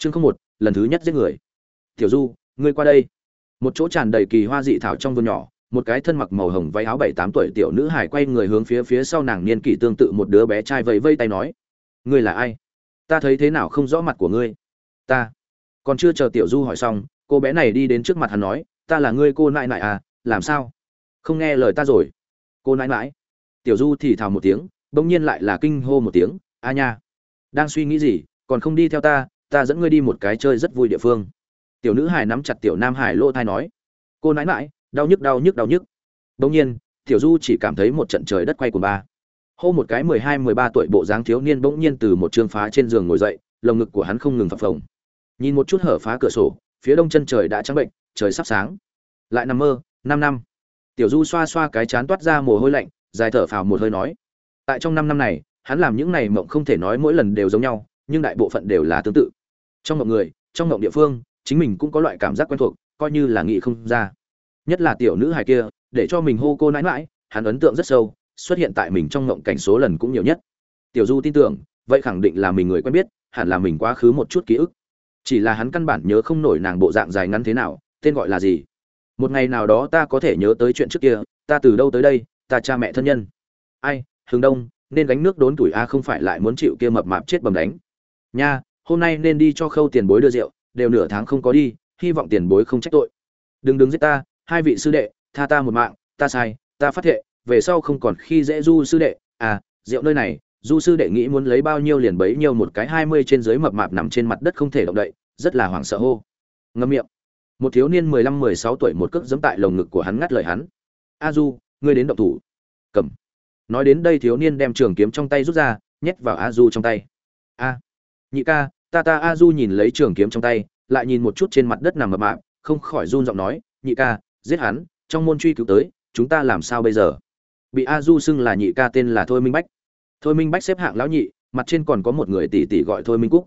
chương không một, lần thứ nhất giết người. Tiểu du, ngươi qua đây. Một chỗ tràn đầy kỳ hoa dị thảo trong vườn nhỏ, một cái thân mặc màu hồng váy áo bảy tám tuổi tiểu nữ hải quay người hướng phía phía sau nàng niên kỷ tương tự một đứa bé trai vẫy vây tay nói. Ngươi là ai? Ta thấy thế nào không rõ mặt của ngươi? Ta. Còn chưa chờ tiểu du hỏi xong, cô bé này đi đến trước mặt hắn nói, ta là ngươi cô nại nại à làm sao? Không nghe lời ta rồi. Cô nãi nãi. Tiểu du thì thào một tiếng, bỗng nhiên lại là kinh hô một tiếng, a nha. Đang suy nghĩ gì, còn không đi theo ta ta dẫn ngươi đi một cái chơi rất vui địa phương. Tiểu nữ hải nắm chặt tiểu nam hải lỗ thai nói. Cô nãi mãi đau nhức đau nhức đau nhức. Bỗng nhiên, tiểu du chỉ cảm thấy một trận trời đất quay của ba. Hô một cái mười hai, mười ba tuổi bộ dáng thiếu niên bỗng nhiên từ một chương phá trên giường ngồi dậy, lồng ngực của hắn không ngừng phập phồng. Nhìn một chút hở phá cửa sổ, phía đông chân trời đã trắng bệnh, trời sắp sáng. Lại nằm mơ, năm năm. Tiểu du xoa xoa cái chán toát ra mồ hôi lạnh, dài thở phào một hơi nói. Tại trong năm năm này, hắn làm những này mộng không thể nói mỗi lần đều giống nhau, nhưng đại bộ phận đều là tương tự trong mộng người, trong mộng địa phương, chính mình cũng có loại cảm giác quen thuộc, coi như là nghĩ không ra. Nhất là tiểu nữ hài kia, để cho mình hô cô nãi mãi hắn ấn tượng rất sâu, xuất hiện tại mình trong mộng cảnh số lần cũng nhiều nhất. Tiểu du tin tưởng, vậy khẳng định là mình người quen biết, hẳn là mình quá khứ một chút ký ức. Chỉ là hắn căn bản nhớ không nổi nàng bộ dạng dài ngắn thế nào, tên gọi là gì. Một ngày nào đó ta có thể nhớ tới chuyện trước kia, ta từ đâu tới đây, ta cha mẹ thân nhân. Ai hướng đông, nên gánh nước đốn tuổi a không phải lại muốn chịu kia mập mạp chết bầm đánh. Nha hôm nay nên đi cho khâu tiền bối đưa rượu, đều nửa tháng không có đi, hy vọng tiền bối không trách tội. Đừng đứng giết ta, hai vị sư đệ, tha ta một mạng, ta sai, ta phát thệ, về sau không còn khi dễ du sư đệ. À rượu nơi này, du sư đệ nghĩ muốn lấy bao nhiêu liền bấy nhiêu một cái hai mươi trên dưới mập mạp nằm trên mặt đất không thể động đậy, rất là hoảng sợ hô. Ngâm miệng. Một thiếu niên mười lăm, mười sáu tuổi một cước giẫm tại lồng ngực của hắn ngắt lời hắn. A du, ngươi đến động thủ. Cầm. Nói đến đây thiếu niên đem trường kiếm trong tay rút ra, nhét vào a du trong tay. A. Nhị ca ta ta a du nhìn lấy trường kiếm trong tay, lại nhìn một chút trên mặt đất nằm mập mạp, không khỏi run giọng nói, nhị ca, giết hắn, trong môn truy cứu tới, chúng ta làm sao bây giờ? Bị a du xưng là nhị ca tên là thôi minh bách. Thôi minh bách xếp hạng lão nhị, mặt trên còn có một người tỷ tỷ gọi thôi minh cúc.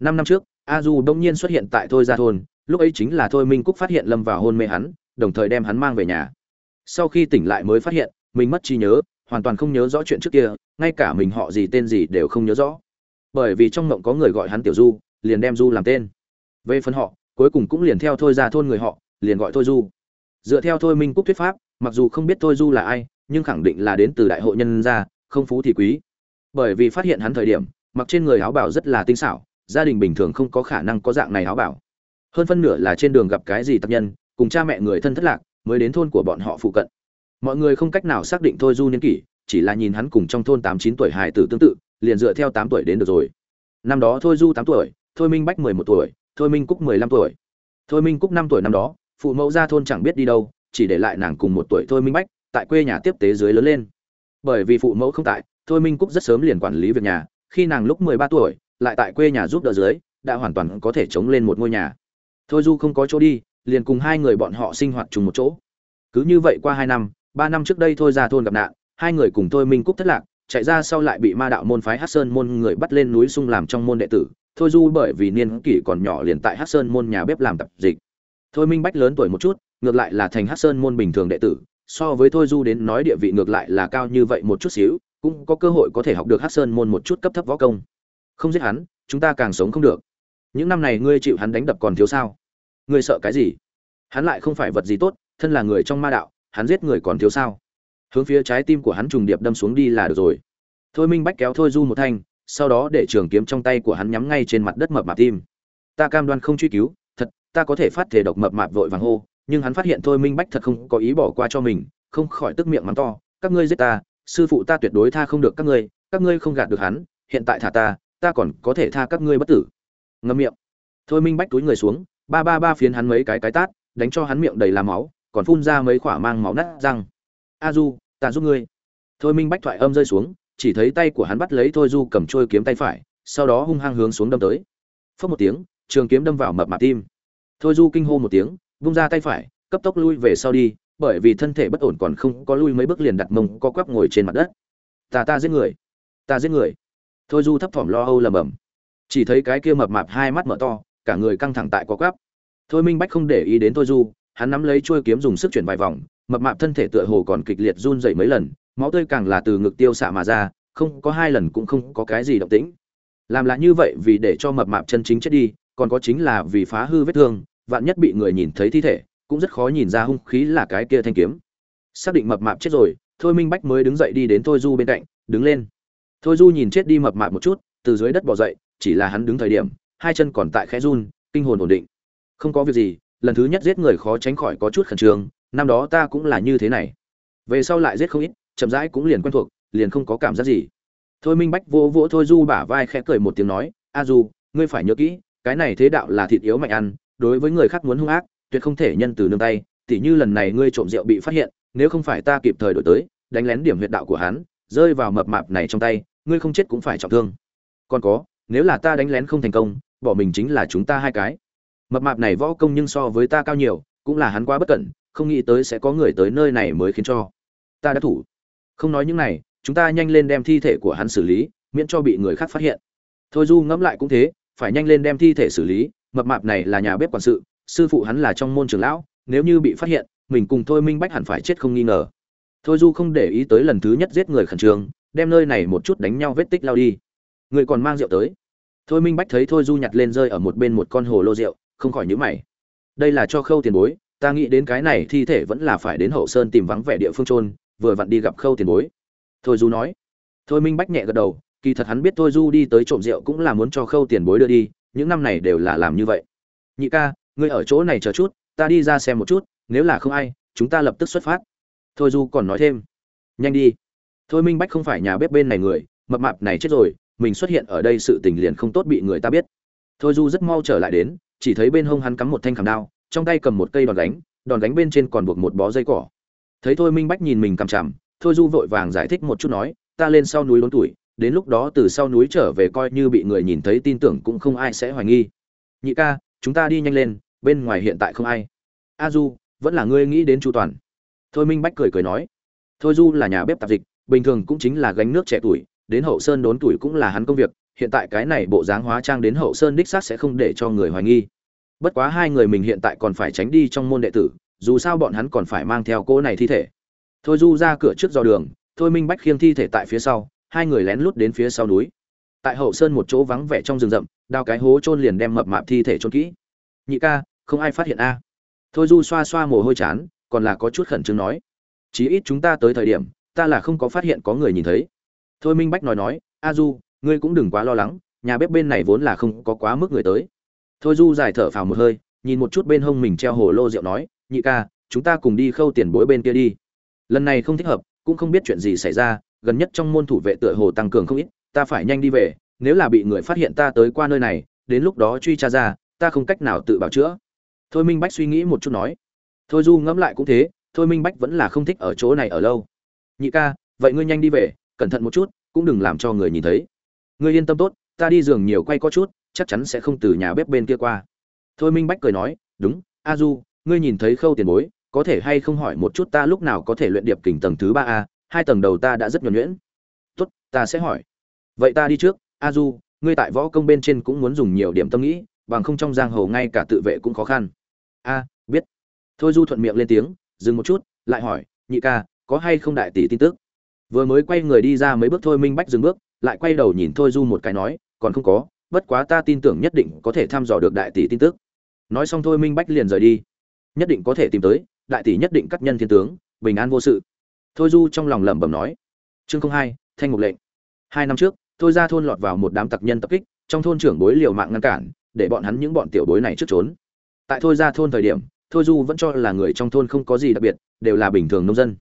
Năm năm trước, a du đông nhiên xuất hiện tại thôi gia thôn, lúc ấy chính là thôi minh cúc phát hiện lâm vào hôn mê hắn, đồng thời đem hắn mang về nhà. Sau khi tỉnh lại mới phát hiện, mình mất trí nhớ, hoàn toàn không nhớ rõ chuyện trước kia, ngay cả mình họ gì tên gì đều không nhớ rõ bởi vì trong mộng có người gọi hắn tiểu du, liền đem du làm tên. Về phần họ, cuối cùng cũng liền theo thôi ra thôn người họ, liền gọi thôi du. Dựa theo thôi minh cúc thuyết pháp, mặc dù không biết thôi du là ai, nhưng khẳng định là đến từ đại hội nhân gia, không phú thì quý. Bởi vì phát hiện hắn thời điểm, mặc trên người áo bảo rất là tinh xảo, gia đình bình thường không có khả năng có dạng này áo bảo. Hơn phân nửa là trên đường gặp cái gì tập nhân, cùng cha mẹ người thân thất lạc, mới đến thôn của bọn họ phụ cận. Mọi người không cách nào xác định thôi du niên kỷ, chỉ là nhìn hắn cùng trong thôn tám chín tuổi hài tử tương tự liền dựa theo tám tuổi đến được rồi. Năm đó thôi du tám tuổi, thôi minh bách mười một tuổi, thôi minh cúc mười lăm tuổi. Thôi minh cúc năm tuổi năm đó, phụ mẫu ra thôn chẳng biết đi đâu, chỉ để lại nàng cùng một tuổi thôi minh bách, tại quê nhà tiếp tế dưới lớn lên. Bởi vì phụ mẫu không tại, thôi minh cúc rất sớm liền quản lý việc nhà, khi nàng lúc mười ba tuổi, lại tại quê nhà giúp đỡ dưới, đã hoàn toàn có thể chống lên một ngôi nhà. Thôi du không có chỗ đi, liền cùng hai người bọn họ sinh hoạt chung một chỗ. Cứ như vậy qua hai năm, ba năm trước đây thôi ra thôn gặp nạn, hai người cùng thôi minh cúc thất lạc chạy ra sau lại bị ma đạo môn phái hát sơn môn người bắt lên núi sung làm trong môn đệ tử. Thôi du bởi vì niên kỷ còn nhỏ liền tại hát sơn môn nhà bếp làm tập dịch. Thôi minh bách lớn tuổi một chút, ngược lại là thành hát sơn môn bình thường đệ tử. So với thôi du đến nói địa vị ngược lại là cao như vậy một chút xíu, cũng có cơ hội có thể học được hát sơn môn một chút cấp thấp võ công. Không giết hắn, chúng ta càng sống không được. Những năm này ngươi chịu hắn đánh đập còn thiếu sao? Ngươi sợ cái gì? Hắn lại không phải vật gì tốt, thân là người trong ma đạo, hắn giết người còn thiếu sao? Hướng phía trái tim của hắn trùng điệp đâm xuống đi là được rồi. Thôi minh bách kéo thôi du một thanh, sau đó để trường kiếm trong tay của hắn nhắm ngay trên mặt đất mập mạp tim. Ta cam đoan không truy cứu, thật, ta có thể phát thể độc mập mạp vội vàng hô, nhưng hắn phát hiện thôi minh bách thật không có ý bỏ qua cho mình, không khỏi tức miệng mắng to, các ngươi giết ta, sư phụ ta tuyệt đối tha không được các ngươi các ngươi không gạt được hắn, hiện tại thả ta ta còn có thể tha các ngươi bất tử. Ngâm miệng. Thôi minh bách túi người xuống, ba ba ba phiến hắn mấy cái cái tát, đánh cho hắn miệng đầy làm máu, còn phun ra mấy khỏa mang máu nát răng a du, ta giúp ngươi. Thôi minh bách thoại âm rơi xuống, chỉ thấy tay của hắn bắt lấy thôi du cầm trôi kiếm tay phải, sau đó hung hăng hướng xuống đâm tới. Phớt một tiếng, trường kiếm đâm vào mập mạp tim. Thôi du kinh hô một tiếng, vung ra tay phải, cấp tốc lui về sau đi, bởi vì thân thể bất ổn còn không có lui mấy bước liền đặt mông co quắp ngồi trên mặt đất. Ta ta giết người, ta giết người. Thôi du thấp thỏm lo âu lầm bầm. Chỉ thấy cái kia mập mạp hai mắt mở to, cả người căng thẳng tại co quắp. Thôi minh bách không để ý đến thôi du, hắn nắm lấy chuôi kiếm dùng sức chuyển vài vòng mập mạp thân thể tựa hồ còn kịch liệt run rẩy mấy lần, máu tươi càng là từ ngực tiêu xạ mà ra, không có hai lần cũng không có cái gì động tĩnh. Làm là như vậy vì để cho mập mạp chân chính chết đi, còn có chính là vì phá hư vết thương, vạn nhất bị người nhìn thấy thi thể, cũng rất khó nhìn ra hung khí là cái kia thanh kiếm. Xác định mập mạp chết rồi, thôi minh bách mới đứng dậy đi đến thôi du bên cạnh, đứng lên. Thôi du nhìn chết đi mập mạp một chút, từ dưới đất bỏ dậy, chỉ là hắn đứng thời điểm, hai chân còn tại khẽ run, kinh hồn ổn định. Không có việc gì, lần thứ nhất giết người khó tránh khỏi có chút khẩn trương năm đó ta cũng là như thế này. Về sau lại giết không ít, chậm rãi cũng liền quen thuộc, liền không có cảm giác gì. Thôi minh bách vỗ vỗ thôi du bả vai khẽ cười một tiếng nói, a du, ngươi phải nhớ kỹ, cái này thế đạo là thịt yếu mạnh ăn, đối với người khác muốn hung ác, tuyệt không thể nhân từ nương tay. Tỉ như lần này ngươi trộm rượu bị phát hiện, nếu không phải ta kịp thời đổi tới, đánh lén điểm huyệt đạo của hắn, rơi vào mập mạp này trong tay, ngươi không chết cũng phải trọng thương. Còn có, nếu là ta đánh lén không thành công, bỏ mình chính là chúng ta hai cái. Mập mạp này võ công nhưng so với ta cao nhiều, cũng là hắn quá bất cẩn không nghĩ tới sẽ có người tới nơi này mới khiến cho ta đã thủ. Không nói những này, chúng ta nhanh lên đem thi thể của hắn xử lý, miễn cho bị người khác phát hiện. Thôi du ngẫm lại cũng thế, phải nhanh lên đem thi thể xử lý, mập mạp này là nhà bếp quản sự, sư phụ hắn là trong môn trường lão, nếu như bị phát hiện, mình cùng thôi minh bách hẳn phải chết không nghi ngờ. Thôi du không để ý tới lần thứ nhất giết người khẩn trương, đem nơi này một chút đánh nhau vết tích lao đi. Người còn mang rượu tới. Thôi minh bách thấy thôi du nhặt lên rơi ở một bên một con hồ lô rượu, không khỏi nhíu mày. Đây là cho khâu tiền bối ta nghĩ đến cái này thi thể vẫn là phải đến hậu sơn tìm vắng vẻ địa phương trôn vừa vặn đi gặp khâu tiền bối. Thôi du nói. Thôi minh bách nhẹ gật đầu, kỳ thật hắn biết thôi du đi tới trộm rượu cũng là muốn cho khâu tiền bối đưa đi, những năm này đều là làm như vậy. Nhị ca, ngươi ở chỗ này chờ chút, ta đi ra xem một chút, nếu là không ai, chúng ta lập tức xuất phát. Thôi du còn nói thêm. Nhanh đi. Thôi minh bách không phải nhà bếp bên này người, mập mạp này chết rồi, mình xuất hiện ở đây sự tình liền không tốt bị người ta biết. Thôi du rất mau trở lại đến, chỉ thấy bên hông hắn cắm một thanh khảm đao trong tay cầm một cây đòn gánh đòn gánh bên trên còn buộc một bó dây cỏ. Thấy thôi minh bách nhìn mình cằm chằm, thôi du vội vàng giải thích một chút nói, ta lên sau núi đốn tuổi, đến lúc đó từ sau núi trở về coi như bị người nhìn thấy tin tưởng cũng không ai sẽ hoài nghi. Nhị ca, chúng ta đi nhanh lên, bên ngoài hiện tại không ai. A du, vẫn là ngươi nghĩ đến chu toàn. Thôi minh bách cười cười nói. Thôi du là nhà bếp tạp dịch, bình thường cũng chính là gánh nước trẻ tuổi, đến hậu sơn đốn tuổi cũng là hắn công việc, hiện tại cái này bộ dáng hóa trang đến hậu sơn đích xác sẽ không để cho người hoài nghi bất quá hai người mình hiện tại còn phải tránh đi trong môn đệ tử, dù sao bọn hắn còn phải mang theo cô này thi thể. Thôi du ra cửa trước dò đường, thôi minh bách khiêng thi thể tại phía sau, hai người lén lút đến phía sau núi. Tại hậu sơn một chỗ vắng vẻ trong rừng rậm, đao cái hố chôn liền đem mập mạp thi thể chôn kỹ. Nhị ca, không ai phát hiện a? Thôi du xoa xoa mồ hôi chán, còn là có chút khẩn trương nói. Chí ít chúng ta tới thời điểm, ta là không có phát hiện có người nhìn thấy. Thôi minh bách nói nói, a du, ngươi cũng đừng quá lo lắng, nhà bếp bên này vốn là không có quá mức người tới thôi du dài thở phào một hơi, nhìn một chút bên hông mình treo hồ lô rượu nói, nhị ca, chúng ta cùng đi khâu tiền bối bên kia đi. Lần này không thích hợp, cũng không biết chuyện gì xảy ra, gần nhất trong môn thủ vệ tựa hồ tăng cường không ít, ta phải nhanh đi về, nếu là bị người phát hiện ta tới qua nơi này, đến lúc đó truy tra ra, ta không cách nào tự bảo chữa. Thôi minh bách suy nghĩ một chút nói. Thôi du ngẫm lại cũng thế, thôi minh bách vẫn là không thích ở chỗ này ở lâu. Nhị ca, vậy ngươi nhanh đi về, cẩn thận một chút, cũng đừng làm cho người nhìn thấy. Ngươi yên tâm tốt, ta đi giường nhiều quay có chút chắc chắn sẽ không từ nhà bếp bên kia qua. Thôi minh bách cười nói, đúng, a du, ngươi nhìn thấy khâu tiền bối, có thể hay không hỏi một chút ta lúc nào có thể luyện điệp kình tầng thứ ba a, hai tầng đầu ta đã rất nhuẩn nhuyễn. Tốt, ta sẽ hỏi. Vậy ta đi trước, a du, ngươi tại võ công bên trên cũng muốn dùng nhiều điểm tâm nghĩ, bằng không trong giang hồ ngay cả tự vệ cũng khó khăn. A, biết. Thôi du thuận miệng lên tiếng, dừng một chút, lại hỏi, nhị ca, có hay không đại tỷ tin tức? Vừa mới quay người đi ra mấy bước thôi minh bách dừng bước, lại quay đầu nhìn thôi du một cái nói, còn không có bất quá ta tin tưởng nhất định có thể thăm dò được đại tỷ tin tức. Nói xong thôi minh bách liền rời đi. Nhất định có thể tìm tới, đại tỷ nhất định cắt nhân thiên tướng, bình an vô sự. Thôi du trong lòng lẩm bẩm nói. Chương không hai, thanh mục lệnh. Hai năm trước, thôi ra thôn lọt vào một đám tặc nhân tập kích, trong thôn trưởng bối liều mạng ngăn cản, để bọn hắn những bọn tiểu bối này trước trốn. Tại thôi ra thôn thời điểm, thôi du vẫn cho là người trong thôn không có gì đặc biệt, đều là bình thường nông dân.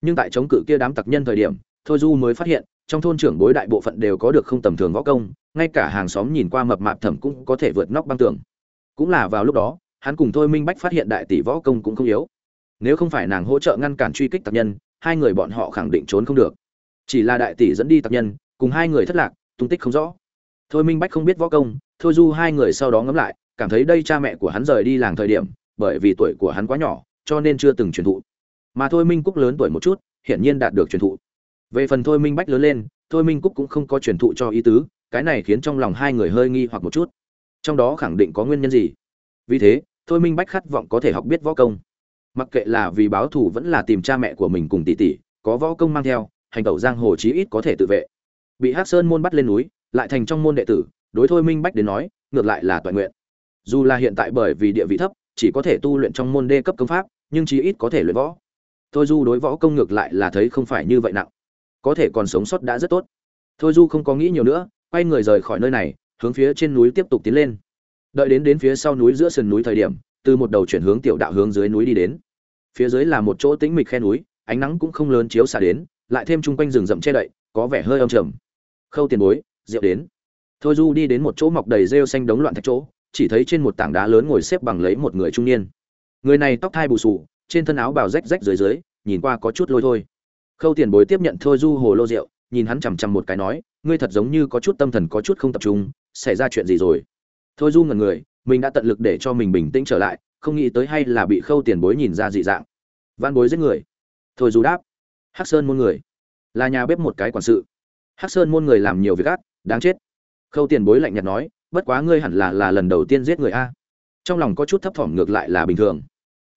Nhưng tại chống cự kia đám tặc nhân thời điểm thôi du mới phát hiện, trong thôn trưởng bối đại bộ phận đều có được không tầm thường võ công, ngay cả hàng xóm nhìn qua mập mạp thẩm cũng có thể vượt nóc băng tường. Cũng là vào lúc đó, hắn cùng thôi minh bách phát hiện đại tỷ võ công cũng không yếu. Nếu không phải nàng hỗ trợ ngăn cản truy kích tặc nhân, hai người bọn họ khẳng định trốn không được. Chỉ là đại tỷ dẫn đi tặc nhân, cùng hai người thất lạc, tung tích không rõ. Thôi minh bách không biết võ công, thôi du hai người sau đó ngẫm lại, cảm thấy đây cha mẹ của hắn rời đi làng thời điểm, bởi vì tuổi của hắn quá nhỏ, cho nên chưa từng truyền thụ. Mà thôi minh cúc lớn tuổi một chút, hiển nhiên đạt được truyền thụ về phần thôi minh bách lớn lên, thôi minh cúc cũng không có truyền thụ cho ý tứ, cái này khiến trong lòng hai người hơi nghi hoặc một chút. Trong đó khẳng định có nguyên nhân gì? Vì thế, thôi minh bách khát vọng có thể học biết võ công. Mặc kệ là vì báo thù vẫn là tìm cha mẹ của mình cùng tỷ tỷ, có võ công mang theo, hành tẩu giang hồ chí ít có thể tự vệ. Bị hắc sơn môn bắt lên núi, lại thành trong môn đệ tử, đối thôi minh bách đến nói, ngược lại là toàn nguyện. Dù là hiện tại bởi vì địa vị thấp, chỉ có thể tu luyện trong môn đê cấp công pháp, nhưng chí ít có thể luyện võ. Thôi du đối võ công ngược lại là thấy không phải như vậy nặng có thể còn sống sót đã rất tốt. Thôi du không có nghĩ nhiều nữa, quay người rời khỏi nơi này, hướng phía trên núi tiếp tục tiến lên. Đợi đến đến phía sau núi giữa sườn núi thời điểm, từ một đầu chuyển hướng tiểu đạo hướng dưới núi đi đến. Phía dưới là một chỗ tĩnh mịch khe núi, ánh nắng cũng không lớn chiếu xả đến, lại thêm chung quanh rừng rậm che đậy, có vẻ hơi âm trầm. Khâu tiền bối, rượu đến. Thôi du đi đến một chỗ mọc đầy rêu xanh đống loạn thạch chỗ, chỉ thấy trên một tảng đá lớn ngồi xếp bằng lấy một người trung niên. Người này tóc thai bù sù trên thân áo bào rách rách dưới dưới, nhìn qua có chút lôi thôi khâu tiền bối tiếp nhận thôi du hồ lô rượu, nhìn hắn chằm chằm một cái nói, ngươi thật giống như có chút tâm thần có chút không tập trung, xảy ra chuyện gì rồi? Thôi du ngần người, mình đã tận lực để cho mình bình tĩnh trở lại, không nghĩ tới hay là bị khâu tiền bối nhìn ra dị dạng. Văn bối giết người. Thôi du đáp, hắc sơn môn người, là nhà bếp một cái quản sự. Hắc sơn môn người làm nhiều việc ác, đáng chết. Khâu tiền bối lạnh nhạt nói, bất quá ngươi hẳn là là lần đầu tiên giết người a. Trong lòng có chút thấp thỏm ngược lại là bình thường.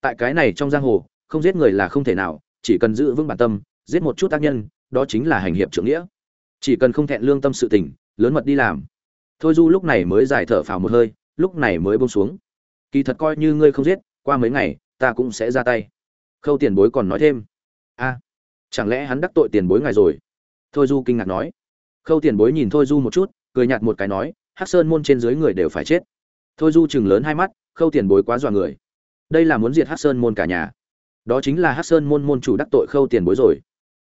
Tại cái này trong giang hồ, không giết người là không thể nào, chỉ cần giữ vững bản tâm giết một chút tác nhân, đó chính là hành hiệp trưởng nghĩa. Chỉ cần không thẹn lương tâm sự tình, lớn mật đi làm. Thôi du lúc này mới giải thở phào một hơi, lúc này mới bông xuống. Kỳ thật coi như ngươi không giết, qua mấy ngày, ta cũng sẽ ra tay. Khâu tiền bối còn nói thêm. A, chẳng lẽ hắn đắc tội tiền bối ngài rồi? Thôi du kinh ngạc nói. Khâu tiền bối nhìn thôi du một chút, cười nhạt một cái nói, hắc sơn môn trên dưới người đều phải chết. Thôi du chừng lớn hai mắt, khâu tiền bối quá dọa người. Đây là muốn diệt hắc sơn môn cả nhà. Đó chính là hắc sơn môn môn chủ đắc tội khâu tiền bối rồi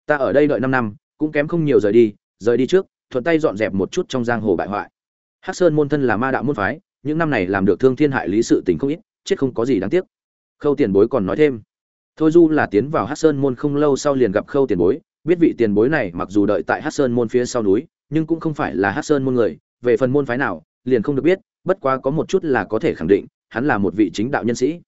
ta ở đây đợi năm năm, cũng kém không nhiều rời đi rời đi trước, thuận tay dọn dẹp một chút trong giang hồ bại hoại. Hắc sơn môn thân là ma đạo môn phái, những năm này làm được thương thiên hại lý sự tình không ít, chết không có gì đáng tiếc. Khâu tiền bối còn nói thêm. Thôi du là tiến vào hát sơn môn không lâu sau liền gặp khâu tiền bối, biết vị tiền bối này mặc dù đợi tại hát sơn môn phía sau núi, nhưng cũng không phải là hát sơn môn người, về phần môn phái nào, liền không được biết, bất quá có một chút là có thể khẳng định, hắn là một vị chính đạo nhân sĩ.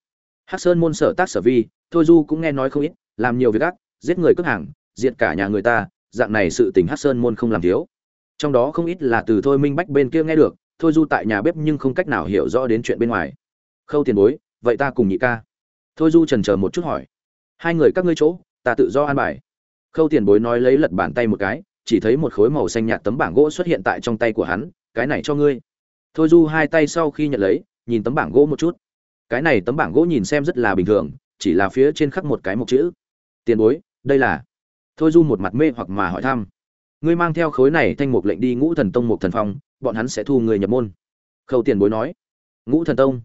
Hát sơn môn sở tác sở vi, thôi du cũng nghe nói không ít, làm nhiều việc ác, giết người cướp hàng diệt cả nhà người ta, dạng này sự tình hát sơn môn không làm thiếu. Trong đó không ít là từ thôi minh bách bên kia nghe được, thôi du tại nhà bếp nhưng không cách nào hiểu rõ đến chuyện bên ngoài. Khâu tiền bối, vậy ta cùng nhị ca. Thôi du trần chờ một chút hỏi. Hai người các ngươi chỗ, ta tự do an bài. Khâu tiền bối nói lấy lật bàn tay một cái, chỉ thấy một khối màu xanh nhạt tấm bảng gỗ xuất hiện tại trong tay của hắn, cái này cho ngươi. Thôi du hai tay sau khi nhận lấy, nhìn tấm bảng gỗ một chút. Cái này tấm bảng gỗ nhìn xem rất là bình thường, chỉ là phía trên khắc một cái mộc chữ. Tiền bối, đây là thôi du một mặt mê hoặc mà hỏi thăm. Ngươi mang theo khối này thanh mục lệnh đi ngũ thần tông một thần phong bọn hắn sẽ thu người nhập môn. Khâu tiền bối nói. Ngũ thần tông?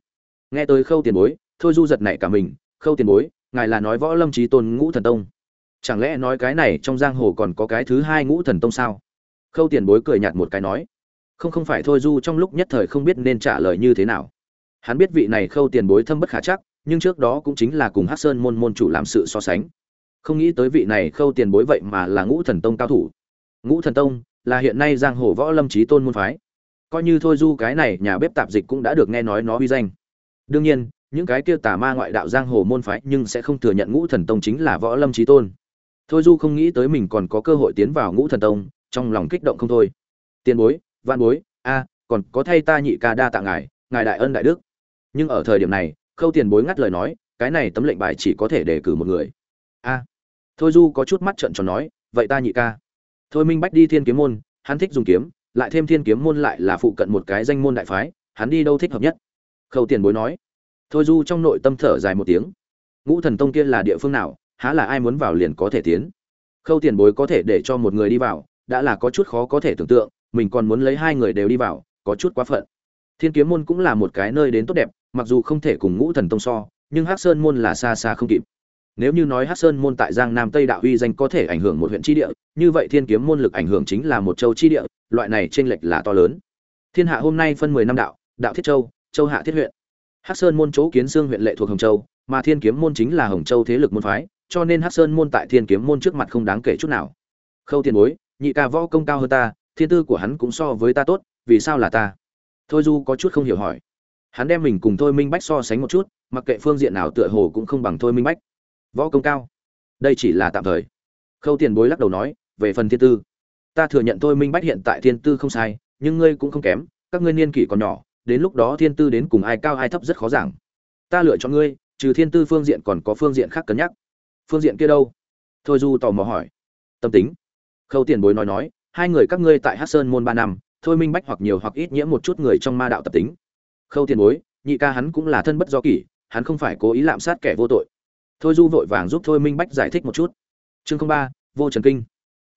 Nghe tới khâu tiền bối, thôi du giật nảy cả mình. Khâu tiền bối, ngài là nói võ lâm trí tôn ngũ thần tông. Chẳng lẽ nói cái này trong giang hồ còn có cái thứ hai ngũ thần tông sao? Khâu tiền bối cười nhạt một cái nói. Không không phải thôi du trong lúc nhất thời không biết nên trả lời như thế nào. Hắn biết vị này khâu tiền bối thâm bất khả chắc, nhưng trước đó cũng chính là cùng hát sơn môn môn chủ làm sự so sánh không nghĩ tới vị này khâu tiền bối vậy mà là ngũ thần tông cao thủ. Ngũ thần tông là hiện nay giang hồ võ lâm trí tôn môn phái. Coi như thôi du cái này, nhà bếp tạp dịch cũng đã được nghe nói nó uy danh. Đương nhiên, những cái kia tà ma ngoại đạo giang hồ môn phái nhưng sẽ không thừa nhận ngũ thần tông chính là võ lâm trí tôn. Thôi du không nghĩ tới mình còn có cơ hội tiến vào ngũ thần tông, trong lòng kích động không thôi. Tiền bối văn bối, a, còn có thay ta nhị ca đa tạ ngài ngài đại ân đại đức. Nhưng ở thời điểm này, khâu tiền bối ngắt lời nói, cái này tấm lệnh bài chỉ có thể đề cử một người. A thôi du có chút mắt trợn tròn nói, vậy ta nhị ca. Thôi minh bách đi thiên kiếm môn, hắn thích dùng kiếm, lại thêm thiên kiếm môn lại là phụ cận một cái danh môn đại phái, hắn đi đâu thích hợp nhất? Khâu tiền bối nói. Thôi du trong nội tâm thở dài một tiếng. Ngũ thần tông kia là địa phương nào, há là ai muốn vào liền có thể tiến? Khâu tiền bối có thể để cho một người đi vào, đã là có chút khó có thể tưởng tượng, mình còn muốn lấy hai người đều đi vào, có chút quá phận. Thiên kiếm môn cũng là một cái nơi đến tốt đẹp, mặc dù không thể cùng ngũ thần tông so, nhưng hắc sơn môn là xa xa không kịp nếu như nói hắc sơn môn tại giang nam tây đạo uy danh có thể ảnh hưởng một huyện tri địa, như vậy thiên kiếm môn lực ảnh hưởng chính là một châu tri địa, loại này t r ê n lệch là to lớn. Thiên hạ hôm nay phân mười năm đạo đạo thiết châu châu hạ thiết huyện. Hắc sơn môn chỗ kiến sương huyện lệ thuộc hồng châu, mà thiên kiếm môn chính là hồng châu thế lực môn phái, cho nên hắc sơn môn tại thiên kiếm môn trước mặt không đáng kể chút nào. Khâu tiền bối, nhị ca võ công cao hơn ta, thiên tư của hắn cũng so với ta tốt, vì sao là ta? Thôi du có chút không hiểu hỏi. Hắn đem mình cùng thôi minh bách so sánh một chút, mặc kệ phương diện nào tựa hồ cũng không bằng thôi minh bách võ công cao. Đây chỉ là tạm thời. Khâu tiền bối lắc đầu nói, về phần thiên tư. Ta thừa nhận thôi, minh bách hiện tại thiên tư không sai, nhưng ngươi cũng không kém, các ngươi niên kỷ còn nhỏ, đến lúc đó thiên tư đến cùng ai cao ai thấp rất khó giảng. Ta lựa chọn ngươi, trừ thiên tư phương diện còn có phương diện khác cân nhắc. Phương diện kia đâu? Thôi du tò mò hỏi. Tâm tính. Khâu tiền bối nói nói, hai người các ngươi tại hát sơn môn ba năm, thôi minh bách hoặc nhiều hoặc ít nhiễm một chút người trong ma đạo tập tính. Khâu tiền bối, nhị ca hắn cũng là thân bất do kỷ, hắn không phải cố ý lạm sát kẻ vô tội thôi du vội vàng giúp thôi minh bách giải thích một chút. Chương ba, vô trần kinh.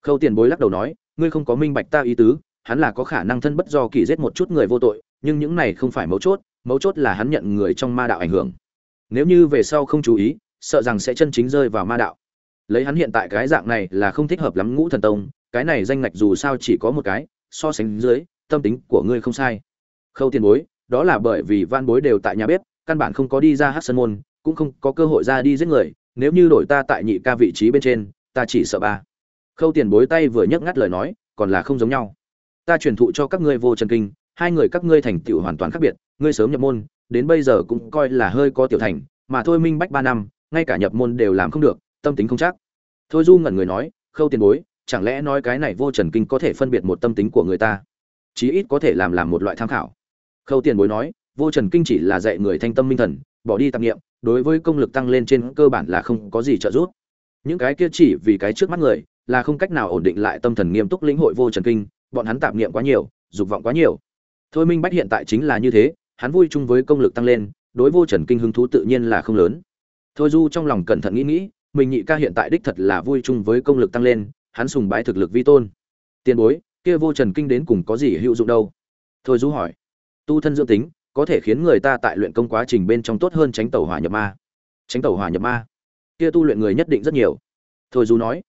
Khâu tiền bối lắc đầu nói, ngươi không có minh bạch ta ý tứ, hắn là có khả năng thân bất do kỳ giết một chút người vô tội, nhưng những này không phải mấu chốt mấu chốt là hắn nhận người trong ma đạo ảnh hưởng. Nếu như về sau không chú ý, sợ rằng sẽ chân chính rơi vào ma đạo. Lấy hắn hiện tại cái dạng này là không thích hợp lắm ngũ thần tông, cái này danh ngạch dù sao chỉ có một cái, so sánh dưới, tâm tính của ngươi không sai. Khâu tiền bối, đó là bởi vì van bối đều tại nhà bếp, căn bản không có đi ra hát sân môn cũng không có cơ hội ra đi giết người, nếu như đổi ta tại nhị ca vị trí bên trên, ta chỉ sợ ba. Khâu tiền bối tay vừa nhấc ngắt lời nói, còn là không giống nhau. Ta truyền thụ cho các ngươi vô trần kinh, hai người các ngươi thành tựu hoàn toàn khác biệt, ngươi sớm nhập môn, đến bây giờ cũng coi là hơi có tiểu thành, mà thôi minh bách ba năm, ngay cả nhập môn đều làm không được, tâm tính không chắc. Thôi du ngẩn người nói, khâu tiền bối, chẳng lẽ nói cái này vô trần kinh có thể phân biệt một tâm tính của người ta? Chí ít có thể làm làm một loại tham khảo. Khâu tiền bối nói, vô trần kinh chỉ là dạy người thanh tâm minh thần bỏ đi tạp nghiệm, đối với công lực tăng lên trên cơ bản là không có gì trợ giúp. Những cái kia chỉ vì cái trước mắt người, là không cách nào ổn định lại tâm thần nghiêm túc lĩnh hội vô trần kinh, bọn hắn tạp nghiệm quá nhiều, dục vọng quá nhiều. Thôi minh bách hiện tại chính là như thế, hắn vui chung với công lực tăng lên, đối vô trần kinh hứng thú tự nhiên là không lớn. Thôi du trong lòng cẩn thận nghĩ nghĩ, mình nhị ca hiện tại đích thật là vui chung với công lực tăng lên, hắn sùng bái thực lực vi tôn. Tiền bối, kia vô trần kinh đến cùng có gì hữu dụng đâu? Thôi du hỏi. Tu thân dưỡng tính có thể khiến người ta tại luyện công quá trình bên trong tốt hơn tránh tẩu hỏa nhập ma. Tránh tẩu hỏa nhập ma. Kia tu luyện người nhất định rất nhiều. Thôi du nói,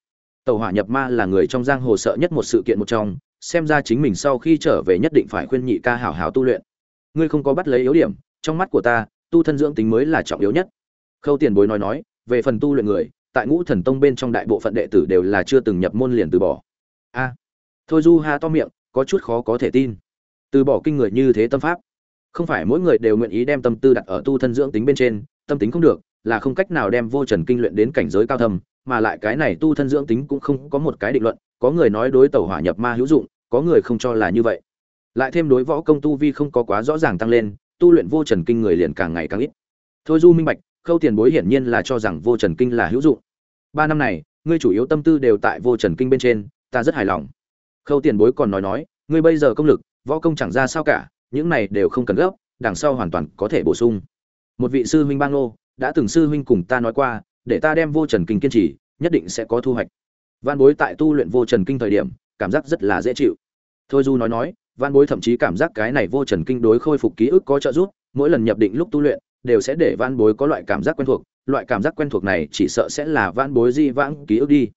tẩu hỏa nhập ma là người trong giang hồ sợ nhất một sự kiện một trong, xem ra chính mình sau khi trở về nhất định phải khuyên nhị ca hảo hảo tu luyện. Ngươi không có bắt lấy yếu điểm, trong mắt của ta, tu thân dưỡng tính mới là trọng yếu nhất. Khâu tiền bối nói nói, về phần tu luyện người, tại ngũ thần tông bên trong đại bộ phận đệ tử đều là chưa từng nhập môn liền từ bỏ. A. Thôi du ha to miệng, có chút khó có thể tin. Từ bỏ kinh người như thế tâm pháp không phải mỗi người đều nguyện ý đem tâm tư đặt ở tu thân dưỡng tính bên trên, tâm tính không được, là không cách nào đem vô trần kinh luyện đến cảnh giới cao thâm, mà lại cái này tu thân dưỡng tính cũng không có một cái định luận, có người nói đối tẩu hỏa nhập ma hữu dụng, có người không cho là như vậy. Lại thêm đối võ công tu vi không có quá rõ ràng tăng lên, tu luyện vô trần kinh người liền càng ngày càng ít. Thôi du minh bạch, khâu tiền bối hiển nhiên là cho rằng vô trần kinh là hữu dụng. Ba năm này, ngươi chủ yếu tâm tư đều tại vô trần kinh bên trên, ta rất hài lòng. Khâu tiền bối còn nói nói, ngươi bây giờ công lực, võ công chẳng ra sao cả những này đều không cần gấp, đằng sau hoàn toàn có thể bổ sung. Một vị sư huynh bang lô đã từng sư huynh cùng ta nói qua, để ta đem vô trần kinh kiên trì, nhất định sẽ có thu hoạch. Văn bối tại tu luyện vô trần kinh thời điểm, cảm giác rất là dễ chịu. Thôi du nói nói, văn bối thậm chí cảm giác cái này vô trần kinh đối khôi phục ký ức có trợ giúp, mỗi lần nhập định lúc tu luyện, đều sẽ để văn bối có loại cảm giác quen thuộc, loại cảm giác quen thuộc này chỉ sợ sẽ là văn bối di vãng ký ức đi.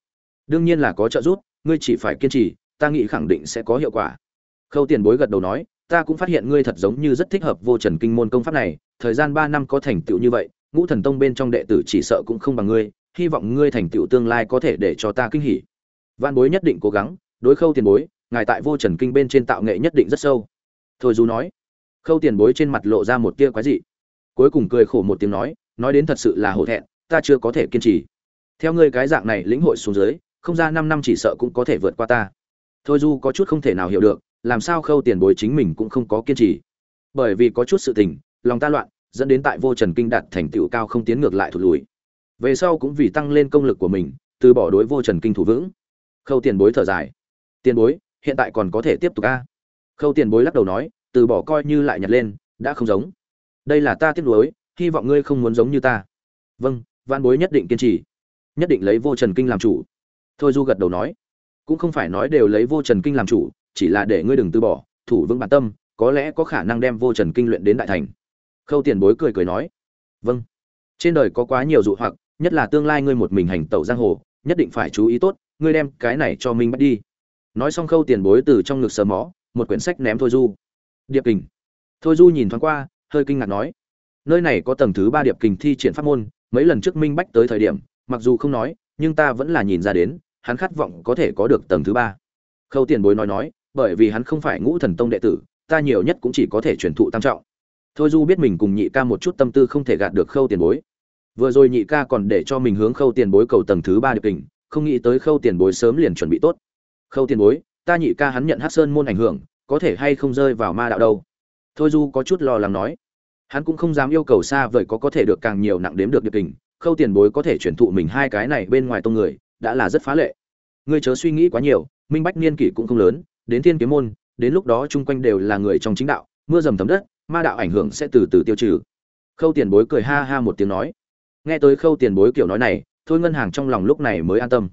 Đương nhiên là có trợ giúp, ngươi chỉ phải kiên trì, ta nghĩ khẳng định sẽ có hiệu quả. Khâu tiền bối gật đầu nói ta cũng phát hiện ngươi thật giống như rất thích hợp vô trần kinh môn công pháp này, thời gian ba năm có thành tựu như vậy, ngũ thần tông bên trong đệ tử chỉ sợ cũng không bằng ngươi, hy vọng ngươi thành tựu tương lai có thể để cho ta kinh hỉ. Văn bối nhất định cố gắng, đối khâu tiền bối, ngài tại vô trần kinh bên trên tạo nghệ nhất định rất sâu. Thôi dù nói, khâu tiền bối trên mặt lộ ra một tia quái dị. Cuối cùng cười khổ một tiếng nói nói đến thật sự là hổ thẹn, ta chưa có thể kiên trì. Theo ngươi cái dạng này lĩnh hội xuống dưới, không ra năm năm chỉ sợ cũng có thể vượt qua ta. Thôi du có chút không thể nào hiểu được làm sao khâu tiền bối chính mình cũng không có kiên trì. Bởi vì có chút sự tình, lòng ta loạn, dẫn đến tại vô trần kinh đạt thành tựu cao không tiến ngược lại thụt lùi. Về sau cũng vì tăng lên công lực của mình, từ bỏ đối vô trần kinh thủ vững. Khâu tiền bối thở dài. Tiền bối, hiện tại còn có thể tiếp tục a? Khâu tiền bối lắc đầu nói, từ bỏ coi như lại nhặt lên, đã không giống. Đây là ta tiếc nuối, hy vọng ngươi không muốn giống như ta. Vâng văn bối nhất định kiên trì. Nhất định lấy vô trần kinh làm chủ. Thôi du gật đầu nói. Cũng không phải nói đều lấy vô trần kinh làm chủ chỉ là để ngươi đừng từ bỏ, thủ vững bản tâm, có lẽ có khả năng đem vô trần kinh luyện đến đại thành. Khâu tiền bối cười cười nói. Vâng. Trên đời có quá nhiều dụ hoặc, nhất là tương lai ngươi một mình hành tẩu giang hồ, nhất định phải chú ý tốt, ngươi đem cái này cho minh bắt đi. Nói xong khâu tiền bối từ trong ngực sờ mó, một quyển sách ném thôi du. Điệp kình. Thôi du nhìn thoáng qua, hơi kinh ngạc nói. Nơi này có tầng thứ ba điệp kình thi triển pháp môn, mấy lần trước minh bách tới thời điểm, mặc dù không nói, nhưng ta vẫn là nhìn ra đến, hắn khát vọng có thể có được tầng thứ ba. Khâu tiền bối nói nói bởi vì hắn không phải ngũ thần tông đệ tử, ta nhiều nhất cũng chỉ có thể truyền thụ tam trọng. Thôi du biết mình cùng nhị ca một chút tâm tư không thể gạt được khâu tiền bối. Vừa rồi nhị ca còn để cho mình hướng khâu tiền bối cầu tầng thứ ba điệp kình, không nghĩ tới khâu tiền bối sớm liền chuẩn bị tốt. Khâu tiền bối, ta nhị ca hắn nhận hát sơn môn ảnh hưởng, có thể hay không rơi vào ma đạo đâu? Thôi du có chút lo lắng nói. Hắn cũng không dám yêu cầu xa vời có có thể được càng nhiều nặng đếm được điệp kình, khâu tiền bối có thể chuyển thụ mình hai cái này bên ngoài tông người, đã là rất phá lệ. Ngươi chớ suy nghĩ quá nhiều, minh bách niên kỷ cũng không lớn đến thiên kiếm môn, đến lúc đó chung quanh đều là người trong chính đạo, mưa dầm thấm đất, ma đạo ảnh hưởng sẽ từ từ tiêu trừ. Khâu tiền bối cười ha ha một tiếng nói. Nghe tới khâu tiền bối kiểu nói này, thôi ngân hàng trong lòng lúc này mới an tâm.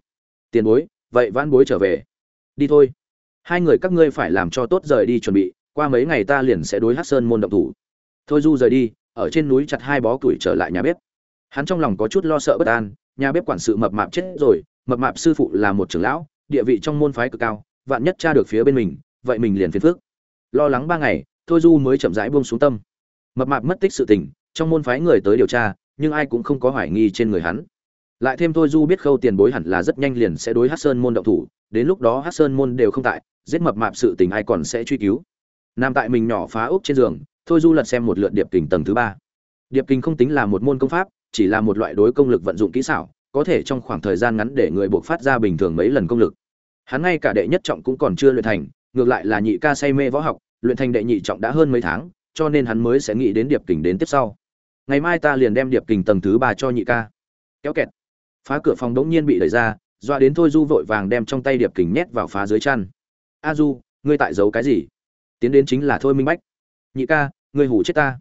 Tiền bối, vậy vãn bối trở về. Đi thôi. Hai người các ngươi phải làm cho tốt rời đi chuẩn bị, qua mấy ngày ta liền sẽ đối hát sơn môn động thủ. Thôi du rời đi, ở trên núi chặt hai bó củi trở lại nhà bếp. Hắn trong lòng có chút lo sợ bất an, nhà bếp quản sự mập mạp chết rồi, mập mạp sư phụ là một trưởng lão, địa vị trong môn phái cực cao vạn nhất cha được phía bên mình, vậy mình liền phiền phước lo lắng ba ngày, thôi du mới chậm rãi buông xuống tâm. Mập mạp mất tích sự tình, trong môn phái người tới điều tra, nhưng ai cũng không có hoài nghi trên người hắn. Lại thêm thôi du biết khâu tiền bối hẳn là rất nhanh liền sẽ đối hát sơn môn động thủ, đến lúc đó hát sơn môn đều không tại, giết mập mạp sự tình ai còn sẽ truy cứu. Nằm tại mình nhỏ phá ốc trên giường, thôi du lật xem một lượt điệp kình tầng thứ ba. Điệp kình không tính là một môn công pháp, chỉ là một loại đối công lực vận dụng kỹ xảo, có thể trong khoảng thời gian ngắn để người buộc phát ra bình thường mấy lần công lực hắn ngay cả đệ nhất trọng cũng còn chưa luyện thành, ngược lại là nhị ca say mê võ học, luyện thành đệ nhị trọng đã hơn mấy tháng, cho nên hắn mới sẽ nghĩ đến điệp kình đến tiếp sau. Ngày mai ta liền đem điệp kình tầng thứ ba cho nhị ca. Kéo kẹt. Phá cửa phòng đống nhiên bị đẩy ra, doa đến thôi du vội vàng đem trong tay điệp kình nhét vào phá dưới chăn. A du, ngươi tại giấu cái gì? Tiến đến chính là thôi minh bách. Nhị ca, ngươi hủ chết ta.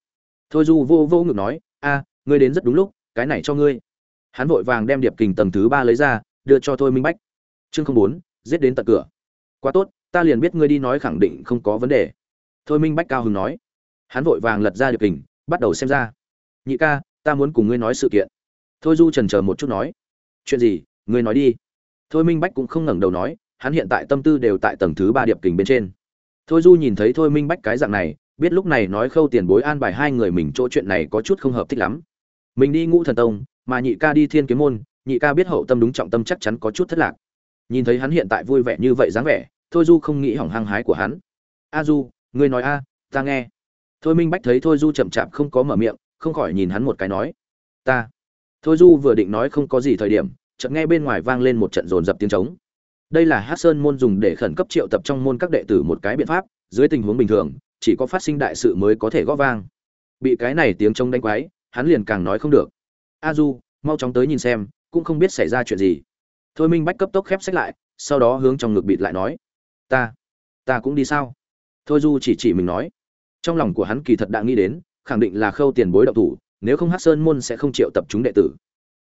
Thôi du vô vô ngực nói, a, ngươi đến rất đúng lúc, cái này cho ngươi. Hắn vội vàng đem điệp kình tầng thứ ba lấy ra, đưa cho thôi minh bách. Chương không bốn giết đến tận cửa. Quá tốt, ta liền biết ngươi đi nói khẳng định không có vấn đề. Thôi minh bách cao hứng nói. Hắn vội vàng lật ra điệp kình bắt đầu xem ra. Nhị ca, ta muốn cùng ngươi nói sự kiện. Thôi du trần chờ một chút nói. Chuyện gì, ngươi nói đi. Thôi minh bách cũng không ngẩng đầu nói, hắn hiện tại tâm tư đều tại tầng thứ ba điệp kình bên trên. Thôi du nhìn thấy thôi minh bách cái dạng này, biết lúc này nói khâu tiền bối an bài hai người mình chỗ chuyện này có chút không hợp thích lắm. Mình đi ngũ thần tông, mà nhị ca đi thiên kiếm môn, nhị ca biết hậu tâm đúng trọng tâm chắc chắn có chút thất lạc nhìn thấy hắn hiện tại vui vẻ như vậy dáng vẻ, thôi du không nghĩ hỏng hăng hái của hắn. A du, ngươi nói a, ta nghe. Thôi minh bách thấy thôi du chậm chạp không có mở miệng, không khỏi nhìn hắn một cái nói, ta. Thôi du vừa định nói không có gì thời điểm, chợt nghe bên ngoài vang lên một trận rồn rập tiếng trống. Đây là hát sơn môn dùng để khẩn cấp triệu tập trong môn các đệ tử một cái biện pháp, dưới tình huống bình thường, chỉ có phát sinh đại sự mới có thể góp vang. Bị cái này tiếng trống đánh quái hắn liền càng nói không được. A du, mau chóng tới nhìn xem, cũng không biết xảy ra chuyện gì thôi minh bách cấp tốc khép sách lại, sau đó hướng trong ngực bịt lại nói, ta ta cũng đi sao? Thôi du chỉ chỉ mình nói. Trong lòng của hắn kỳ thật đã nghĩ đến, khẳng định là khâu tiền bối đậu thủ, nếu không hát sơn môn sẽ không chịu tập chúng đệ tử.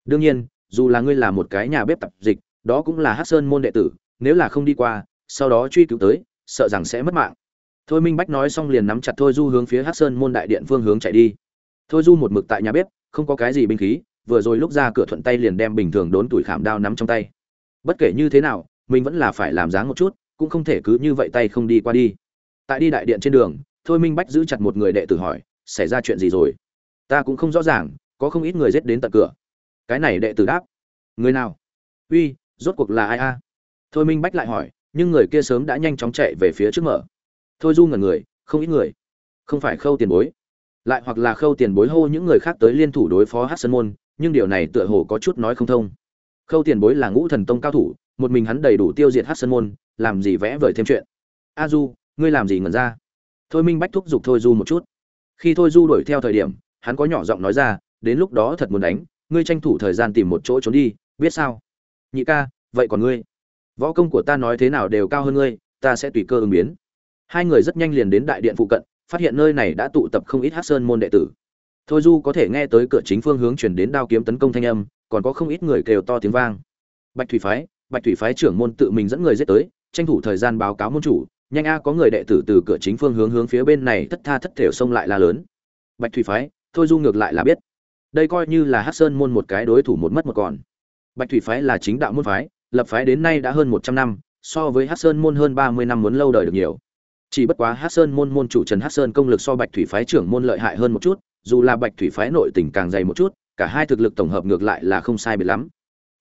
Đương nhiên, dù là ngươi là một cái nhà bếp tập dịch, đó cũng là hát sơn môn đệ tử, nếu là không đi qua, sau đó truy cứu tới, sợ rằng sẽ mất mạng. Thôi minh bách nói xong liền nắm chặt thôi du hướng phía hát sơn môn đại điện phương hướng chạy đi. Thôi du một mực tại nhà bếp, không có cái gì binh khí, vừa rồi lúc ra cửa thuận tay liền đem bình thường đốn tuổi khảm đao nắm trong tay bất kể như thế nào, mình vẫn là phải làm dáng một chút, cũng không thể cứ như vậy tay không đi qua đi. Tại đi đại điện trên đường, thôi minh bách giữ chặt một người đệ tử hỏi, xảy ra chuyện gì rồi? Ta cũng không rõ ràng, có không ít người giết đến tận cửa. Cái này đệ tử đáp, người nào? Uy, rốt cuộc là ai a? Thôi minh bách lại hỏi, nhưng người kia sớm đã nhanh chóng chạy về phía trước mở. Thôi du ngần người, không ít người. Không phải khâu tiền bối. Lại hoặc là khâu tiền bối hô những người khác tới liên thủ đối phó hát sơn môn, nhưng điều này tựa hồ có chút nói không thông khâu tiền bối là ngũ thần tông cao thủ, một mình hắn đầy đủ tiêu diệt hát sơn môn, làm gì vẽ vời thêm chuyện. A du, ngươi làm gì ngẩn ra? Thôi minh bách thúc giục thôi du một chút. Khi thôi du đuổi theo thời điểm, hắn có nhỏ giọng nói ra, đến lúc đó thật muốn đánh, ngươi tranh thủ thời gian tìm một chỗ trốn đi, biết sao? Nhị ca, vậy còn ngươi? Võ công của ta nói thế nào đều cao hơn ngươi, ta sẽ tùy cơ ứng biến. Hai người rất nhanh liền đến đại điện phụ cận, phát hiện nơi này đã tụ tập không ít hát sơn môn đệ tử. Thôi du có thể nghe tới cửa chính phương hướng chuyển đến đao kiếm tấn công thanh âm còn có không ít người kêu to tiếng vang. Bạch thủy phái, bạch thủy phái trưởng môn tự mình dẫn người giết tới, tranh thủ thời gian báo cáo môn chủ, nhanh a, có người đệ tử từ cửa chính phương hướng hướng phía bên này thất tha thất thểu xông lại la lớn. Bạch thủy phái, thôi du ngược lại là biết. Đây coi như là hát sơn môn một cái đối thủ một mất một còn. Bạch thủy phái là chính đạo môn phái, lập phái đến nay đã hơn một trăm năm, so với hát sơn môn hơn ba mươi năm muốn lâu đời được nhiều. Chỉ bất quá hát sơn môn môn chủ trần hát sơn công lực so bạch thủy phái trưởng môn lợi hại hơn một chút, dù là bạch thủy phái nội tình càng dày một chút cả hai thực lực tổng hợp ngược lại là không sai biệt lắm.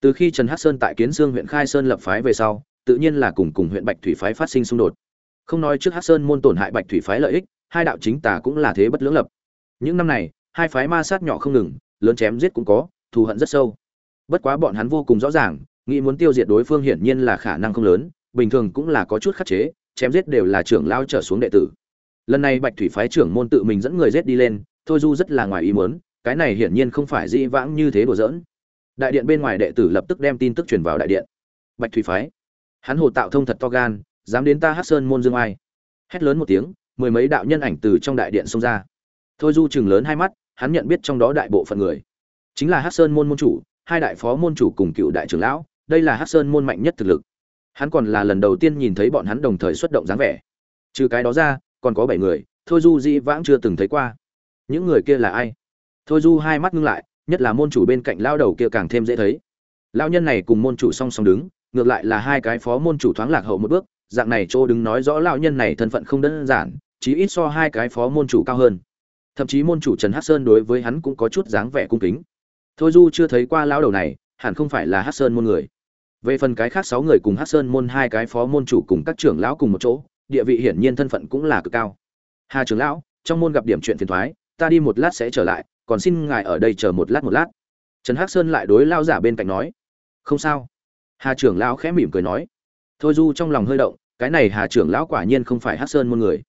Từ khi trần hắc sơn tại kiến dương huyện khai sơn lập phái về sau, tự nhiên là cùng cùng huyện bạch thủy phái phát sinh xung đột. Không nói trước hắc sơn môn tổn hại bạch thủy phái lợi ích, hai đạo chính tà cũng là thế bất lưỡng lập. Những năm này, hai phái ma sát nhỏ không ngừng, lớn chém giết cũng có, thù hận rất sâu. Bất quá bọn hắn vô cùng rõ ràng, nghĩ muốn tiêu diệt đối phương hiển nhiên là khả năng không lớn, bình thường cũng là có chút khắc chế, chém giết đều là trưởng lao trở xuống đệ tử. Lần này bạch thủy phái trưởng môn tự mình dẫn người giết đi lên, thôi du rất là ngoài ý muốn cái này hiển nhiên không phải dĩ vãng như thế đùa giỡn. Đại điện bên ngoài đệ tử lập tức đem tin tức truyền vào đại điện. Bạch thủy phái. Hắn hồ tạo thông thật to gan, dám đến ta hắc sơn môn dương ai. Hét lớn một tiếng, mười mấy đạo nhân ảnh từ trong đại điện xông ra. Thôi du chừng lớn hai mắt, hắn nhận biết trong đó đại bộ phận người. Chính là hắc sơn môn môn chủ, hai đại phó môn chủ cùng cựu đại trưởng lão, đây là hắc sơn môn mạnh nhất thực lực. Hắn còn là lần đầu tiên nhìn thấy bọn hắn đồng thời xuất động dáng vẻ. Trừ cái đó ra, còn có bảy người, thôi du di vãng chưa từng thấy qua. Những người kia là ai? Thôi du hai mắt ngưng lại, nhất là môn chủ bên cạnh lao đầu kia càng thêm dễ thấy. Lao nhân này cùng môn chủ song song đứng, ngược lại là hai cái phó môn chủ thoáng lạc hậu một bước, dạng này chỗ đứng nói rõ lao nhân này thân phận không đơn giản, chí ít so hai cái phó môn chủ cao hơn. Thậm chí môn chủ trần hát sơn đối với hắn cũng có chút dáng vẻ cung kính. Thôi du chưa thấy qua lao đầu này, hẳn không phải là hát sơn môn người. Về phần cái khác sáu người cùng hát sơn môn hai cái phó môn chủ cùng các trưởng lão cùng một chỗ, địa vị hiển nhiên thân phận cũng là cực cao. Hà trưởng lão, trong môn gặp điểm chuyện phiền thoái, ta đi một lát sẽ trở lại còn xin ngài ở đây chờ một lát một lát. Trần hắc sơn lại đối lao giả bên cạnh nói, không sao. Hà trưởng lão khẽ mỉm cười nói, thôi du trong lòng hơi động, cái này hà trưởng lão quả nhiên không phải hắc sơn môn người.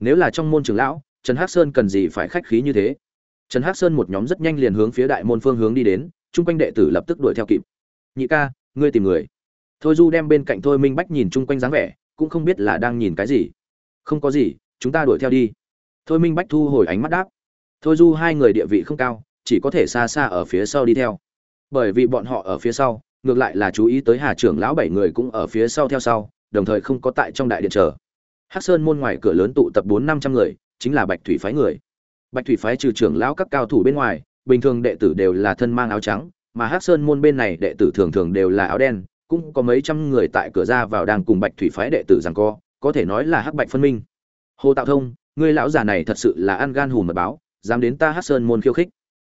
Nếu là trong môn trưởng lão, trần hắc sơn cần gì phải khách khí như thế? Trần hắc sơn một nhóm rất nhanh liền hướng phía đại môn phương hướng đi đến, chung quanh đệ tử lập tức đuổi theo kịp. Nhị ca, ngươi tìm người. Thôi du đem bên cạnh thôi minh bách nhìn chung quanh dáng vẻ, cũng không biết là đang nhìn cái gì. Không có gì, chúng ta đuổi theo đi. Thôi minh bách thu hồi ánh mắt đáp thôi du hai người địa vị không cao, chỉ có thể xa xa ở phía sau đi theo. Bởi vì bọn họ ở phía sau, ngược lại là chú ý tới hà trưởng lão bảy người cũng ở phía sau theo sau, đồng thời không có tại trong đại điện chờ. Hắc sơn môn ngoài cửa lớn tụ tập bốn năm trăm người, chính là bạch thủy phái người. Bạch thủy phái trừ trưởng lão các cao thủ bên ngoài, bình thường đệ tử đều là thân mang áo trắng, mà hắc sơn môn bên này đệ tử thường thường đều là áo đen, cũng có mấy trăm người tại cửa ra vào đang cùng bạch thủy phái đệ tử rằng co, có thể nói là hắc bạch phân minh. Hồ tạo thông người lão già này thật sự là ăn gan hùm mật báo dám đến ta hắc sơn môn khiêu khích.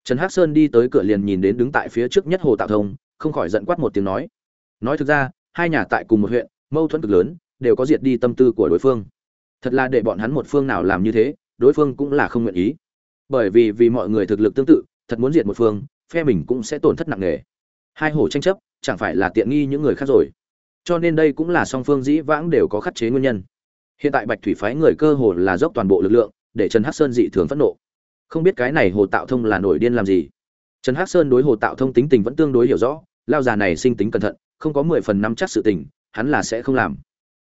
Trần hắc sơn đi tới cửa liền nhìn đến đứng tại phía trước nhất hồ tạo thông, không khỏi giận quát một tiếng nói. Nói thực ra, hai nhà tại cùng một huyện, mâu thuẫn cực lớn, đều có diệt đi tâm tư của đối phương. Thật là để bọn hắn một phương nào làm như thế, đối phương cũng là không nguyện ý. Bởi vì vì mọi người thực lực tương tự, thật muốn diệt một phương, phe mình cũng sẽ tổn thất nặng nề. Hai hổ tranh chấp, chẳng phải là tiện nghi những người khác rồi. Cho nên đây cũng là song phương dĩ vãng đều có khắc chế nguyên nhân. Hiện tại bạch thủy phái người cơ hồ là dốc toàn bộ lực lượng, để trần hắc sơn dị thường phẫn nộ không biết cái này hồ tạo thông là nổi điên làm gì. Trần hắc sơn đối hồ tạo thông tính tình vẫn tương đối hiểu rõ, lao già này sinh tính cẩn thận, không có mười phần năm chắc sự tình, hắn là sẽ không làm.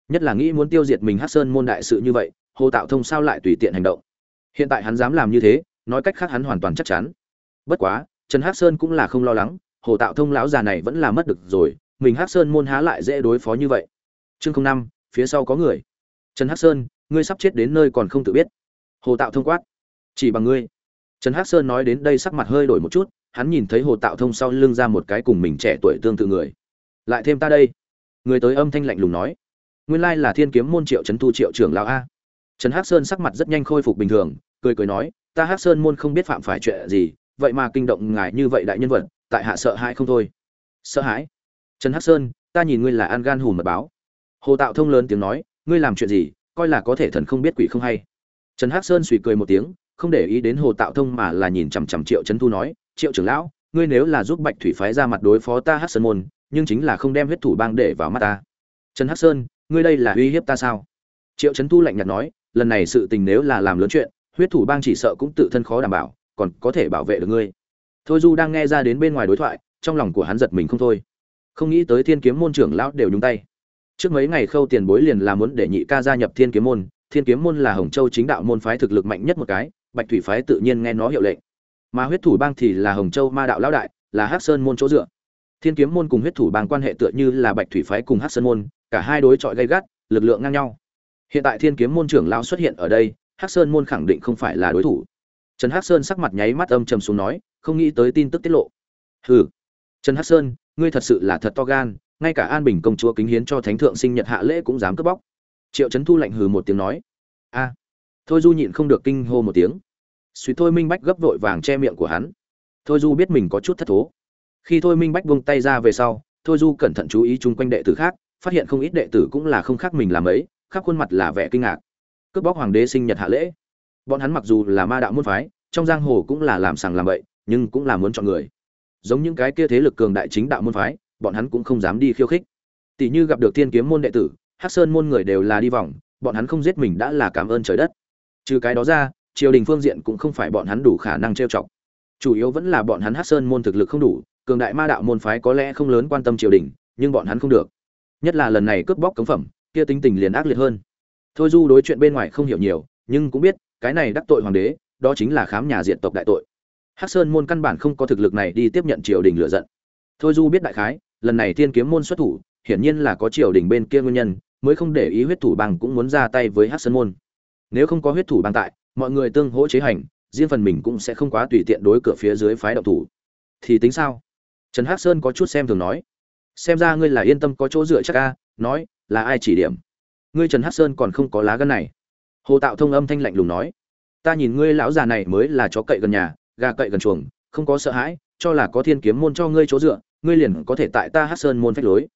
Nhất là nghĩ muốn tiêu diệt mình hắc sơn môn đại sự như vậy, hồ tạo thông sao lại tùy tiện hành động? Hiện tại hắn dám làm như thế, nói cách khác hắn hoàn toàn chắc chắn. Bất quá, trần hắc sơn cũng là không lo lắng, hồ tạo thông lão già này vẫn là mất được rồi, mình hắc sơn môn há lại dễ đối phó như vậy. Chương không năm, phía sau có người. Trần hắc sơn, ngươi sắp chết đến nơi còn không tự biết. Hồ tạo thông quát. Chỉ bằng ngươi trần hắc sơn nói đến đây sắc mặt hơi đổi một chút, hắn nhìn thấy hồ tạo thông sau lưng ra một cái cùng mình trẻ tuổi tương tự người. Lại thêm ta đây. Người tới âm thanh lạnh lùng nói. Nguyên lai là thiên kiếm môn triệu trấn thu triệu trưởng lão a. Trần hắc sơn sắc mặt rất nhanh khôi phục bình thường, cười cười nói, ta hắc sơn môn không biết phạm phải chuyện gì, vậy mà kinh động ngài như vậy đại nhân vật, tại hạ sợ hãi không thôi. Sợ hãi? Trần hắc sơn, ta nhìn ngươi là an gan hùm mật báo. Hồ tạo thông lớn tiếng nói, ngươi làm chuyện gì, coi là có thể thần không biết quỷ không hay. Trần hắc sơn suy cười một tiếng không để ý đến hồ tạo thông mà là nhìn chằm chằm triệu trấn thu nói, triệu trưởng lão, ngươi nếu là giúp bạch thủy phái ra mặt đối phó ta hắc sơn môn, nhưng chính là không đem huyết thủ bang để vào mắt ta. Trần hắc sơn, ngươi đây là uy hiếp ta sao? Triệu trấn thu lạnh nhạt nói, lần này sự tình nếu là làm lớn chuyện, huyết thủ bang chỉ sợ cũng tự thân khó đảm bảo, còn có thể bảo vệ được ngươi. Thôi du đang nghe ra đến bên ngoài đối thoại, trong lòng của hắn giật mình không thôi. Không nghĩ tới thiên kiếm môn trưởng lão đều nhúng tay. Trước mấy ngày khâu tiền bối liền là muốn để nhị ca gia nhập thiên kiếm môn, thiên kiếm môn là hồng châu chính đạo môn phái thực lực mạnh nhất một cái bạch thủy phái tự nhiên nghe nó hiệu lệnh. Mà huyết thủ bang thì là hồng châu ma đạo lão đại, là hắc sơn môn chỗ dựa. Thiên kiếm môn cùng huyết thủ bang quan hệ tựa như là bạch thủy phái cùng hắc sơn môn, cả hai đối chọi gây gắt, lực lượng ngang nhau. Hiện tại thiên kiếm môn trưởng lão xuất hiện ở đây, hắc sơn môn khẳng định không phải là đối thủ. Trần hắc sơn sắc mặt nháy mắt âm trầm xuống nói, không nghĩ tới tin tức tiết lộ. Hừ. Trần hắc sơn, ngươi thật sự là thật to gan, ngay cả an bình công chúa kính hiến cho thánh thượng sinh nhật hạ lễ cũng dám cướp bóc. Triệu trấn thu lạnh hừ một tiếng nói. A thôi du nhịn không được kinh hô một tiếng. Suy thôi minh bách gấp vội vàng che miệng của hắn. Thôi du biết mình có chút thất thố. Khi thôi minh bách buông tay ra về sau, thôi du cẩn thận chú ý chung quanh đệ tử khác, phát hiện không ít đệ tử cũng là không khác mình làm ấy, khắp khuôn mặt là vẻ kinh ngạc. Cướp bóc hoàng đế sinh nhật hạ lễ. Bọn hắn mặc dù là ma đạo môn phái, trong giang hồ cũng là làm sàng làm bậy, nhưng cũng là muốn chọn người. Giống những cái kia thế lực cường đại chính đạo môn phái, bọn hắn cũng không dám đi khiêu khích. Tỷ như gặp được thiên kiếm môn đệ tử, hắc sơn môn người đều là đi vòng, bọn hắn không giết mình đã là cảm ơn trời đất trừ cái đó ra, triều đình phương diện cũng không phải bọn hắn đủ khả năng trêu chọc. Chủ yếu vẫn là bọn hắn hắc sơn môn thực lực không đủ, cường đại ma đạo môn phái có lẽ không lớn quan tâm triều đình, nhưng bọn hắn không được. Nhất là lần này cướp bóc cống phẩm, kia tính tình liền ác liệt hơn. Thôi du đối chuyện bên ngoài không hiểu nhiều, nhưng cũng biết, cái này đắc tội hoàng đế, đó chính là khám nhà diện tộc đại tội. Hắc sơn môn căn bản không có thực lực này đi tiếp nhận triều đình lựa giận. Thôi du biết đại khái, lần này thiên kiếm môn xuất thủ, hiển nhiên là có triều đình bên kia nguyên nhân, mới không để ý huyết thủ bang cũng muốn ra tay với hắc sơn môn nếu không có huyết thủ bàn tại, mọi người tương hỗ chế hành, riêng phần mình cũng sẽ không quá tùy tiện đối cửa phía dưới phái động thủ. Thì tính sao? Trần hắc sơn có chút xem thường nói. Xem ra ngươi là yên tâm có chỗ dựa chắc a, nói, là ai chỉ điểm? Ngươi trần hắc sơn còn không có lá gân này. Hồ tạo thông âm thanh lạnh lùng nói. Ta nhìn ngươi lão già này mới là chó cậy gần nhà, gà cậy gần chuồng, không có sợ hãi, cho là có thiên kiếm môn cho ngươi chỗ dựa, ngươi liền có thể tại ta hắc sơn môn phách lối.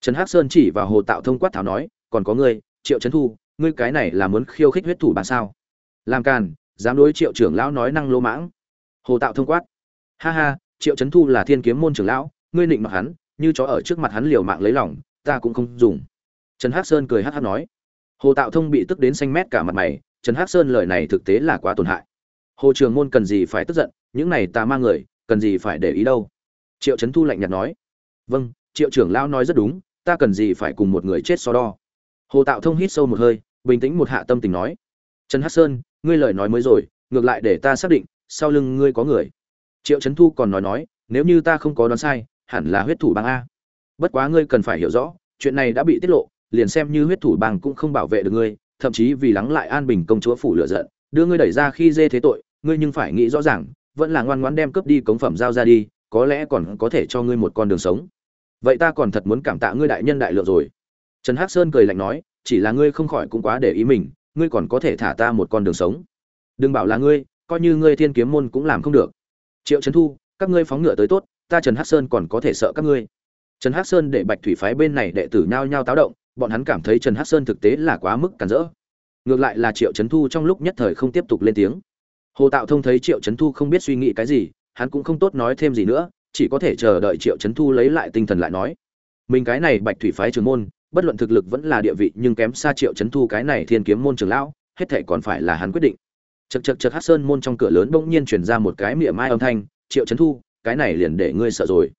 Trần hắc sơn chỉ vào hồ tạo thông quát thảo nói, còn có ngươi, triệu trấn thu ngươi cái này là muốn khiêu khích huyết thủ bàn sao? Làm càn, dám đối triệu trưởng lão nói năng lô mãng. Hồ tạo thông quát. Ha ha, triệu trấn thu là thiên kiếm môn trưởng lão, ngươi định mặc hắn, như chó ở trước mặt hắn liều mạng lấy lòng, ta cũng không dùng. Trần hắc sơn cười hắc hắc nói. Hồ tạo thông bị tức đến xanh mét cả mặt mày, trần hắc sơn lời này thực tế là quá tổn hại. Hồ trường môn cần gì phải tức giận, những này ta mang người, cần gì phải để ý đâu? Triệu trấn thu lạnh nhạt nói. Vâng triệu trưởng lão nói rất đúng, ta cần gì phải cùng một người chết so đo? Hồ tạo thông hít sâu một hơi bình tĩnh một hạ tâm tình nói, trần hắc sơn, ngươi lời nói mới rồi, ngược lại để ta xác định, sau lưng ngươi có người. Triệu trấn thu còn nói nói, nếu như ta không có đoán sai, hẳn là huyết thủ bang a. Bất quá ngươi cần phải hiểu rõ, chuyện này đã bị tiết lộ, liền xem như huyết thủ bang cũng không bảo vệ được ngươi, thậm chí vì lắng lại an bình công chúa phủ lựa giận, đưa ngươi đẩy ra khi dê thế tội, ngươi nhưng phải nghĩ rõ ràng, vẫn là ngoan ngoãn đem cướp đi cống phẩm giao ra đi, có lẽ còn có thể cho ngươi một con đường sống. Vậy ta còn thật muốn cảm tạ ngươi đại nhân đại lượng rồi. Trần hắc sơn cười lạnh nói chỉ là ngươi không khỏi cũng quá để ý mình, ngươi còn có thể thả ta một con đường sống. Đừng bảo là ngươi, coi như ngươi thiên kiếm môn cũng làm không được. Triệu trấn thu, các ngươi phóng ngựa tới tốt, ta trần hắc sơn còn có thể sợ các ngươi. Trần hắc sơn để bạch thủy phái bên này đệ tử nhao nhao táo động, bọn hắn cảm thấy trần hắc sơn thực tế là quá mức cản rỡ. Ngược lại là triệu trấn thu trong lúc nhất thời không tiếp tục lên tiếng. Hồ tạo thông thấy triệu trấn thu không biết suy nghĩ cái gì, hắn cũng không tốt nói thêm gì nữa, chỉ có thể chờ đợi triệu trấn thu lấy lại tinh thần lại nói. Mình cái này bạch thủy phái trường môn bất luận thực lực vẫn là địa vị nhưng kém xa triệu chấn thu cái này thiên kiếm môn trường lão, hết thể còn phải là hắn quyết định. Chật chật chật hát sơn môn trong cửa lớn bỗng nhiên chuyển ra một cái miệng mai âm thanh, triệu chấn thu, cái này liền để ngươi sợ rồi.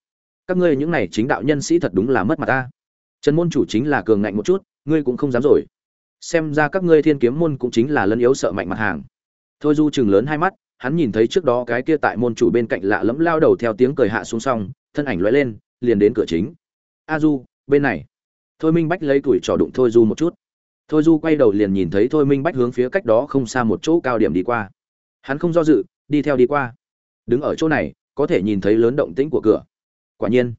Các ngươi những này chính đạo nhân sĩ thật đúng là mất mặt ta. Trần môn chủ chính là cường ngạnh một chút, ngươi cũng không dám rồi. Xem ra các ngươi thiên kiếm môn cũng chính là lân yếu sợ mạnh mặt hàng. Thôi du chừng lớn hai mắt, hắn nhìn thấy trước đó cái kia tại môn chủ bên cạnh lạ lẫm lao đầu theo tiếng cười hạ xuống xong, thân ảnh lóe lên, liền đến cửa chính. A du, bên này thôi minh bách lấy tuổi trò đụng thôi du một chút. Thôi du quay đầu liền nhìn thấy thôi minh bách hướng phía cách đó không xa một chỗ cao điểm đi qua. Hắn không do dự, đi theo đi qua. Đứng ở chỗ này, có thể nhìn thấy lớn động tĩnh của cửa. Quả nhiên,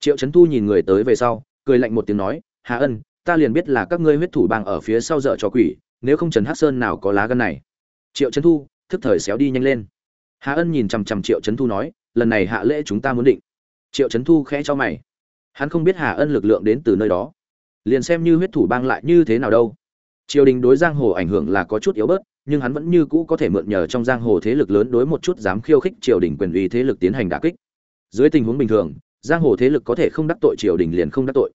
triệu trấn thu nhìn người tới về sau, cười lạnh một tiếng nói, hà ân, ta liền biết là các ngươi huyết thủ bang ở phía sau dợ cho quỷ, nếu không trần hắc sơn nào có lá gân này. Triệu trấn thu thức thời xéo đi nhanh lên. Hà ân nhìn chằm chằm triệu trấn thu nói, lần này hạ lễ chúng ta muốn định. Triệu trấn thu khẽ cho mày. Hắn không biết hà ân lực lượng đến từ nơi đó liền xem như huyết thủ bang lại như thế nào đâu. Triều đình đối giang hồ ảnh hưởng là có chút yếu bớt, nhưng hắn vẫn như cũ có thể mượn nhờ trong giang hồ thế lực lớn đối một chút dám khiêu khích triều đình quyền uy thế lực tiến hành đả kích. Dưới tình huống bình thường, giang hồ thế lực có thể không đắc tội triều đình liền không đắc tội.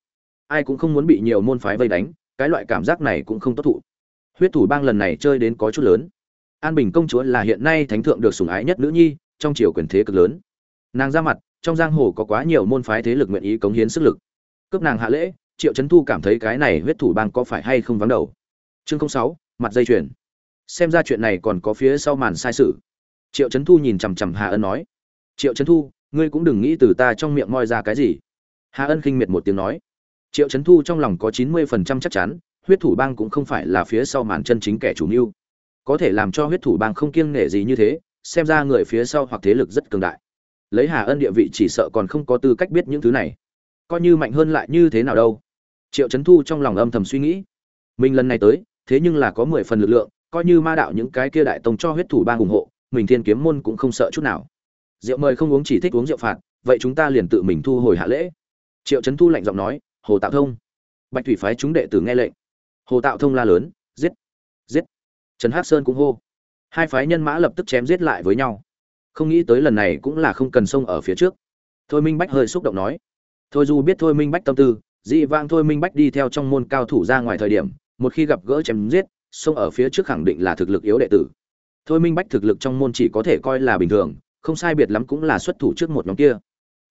Ai cũng không muốn bị nhiều môn phái vây đánh, cái loại cảm giác này cũng không tốt thụ. Huyết thủ bang lần này chơi đến có chút lớn. An bình công chúa là hiện nay thánh thượng được sủng ái nhất nữ nhi, trong triều quyền thế cực lớn. Nàng ra mặt, trong giang hồ có quá nhiều môn phái thế lực nguyện ý cống hiến sức lực. Cướp nàng hạ lễ triệu trấn thu cảm thấy cái này huyết thủ bang có phải hay không vắng đầu? Chương sáu, mặt dây chuyền. Xem ra chuyện này còn có phía sau màn sai sự. Triệu trấn thu nhìn chằm chằm hà ân nói. Triệu trấn thu, ngươi cũng đừng nghĩ từ ta trong miệng moi ra cái gì. Hà ân khinh miệt một tiếng nói. Triệu trấn thu trong lòng có chín mươi phần trăm chắc chắn, huyết thủ bang cũng không phải là phía sau màn chân chính kẻ chủ mưu. Có thể làm cho huyết thủ bang không kiêng nể gì như thế, xem ra người phía sau hoặc thế lực rất cường đại. Lấy hà ân địa vị chỉ sợ còn không có tư cách biết những thứ này. Coi như mạnh hơn lại như thế nào đâu triệu trấn thu trong lòng âm thầm suy nghĩ. Mình lần này tới, thế nhưng là có mười phần lực lượng, coi như ma đạo những cái kia đại tông cho huyết thủ bang ủng hộ, mình thiên kiếm môn cũng không sợ chút nào. Rượu mời không uống chỉ thích uống rượu phạt, vậy chúng ta liền tự mình thu hồi hạ lễ. Triệu trấn thu lạnh giọng nói, hồ tạo thông. Bạch thủy phái chúng đệ tử nghe lệnh. Hồ tạo thông la lớn, giết giết. Trần hắc sơn cũng hô. Hai phái nhân mã lập tức chém giết lại với nhau. Không nghĩ tới lần này cũng là không cần sông ở phía trước. Thôi minh bách hơi xúc động nói. Thôi dù biết thôi minh bách tâm tư dị vang thôi minh bách đi theo trong môn cao thủ ra ngoài thời điểm, một khi gặp gỡ chém giết sông ở phía trước khẳng định là thực lực yếu đệ tử. Thôi minh bách thực lực trong môn chỉ có thể coi là bình thường, không sai biệt lắm cũng là xuất thủ trước một nhóm kia.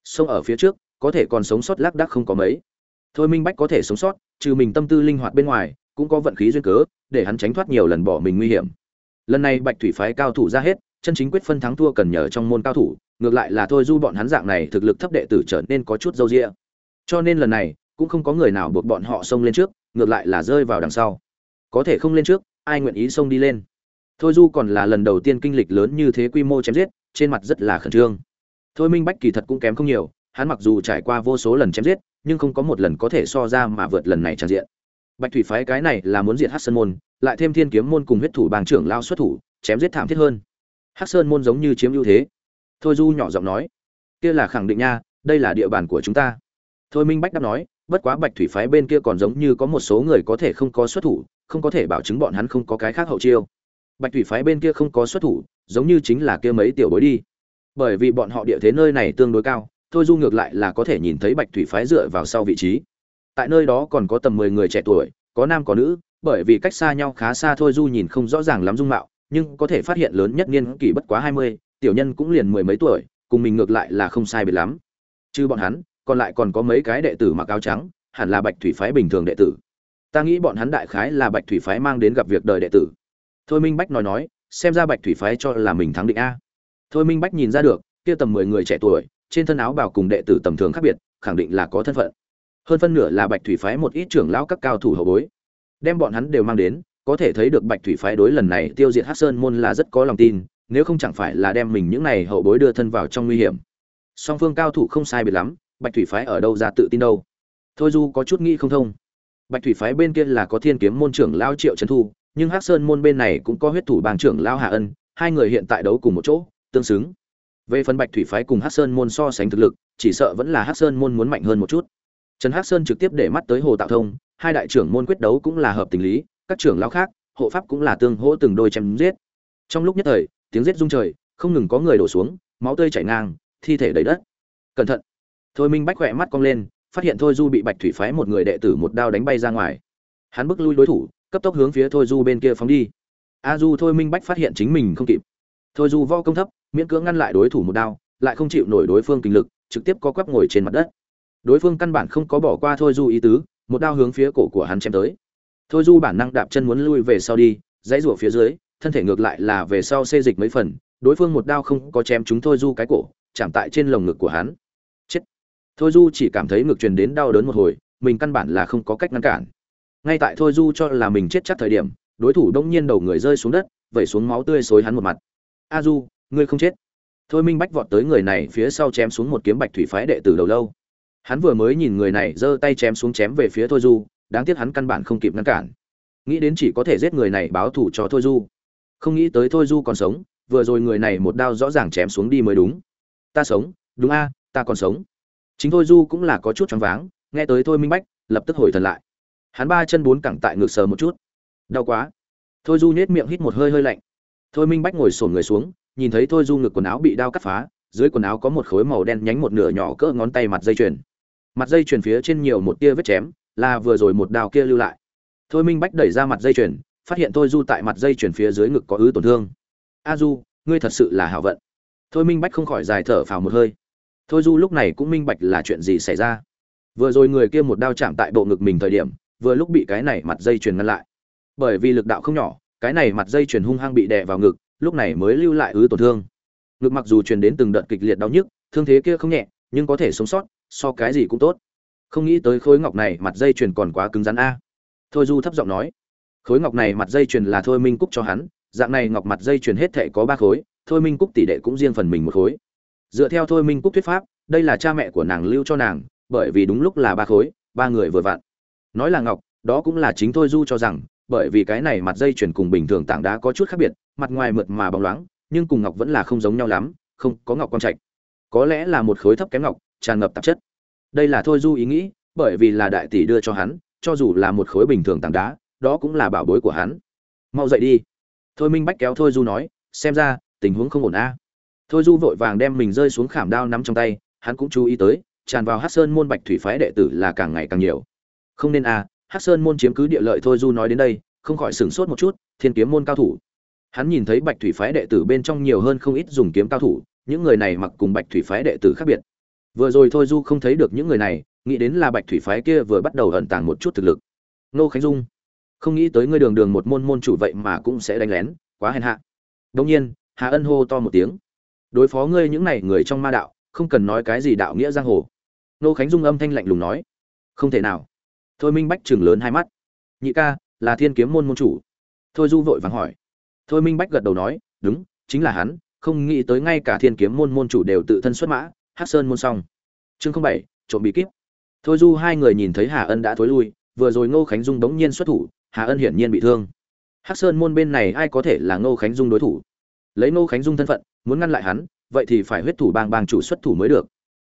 Sông ở phía trước, có thể còn sống sót lác đác không có mấy. Thôi minh bách có thể sống sót, trừ mình tâm tư linh hoạt bên ngoài, cũng có vận khí duyên cớ, để hắn tránh thoát nhiều lần bỏ mình nguy hiểm. Lần này bạch thủy phái cao thủ ra hết, chân chính quyết phân thắng thua cần nhờ trong môn cao thủ, ngược lại là thôi du bọn hắn dạng này thực lực thấp đệ tử trở nên có chút dâu rĩa cho nên lần này cũng không có người nào buộc bọn họ xông lên trước, ngược lại là rơi vào đằng sau. Có thể không lên trước, ai nguyện ý xông đi lên? Thôi du còn là lần đầu tiên kinh lịch lớn như thế quy mô chém giết, trên mặt rất là khẩn trương. Thôi minh bách kỳ thật cũng kém không nhiều, hắn mặc dù trải qua vô số lần chém giết, nhưng không có một lần có thể so ra mà vượt lần này tràn diện. Bạch thủy phái cái này là muốn diệt hát sơn môn, lại thêm thiên kiếm môn cùng huyết thủ bàng trưởng lao xuất thủ, chém giết thảm thiết hơn. Hát sơn môn giống như chiếm ưu thế. Thôi du nhỏ giọng nói, kia là khẳng định nha, đây là địa bàn của chúng ta. Thôi minh bách đáp nói bất quá bạch thủy phái bên kia còn giống như có một số người có thể không có xuất thủ, không có thể bảo chứng bọn hắn không có cái khác hậu chiêu. Bạch thủy phái bên kia không có xuất thủ, giống như chính là kia mấy tiểu bối đi. Bởi vì bọn họ địa thế nơi này tương đối cao, thôi du ngược lại là có thể nhìn thấy bạch thủy phái dựa vào sau vị trí. Tại nơi đó còn có tầm mười người trẻ tuổi, có nam có nữ, bởi vì cách xa nhau khá xa thôi du nhìn không rõ ràng lắm dung mạo, nhưng có thể phát hiện lớn nhất niên kỷ bất quá hai mươi, tiểu nhân cũng liền mười mấy tuổi, cùng mình ngược lại là không sai biệt lắm. Chứ bọn hắn còn lại còn có mấy cái đệ tử mặc áo trắng, hẳn là bạch thủy phái bình thường đệ tử. Ta nghĩ bọn hắn đại khái là bạch thủy phái mang đến gặp việc đời đệ tử. Thôi minh bách nói nói, xem ra bạch thủy phái cho là mình thắng định a. Thôi minh bách nhìn ra được, kia tầm mười người trẻ tuổi, trên thân áo bảo cùng đệ tử tầm thường khác biệt, khẳng định là có thân phận. Hơn phân nửa là bạch thủy phái một ít trưởng lão các cao thủ hậu bối. Đem bọn hắn đều mang đến, có thể thấy được bạch thủy phái đối lần này tiêu diệt hát sơn môn là rất có lòng tin, nếu không chẳng phải là đem mình những này hậu bối đưa thân vào trong nguy hiểm. Song phương cao thủ không sai biệt lắm bạch thủy phái ở đâu ra tự tin đâu? Thôi du có chút nghĩ không thông. Bạch thủy phái bên kia là có thiên kiếm môn trưởng lao triệu trấn thu, nhưng hắc sơn môn bên này cũng có huyết thủ bang trưởng lao hạ ân, hai người hiện tại đấu cùng một chỗ, tương xứng. Về phần bạch thủy phái cùng hắc sơn môn so sánh thực lực, chỉ sợ vẫn là hắc sơn môn muốn mạnh hơn một chút. Trần hắc sơn trực tiếp để mắt tới hồ tạo thông, hai đại trưởng môn quyết đấu cũng là hợp tình lý, các trưởng lao khác, hộ pháp cũng là tương hỗ từng đôi chém giết. Trong lúc nhất thời, tiếng giết rung trời, không ngừng có người đổ xuống, máu tươi chảy ngang, thi thể đầy đất. Cẩn thận thôi minh bách khỏe mắt cong lên, phát hiện thôi du bị bạch thủy phái một người đệ tử một đao đánh bay ra ngoài. Hắn bước lui đối thủ, cấp tốc hướng phía thôi du bên kia phóng đi. A du thôi minh bách phát hiện chính mình không kịp. Thôi du vo công thấp, miễn cưỡng ngăn lại đối thủ một đao, lại không chịu nổi đối phương kinh lực, trực tiếp có quắp ngồi trên mặt đất. Đối phương căn bản không có bỏ qua thôi du ý tứ, một đao hướng phía cổ của hắn chém tới. Thôi du bản năng đạp chân muốn lui về sau đi, dãy rủa phía dưới, thân thể ngược lại là về sau xê dịch mấy phần, đối phương một đao không có chém chúng thôi du cái cổ, chạm tại trên lồng ngực của hắn thôi du chỉ cảm thấy ngực truyền đến đau đớn một hồi, mình căn bản là không có cách ngăn cản. Ngay tại thôi du cho là mình chết chắc thời điểm, đối thủ đông nhiên đầu người rơi xuống đất, vẩy xuống máu tươi xối hắn một mặt. A du, ngươi không chết. Thôi minh bách vọt tới người này phía sau chém xuống một kiếm bạch thủy phái đệ tử đầu lâu. Hắn vừa mới nhìn người này giơ tay chém xuống chém về phía thôi du, đáng tiếc hắn căn bản không kịp ngăn cản. Nghĩ đến chỉ có thể giết người này báo thù cho thôi du. Không nghĩ tới thôi du còn sống, vừa rồi người này một đao rõ ràng chém xuống đi mới đúng. Ta sống, đúng a, ta còn sống chính thôi du cũng là có chút choáng váng, nghe tới thôi minh bách, lập tức hồi thần lại. Hắn ba chân bốn cẳng tại ngược sờ một chút. Đau quá. Thôi du nhếch miệng hít một hơi hơi lạnh. Thôi minh bách ngồi sổn người xuống, nhìn thấy thôi du ngực quần áo bị đao cắt phá, dưới quần áo có một khối màu đen nhánh một nửa nhỏ cỡ ngón tay mặt dây chuyền. Mặt dây chuyền phía trên nhiều một tia vết chém, là vừa rồi một đao kia lưu lại. Thôi minh bách đẩy ra mặt dây chuyền, phát hiện thôi du tại mặt dây chuyền phía dưới ngực có ứ tổn thương. A du, ngươi thật sự là hảo vận. Thôi minh bách không khỏi dài thở phào một hơi thôi du lúc này cũng minh bạch là chuyện gì xảy ra. Vừa rồi người kia một đao chạm tại bộ ngực mình thời điểm, vừa lúc bị cái này mặt dây chuyền ngăn lại. Bởi vì lực đạo không nhỏ, cái này mặt dây chuyền hung hăng bị đè vào ngực, lúc này mới lưu lại ứ tổn thương. Ngực mặc dù truyền đến từng đợt kịch liệt đau nhức, thương thế kia không nhẹ, nhưng có thể sống sót, so cái gì cũng tốt. Không nghĩ tới khối ngọc này mặt dây chuyền còn quá cứng rắn a. Thôi du thấp giọng nói, khối ngọc này mặt dây chuyền là thôi minh cúc cho hắn, dạng này ngọc mặt dây chuyền hết thệ có ba khối, thôi minh cúc tỷ đệ cũng riêng phần mình một khối dựa theo thôi minh cúc thuyết pháp, đây là cha mẹ của nàng lưu cho nàng, bởi vì đúng lúc là ba khối, ba người vừa vặn. Nói là ngọc, đó cũng là chính thôi du cho rằng, bởi vì cái này mặt dây chuyền cùng bình thường tảng đá có chút khác biệt, mặt ngoài mượt mà bóng loáng, nhưng cùng ngọc vẫn là không giống nhau lắm, không có ngọc quang trạch. Có lẽ là một khối thấp kém ngọc, tràn ngập tạp chất. Đây là thôi du ý nghĩ, bởi vì là đại tỷ đưa cho hắn, cho dù là một khối bình thường tảng đá, đó cũng là bảo bối của hắn. Mau dậy đi. Thôi minh bách kéo thôi du nói, xem ra, tình huống không ổn a thôi du vội vàng đem mình rơi xuống khảm đao nắm trong tay hắn cũng chú ý tới tràn vào hát sơn môn bạch thủy phái đệ tử là càng ngày càng nhiều. Không nên à, hát sơn môn chiếm cứ địa lợi thôi du nói đến đây không khỏi sửng sốt một chút thiên kiếm môn cao thủ. Hắn nhìn thấy bạch thủy phái đệ tử bên trong nhiều hơn không ít dùng kiếm cao thủ những người này mặc cùng bạch thủy phái đệ tử khác biệt. Vừa rồi thôi du không thấy được những người này nghĩ đến là bạch thủy phái kia vừa bắt đầu ẩn tàng một chút thực lực. Nô khánh dung không nghĩ tới ngươi đường đường một môn môn chủ vậy mà cũng sẽ đánh lén quá hèn hạ. Đông nhiên hà ân hô to một tiếng đối phó ngươi những này người trong ma đạo, không cần nói cái gì đạo nghĩa giang hồ. Nô khánh dung âm thanh lạnh lùng nói. Không thể nào. Thôi minh bách chừng lớn hai mắt. Nhị ca, là thiên kiếm môn môn chủ. Thôi du vội vàng hỏi. Thôi minh bách gật đầu nói. Đúng, chính là hắn, không nghĩ tới ngay cả thiên kiếm môn môn chủ đều tự thân xuất mã hát sơn môn xong. Chương không bảy, trộm bị kíp thôi du hai người nhìn thấy hà ân đã thối lui, vừa rồi ngô khánh dung bỗng nhiên xuất thủ, hà ân hiển nhiên bị thương. Hát sơn môn bên này ai có thể là ngô khánh dung đối thủ? Lấy ngô khánh dung thân phận muốn ngăn lại hắn, vậy thì phải huyết thủ bang bang chủ xuất thủ mới được.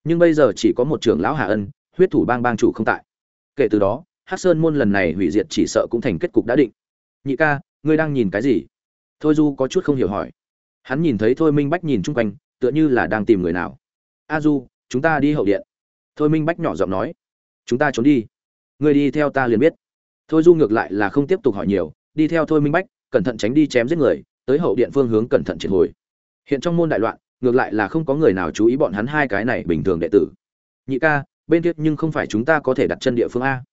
Nhưng bây giờ chỉ có một trưởng lão hà ân, huyết thủ bang bang chủ không tại. Kể từ đó hát sơn môn lần này hủy diệt chỉ sợ cũng thành kết cục đã định. Nhị ca, ngươi đang nhìn cái gì? Thôi du có chút không hiểu hỏi. Hắn nhìn thấy thôi minh bách nhìn chung quanh, tựa như là đang tìm người nào. A du, chúng ta đi hậu điện. Thôi minh bách nhỏ giọng nói. Chúng ta trốn đi. Ngươi đi theo ta liền biết. Thôi du ngược lại là không tiếp tục hỏi nhiều, đi theo thôi minh bách, cẩn thận tránh đi chém giết người, tới hậu điện phương hướng cẩn thận triệt hồi hiện trong môn đại loạn, ngược lại là không có người nào chú ý bọn hắn hai cái này bình thường đệ tử. Nhị ca, bên kia nhưng không phải chúng ta có thể đặt chân địa phương a.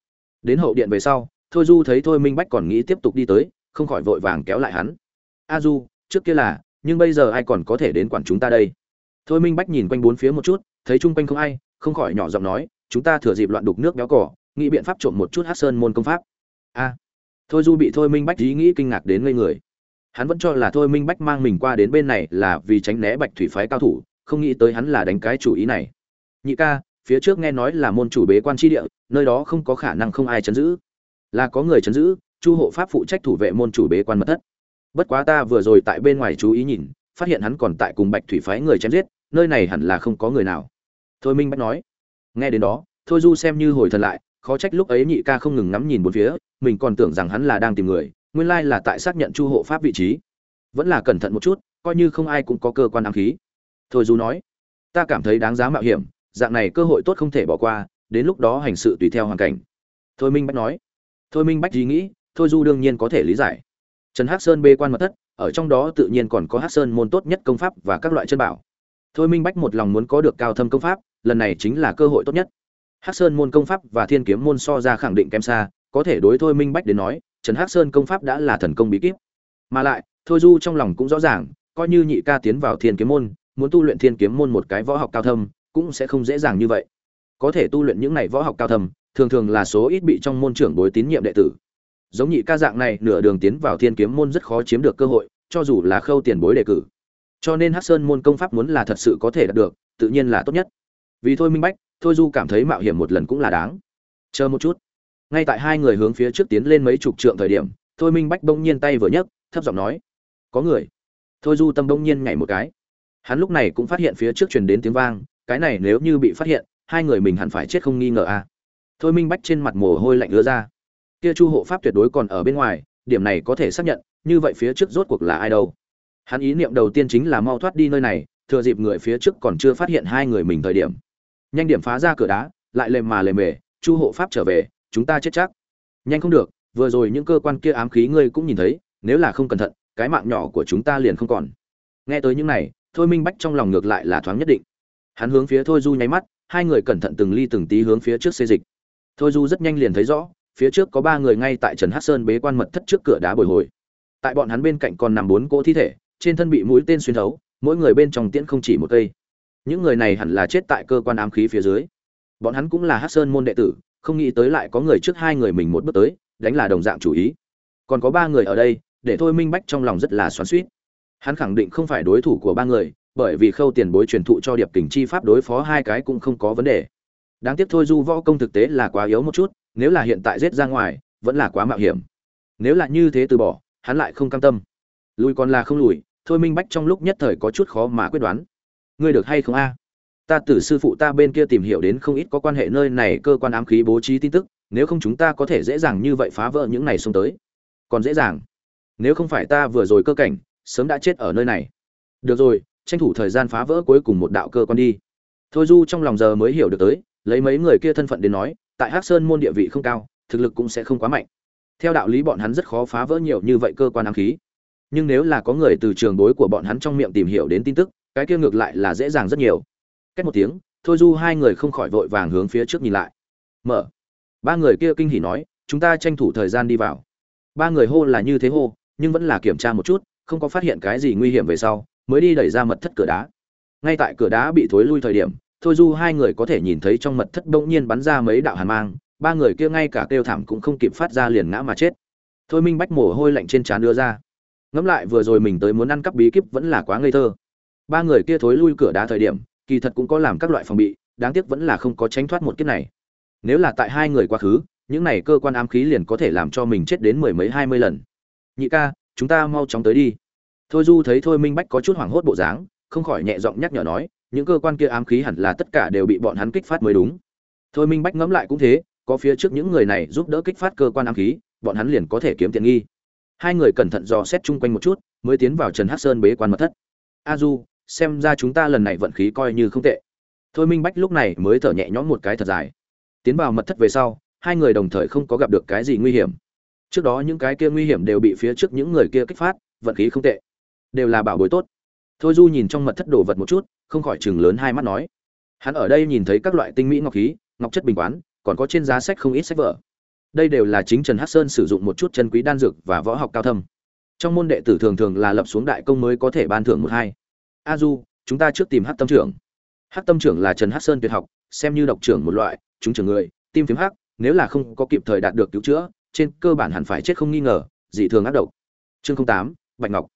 Đến hậu điện về sau, thôi du thấy thôi minh bách còn nghĩ tiếp tục đi tới, không khỏi vội vàng kéo lại hắn. A du, trước kia là, nhưng bây giờ ai còn có thể đến quản chúng ta đây? Thôi minh bách nhìn quanh bốn phía một chút, thấy chung quanh không ai, không khỏi nhỏ giọng nói, chúng ta thừa dịp loạn đục nước béo cỏ nghĩ biện pháp trộm một chút hát sơn môn công pháp. A. Thôi du bị thôi minh bách ý nghĩ kinh ngạc đến ngây người hắn vẫn cho là thôi minh bách mang mình qua đến bên này là vì tránh né bạch thủy phái cao thủ, không nghĩ tới hắn là đánh cái chủ ý này. Nhị ca, phía trước nghe nói là môn chủ bế quan tri địa, nơi đó không có khả năng không ai chấn giữ. Là có người chấn giữ, chu hộ pháp phụ trách thủ vệ môn chủ bế quan mật thất. Bất quá ta vừa rồi tại bên ngoài chú ý nhìn, phát hiện hắn còn tại cùng bạch thủy phái người chém giết, nơi này hẳn là không có người nào. Thôi minh bách nói. Nghe đến đó, thôi du xem như hồi thần lại, khó trách lúc ấy nhị ca không ngừng ngắm nhìn bốn phía, mình còn tưởng rằng hắn là đang tìm người nguyên lai là tại xác nhận chu hộ pháp vị trí. Vẫn là cẩn thận một chút, coi như không ai cũng có cơ quan ám khí. Thôi du nói, ta cảm thấy đáng giá mạo hiểm, dạng này cơ hội tốt không thể bỏ qua, đến lúc đó hành sự tùy theo hoàn cảnh. Thôi minh bách nói. Thôi minh bách ý nghĩ, thôi du đương nhiên có thể lý giải. Trần hắc sơn bê quan mật thất, ở trong đó tự nhiên còn có hắc sơn môn tốt nhất công pháp và các loại chân bảo. Thôi minh bách một lòng muốn có được cao thâm công pháp, lần này chính là cơ hội tốt nhất. Hắc sơn môn công pháp và thiên kiếm môn so ra khẳng định kém xa, có thể đối thôi minh bách đến nói trần hắc sơn công pháp đã là thần công bí kíp. Mà lại, thôi du trong lòng cũng rõ ràng, coi như nhị ca tiến vào thiên kiếm môn, muốn tu luyện thiên kiếm môn một cái võ học cao thâm, cũng sẽ không dễ dàng như vậy. Có thể tu luyện những này võ học cao thâm, thường thường là số ít bị trong môn trưởng bối tín nhiệm đệ tử. Giống nhị ca dạng này, nửa đường tiến vào thiên kiếm môn rất khó chiếm được cơ hội, cho dù là khâu tiền bối đề cử. Cho nên hắc sơn môn công pháp muốn là thật sự có thể đạt được, tự nhiên là tốt nhất. Vì thôi minh bách, thôi du cảm thấy mạo hiểm một lần cũng là đáng. Chờ một chút ngay tại hai người hướng phía trước tiến lên mấy chục trượng thời điểm, thôi minh bách bỗng nhiên tay vừa nhấc, thấp giọng nói, có người. Thôi du tâm bỗng nhiên nhảy một cái. Hắn lúc này cũng phát hiện phía trước truyền đến tiếng vang, cái này nếu như bị phát hiện, hai người mình hẳn phải chết không nghi ngờ a à. thôi minh bách trên mặt mồ hôi lạnh ứa ra. Kia chu hộ pháp tuyệt đối còn ở bên ngoài, điểm này có thể xác nhận, như vậy phía trước rốt cuộc là ai đâu. Hắn ý niệm đầu tiên chính là mau thoát đi nơi này, thừa dịp người phía trước còn chưa phát hiện hai người mình thời điểm. Nhanh điểm phá ra cửa đá, lại lềm mà lềm mề, chu hộ pháp trở về chúng ta chết chắc. Nhanh không được, vừa rồi những cơ quan kia ám khí ngươi cũng nhìn thấy, nếu là không cẩn thận, cái mạng nhỏ của chúng ta liền không còn. Nghe tới những này, thôi minh bách trong lòng ngược lại là thoáng nhất định. Hắn hướng phía thôi du nháy mắt, hai người cẩn thận từng ly từng tí hướng phía trước xê dịch. Thôi du rất nhanh liền thấy rõ, phía trước có ba người ngay tại trần hát sơn bế quan mật thất trước cửa đá bồi hồi. Tại bọn hắn bên cạnh còn nằm bốn cỗ thi thể, trên thân bị mũi tên xuyên thấu, mỗi người bên trong tiễn không chỉ một cây. Những người này hẳn là chết tại cơ quan ám khí phía dưới. Bọn hắn cũng là hát sơn môn đệ tử không nghĩ tới lại có người trước hai người mình một bước tới, đánh là đồng dạng chủ ý. Còn có ba người ở đây, để thôi minh bách trong lòng rất là xoắn suýt hắn khẳng định không phải đối thủ của ba người, bởi vì khâu tiền bối truyền thụ cho điệp kình chi pháp đối phó hai cái cũng không có vấn đề. Đáng tiếc thôi du võ công thực tế là quá yếu một chút, nếu là hiện tại giết ra ngoài, vẫn là quá mạo hiểm. Nếu là như thế từ bỏ, hắn lại không cam tâm. Lùi còn là không lùi, thôi minh bách trong lúc nhất thời có chút khó mà quyết đoán. Ngươi được hay không a? Ta từ sư phụ ta bên kia tìm hiểu đến không ít có quan hệ nơi này cơ quan ám khí bố trí tin tức, nếu không chúng ta có thể dễ dàng như vậy phá vỡ những này xông tới. Còn dễ dàng. Nếu không phải ta vừa rồi cơ cảnh, sớm đã chết ở nơi này. Được rồi, tranh thủ thời gian phá vỡ cuối cùng một đạo cơ quan đi. Thôi du trong lòng giờ mới hiểu được tới, lấy mấy người kia thân phận đến nói, tại hắc sơn môn địa vị không cao, thực lực cũng sẽ không quá mạnh. Theo đạo lý bọn hắn rất khó phá vỡ nhiều như vậy cơ quan ám khí. Nhưng nếu là có người từ trường bối của bọn hắn trong miệng tìm hiểu đến tin tức, cái kia ngược lại là dễ dàng rất nhiều. Két một tiếng, thôi du hai người không khỏi vội vàng hướng phía trước nhìn lại. Mở. Ba người kia kinh hỉ nói, chúng ta tranh thủ thời gian đi vào. Ba người hô là như thế hô, nhưng vẫn là kiểm tra một chút, không có phát hiện cái gì nguy hiểm về sau, mới đi đẩy ra mật thất cửa đá. Ngay tại cửa đá bị thối lui thời điểm, thôi du hai người có thể nhìn thấy trong mật thất bỗng nhiên bắn ra mấy đạo hàn mang, ba người kia ngay cả kêu thảm cũng không kịp phát ra liền ngã mà chết. Thôi minh bách mồ hôi lạnh trên trán đưa ra. Ngẫm lại vừa rồi mình tới muốn ăn cắp bí kíp vẫn là quá ngây thơ. Ba người kia thối lui cửa đá thời điểm kỳ thật cũng có làm các loại phòng bị, đáng tiếc vẫn là không có tránh thoát một kiếp này. Nếu là tại hai người quá khứ, những này cơ quan ám khí liền có thể làm cho mình chết đến mười mấy, hai mươi lần. Nhị ca, chúng ta mau chóng tới đi. Thôi du thấy thôi minh bách có chút hoảng hốt bộ dáng, không khỏi nhẹ giọng nhắc nhở nói, những cơ quan kia ám khí hẳn là tất cả đều bị bọn hắn kích phát mới đúng. Thôi minh bách ngẫm lại cũng thế, có phía trước những người này giúp đỡ kích phát cơ quan ám khí, bọn hắn liền có thể kiếm tiện nghi. Hai người cẩn thận dò xét chung quanh một chút, mới tiến vào trần hát sơn bế quan mật thất. A du xem ra chúng ta lần này vận khí coi như không tệ. Thôi minh bách lúc này mới thở nhẹ nhõm một cái thật dài. Tiến vào mật thất về sau, hai người đồng thời không có gặp được cái gì nguy hiểm. Trước đó những cái kia nguy hiểm đều bị phía trước những người kia kích phát, vận khí không tệ. Đều là bảo bối tốt. Thôi du nhìn trong mật thất đồ vật một chút, không khỏi chừng lớn hai mắt nói. Hắn ở đây nhìn thấy các loại tinh mỹ ngọc khí, ngọc chất bình quán, còn có trên giá sách không ít sách vở. Đây đều là chính trần hát sơn sử dụng một chút chân quý đan dược và võ học cao thâm. Trong môn đệ tử thường thường là lập xuống đại công mới có thể ban thưởng một hai a du, chúng ta trước tìm hát tâm trưởng. Hát tâm trưởng là trần hát sơn tuyệt học, xem như độc trưởng một loại, chúng trưởng người, tim phiếm hát. nếu là không có kịp thời đạt được cứu chữa, trên cơ bản hẳn phải chết không nghi ngờ, dị thường ác độc. Chương tám, bạch ngọc.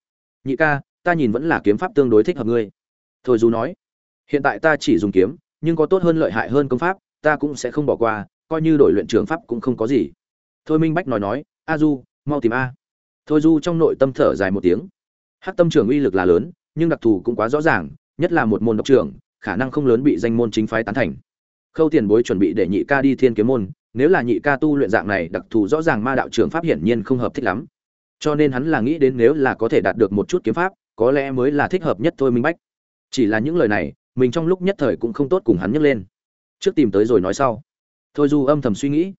Nhị ca, ta nhìn vẫn là kiếm pháp tương đối thích hợp ngươi. Thôi du nói, hiện tại ta chỉ dùng kiếm, nhưng có tốt hơn lợi hại hơn công pháp, ta cũng sẽ không bỏ qua, coi như đổi luyện trường pháp cũng không có gì. Thôi minh bách nói nói, a du, mau tìm a. Thôi du trong nội tâm thở dài một tiếng. Hát tâm trưởng uy lực là lớn nhưng đặc thù cũng quá rõ ràng, nhất là một môn độc trưởng, khả năng không lớn bị danh môn chính phái tán thành. Khâu tiền bối chuẩn bị để nhị ca đi thiên kiếm môn, nếu là nhị ca tu luyện dạng này đặc thù rõ ràng ma đạo trưởng pháp hiển nhiên không hợp thích lắm. Cho nên hắn là nghĩ đến nếu là có thể đạt được một chút kiếm pháp, có lẽ mới là thích hợp nhất thôi minh bách. Chỉ là những lời này, mình trong lúc nhất thời cũng không tốt cùng hắn nhấc lên. Trước tìm tới rồi nói sau. Thôi du âm thầm suy nghĩ.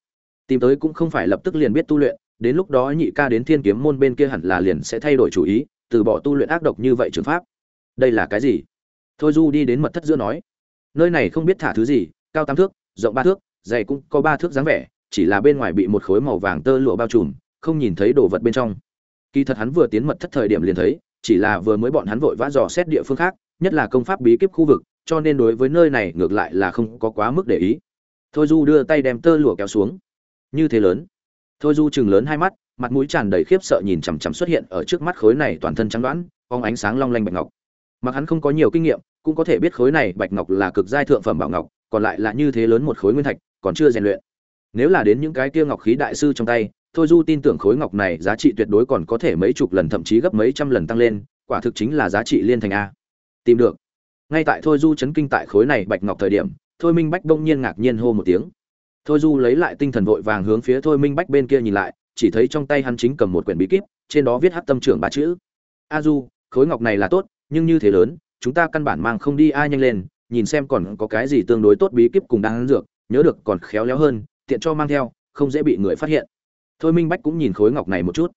Tìm tới cũng không phải lập tức liền biết tu luyện, đến lúc đó nhị ca đến thiên kiếm môn bên kia hẳn là liền sẽ thay đổi chủ ý từ bỏ tu luyện ác độc như vậy trường pháp. Đây là cái gì? Thôi du đi đến mật thất giữa nói. Nơi này không biết thả thứ gì, cao tám thước, rộng ba thước, dày cũng có ba thước dáng vẻ, chỉ là bên ngoài bị một khối màu vàng tơ lụa bao trùm, không nhìn thấy đồ vật bên trong. Kỳ thật hắn vừa tiến mật thất thời điểm liền thấy, chỉ là vừa mới bọn hắn vội vã dò xét địa phương khác, nhất là công pháp bí kíp khu vực, cho nên đối với nơi này ngược lại là không có quá mức để ý. Thôi du đưa tay đem tơ lụa kéo xuống. Như thế lớn. Thôi du chừng lớn hai mắt mặt mũi tràn đầy khiếp sợ nhìn chằm chằm xuất hiện ở trước mắt khối này toàn thân trắng đoán, phóng ánh sáng long lanh bạch ngọc. Mặc hắn không có nhiều kinh nghiệm, cũng có thể biết khối này bạch ngọc là cực giai thượng phẩm bảo ngọc, còn lại là như thế lớn một khối nguyên thạch, còn chưa rèn luyện. Nếu là đến những cái kia ngọc khí đại sư trong tay, thôi du tin tưởng khối ngọc này giá trị tuyệt đối còn có thể mấy chục lần, thậm chí gấp mấy trăm lần tăng lên, quả thực chính là giá trị liên thành a. Tìm được. Ngay tại thôi du chấn kinh tại khối này bạch ngọc thời điểm, thôi minh bách đông nhiên ngạc nhiên hô một tiếng. Thôi du lấy lại tinh thần vội vàng hướng phía thôi minh bách bên kia nhìn lại chỉ thấy trong tay hắn chính cầm một quyển bí kíp, trên đó viết hát tâm trưởng ba chữ. A du, khối ngọc này là tốt, nhưng như thế lớn, chúng ta căn bản mang không đi ai nhanh lên, nhìn xem còn có cái gì tương đối tốt bí kíp cùng đang dược, nhớ được còn khéo léo hơn, tiện cho mang theo, không dễ bị người phát hiện. Thôi minh bách cũng nhìn khối ngọc này một chút.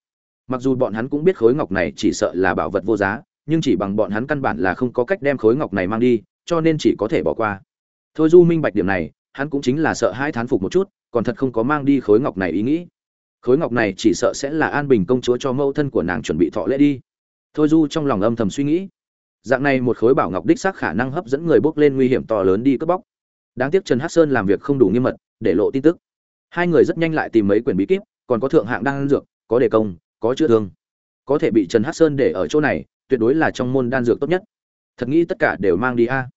Mặc dù bọn hắn cũng biết khối ngọc này chỉ sợ là bảo vật vô giá, nhưng chỉ bằng bọn hắn căn bản là không có cách đem khối ngọc này mang đi, cho nên chỉ có thể bỏ qua. Thôi du minh bạch điểm này, hắn cũng chính là sợ hai thán phục một chút, còn thật không có mang đi khối ngọc này ý nghĩ khối ngọc này chỉ sợ sẽ là an bình công chúa cho mẫu thân của nàng chuẩn bị thọ lễ đi. Thôi du trong lòng âm thầm suy nghĩ. Dạng này một khối bảo ngọc đích xác khả năng hấp dẫn người bước lên nguy hiểm to lớn đi cướp bóc. Đáng tiếc trần hát sơn làm việc không đủ nghiêm mật, để lộ tin tức. Hai người rất nhanh lại tìm mấy quyển bí kíp, còn có thượng hạng đan dược, có đề công, có chữa thương. Có thể bị trần hát sơn để ở chỗ này, tuyệt đối là trong môn đan dược tốt nhất. Thật nghĩ tất cả đều mang đi a.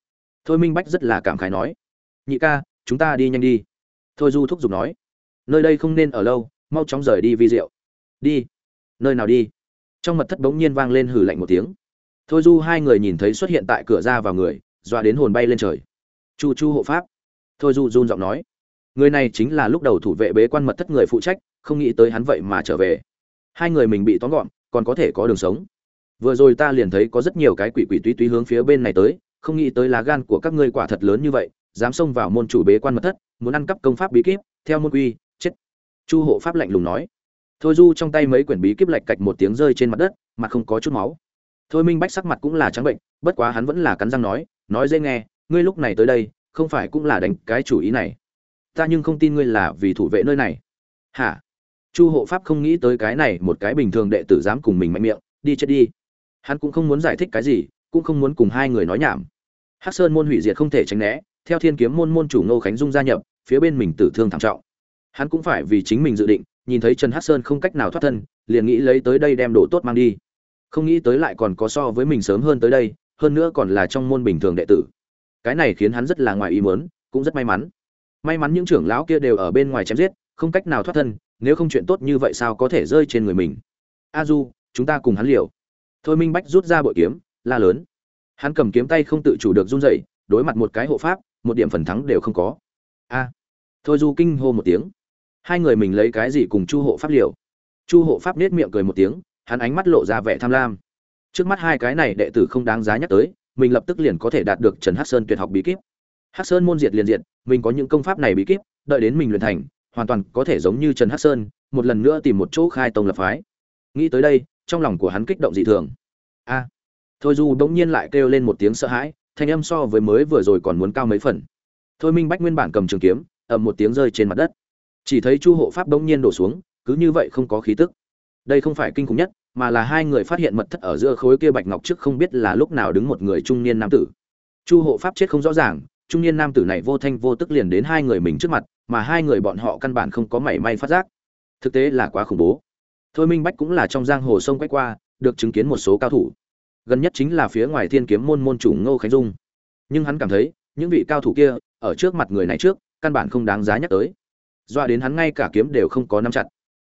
Thôi minh bách rất là cảm khái nói. Nhị ca, chúng ta đi nhanh đi. Thôi du thúc giục nói. Nơi đây không nên ở lâu mau chóng rời đi vi diệu, đi. Nơi nào đi? Trong mật thất bỗng nhiên vang lên hử lạnh một tiếng. Thôi du hai người nhìn thấy xuất hiện tại cửa ra vào người dọa đến hồn bay lên trời. Chu chu hộ pháp. Thôi du run giọng nói. Người này chính là lúc đầu thủ vệ bế quan mật thất người phụ trách không nghĩ tới hắn vậy mà trở về. Hai người mình bị tóm gọn còn có thể có đường sống. Vừa rồi ta liền thấy có rất nhiều cái quỷ quỷ túy túy hướng phía bên này tới không nghĩ tới lá gan của các ngươi quả thật lớn như vậy dám xông vào môn chủ bế quan mật thất muốn ăn cắp công pháp bí kíp theo môn quy chu hộ pháp lạnh lùng nói. Thôi du trong tay mấy quyển bí kíp lạch cạch một tiếng rơi trên mặt đất, mặt không có chút máu. Thôi minh bách sắc mặt cũng là trắng bệnh, bất quá hắn vẫn là cắn răng nói nói dễ nghe, ngươi lúc này tới đây, không phải cũng là đánh cái chủ ý này. Ta nhưng không tin ngươi là vì thủ vệ nơi này. Hả? Chu hộ pháp không nghĩ tới cái này, một cái bình thường đệ tử dám cùng mình mạnh miệng, đi chết đi. Hắn cũng không muốn giải thích cái gì, cũng không muốn cùng hai người nói nhảm. Hắc sơn môn hủy diệt không thể tránh né, theo thiên kiếm môn môn chủ ngô khánh dung gia nhập, phía bên mình tử thương thảm trọng hắn cũng phải vì chính mình dự định, nhìn thấy trần hắc sơn không cách nào thoát thân, liền nghĩ lấy tới đây đem đồ tốt mang đi. Không nghĩ tới lại còn có so với mình sớm hơn tới đây, hơn nữa còn là trong môn bình thường đệ tử. Cái này khiến hắn rất là ngoài ý muốn, cũng rất may mắn. May mắn những trưởng lão kia đều ở bên ngoài chém giết, không cách nào thoát thân, nếu không chuyện tốt như vậy sao có thể rơi trên người mình? A du, chúng ta cùng hắn liều. Thôi minh bách rút ra bội kiếm, la lớn. Hắn cầm kiếm tay không tự chủ được run dậy đối mặt một cái hộ pháp, một điểm phần thắng đều không có. A. Thôi du kinh hô một tiếng hai người mình lấy cái gì cùng chu hộ pháp liều? Chu hộ pháp nết miệng cười một tiếng, hắn ánh mắt lộ ra vẻ tham lam. Trước mắt hai cái này đệ tử không đáng giá nhắc tới, mình lập tức liền có thể đạt được trần hát sơn tuyệt học bí kíp. Hát sơn môn diệt liền diệt, mình có những công pháp này bí kíp, đợi đến mình luyện thành, hoàn toàn có thể giống như trần hát sơn, một lần nữa tìm một chỗ khai tông lập phái. Nghĩ tới đây, trong lòng của hắn kích động dị thường. A! Thôi du bỗng nhiên lại kêu lên một tiếng sợ hãi, thanh âm so với mới vừa rồi còn muốn cao mấy phần. Thôi minh bách nguyên bản cầm trường kiếm, ầm một tiếng rơi trên mặt đất chỉ thấy chu hộ pháp bỗng nhiên đổ xuống, cứ như vậy không có khí tức. Đây không phải kinh khủng nhất, mà là hai người phát hiện mật thất ở giữa khối kia bạch ngọc trước không biết là lúc nào đứng một người trung niên nam tử. Chu hộ pháp chết không rõ ràng, trung niên nam tử này vô thanh vô tức liền đến hai người mình trước mặt, mà hai người bọn họ căn bản không có mảy may phát giác. Thực tế là quá khủng bố. Thôi minh bách cũng là trong giang hồ sông quét qua, được chứng kiến một số cao thủ. Gần nhất chính là phía ngoài thiên kiếm môn môn chủ ngô khánh dung. Nhưng hắn cảm thấy, những vị cao thủ kia, ở trước mặt người này trước, căn bản không đáng giá nhắc tới. Dọa đến hắn ngay cả kiếm đều không có nắm chặt.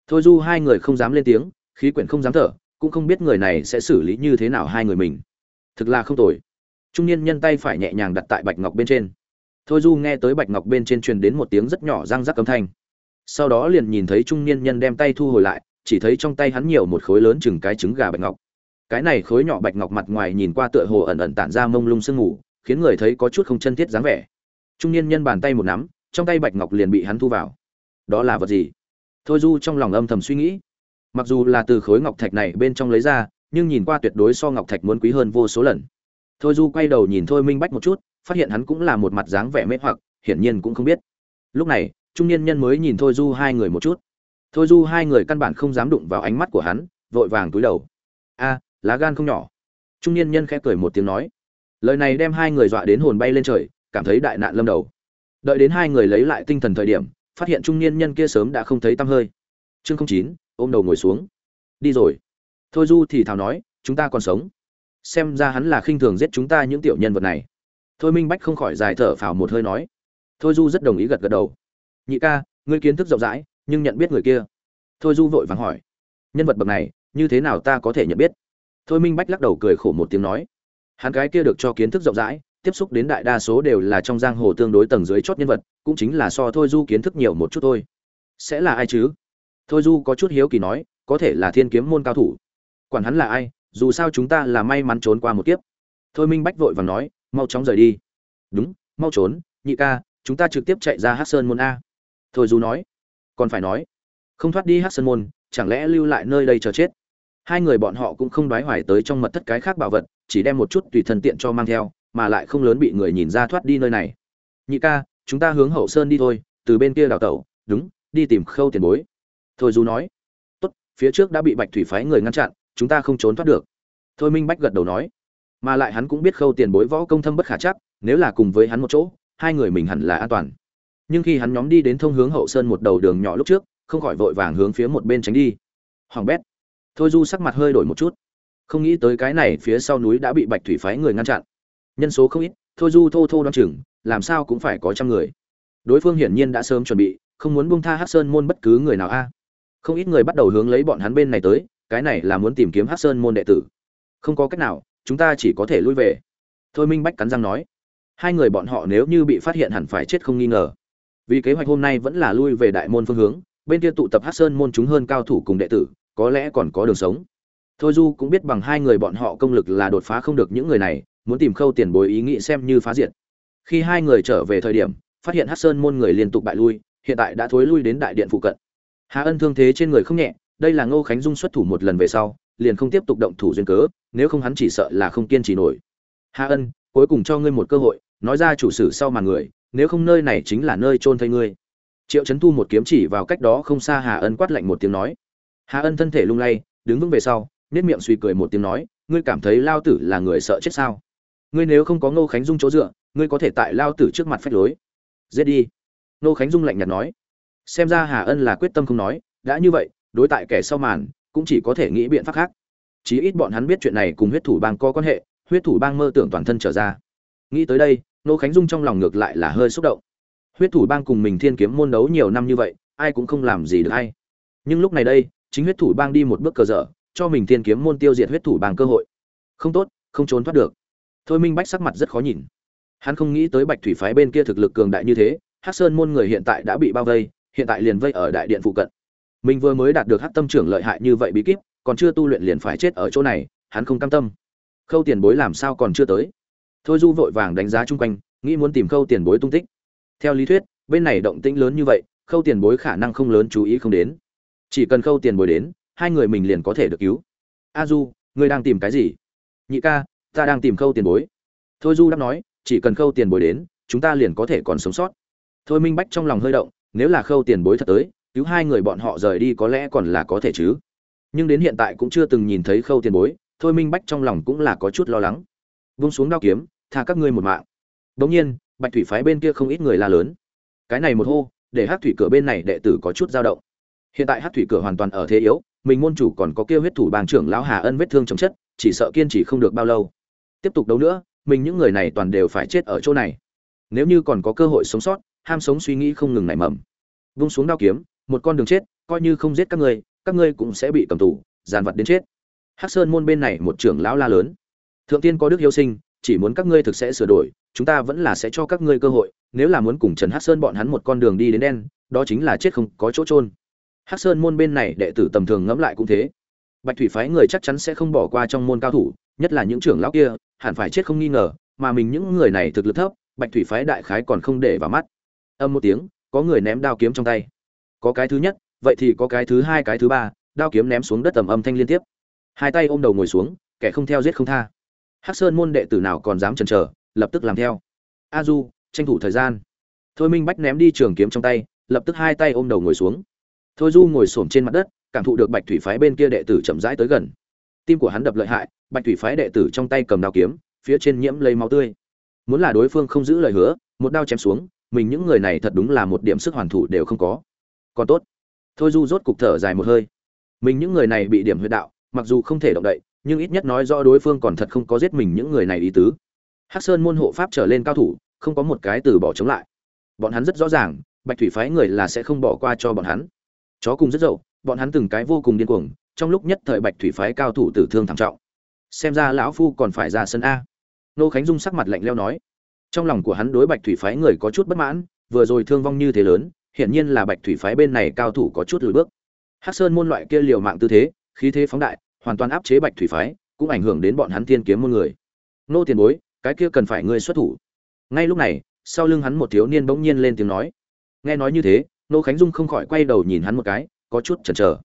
Thôi du hai người không dám lên tiếng, khí quyển không dám thở, cũng không biết người này sẽ xử lý như thế nào hai người mình. Thực là không tồi. Trung niên nhân tay phải nhẹ nhàng đặt tại bạch ngọc bên trên. Thôi du nghe tới bạch ngọc bên trên truyền đến một tiếng rất nhỏ răng rắc âm thanh. Sau đó liền nhìn thấy trung niên nhân đem tay thu hồi lại, chỉ thấy trong tay hắn nhiều một khối lớn chừng cái trứng gà bạch ngọc. Cái này khối nhỏ bạch ngọc mặt ngoài nhìn qua tựa hồ ẩn ẩn tản ra mông lung sương ngủ khiến người thấy có chút không chân thiết dáng vẻ. Trung niên nhân bàn tay một nắm, trong tay bạch ngọc liền bị hắn thu vào đó là vật gì? Thôi du trong lòng âm thầm suy nghĩ. Mặc dù là từ khối ngọc thạch này bên trong lấy ra, nhưng nhìn qua tuyệt đối so ngọc thạch muốn quý hơn vô số lần. Thôi du quay đầu nhìn thôi minh bách một chút, phát hiện hắn cũng là một mặt dáng vẻ mê hoặc, hiển nhiên cũng không biết. Lúc này, trung niên nhân mới nhìn thôi du hai người một chút. Thôi du hai người căn bản không dám đụng vào ánh mắt của hắn, vội vàng túi đầu. A, lá gan không nhỏ. Trung niên nhân khẽ cười một tiếng nói. Lời này đem hai người dọa đến hồn bay lên trời, cảm thấy đại nạn lâm đầu. Đợi đến hai người lấy lại tinh thần thời điểm phát hiện trung niên nhân kia sớm đã không thấy tăm hơi. Chương không chín, ôm đầu ngồi xuống. Đi rồi. Thôi du thì thào nói, chúng ta còn sống. Xem ra hắn là khinh thường giết chúng ta những tiểu nhân vật này. Thôi minh bách không khỏi dài thở phào một hơi nói. Thôi du rất đồng ý gật gật đầu. Nhị ca, ngươi kiến thức rộng rãi, nhưng nhận biết người kia. Thôi du vội vàng hỏi. Nhân vật bậc này, như thế nào ta có thể nhận biết? Thôi minh bách lắc đầu cười khổ một tiếng nói. Hắn gái kia được cho kiến thức rộng rãi tiếp xúc đến đại đa số đều là trong giang hồ tương đối tầng dưới chót nhân vật, cũng chính là so thôi du kiến thức nhiều một chút thôi. Sẽ là ai chứ? Thôi du có chút hiếu kỳ nói, có thể là thiên kiếm môn cao thủ. Quản hắn là ai, dù sao chúng ta là may mắn trốn qua một kiếp. Thôi minh bách vội vàng nói, mau chóng rời đi. Đúng, mau trốn, nhị ca, chúng ta trực tiếp chạy ra hát sơn môn a. Thôi du nói. Còn phải nói, không thoát đi hát sơn môn, chẳng lẽ lưu lại nơi đây chờ chết? Hai người bọn họ cũng không đoái hoài tới trong mật thất cái khác bảo vật, chỉ đem một chút tùy thân tiện cho mang theo mà lại không lớn bị người nhìn ra thoát đi nơi này. Nhị ca, chúng ta hướng hậu sơn đi thôi, từ bên kia đào tẩu, đúng, đi tìm khâu tiền bối. Thôi du nói, tốt, phía trước đã bị bạch thủy phái người ngăn chặn, chúng ta không trốn thoát được. Thôi minh bách gật đầu nói, mà lại hắn cũng biết khâu tiền bối võ công thâm bất khả chắc, nếu là cùng với hắn một chỗ, hai người mình hẳn là an toàn. Nhưng khi hắn nhóm đi đến thông hướng hậu sơn một đầu đường nhỏ lúc trước, không khỏi vội vàng hướng phía một bên tránh đi. Hoàng bét. Thôi du sắc mặt hơi đổi một chút. Không nghĩ tới cái này phía sau núi đã bị bạch thủy phái người ngăn chặn nhân số không ít, thôi du thô thô đoan chừng, làm sao cũng phải có trăm người. Đối phương hiển nhiên đã sớm chuẩn bị, không muốn buông tha hắc sơn môn bất cứ người nào a. Không ít người bắt đầu hướng lấy bọn hắn bên này tới, cái này là muốn tìm kiếm hắc sơn môn đệ tử. Không có cách nào, chúng ta chỉ có thể lui về. Thôi minh bách cắn răng nói. Hai người bọn họ nếu như bị phát hiện hẳn phải chết không nghi ngờ. Vì kế hoạch hôm nay vẫn là lui về đại môn phương hướng, bên kia tụ tập hắc sơn môn chúng hơn cao thủ cùng đệ tử, có lẽ còn có đường sống. Thôi du cũng biết bằng hai người bọn họ công lực là đột phá không được những người này muốn tìm khâu tiền bối ý nghĩ xem như phá diệt. Khi hai người trở về thời điểm, phát hiện hắc sơn môn người liên tục bại lui, hiện tại đã thối lui đến đại điện phụ cận. Hà ân thương thế trên người không nhẹ, đây là ngô khánh dung xuất thủ một lần về sau, liền không tiếp tục động thủ duyên cớ, nếu không hắn chỉ sợ là không kiên trì nổi. Hà ân, cuối cùng cho ngươi một cơ hội, nói ra chủ sử sau màn người, nếu không nơi này chính là nơi chôn thây ngươi. Triệu chấn thu một kiếm chỉ vào cách đó không xa hà ân quát lạnh một tiếng nói. Hà ân thân thể lung lay, đứng vững về sau nết miệng suy cười một tiếng nói, ngươi cảm thấy lao tử là người sợ chết sao? Ngươi nếu không có ngô khánh dung chỗ dựa, ngươi có thể tại lao tử trước mặt phách lối. Giết đi. Ngô khánh dung lạnh nhạt nói. Xem ra hà ân là quyết tâm không nói, đã như vậy, đối tại kẻ sau màn, cũng chỉ có thể nghĩ biện pháp khác. Chí ít bọn hắn biết chuyện này cùng huyết thủ bang có quan hệ, huyết thủ bang mơ tưởng toàn thân trở ra. Nghĩ tới đây, Ngô khánh dung trong lòng ngược lại là hơi xúc động. Huyết thủ bang cùng mình thiên kiếm môn đấu nhiều năm như vậy, ai cũng không làm gì được hay nhưng lúc này đây, chính huyết thủ bang đi một bước cờ dở, cho mình thiên kiếm môn tiêu diệt huyết thủ bang cơ hội. Không tốt, không trốn thoát được thôi minh bách sắc mặt rất khó nhìn. Hắn không nghĩ tới bạch thủy phái bên kia thực lực cường đại như thế, hắc sơn môn người hiện tại đã bị bao vây, hiện tại liền vây ở đại điện phụ cận. Mình vừa mới đạt được hát tâm trưởng lợi hại như vậy bí kíp, còn chưa tu luyện liền phải chết ở chỗ này, hắn không cam tâm. Khâu tiền bối làm sao còn chưa tới? Thôi du vội vàng đánh giá chung quanh, nghĩ muốn tìm khâu tiền bối tung tích. Theo lý thuyết, bên này động tĩnh lớn như vậy, khâu tiền bối khả năng không lớn chú ý không đến. Chỉ cần khâu tiền bối đến, hai người mình liền có thể được cứu. A du, ngươi đang tìm cái gì? Nhị ca ta đang tìm khâu tiền bối. Thôi du đáp nói, chỉ cần khâu tiền bối đến, chúng ta liền có thể còn sống sót. Thôi minh bách trong lòng hơi động, nếu là khâu tiền bối thật tới, cứu hai người bọn họ rời đi có lẽ còn là có thể chứ. Nhưng đến hiện tại cũng chưa từng nhìn thấy khâu tiền bối, thôi minh bách trong lòng cũng là có chút lo lắng. Vung xuống đao kiếm, tha các ngươi một mạng. Đ nhiên, bạch thủy phái bên kia không ít người la lớn. Cái này một hô, để hát thủy cửa bên này đệ tử có chút dao động. Hiện tại hát thủy cửa hoàn toàn ở thế yếu, mình môn chủ còn có kêu huyết thủ bang trưởng lão hà ân vết thương chồng chất, chỉ sợ kiên trì không được bao lâu tiếp tục đấu nữa, mình những người này toàn đều phải chết ở chỗ này. Nếu như còn có cơ hội sống sót, ham sống suy nghĩ không ngừng nảy mầm. Vung xuống đao kiếm, một con đường chết, coi như không giết các ngươi các ngươi cũng sẽ bị cầm tù giàn vật đến chết. Hắc sơn môn bên này một trưởng lão la lớn. Thượng tiên có đức hiếu sinh, chỉ muốn các ngươi thực sẽ sửa đổi, chúng ta vẫn là sẽ cho các ngươi cơ hội, nếu là muốn cùng trần hắc sơn bọn hắn một con đường đi đến đen, đó chính là chết không có chỗ trôn hắc sơn môn bên này đệ tử tầm thường ngẫm lại cũng thế. Bạch thủy phái người chắc chắn sẽ không bỏ qua trong môn cao thủ nhất là những trưởng lão kia, hẳn phải chết không nghi ngờ, mà mình những người này thực lực thấp, bạch thủy phái đại khái còn không để vào mắt. Âm một tiếng, có người ném đao kiếm trong tay. Có cái thứ nhất, vậy thì có cái thứ hai, cái thứ ba, đao kiếm ném xuống đất tầm âm thanh liên tiếp. Hai tay ôm đầu ngồi xuống, kẻ không theo giết không tha. Hắc sơn môn đệ tử nào còn dám chần chờ, lập tức làm theo. A du, tranh thủ thời gian. Thôi minh bách ném đi trường kiếm trong tay, lập tức hai tay ôm đầu ngồi xuống. Thôi du ngồi xổm trên mặt đất, cảm thụ được bạch thủy phái bên kia đệ tử chậm rãi tới gần tim của hắn đập lợi hại, bạch thủy phái đệ tử trong tay cầm đao kiếm, phía trên nhiễm lấy máu tươi. Muốn là đối phương không giữ lời hứa, một đao chém xuống, mình những người này thật đúng là một điểm sức hoàn thủ đều không có. Còn tốt. Thôi du rốt cục thở dài một hơi. Mình những người này bị điểm huyệt đạo, mặc dù không thể động đậy, nhưng ít nhất nói rõ đối phương còn thật không có giết mình những người này ý tứ. Hắc sơn môn hộ pháp trở lên cao thủ, không có một cái từ bỏ chống lại. Bọn hắn rất rõ ràng, bạch thủy phái người là sẽ không bỏ qua cho bọn hắn. Chó cùng rất dậu, bọn hắn từng cái vô cùng điên cuồng trong lúc nhất thời bạch thủy phái cao thủ tử thương thảm trọng. Xem ra lão phu còn phải ra sân a. Nô khánh dung sắc mặt lạnh leo nói. Trong lòng của hắn đối bạch thủy phái người có chút bất mãn, vừa rồi thương vong như thế lớn, hiển nhiên là bạch thủy phái bên này cao thủ có chút lùi bước. Hắc sơn môn loại kia liều mạng tư thế, khí thế phóng đại, hoàn toàn áp chế bạch thủy phái, cũng ảnh hưởng đến bọn hắn tiên kiếm môn người. Nô tiền bối, cái kia cần phải ngươi xuất thủ. Ngay lúc này, sau lưng hắn một thiếu niên bỗng nhiên lên tiếng nói. Nghe nói như thế, nô khánh dung không khỏi quay đầu nhìn hắn một cái, có chút chần chờ.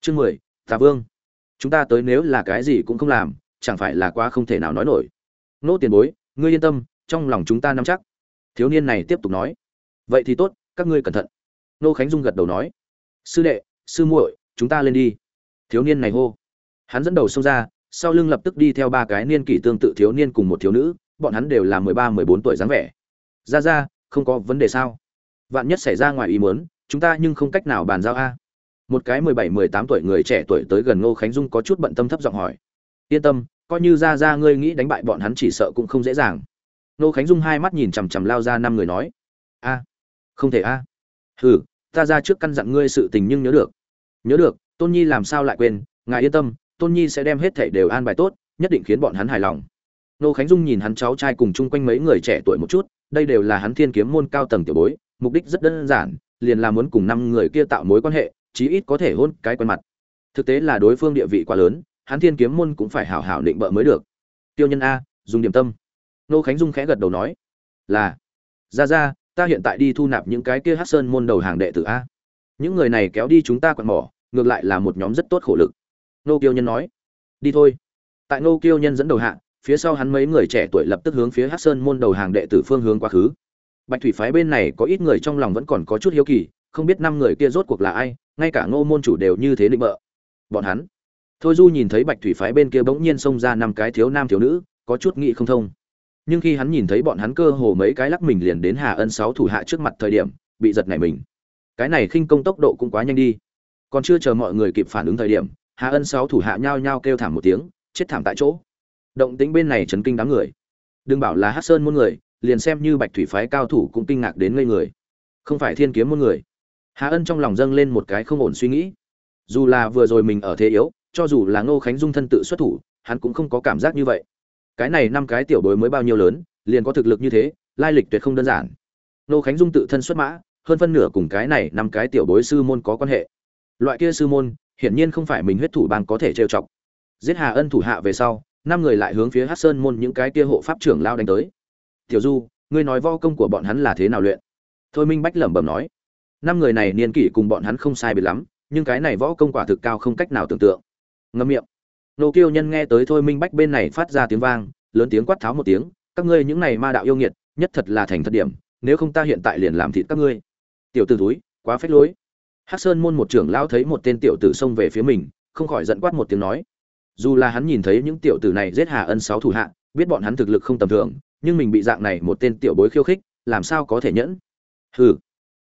Chương mười tà vương, chúng ta tới nếu là cái gì cũng không làm, chẳng phải là quá không thể nào nói nổi. Nô tiền bối, ngươi yên tâm, trong lòng chúng ta nắm chắc. Thiếu niên này tiếp tục nói. Vậy thì tốt, các ngươi cẩn thận. Nô khánh dung gật đầu nói. Sư đệ, sư muội, chúng ta lên đi. Thiếu niên này hô. Hắn dẫn đầu xông ra, sau lưng lập tức đi theo ba cái niên kỷ tương tự thiếu niên cùng một thiếu nữ, bọn hắn đều là mười ba, mười bốn tuổi dáng vẻ. Ra ra, không có vấn đề sao? Vạn nhất xảy ra ngoài ý muốn, chúng ta nhưng không cách nào bàn giao a một cái mười bảy, mười tám tuổi người trẻ tuổi tới gần ngô khánh dung có chút bận tâm thấp giọng hỏi. Yên tâm, coi như ra ra ngươi nghĩ đánh bại bọn hắn chỉ sợ cũng không dễ dàng. Ngô khánh dung hai mắt nhìn chằm chằm lao ra năm người nói. A, không thể a. À. hừ, ta ra trước căn dặn ngươi sự tình nhưng nhớ được. Nhớ được, tôn nhi làm sao lại quên, ngài yên tâm, tôn nhi sẽ đem hết thảy đều an bài tốt, nhất định khiến bọn hắn hài lòng. Nô khánh dung nhìn hắn cháu trai cùng chung quanh mấy người trẻ tuổi một chút, đây đều là hắn thiên kiếm môn cao tầng tiểu bối, mục đích rất đơn giản, liền là muốn cùng năm người kia tạo mối quan hệ chí ít có thể hôn cái quen mặt. Thực tế là đối phương địa vị quá lớn, hắn thiên kiếm môn cũng phải hảo hảo định bợ mới được. Tiêu nhân a, dùng điểm tâm. Nô khánh dung khẽ gật đầu nói, là. Ra ra, ta hiện tại đi thu nạp những cái kia hát sơn môn đầu hàng đệ tử a. Những người này kéo đi chúng ta quặn mỏ, ngược lại là một nhóm rất tốt khổ lực. Nô kiêu nhân nói, đi thôi. Tại nô kiêu nhân dẫn đầu hạ, phía sau hắn mấy người trẻ tuổi lập tức hướng phía hát sơn môn đầu hàng đệ tử phương hướng quá khứ. Bạch thủy phái bên này có ít người trong lòng vẫn còn có chút hiếu kỳ không biết năm người kia rốt cuộc là ai, ngay cả ngô môn chủ đều như thế định bợ. Bọn hắn. Thôi du nhìn thấy bạch thủy phái bên kia bỗng nhiên xông ra năm cái thiếu nam thiếu nữ, có chút nghĩ không thông. Nhưng khi hắn nhìn thấy bọn hắn cơ hồ mấy cái lắc mình liền đến hà ân sáu thủ hạ trước mặt thời điểm, bị giật nảy mình. Cái này khinh công tốc độ cũng quá nhanh đi. Còn chưa chờ mọi người kịp phản ứng thời điểm, hà ân sáu thủ hạ nhao nhao kêu thảm một tiếng, chết thảm tại chỗ. Động tĩnh bên này chấn kinh đám người. Đừng bảo là hát sơn môn người, liền xem như bạch thủy phái cao thủ cũng kinh ngạc đến ngây người. Không phải thiên kiếm môn người hà ân trong lòng dâng lên một cái không ổn suy nghĩ. Dù là vừa rồi mình ở thế yếu, cho dù là ngô khánh dung thân tự xuất thủ, hắn cũng không có cảm giác như vậy. Cái này năm cái tiểu bối mới bao nhiêu lớn, liền có thực lực như thế, lai lịch tuyệt không đơn giản. Ngô khánh dung tự thân xuất mã, hơn phân nửa cùng cái này năm cái tiểu bối sư môn có quan hệ. Loại kia sư môn, hiển nhiên không phải mình huyết thủ bang có thể trêu chọc. Giết hà ân thủ hạ về sau, năm người lại hướng phía Hắc sơn môn những cái kia hộ pháp trưởng lao đánh tới. Tiểu du, ngươi nói võ công của bọn hắn là thế nào luyện? Thôi minh bách lẩm bẩm nói năm người này niên kỷ cùng bọn hắn không sai biệt lắm, nhưng cái này võ công quả thực cao không cách nào tưởng tượng. Ngâm miệng. Nô kiêu nhân nghe tới thôi minh bách bên này phát ra tiếng vang, lớn tiếng quát tháo một tiếng, các ngươi những này ma đạo yêu nghiệt, nhất thật là thành thật điểm, nếu không ta hiện tại liền làm thịt các ngươi. Tiểu t ử túi quá phách lối. Hắc sơn môn một trưởng lão thấy một tên tiểu tử xông về phía mình, không khỏi giận quát một tiếng nói, dù là hắn nhìn thấy những tiểu tử này giết hà ân sáu thủ hạ, biết bọn hắn thực lực không tầm thường, nhưng mình bị dạng này một tên tiểu bối khiêu khích, làm sao có thể nhẫn? Hừ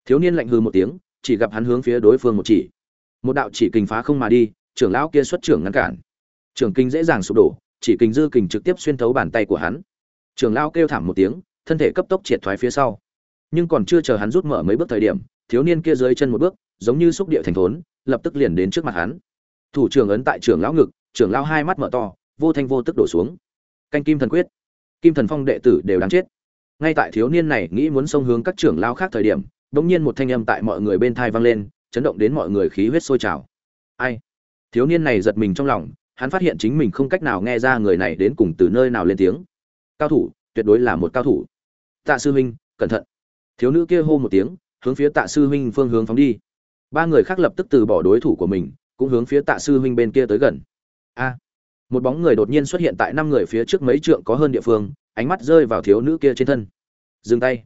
thiếu niên lạnh hư một tiếng, chỉ gặp hắn hướng phía đối phương một chỉ. Một đạo chỉ kình phá không mà đi, trưởng lão kia xuất trưởng ngăn cản. Trưởng kinh dễ dàng sụp đổ, chỉ kình dư kình trực tiếp xuyên thấu bàn tay của hắn. Trưởng lão kêu thảm một tiếng, thân thể cấp tốc triệt thoái phía sau. Nhưng còn chưa chờ hắn rút mở mấy bước thời điểm, thiếu niên kia dưới chân một bước, giống như xúc địa thành thốn, lập tức liền đến trước mặt hắn. Thủ trưởng ấn tại trưởng lão ngực, trưởng lão hai mắt mở to, vô thanh vô tức đổ xuống. Canh kim thần quyết. Kim thần phong đệ tử đều đáng chết. Ngay tại thiếu niên này nghĩ muốn xông hướng các trưởng lão khác thời điểm bỗng nhiên một thanh âm tại mọi người bên thai vang lên, chấn động đến mọi người khí huyết sôi trào. Ai? Thiếu niên này giật mình trong lòng, hắn phát hiện chính mình không cách nào nghe ra người này đến cùng từ nơi nào lên tiếng. Cao thủ, tuyệt đối là một cao thủ. Tạ sư huynh, cẩn thận. Thiếu nữ kia hô một tiếng, hướng phía tạ sư huynh phương hướng phóng đi. Ba người khác lập tức từ bỏ đối thủ của mình, cũng hướng phía tạ sư huynh bên kia tới gần. A! Một bóng người đột nhiên xuất hiện tại năm người phía trước mấy trượng có hơn địa phương, ánh mắt rơi vào thiếu nữ kia trên thân. Dừng tay.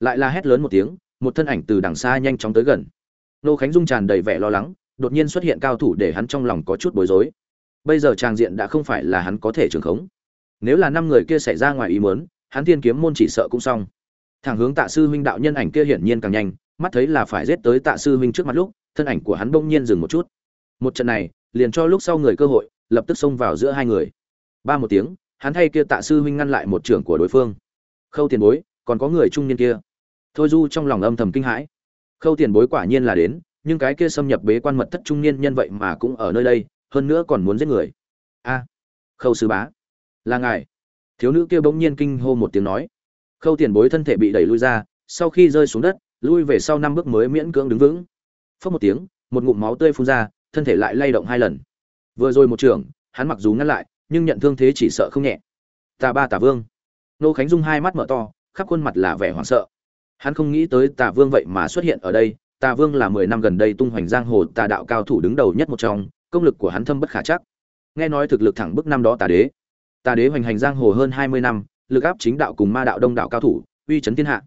Lại la hét lớn một tiếng một thân ảnh từ đằng xa nhanh chóng tới gần. Nô khánh dung tràn đầy vẻ lo lắng, đột nhiên xuất hiện cao thủ để hắn trong lòng có chút bối rối. Bây giờ tràng diện đã không phải là hắn có thể trường khống. Nếu là năm người kia xảy ra ngoài ý muốn, hắn thiên kiếm môn chỉ sợ cũng xong. Thẳng hướng tạ sư huynh đạo nhân ảnh kia hiển nhiên càng nhanh, mắt thấy là phải giết tới tạ sư huynh trước mặt lúc, thân ảnh của hắn bỗng nhiên dừng một chút. Một trận này, liền cho lúc sau người cơ hội, lập tức xông vào giữa hai người. Ba một tiếng, hắn thay kia tạ sư huynh ngăn lại một trưởng của đối phương. Khâu tiền bối, còn có người trung niên kia thôi du trong lòng âm thầm kinh hãi. Khâu tiền bối quả nhiên là đến, nhưng cái kia xâm nhập bế quan mật thất trung niên nhân vậy mà cũng ở nơi đây, hơn nữa còn muốn giết người. A, khâu sư bá, là ngài. Thiếu nữ kia bỗng nhiên kinh hô một tiếng nói. Khâu tiền bối thân thể bị đẩy lui ra, sau khi rơi xuống đất, lui về sau năm bước mới miễn cưỡng đứng vững. Phớt một tiếng, một ngụm máu tươi phun ra, thân thể lại lay động hai lần. Vừa rồi một trường, hắn mặc dù ngăn lại, nhưng nhận thương thế chỉ sợ không nhẹ. Tà ba tà vương. Nô khánh dung hai mắt mở to, khắp khuôn mặt là vẻ hoảng sợ hắn không nghĩ tới tà vương vậy mà xuất hiện ở đây, tà vương là mười năm gần đây tung hoành giang hồ tà đạo cao thủ đứng đầu nhất một trong, công lực của hắn thâm bất khả chắc. Nghe nói thực lực thẳng bức năm đó tà đế. Tà đế hoành hành giang hồ hơn hai mươi năm, lực áp chính đạo cùng ma đạo đông đạo cao thủ, uy chấn thiên hạ.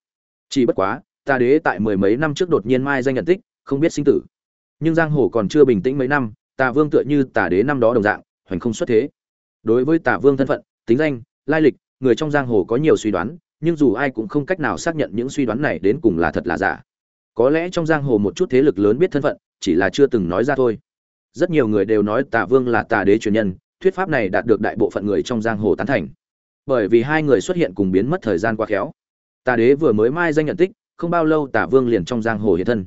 Chỉ bất quá, tà đế tại mười mấy năm trước đột nhiên mai danh nhận tích, không biết sinh tử. Nhưng giang hồ còn chưa bình tĩnh mấy năm, tà vương tựa như tà đế năm đó đồng dạng, hoành không xuất thế. Đối với tà vương thân phận, tính danh, lai lịch, người trong giang hồ có nhiều suy đoán nhưng dù ai cũng không cách nào xác nhận những suy đoán này đến cùng là thật là giả. Có lẽ trong giang hồ một chút thế lực lớn biết thân phận, chỉ là chưa từng nói ra thôi. Rất nhiều người đều nói Tạ vương là tà đế truyền nhân, thuyết pháp này đạt được đại bộ phận người trong giang hồ tán thành. Bởi vì hai người xuất hiện cùng biến mất thời gian quá khéo. Tà đế vừa mới mai danh nhận tích, không bao lâu Tạ vương liền trong giang hồ hiện thân.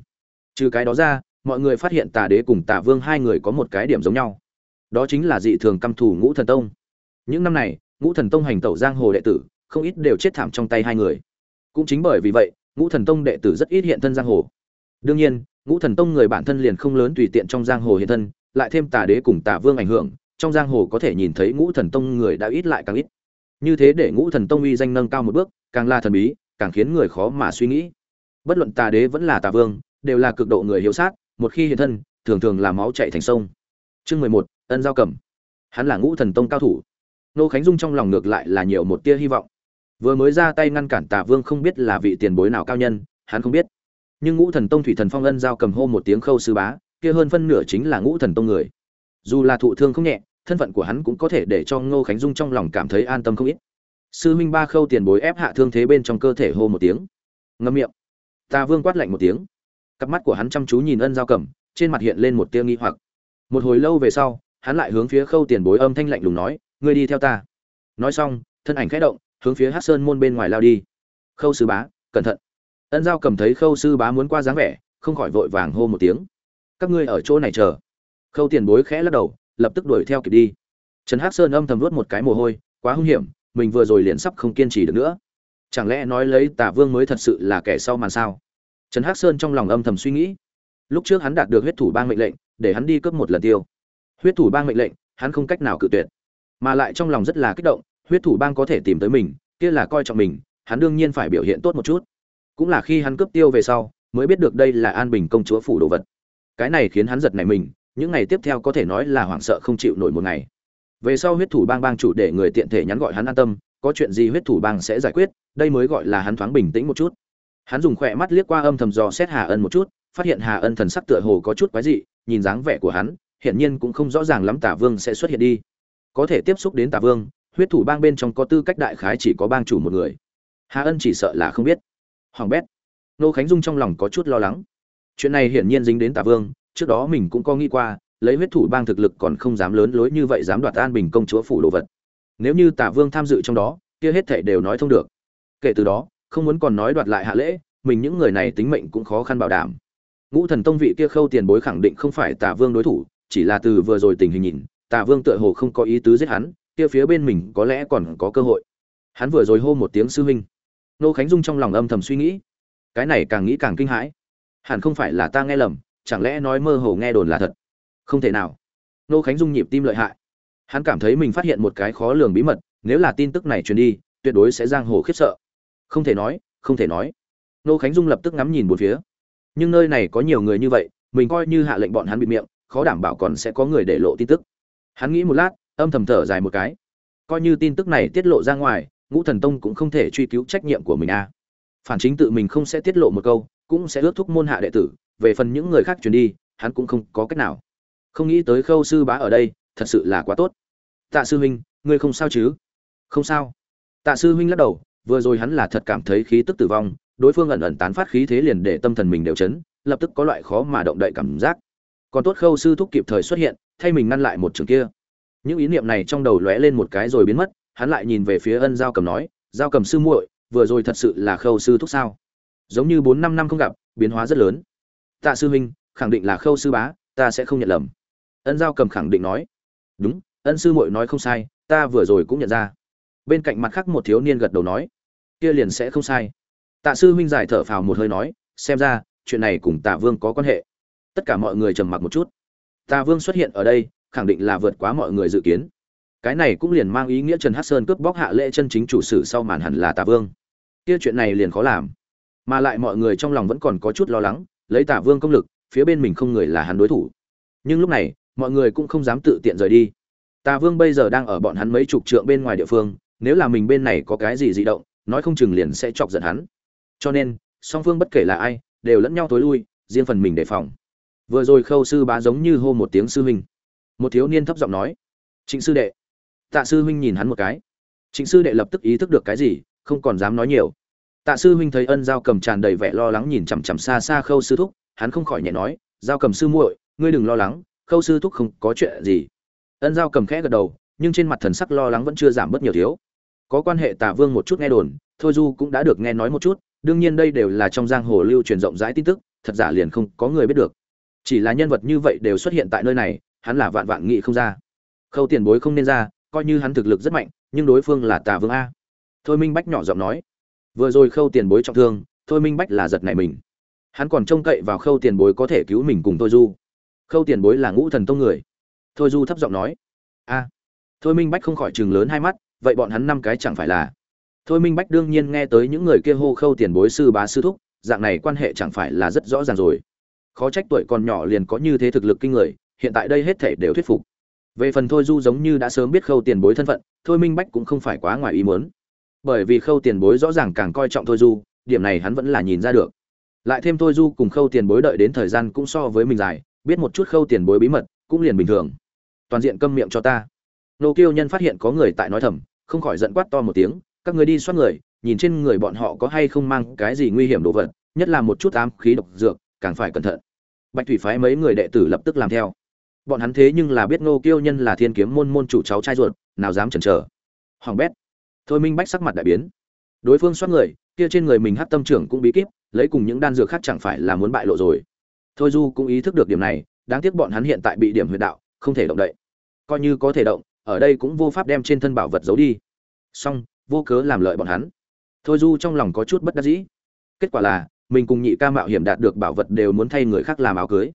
Trừ cái đó ra, mọi người phát hiện tà đế cùng Tạ vương hai người có một cái điểm giống nhau. Đó chính là dị thường căm thù ngũ thần tông. Những năm này, ngũ thần tông hành tẩu giang hồ đệ tử không ít đều chết thảm trong tay hai người. Cũng chính bởi vì vậy, ngũ thần tông đệ tử rất ít hiện thân giang hồ. Đương nhiên, ngũ thần tông người bản thân liền không lớn tùy tiện trong giang hồ hiện thân, lại thêm tà đế cùng tà vương ảnh hưởng, trong giang hồ có thể nhìn thấy ngũ thần tông người đã ít lại càng ít. Như thế để ngũ thần tông uy danh nâng cao một bước, càng là thần bí, càng khiến người khó mà suy nghĩ. Bất luận tà đế vẫn là tà vương, đều là cực độ người hiếu sát, một khi hiện thân, thường thường là máu chạy thành sông. Chương mười một, ân giao cẩm. Hắn là ngũ thần tông cao thủ. Nô khánh dung trong lòng ngược lại là nhiều một tia hy vọng vừa mới ra tay ngăn cản tà vương không biết là vị tiền bối nào cao nhân, hắn không biết. Nhưng ngũ thần tông thủy thần phong ân giao cầm hô một tiếng khâu sư bá, kia hơn phân nửa chính là ngũ thần tông người. Dù là thụ thương không nhẹ, thân phận của hắn cũng có thể để cho ngô khánh dung trong lòng cảm thấy an tâm không ít. Sư Minh ba khâu tiền bối ép hạ thương thế bên trong cơ thể hô một tiếng. Ngâm miệng. Tạ vương quát lạnh một tiếng. Cặp mắt của hắn chăm chú nhìn ân giao cầm, trên mặt hiện lên một tia nghi hoặc. Một hồi lâu về sau, hắn lại hướng phía khâu tiền bối âm thanh lạnh lùng nói, ngươi đi theo ta. Nói xong, thân ảnh khẽ động hướng phía hát sơn môn bên ngoài lao đi. Khâu sư bá, cẩn thận. Ân giao cầm thấy khâu sư bá muốn qua dáng vẻ, không khỏi vội vàng hô một tiếng. Các ngươi ở chỗ này chờ. Khâu tiền bối khẽ lắc đầu, lập tức đuổi theo kịp đi. Trần hắc sơn âm thầm vớt một cái mồ hôi, quá hung hiểm, mình vừa rồi liền sắp không kiên trì được nữa. Chẳng lẽ nói lấy tả vương mới thật sự là kẻ sau màn sao? Trần hắc sơn trong lòng âm thầm suy nghĩ. Lúc trước hắn đạt được huyết thủ bang mệnh lệnh, để hắn đi cướp một lần tiêu. Huyết thủ bang mệnh lệnh, hắn không cách nào cự tuyệt. Mà lại trong lòng rất là kích động huyết thủ bang có thể tìm tới mình, kia là coi trọng mình, hắn đương nhiên phải biểu hiện tốt một chút. Cũng là khi hắn cướp tiêu về sau, mới biết được đây là an bình công chúa phủ đồ vật. Cái này khiến hắn giật nảy mình, những ngày tiếp theo có thể nói là hoảng sợ không chịu nổi một ngày. Về sau huyết thủ bang bang chủ để người tiện thể nhắn gọi hắn an tâm, có chuyện gì huyết thủ bang sẽ giải quyết, đây mới gọi là hắn thoáng bình tĩnh một chút. Hắn dùng khỏe mắt liếc qua âm thầm dò xét hà ân một chút, phát hiện hà ân thần sắc tựa hồ có chút quái dị, nhìn dáng vẻ của hắn, hiển nhiên cũng không rõ ràng lắm tả vương sẽ xuất hiện đi. Có thể tiếp xúc đến tả vương huyết thủ bang bên trong có tư cách đại khái chỉ có bang chủ một người. Hà ân chỉ sợ là không biết. Hoàng bét. Nô khánh dung trong lòng có chút lo lắng. Chuyện này hiển nhiên dính đến tả vương, trước đó mình cũng có nghĩ qua, lấy huyết thủ bang thực lực còn không dám lớn lối như vậy dám đoạt an bình công chúa phủ đồ vật. Nếu như tả vương tham dự trong đó, kia hết thảy đều nói thông được. Kể từ đó, không muốn còn nói đoạt lại hạ lễ, mình những người này tính mệnh cũng khó khăn bảo đảm. Ngũ thần tông vị kia khâu tiền bối khẳng định không phải tả vương đối thủ, chỉ là từ vừa rồi tình hình nhìn, tả vương tựa hồ không có ý tứ giết hắn kia phía bên mình có lẽ còn có cơ hội. Hắn vừa rồi hô một tiếng sư huynh. Nô khánh dung trong lòng âm thầm suy nghĩ. Cái này càng nghĩ càng kinh hãi. Hẳn không phải là ta nghe lầm, chẳng lẽ nói mơ hồ nghe đồn là thật? Không thể nào. Nô khánh dung nhịp tim lợi hại. Hắn cảm thấy mình phát hiện một cái khó lường bí mật, nếu là tin tức này truyền đi, tuyệt đối sẽ giang hồ khiếp sợ. Không thể nói, không thể nói. Nô khánh dung lập tức ngắm nhìn một phía. Nhưng nơi này có nhiều người như vậy, mình coi như hạ lệnh bọn hắn bị miệng, khó đảm bảo còn sẽ có người để lộ tin tức. Hắn nghĩ một lát âm thầm thở dài một cái. Coi như tin tức này tiết lộ ra ngoài, ngũ thần tông cũng không thể truy cứu trách nhiệm của mình a phản chính tự mình không sẽ tiết lộ một câu, cũng sẽ ước thúc môn hạ đệ tử, về phần những người khác truyền đi, hắn cũng không có cách nào. Không nghĩ tới khâu sư bá ở đây, thật sự là quá tốt. Tạ sư huynh, ngươi không sao chứ? Không sao. Tạ sư huynh lắc đầu, vừa rồi hắn là thật cảm thấy khí tức tử vong, đối phương ẩn ẩn tán phát khí thế liền để tâm thần mình đều chấn, lập tức có loại khó mà động đậy cảm giác. Còn tốt khâu sư thúc kịp thời xuất hiện, thay mình ngăn lại một trường kia những ý niệm này trong đầu lóe lên một cái rồi biến mất, hắn lại nhìn về phía ân giao cầm nói, giao cầm sư muội, vừa rồi thật sự là khâu sư thúc sao? Giống như bốn năm năm không gặp, biến hóa rất lớn. Tạ sư huynh, khẳng định là khâu sư bá, ta sẽ không nhận lầm. Ân giao cầm khẳng định nói. Đúng, ân sư muội nói không sai, ta vừa rồi cũng nhận ra. Bên cạnh mặt khác một thiếu niên gật đầu nói. Kia liền sẽ không sai. Tạ sư huynh giải thở phào một hơi nói, xem ra, chuyện này cùng tạ vương có quan hệ. Tất cả mọi người trầm mặc một chút. Tạ vương xuất hiện ở đây khẳng định là vượt quá mọi người dự kiến. Cái này cũng liền mang ý nghĩa trần hát sơn cướp bóc hạ lễ chân chính chủ sử sau màn hẳn là tạ vương. Kia chuyện này liền khó làm. Mà lại mọi người trong lòng vẫn còn có chút lo lắng, lấy tạ vương công lực, phía bên mình không người là hắn đối thủ. Nhưng lúc này, mọi người cũng không dám tự tiện rời đi. Tạ vương bây giờ đang ở bọn hắn mấy chục trượng bên ngoài địa phương, nếu là mình bên này có cái gì dị động, nói không chừng liền sẽ chọc giận hắn. Cho nên, song phương bất kể là ai, đều lẫn nhau tối lui, riêng phần mình đề phòng. Vừa rồi khâu sư bá giống như hô một tiếng sư huynh một thiếu niên thấp giọng nói, trịnh sư đệ. Tạ sư huynh nhìn hắn một cái. Trịnh sư đệ lập tức ý thức được cái gì, không còn dám nói nhiều. Tạ sư huynh thấy ân giao cầm tràn đầy vẻ lo lắng nhìn chằm chằm xa xa khâu sư thúc, hắn không khỏi nhẹ nói, giao cầm sư muội, ngươi đừng lo lắng, khâu sư thúc không có chuyện gì. Ân giao cầm khẽ gật đầu, nhưng trên mặt thần sắc lo lắng vẫn chưa giảm bớt nhiều thiếu. Có quan hệ tả vương một chút nghe đồn, thôi du cũng đã được nghe nói một chút, đương nhiên đây đều là trong giang hồ lưu truyền rộng rãi tin tức, thật giả liền không có người biết được. Chỉ là nhân vật như vậy đều xuất hiện tại nơi này hắn là vạn vạn nghị không ra. Khâu tiền bối không nên ra, coi như hắn thực lực rất mạnh, nhưng đối phương là tà vương a. Thôi minh bách nhỏ giọng nói. Vừa rồi khâu tiền bối trọng thương, thôi minh bách là giật này mình. Hắn còn trông cậy vào khâu tiền bối có thể cứu mình cùng thôi du. Khâu tiền bối là ngũ thần tông người. Thôi du thấp giọng nói. A. Thôi minh bách không khỏi chừng lớn hai mắt, vậy bọn hắn năm cái chẳng phải là? Thôi minh bách đương nhiên nghe tới những người kia hô khâu tiền bối sư bá sư thúc, dạng này quan hệ chẳng phải là rất rõ ràng rồi. Khó trách tuổi còn nhỏ liền có như thế thực lực kinh người hiện tại đây hết thể đều thuyết phục. Về phần thôi du giống như đã sớm biết khâu tiền bối thân phận, thôi minh bách cũng không phải quá ngoài ý muốn. Bởi vì khâu tiền bối rõ ràng càng coi trọng thôi du, điểm này hắn vẫn là nhìn ra được. Lại thêm thôi du cùng khâu tiền bối đợi đến thời gian cũng so với mình dài, biết một chút khâu tiền bối bí mật, cũng liền bình thường. Toàn diện câm miệng cho ta. Nô kiêu nhân phát hiện có người tại nói thầm, không khỏi giận quát to một tiếng, các người đi soát người, nhìn trên người bọn họ có hay không mang cái gì nguy hiểm đồ vật, nhất là một chút ám khí độc dược, càng phải cẩn thận. Bạch thủy phái mấy người đệ tử lập tức làm theo bọn hắn thế nhưng là biết Ngô kiêu nhân là thiên kiếm môn môn chủ cháu trai ruột, nào dám chần chờ. Hoàng bét. Thôi minh bách sắc mặt đại biến. Đối phương xoát người, kia trên người mình hát tâm trưởng cũng bí kíp, lấy cùng những đan dược khác chẳng phải là muốn bại lộ rồi. Thôi du cũng ý thức được điểm này, đáng tiếc bọn hắn hiện tại bị điểm huyệt đạo, không thể động đậy. Coi như có thể động, ở đây cũng vô pháp đem trên thân bảo vật giấu đi. Song vô cớ làm lợi bọn hắn. Thôi du trong lòng có chút bất đắc dĩ. Kết quả là, mình cùng nhị ca mạo hiểm đạt được bảo vật đều muốn thay người khác làm áo cưới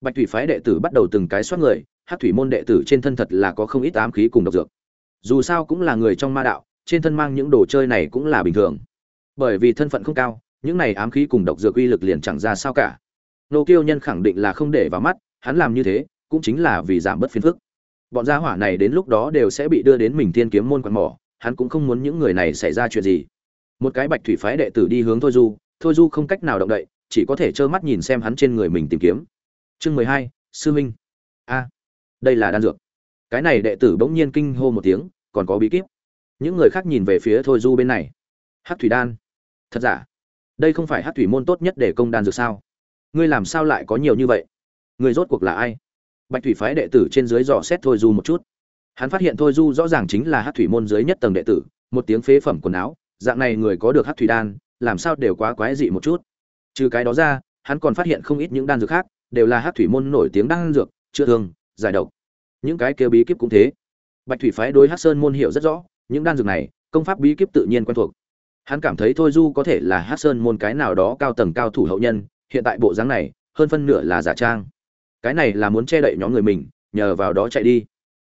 bạch thủy phái đệ tử bắt đầu từng cái soát người hát thủy môn đệ tử trên thân thật là có không ít ám khí cùng độc dược. Dù sao cũng là người trong ma đạo, trên thân mang những đồ chơi này cũng là bình thường. Bởi vì thân phận không cao, những này ám khí cùng độc dược uy lực liền chẳng ra sao cả. Nô kiêu nhân khẳng định là không để vào mắt, hắn làm như thế, cũng chính là vì giảm bớt phiền phức. Bọn gia hỏa này đến lúc đó đều sẽ bị đưa đến mình thiên kiếm môn quạt mỏ, hắn cũng không muốn những người này xảy ra chuyện gì. Một cái bạch thủy phái đệ tử đi hướng thôi du thôi du không cách nào động đậy, chỉ có thể trơ mắt nhìn xem hắn trên người mình tìm kiếm chương mười hai, sư minh. A, đây là đan dược. Cái này đệ tử bỗng nhiên kinh hô một tiếng, còn có bí kíp. Những người khác nhìn về phía thôi du bên này. Hát thủy đan. Thật giả? Đây không phải hát thủy môn tốt nhất để công đan dược sao? Ngươi làm sao lại có nhiều như vậy? Người rốt cuộc là ai? Bạch thủy phái đệ tử trên dưới dò xét thôi du một chút. Hắn phát hiện thôi du rõ ràng chính là hát thủy môn dưới nhất tầng đệ tử, một tiếng phế phẩm quần áo, dạng này người có được hát thủy đan, làm sao đều quá quái dị một chút. Trừ cái đó ra, hắn còn phát hiện không ít những đan dược khác đều là hát thủy môn nổi tiếng đan dược, chữa thương, giải độc. Những cái kia bí kíp cũng thế. Bạch thủy phái đối hát sơn môn hiểu rất rõ, những đan dược này, công pháp bí kíp tự nhiên quen thuộc. Hắn cảm thấy thôi du có thể là hát sơn môn cái nào đó cao tầng cao thủ hậu nhân, hiện tại bộ dáng này, hơn phân nửa là giả trang. Cái này là muốn che đậy nhóm người mình, nhờ vào đó chạy đi.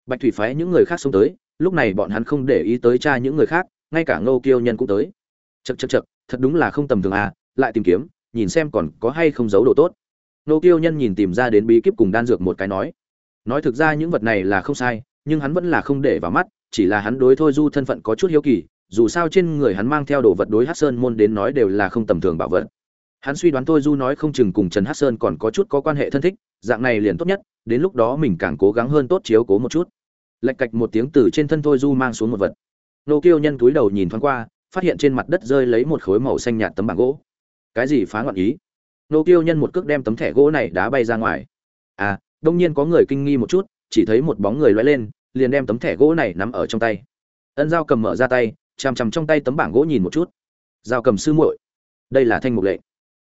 Bạch thủy phái những người khác xông tới, lúc này bọn hắn không để ý tới cha những người khác, ngay cả ngô kiêu nhân cũng tới. Chật chật chật thật đúng là không tầm thường à lại tìm kiếm, nhìn xem còn có hay không giấu đồ tốt. Nô kiêu nhân nhìn tìm ra đến bí kíp cùng đan dược một cái nói nói thực ra những vật này là không sai, nhưng hắn vẫn là không để vào mắt, chỉ là hắn đối thôi du thân phận có chút hiếu kỳ, dù sao trên người hắn mang theo đồ vật đối hát sơn môn đến nói đều là không tầm thường bảo vật. Hắn suy đoán thôi du nói không chừng cùng trần hát sơn còn có chút có quan hệ thân thích, dạng này liền tốt nhất, đến lúc đó mình càng cố gắng hơn tốt chiếu cố một chút. Lạch cạch một tiếng từ trên thân thôi du mang xuống một vật. Nô kiêu nhân túi đầu nhìn thoáng qua, phát hiện trên mặt đất rơi lấy một khối màu xanh nhạt tấm bảng gỗ. Cái gì phá loạn ý? Nô kiêu nhân một cước đem tấm thẻ gỗ này đá bay ra ngoài. À đông nhiên có người kinh nghi một chút, chỉ thấy một bóng người loay lên, liền đem tấm thẻ gỗ này nắm ở trong tay. Ân dao cầm mở ra tay, chằm chằm trong tay tấm bảng gỗ nhìn một chút. Dao cầm sư muội, đây là thanh mục lệnh.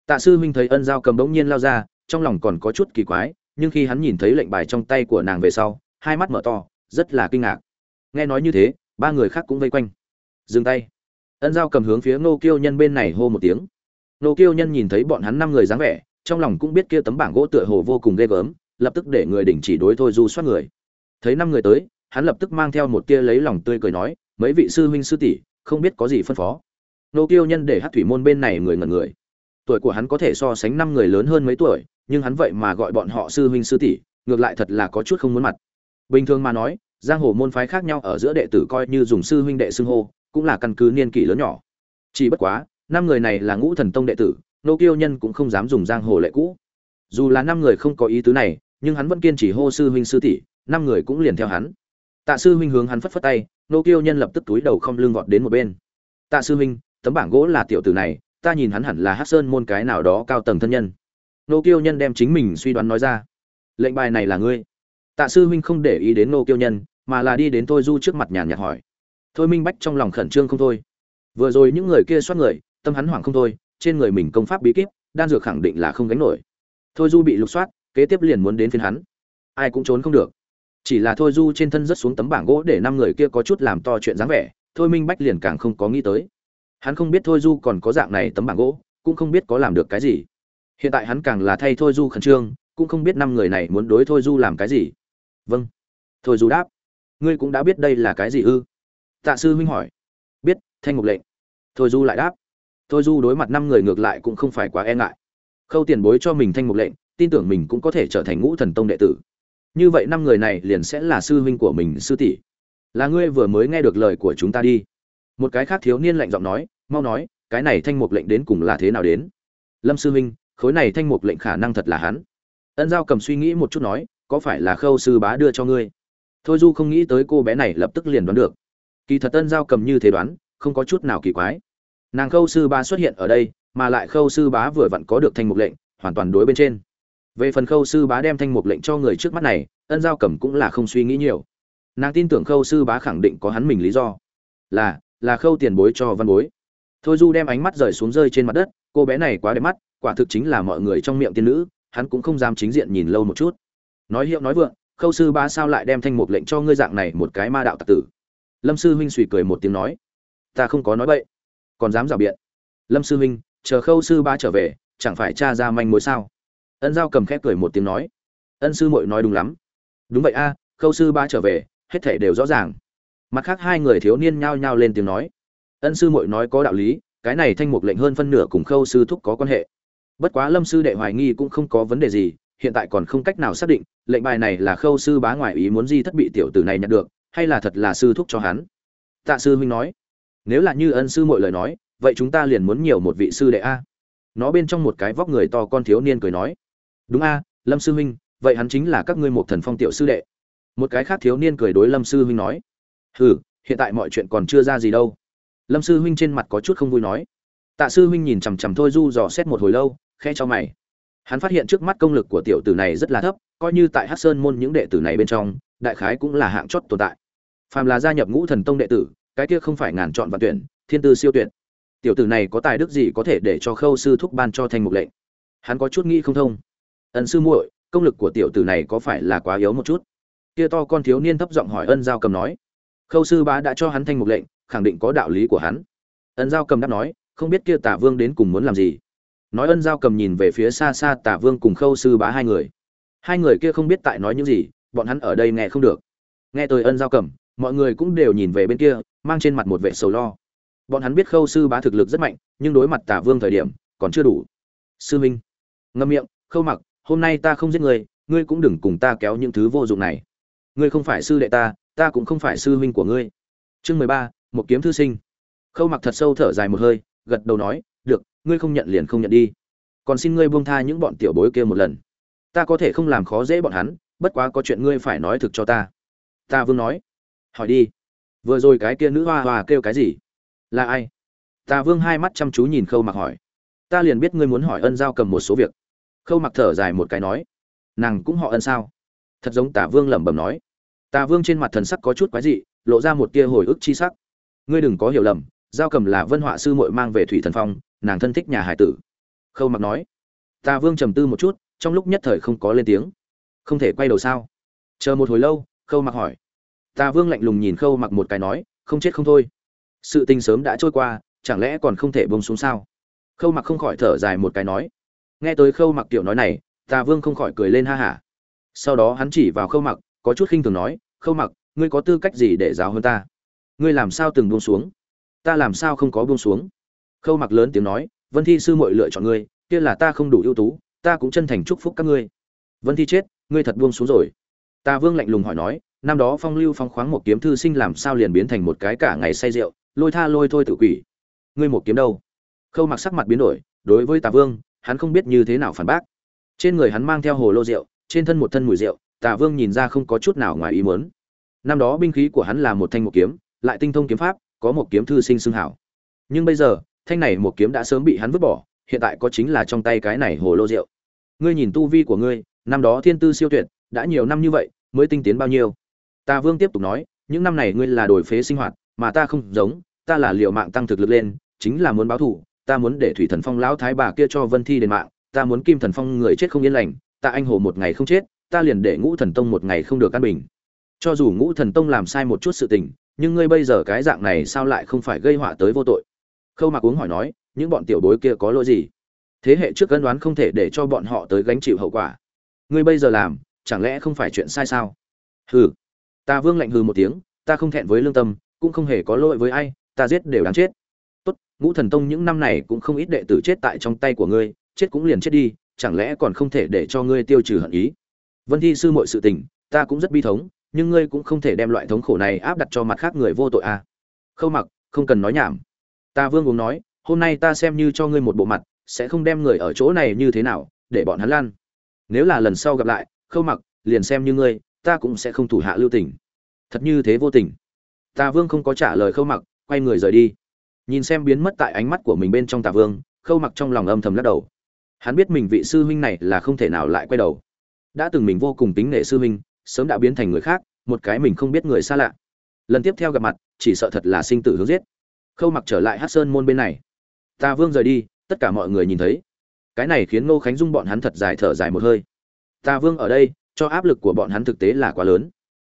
Tạ sư huynh thấy ân dao cầm bỗng nhiên lao ra, trong lòng còn có chút kỳ quái, nhưng khi hắn nhìn thấy lệnh bài trong tay của nàng về sau, hai mắt mở to, rất là kinh ngạc. Nghe nói như thế, ba người khác cũng vây quanh. Dừng tay. Ân giao cầm hướng phía nô kiêu nhân bên này hô một tiếng nô kiêu nhân nhìn thấy bọn hắn năm người dáng vẻ, trong lòng cũng biết kia tấm bảng gỗ tựa hồ vô cùng ghê gớm, lập tức để người đình chỉ đối thôi du soát người. Thấy năm người tới, hắn lập tức mang theo một tia lấy lòng tươi cười nói, mấy vị sư huynh sư tỷ, không biết có gì phân phó. Nô kiêu nhân để hát thủy môn bên này người ngẩn người. Tuổi của hắn có thể so sánh năm người lớn hơn mấy tuổi, nhưng hắn vậy mà gọi bọn họ sư huynh sư tỷ, ngược lại thật là có chút không muốn mặt. Bình thường mà nói, giang hồ môn phái khác nhau ở giữa đệ tử coi như dùng sư huynh đệ xưng hô, cũng là căn cứ niên kỷ lớn nhỏ. Chỉ bất quá năm người này là ngũ thần tông đệ tử, nô kiêu nhân cũng không dám dùng giang hồ lệ cũ. Dù là năm người không có ý tứ này, nhưng hắn vẫn kiên trì hô sư huynh sư tỷ, năm người cũng liền theo hắn. Tạ sư huynh hướng hắn phất phất tay, nô kiêu nhân lập tức túi đầu không lưng vọt đến một bên. Tạ sư huynh, tấm bảng gỗ là tiểu tử này, ta nhìn hắn hẳn là hát sơn môn cái nào đó cao tầng thân nhân. Nô kiêu nhân đem chính mình suy đoán nói ra. Lệnh bài này là ngươi. Tạ sư huynh không để ý đến nô kiêu nhân, mà là đi đến thôi du trước mặt nhàn nhạt hỏi. Thôi minh bách trong lòng khẩn trương không thôi. Vừa rồi những người kia soát người tâm hắn hoảng không thôi, trên người mình công pháp bí kíp, đan dược khẳng định là không gánh nổi. Thôi du bị lục soát, kế tiếp liền muốn đến phiên hắn. Ai cũng trốn không được. Chỉ là thôi du trên thân rất xuống tấm bảng gỗ để năm người kia có chút làm to chuyện dáng vẻ, thôi minh bách liền càng không có nghĩ tới. Hắn không biết thôi du còn có dạng này tấm bảng gỗ, cũng không biết có làm được cái gì. Hiện tại hắn càng là thay thôi du khẩn trương, cũng không biết năm người này muốn đối thôi du làm cái gì. Vâng. Thôi du đáp. Ngươi cũng đã biết đây là cái gì ư? Tạ sư huynh hỏi. Biết, thanh ngục lệnh. Thôi du lại đáp thôi du đối mặt năm người ngược lại cũng không phải quá e ngại. Khâu tiền bối cho mình thanh mục lệnh, tin tưởng mình cũng có thể trở thành ngũ thần tông đệ tử. Như vậy năm người này liền sẽ là sư huynh của mình, sư tỷ. Là ngươi vừa mới nghe được lời của chúng ta đi. Một cái khác thiếu niên lạnh giọng nói, mau nói, cái này thanh mục lệnh đến cùng là thế nào đến? Lâm sư huynh, khối này thanh mục lệnh khả năng thật là hắn. Ân giao cầm suy nghĩ một chút nói, có phải là khâu sư bá đưa cho ngươi? Thôi du không nghĩ tới cô bé này lập tức liền đoán được. Kỳ thật ân giao cầm như thế đoán, không có chút nào kỳ quái nàng khâu sư bá xuất hiện ở đây, mà lại khâu sư bá vừa vặn có được thanh mục lệnh, hoàn toàn đối bên trên. Về phần khâu sư bá đem thanh mục lệnh cho người trước mắt này, ân giao cầm cũng là không suy nghĩ nhiều. Nàng tin tưởng khâu sư bá khẳng định có hắn mình lý do. Là là khâu tiền bối cho văn bối. Thôi du đem ánh mắt rời xuống rơi trên mặt đất, cô bé này quá đẹp mắt, quả thực chính là mọi người trong miệng tiên nữ, hắn cũng không dám chính diện nhìn lâu một chút. Nói hiệu nói vượng, khâu sư bá sao lại đem thanh mục lệnh cho ngươi dạng này một cái ma đạo tặc tử? Lâm sư huynh suy cười một tiếng nói, ta không có nói bậy còn dám rào biện. Lâm sư huynh, chờ khâu sư ba trở về, chẳng phải cha ra manh mối sao? Ân giao cầm khép cười một tiếng nói. Ân sư muội nói đúng lắm. Đúng vậy a, khâu sư ba trở về, hết thể đều rõ ràng. Mặt khác hai người thiếu niên nhao nhao lên tiếng nói. Ân sư muội nói có đạo lý, cái này thanh mục lệnh hơn phân nửa cùng khâu sư thúc có quan hệ. Bất quá lâm sư đệ hoài nghi cũng không có vấn đề gì, hiện tại còn không cách nào xác định, lệnh bài này là khâu sư bá ngoại ý muốn di thất bị tiểu tử này nhận được, hay là thật là sư thúc cho hắn. Tạ sư huynh nói nếu là như ân sư mọi lời nói, vậy chúng ta liền muốn nhiều một vị sư đệ a. Nó bên trong một cái vóc người to con thiếu niên cười nói. Đúng a, lâm sư huynh, vậy hắn chính là các ngươi một thần phong tiểu sư đệ. Một cái khác thiếu niên cười đối lâm sư huynh nói. Hừ, hiện tại mọi chuyện còn chưa ra gì đâu. Lâm sư huynh trên mặt có chút không vui nói. Tạ sư huynh nhìn chằm chằm thôi du dò xét một hồi lâu khe cho mày. Hắn phát hiện trước mắt công lực của tiểu tử này rất là thấp, coi như tại hát sơn môn những đệ tử này bên trong, đại khái cũng là hạng chót tồn tại. Phàm là gia nhập ngũ thần tông đệ tử cái kia không phải ngàn chọn và tuyển, thiên tư siêu tuyển tiểu tử này có tài đức gì có thể để cho khâu sư thúc ban cho thành mục lệnh? Hắn có chút nghĩ không thông. Ân sư muội, công lực của tiểu tử này có phải là quá yếu một chút? Kia to con thiếu niên thấp giọng hỏi ân giao cầm nói. Khâu sư bá đã cho hắn thanh mục lệnh, khẳng định có đạo lý của hắn. Ân giao cầm đáp nói, không biết kia tả vương đến cùng muốn làm gì? Nói ân giao cầm nhìn về phía xa xa tả vương cùng khâu sư bá hai người. Hai người kia không biết tại nói những gì, bọn hắn ở đây nghe không được. Nghe tôi ân giao cầm, mọi người cũng đều nhìn về bên kia mang trên mặt một vẻ sầu lo. Bọn hắn biết khâu sư bá thực lực rất mạnh, nhưng đối mặt tả vương thời điểm, còn chưa đủ. Sư minh, ngâm miệng, khâu mặc, hôm nay ta không giết người, ngươi cũng đừng cùng ta kéo những thứ vô dụng này. Ngươi không phải sư đệ ta ta cũng không phải sư huynh của ngươi. Chương mười ba, một kiếm thư sinh. Khâu mặc thật sâu thở dài một hơi, gật đầu nói, được, ngươi không nhận liền không nhận đi. Còn xin ngươi buông tha những bọn tiểu bối kia một lần. Ta có thể không làm khó dễ bọn hắn, bất quá có chuyện ngươi phải nói thực cho ta. Ta vương nói, hỏi đi vừa rồi cái kia nữ hoa hoa kêu cái gì? Là ai? Ta vương hai mắt chăm chú nhìn khâu mặc hỏi. Ta liền biết ngươi muốn hỏi ân giao cầm một số việc. Khâu mặc thở dài một cái nói. Nàng cũng họ ân sao? Thật giống tả vương lẩm bẩm nói. Tà vương trên mặt thần sắc có chút quái dị, lộ ra một tia hồi ức chi sắc. Ngươi đừng có hiểu lầm, giao cầm là vân họa sư muội mang về thủy thần phong, nàng thân thích nhà hải tử. Khâu mặc nói. Tà vương trầm tư một chút, trong lúc nhất thời không có lên tiếng. Không thể quay đầu sao? Chờ một hồi lâu, khâu mặc hỏi tà vương lạnh lùng nhìn khâu mặc một cái nói, không chết không thôi. Sự tình sớm đã trôi qua, chẳng lẽ còn không thể buông xuống sao? Khâu mặc không khỏi thở dài một cái nói. Nghe tới khâu mặc tiểu nói này tà vương không khỏi cười lên ha hả. Sau đó hắn chỉ vào khâu mặc, có chút khinh thường nói, khâu mặc, ngươi có tư cách gì để giáo hơn ta? Ngươi làm sao từng buông xuống? Ta làm sao không có buông xuống? Khâu mặc lớn tiếng nói, vân thi sư muội lựa chọn ngươi, kia là ta không đủ ưu tú, ta cũng chân thành chúc phúc các ngươi. Vân thi chết, ngươi thật buông xuống rồi. Ta vương lạnh lùng hỏi nói năm đó phong lưu phong khoáng một kiếm thư sinh làm sao liền biến thành một cái cả ngày say rượu, lôi tha lôi thôi tự quỷ. Ngươi một kiếm đâu? Khâu mặc sắc mặt biến đổi, đối với tà vương, hắn không biết như thế nào phản bác. Trên người hắn mang theo hồ lô rượu, trên thân một thân mùi rượu, tà vương nhìn ra không có chút nào ngoài ý muốn. Năm đó binh khí của hắn là một thanh một kiếm, lại tinh thông kiếm pháp, có một kiếm thư sinh xưng hảo. Nhưng bây giờ, thanh này một kiếm đã sớm bị hắn vứt bỏ, hiện tại có chính là trong tay cái này hồ lô rượu. Ngươi nhìn tu vi của ngươi, năm đó thiên tư siêu tuyệt, đã nhiều năm như vậy, mới tinh tiến bao nhiêu? Ta vương tiếp tục nói, những năm này ngươi là đổi phế sinh hoạt, mà ta không giống, ta là liều mạng tăng thực lực lên, chính là muốn báo thù, ta muốn để thủy thần phong lão thái bà kia cho vân thi đền mạng, ta muốn kim thần phong người chết không yên lành, ta anh hồ một ngày không chết, ta liền để ngũ thần tông một ngày không được an bình. Cho dù ngũ thần tông làm sai một chút sự tình, nhưng ngươi bây giờ cái dạng này sao lại không phải gây họa tới vô tội? Khâu mạc uống hỏi nói, những bọn tiểu bối kia có lỗi gì? Thế hệ trước cân đoán không thể để cho bọn họ tới gánh chịu hậu quả. Ngươi bây giờ làm, chẳng lẽ không phải chuyện sai sao? Hừ ta vương lạnh hừ một tiếng, ta không thẹn với lương tâm, cũng không hề có lỗi với ai, ta giết đều đáng chết. Tốt, ngũ thần tông những năm này cũng không ít đệ tử chết tại trong tay của ngươi, chết cũng liền chết đi, chẳng lẽ còn không thể để cho ngươi tiêu trừ hận ý? Vân thi sư mọi sự tình, ta cũng rất bi thống, nhưng ngươi cũng không thể đem loại thống khổ này áp đặt cho mặt khác người vô tội à. khâu mặc, không cần nói nhảm. Ta vương uống nói, hôm nay ta xem như cho ngươi một bộ mặt, sẽ không đem người ở chỗ này như thế nào, để bọn hắn lan. Nếu là lần sau gặp lại, khâu mặc, liền xem như ngươi ta cũng sẽ không thủ hạ lưu tình. Thật như thế vô tình. Tà vương không có trả lời khâu mặc, quay người rời đi. Nhìn xem biến mất tại ánh mắt của mình bên trong tà vương, khâu mặc trong lòng âm thầm lắc đầu. Hắn biết mình vị sư huynh này là không thể nào lại quay đầu. Đã từng mình vô cùng tính nể sư huynh, sớm đã biến thành người khác, một cái mình không biết người xa lạ. Lần tiếp theo gặp mặt, chỉ sợ thật là sinh tử hướng giết. Khâu mặc trở lại hát sơn môn bên này. Tà vương rời đi, tất cả mọi người nhìn thấy. Cái này khiến ngô khánh dung bọn hắn thật dài thở dài một hơi. Tà vương ở đây cho áp lực của bọn hắn thực tế là quá lớn.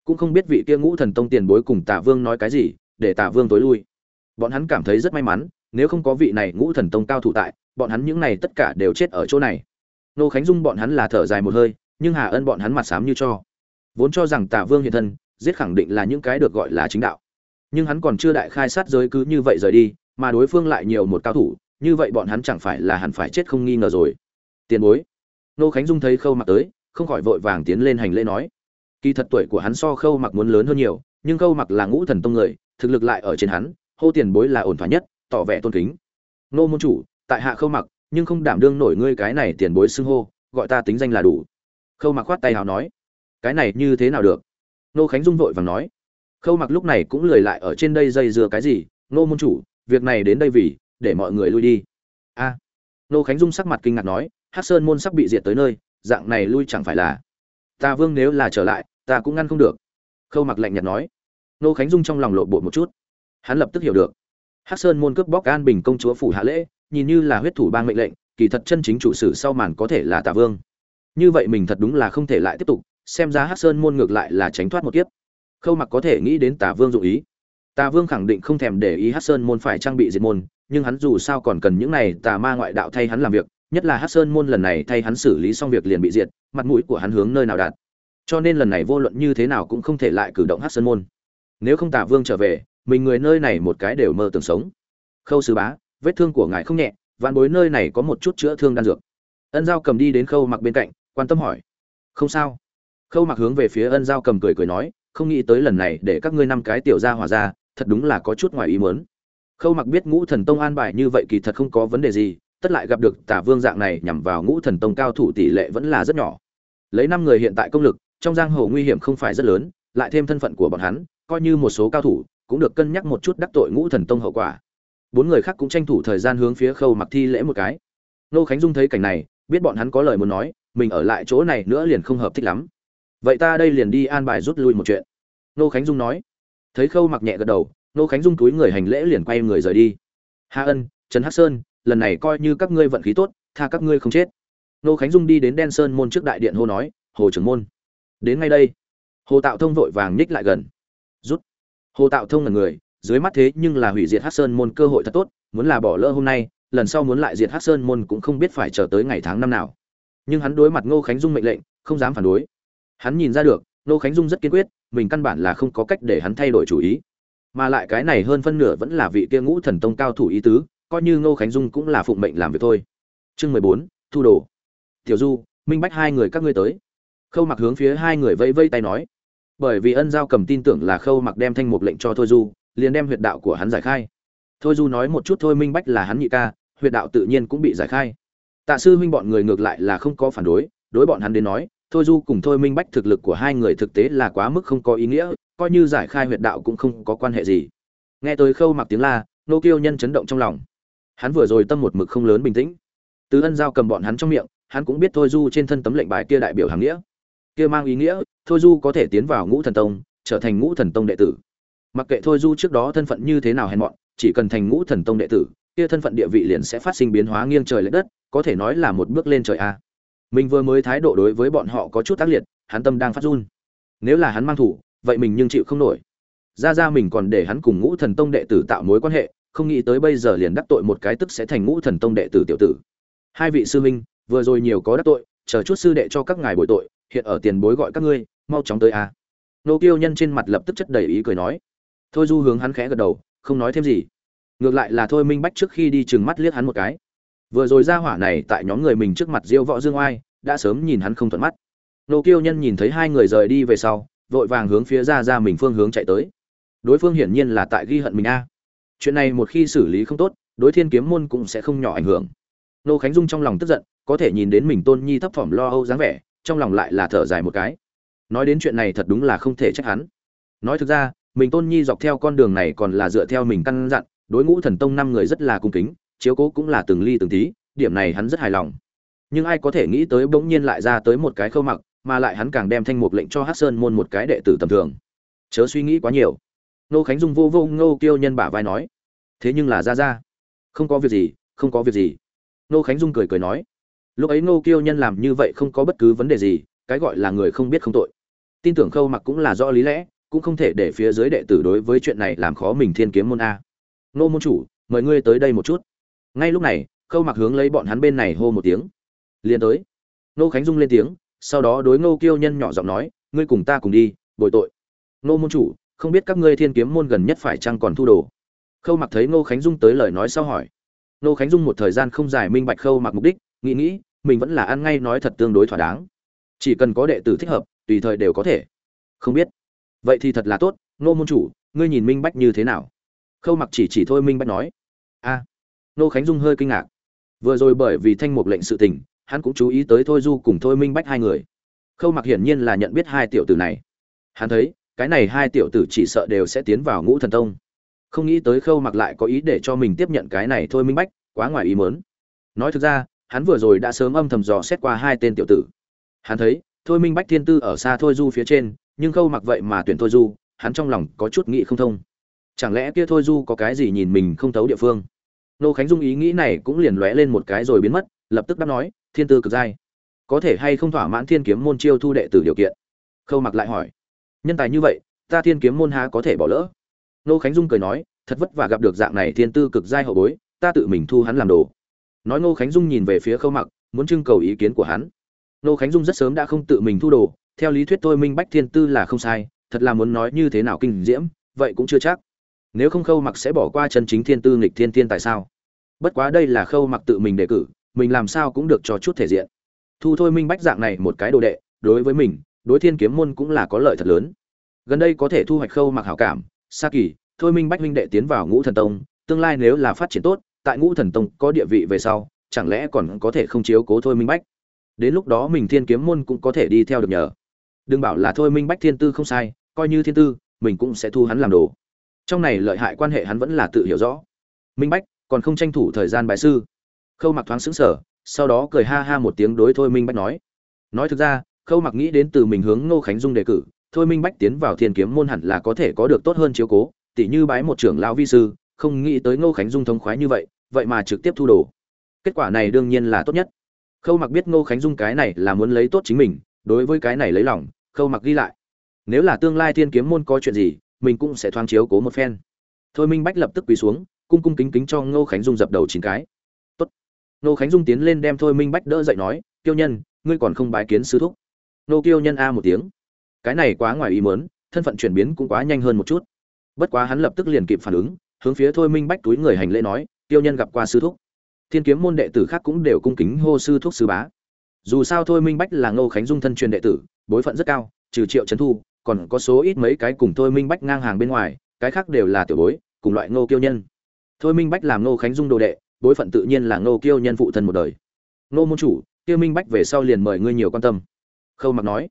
Cũng không biết vị kia ngũ thần tông tiền bối cùng tả vương nói cái gì, để tả vương tối lui. Bọn hắn cảm thấy rất may mắn, nếu không có vị này ngũ thần tông cao thủ tại, bọn hắn những này tất cả đều chết ở chỗ này. Nô khánh dung bọn hắn là thở dài một hơi, nhưng hà ân bọn hắn mặt xám như cho. Vốn cho rằng tả vương hiện thân, giết khẳng định là những cái được gọi là chính đạo. Nhưng hắn còn chưa đại khai sát giới cứ như vậy rời đi, mà đối phương lại nhiều một cao thủ, như vậy bọn hắn chẳng phải là hẳn phải chết không nghi ngờ rồi. Tiền bối. Nô khánh dung thấy khâu mặt tới không khỏi vội vàng tiến lên hành lễ nói. Kỳ thật tuổi của hắn so khâu mặc muốn lớn hơn nhiều, nhưng khâu mặc là ngũ thần tông người, thực lực lại ở trên hắn, hô tiền bối là ổn thỏa nhất, tỏ vẻ tôn kính. Nô môn chủ, tại hạ khâu mặc, nhưng không đảm đương nổi ngươi cái này tiền bối xưng hô, gọi ta tính danh là đủ. Khâu mặc khoát tay hào nói. Cái này như thế nào được? Nô khánh dung vội vàng nói. Khâu mặc lúc này cũng lười lại ở trên đây dây dưa cái gì, nô môn chủ, việc này đến đây vì, để mọi người lui đi. A. Nô khánh dung sắc mặt kinh ngạc nói hát sơn môn sắp bị diệt tới nơi dạng này lui chẳng phải là, ta vương nếu là trở lại, ta cũng ngăn không được. Khâu mặc lạnh nhạt nói. Nô khánh dung trong lòng lộ bộ một chút. Hắn lập tức hiểu được. Hắc sơn môn cướp bóc an bình công chúa phủ hạ lễ, nhìn như là huyết thủ bang mệnh lệnh, kỳ thật chân chính chủ sử sau màn có thể là tạ vương. Như vậy mình thật đúng là không thể lại tiếp tục, xem ra hắc sơn môn ngược lại là tránh thoát một kiếp. Khâu mặc có thể nghĩ đến tà vương dụ ý. Tà vương khẳng định không thèm để ý hắc sơn môn phải trang bị diệt môn, nhưng hắn dù sao còn cần những này tà ma ngoại đạo thay hắn làm việc nhất là hắc sơn môn lần này thay hắn xử lý xong việc liền bị diệt, mặt mũi của hắn hướng nơi nào đạt. Cho nên lần này vô luận như thế nào cũng không thể lại cử động hắc sơn môn. Nếu không Tả vương trở về, mình người nơi này một cái đều mơ tưởng sống. Khâu sứ bá, vết thương của ngài không nhẹ, vạn bối nơi này có một chút chữa thương đan dược. Ân giao cầm đi đến khâu mặc bên cạnh, quan tâm hỏi. Không sao. Khâu mặc hướng về phía ân giao cầm cười cười nói, không nghĩ tới lần này để các ngươi năm cái tiểu gia hòa ra, thật đúng là có chút ngoài ý muốn. Khâu mặc biết ngũ thần tông an bài như vậy kỳ thật không có vấn đề gì tất lại gặp được tả vương dạng này nhằm vào ngũ thần tông cao thủ tỷ lệ vẫn là rất nhỏ. Lấy năm người hiện tại công lực, trong giang hồ nguy hiểm không phải rất lớn, lại thêm thân phận của bọn hắn, coi như một số cao thủ, cũng được cân nhắc một chút đắc tội ngũ thần tông hậu quả. Bốn người khác cũng tranh thủ thời gian hướng phía khâu mặc thi lễ một cái. Nô khánh dung thấy cảnh này, biết bọn hắn có lời muốn nói, mình ở lại chỗ này nữa liền không hợp thích lắm. Vậy ta đây liền đi an bài rút lui một chuyện. Nô khánh dung nói. Thấy khâu mặc nhẹ gật đầu, nô khánh dung túi người hành lễ liền quay người rời đi. Hà ân, trần hắc sơn lần này coi như các ngươi vận khí tốt, tha các ngươi không chết. Nô khánh dung đi đến đen sơn môn trước đại điện hô nói, hồ trưởng môn, đến ngay đây. Hồ tạo thông vội vàng nhích lại gần. Rút. Hồ tạo thông là người, dưới mắt thế nhưng là hủy diệt hát sơn môn cơ hội thật tốt, muốn là bỏ lỡ hôm nay, lần sau muốn lại diệt hát sơn môn cũng không biết phải chờ tới ngày tháng năm nào. Nhưng hắn đối mặt ngô khánh dung mệnh lệnh, không dám phản đối. Hắn nhìn ra được, ngô khánh dung rất kiên quyết, mình căn bản là không có cách để hắn thay đổi chủ ý. Mà lại cái này hơn phân nửa vẫn là vị kia ngũ thần tông cao thủ ý tứ coi như ngô khánh dung cũng là phụng mệnh làm việc thôi. Chương mười bốn, thu đồ. Tiểu du, minh bách hai người các ngươi tới. Khâu mặc hướng phía hai người vẫy vây tay nói. Bởi vì ân giao cầm tin tưởng là khâu mặc đem thanh mục lệnh cho thôi du, liền đem huyệt đạo của hắn giải khai. Thôi du nói một chút thôi minh bách là hắn nhị ca, huyệt đạo tự nhiên cũng bị giải khai. Tạ sư huynh bọn người ngược lại là không có phản đối đối bọn hắn đến nói, thôi du cùng thôi minh bách thực lực của hai người thực tế là quá mức không có ý nghĩa, coi như giải khai huyệt đạo cũng không có quan hệ gì. Nghe tới khâu mặc tiếng la, nô kiêu nhân chấn động trong lòng hắn vừa rồi tâm một mực không lớn bình tĩnh. Từ ân giao cầm bọn hắn trong miệng, hắn cũng biết thôi du trên thân tấm lệnh bài kia đại biểu hàng nghĩa. Kia mang ý nghĩa, thôi du có thể tiến vào ngũ thần tông, trở thành ngũ thần tông đệ tử. Mặc kệ thôi du trước đó thân phận như thế nào hèn mọn, chỉ cần thành ngũ thần tông đệ tử, kia thân phận địa vị liền sẽ phát sinh biến hóa nghiêng trời lệch đất, có thể nói là một bước lên trời a. Mình vừa mới thái độ đối với bọn họ có chút tác liệt, hắn tâm đang phát run. Nếu là hắn mang thủ, vậy mình nhưng chịu không nổi. Ra ra mình còn để hắn cùng ngũ thần tông đệ tử tạo mối quan hệ không nghĩ tới bây giờ liền đắc tội một cái tức sẽ thành ngũ thần tông đệ tử tiểu tử. Hai vị sư minh vừa rồi nhiều có đắc tội, chờ chút sư đệ cho các ngài bồi tội, hiện ở tiền bối gọi các ngươi, mau chóng tới a. Nô kiêu nhân trên mặt lập tức chất đầy ý cười nói. Thôi du hướng hắn khẽ gật đầu, không nói thêm gì. Ngược lại là thôi minh bách trước khi đi chừng mắt liếc hắn một cái. Vừa rồi ra hỏa này tại nhóm người mình trước mặt diêu võ dương oai, đã sớm nhìn hắn không thuận mắt. Nô kiêu nhân nhìn thấy hai người rời đi về sau, vội vàng hướng phía ra ra mình phương hướng chạy tới. Đối phương hiển nhiên là tại ghi hận mình a chuyện này một khi xử lý không tốt, đối thiên kiếm môn cũng sẽ không nhỏ ảnh hưởng. Nô khánh dung trong lòng tức giận, có thể nhìn đến mình tôn nhi thấp thỏm lo âu dáng vẻ, trong lòng lại là thở dài một cái. Nói đến chuyện này thật đúng là không thể trách hắn. Nói thực ra, mình tôn nhi dọc theo con đường này còn là dựa theo mình căn dặn, đối ngũ thần tông năm người rất là cung kính, chiếu cố cũng là từng ly từng tí, điểm này hắn rất hài lòng. Nhưng ai có thể nghĩ tới bỗng nhiên lại ra tới một cái khâu mặc, mà lại hắn càng đem thanh mục lệnh cho hát sơn môn một cái đệ tử tầm thường. Chớ suy nghĩ quá nhiều nô khánh dung vô vô ngô kiêu nhân bả vai nói, thế nhưng là ra ra, không có việc gì, không có việc gì. Nô khánh dung cười cười nói, lúc ấy ngô kiêu nhân làm như vậy không có bất cứ vấn đề gì, cái gọi là người không biết không tội. Tin tưởng khâu mặc cũng là do lý lẽ, cũng không thể để phía dưới đệ tử đối với chuyện này làm khó mình thiên kiếm môn a. Nô môn chủ, mời ngươi tới đây một chút. Ngay lúc này, khâu mặc hướng lấy bọn hắn bên này hô một tiếng. Liền tới. Nô khánh dung lên tiếng, sau đó đối ngô kiêu nhân nhỏ giọng nói, ngươi cùng ta cùng đi, bồi tội. Nô môn chủ không biết các ngươi thiên kiếm môn gần nhất phải chăng còn thu đồ. Khâu mặc thấy ngô khánh dung tới lời nói sau hỏi. Ngô khánh dung một thời gian không dài minh bạch khâu mặc mục đích nghĩ nghĩ mình vẫn là ăn ngay nói thật tương đối thỏa đáng. Chỉ cần có đệ tử thích hợp tùy thời đều có thể. Không biết. Vậy thì thật là tốt ngô môn chủ ngươi nhìn minh bách như thế nào? Khâu mặc chỉ chỉ thôi minh bách nói. A. À, ngô khánh dung hơi kinh ngạc. Vừa rồi bởi vì thanh mục lệnh sự tình hắn cũng chú ý tới thôi du cùng thôi minh bách hai người. Khâu mặc hiển nhiên là nhận biết hai tiểu tử này. Hắn thấy cái này hai tiểu tử chỉ sợ đều sẽ tiến vào ngũ thần tông. Không nghĩ tới khâu mặc lại có ý để cho mình tiếp nhận cái này thôi minh bách, quá ngoài ý mớn nói thực ra, hắn vừa rồi đã sớm âm thầm dò xét qua hai tên tiểu tử. Hắn thấy, thôi minh bách thiên tư ở xa thôi du phía trên, nhưng khâu mặc vậy mà tuyển thôi du, hắn trong lòng có chút nghĩ không thông. Chẳng lẽ kia thôi du có cái gì nhìn mình không thấu địa phương? Nô khánh dung ý nghĩ này cũng liền lóe lên một cái rồi biến mất, lập tức đáp nói, thiên tư cực dai. Có thể hay không thỏa mãn thiên kiếm môn chiêu thu đệ tử điều kiện? Khâu mặc lại hỏi nhân tài như vậy, ta thiên kiếm môn há có thể bỏ lỡ? Nô khánh dung cười nói, thật vất vả gặp được dạng này thiên tư cực giai hậu bối, ta tự mình thu hắn làm đồ. Nói ngô khánh dung nhìn về phía khâu mặc, muốn trưng cầu ý kiến của hắn. Ngô khánh dung rất sớm đã không tự mình thu đồ, theo lý thuyết tôi minh bách thiên tư là không sai, thật là muốn nói như thế nào kinh diễm, vậy cũng chưa chắc. Nếu không khâu mặc sẽ bỏ qua chân chính thiên tư nghịch thiên tiên tại sao? Bất quá đây là khâu mặc tự mình đề cử, mình làm sao cũng được cho chút thể diện. Thu thôi minh bách dạng này một cái đồ đệ, đối với mình đối thiên kiếm môn cũng là có lợi thật lớn. Gần đây có thể thu hoạch khâu mặc hảo cảm, sa kỳ, thôi minh bách huynh đệ tiến vào ngũ thần tông, tương lai nếu là phát triển tốt, tại ngũ thần tông có địa vị về sau, chẳng lẽ còn có thể không chiếu cố thôi minh bách? Đến lúc đó mình thiên kiếm môn cũng có thể đi theo được nhờ. Đừng bảo là thôi minh bách thiên tư không sai, coi như thiên tư, mình cũng sẽ thu hắn làm đồ. Trong này lợi hại quan hệ hắn vẫn là tự hiểu rõ. Minh bách, còn không tranh thủ thời gian bài sư. Khâu mặc thoáng xứng sở sau đó cười ha ha một tiếng đối thôi minh bách nói. Nói thực ra khâu mặc nghĩ đến từ mình hướng ngô khánh dung đề cử, thôi minh bách tiến vào thiên kiếm môn hẳn là có thể có được tốt hơn chiếu cố, tỉ như bái một trưởng lão vi sư, không nghĩ tới ngô khánh dung thông khoái như vậy vậy mà trực tiếp thu đồ. Kết quả này đương nhiên là tốt nhất. Khâu mặc biết ngô khánh dung cái này là muốn lấy tốt chính mình, đối với cái này lấy lòng, khâu mặc ghi lại. Nếu là tương lai thiên kiếm môn có chuyện gì, mình cũng sẽ thoáng chiếu cố một phen. Thôi minh bách lập tức quỳ xuống, cung cung kính kính cho ngô khánh dung dập đầu chín cái. Tốt. Ngô khánh dung tiến lên đem thôi minh bách đỡ dậy nói, kiêu nhân, ngươi còn không bái kiến sư thúc nô kiêu nhân a một tiếng. Cái này quá ngoài ý mớn thân phận chuyển biến cũng quá nhanh hơn một chút. Bất quá hắn lập tức liền kịp phản ứng, hướng phía thôi minh bách túi người hành lễ nói, tiêu nhân gặp qua sư thúc. Thiên kiếm môn đệ tử khác cũng đều cung kính hô sư thúc sư bá. Dù sao thôi minh bách là ngô khánh dung thân truyền đệ tử, bối phận rất cao, trừ triệu trấn thu, còn có số ít mấy cái cùng thôi minh bách ngang hàng bên ngoài, cái khác đều là tiểu bối, cùng loại ngô kiêu nhân. Thôi minh bách làm ngô khánh dung đồ đệ, bối phận tự nhiên là ngô kiêu nhân phụ thân một đời. Ngô môn chủ, Tiêu minh bách về sau liền mời ngươi nhiều quan tâm khâu mặc nói,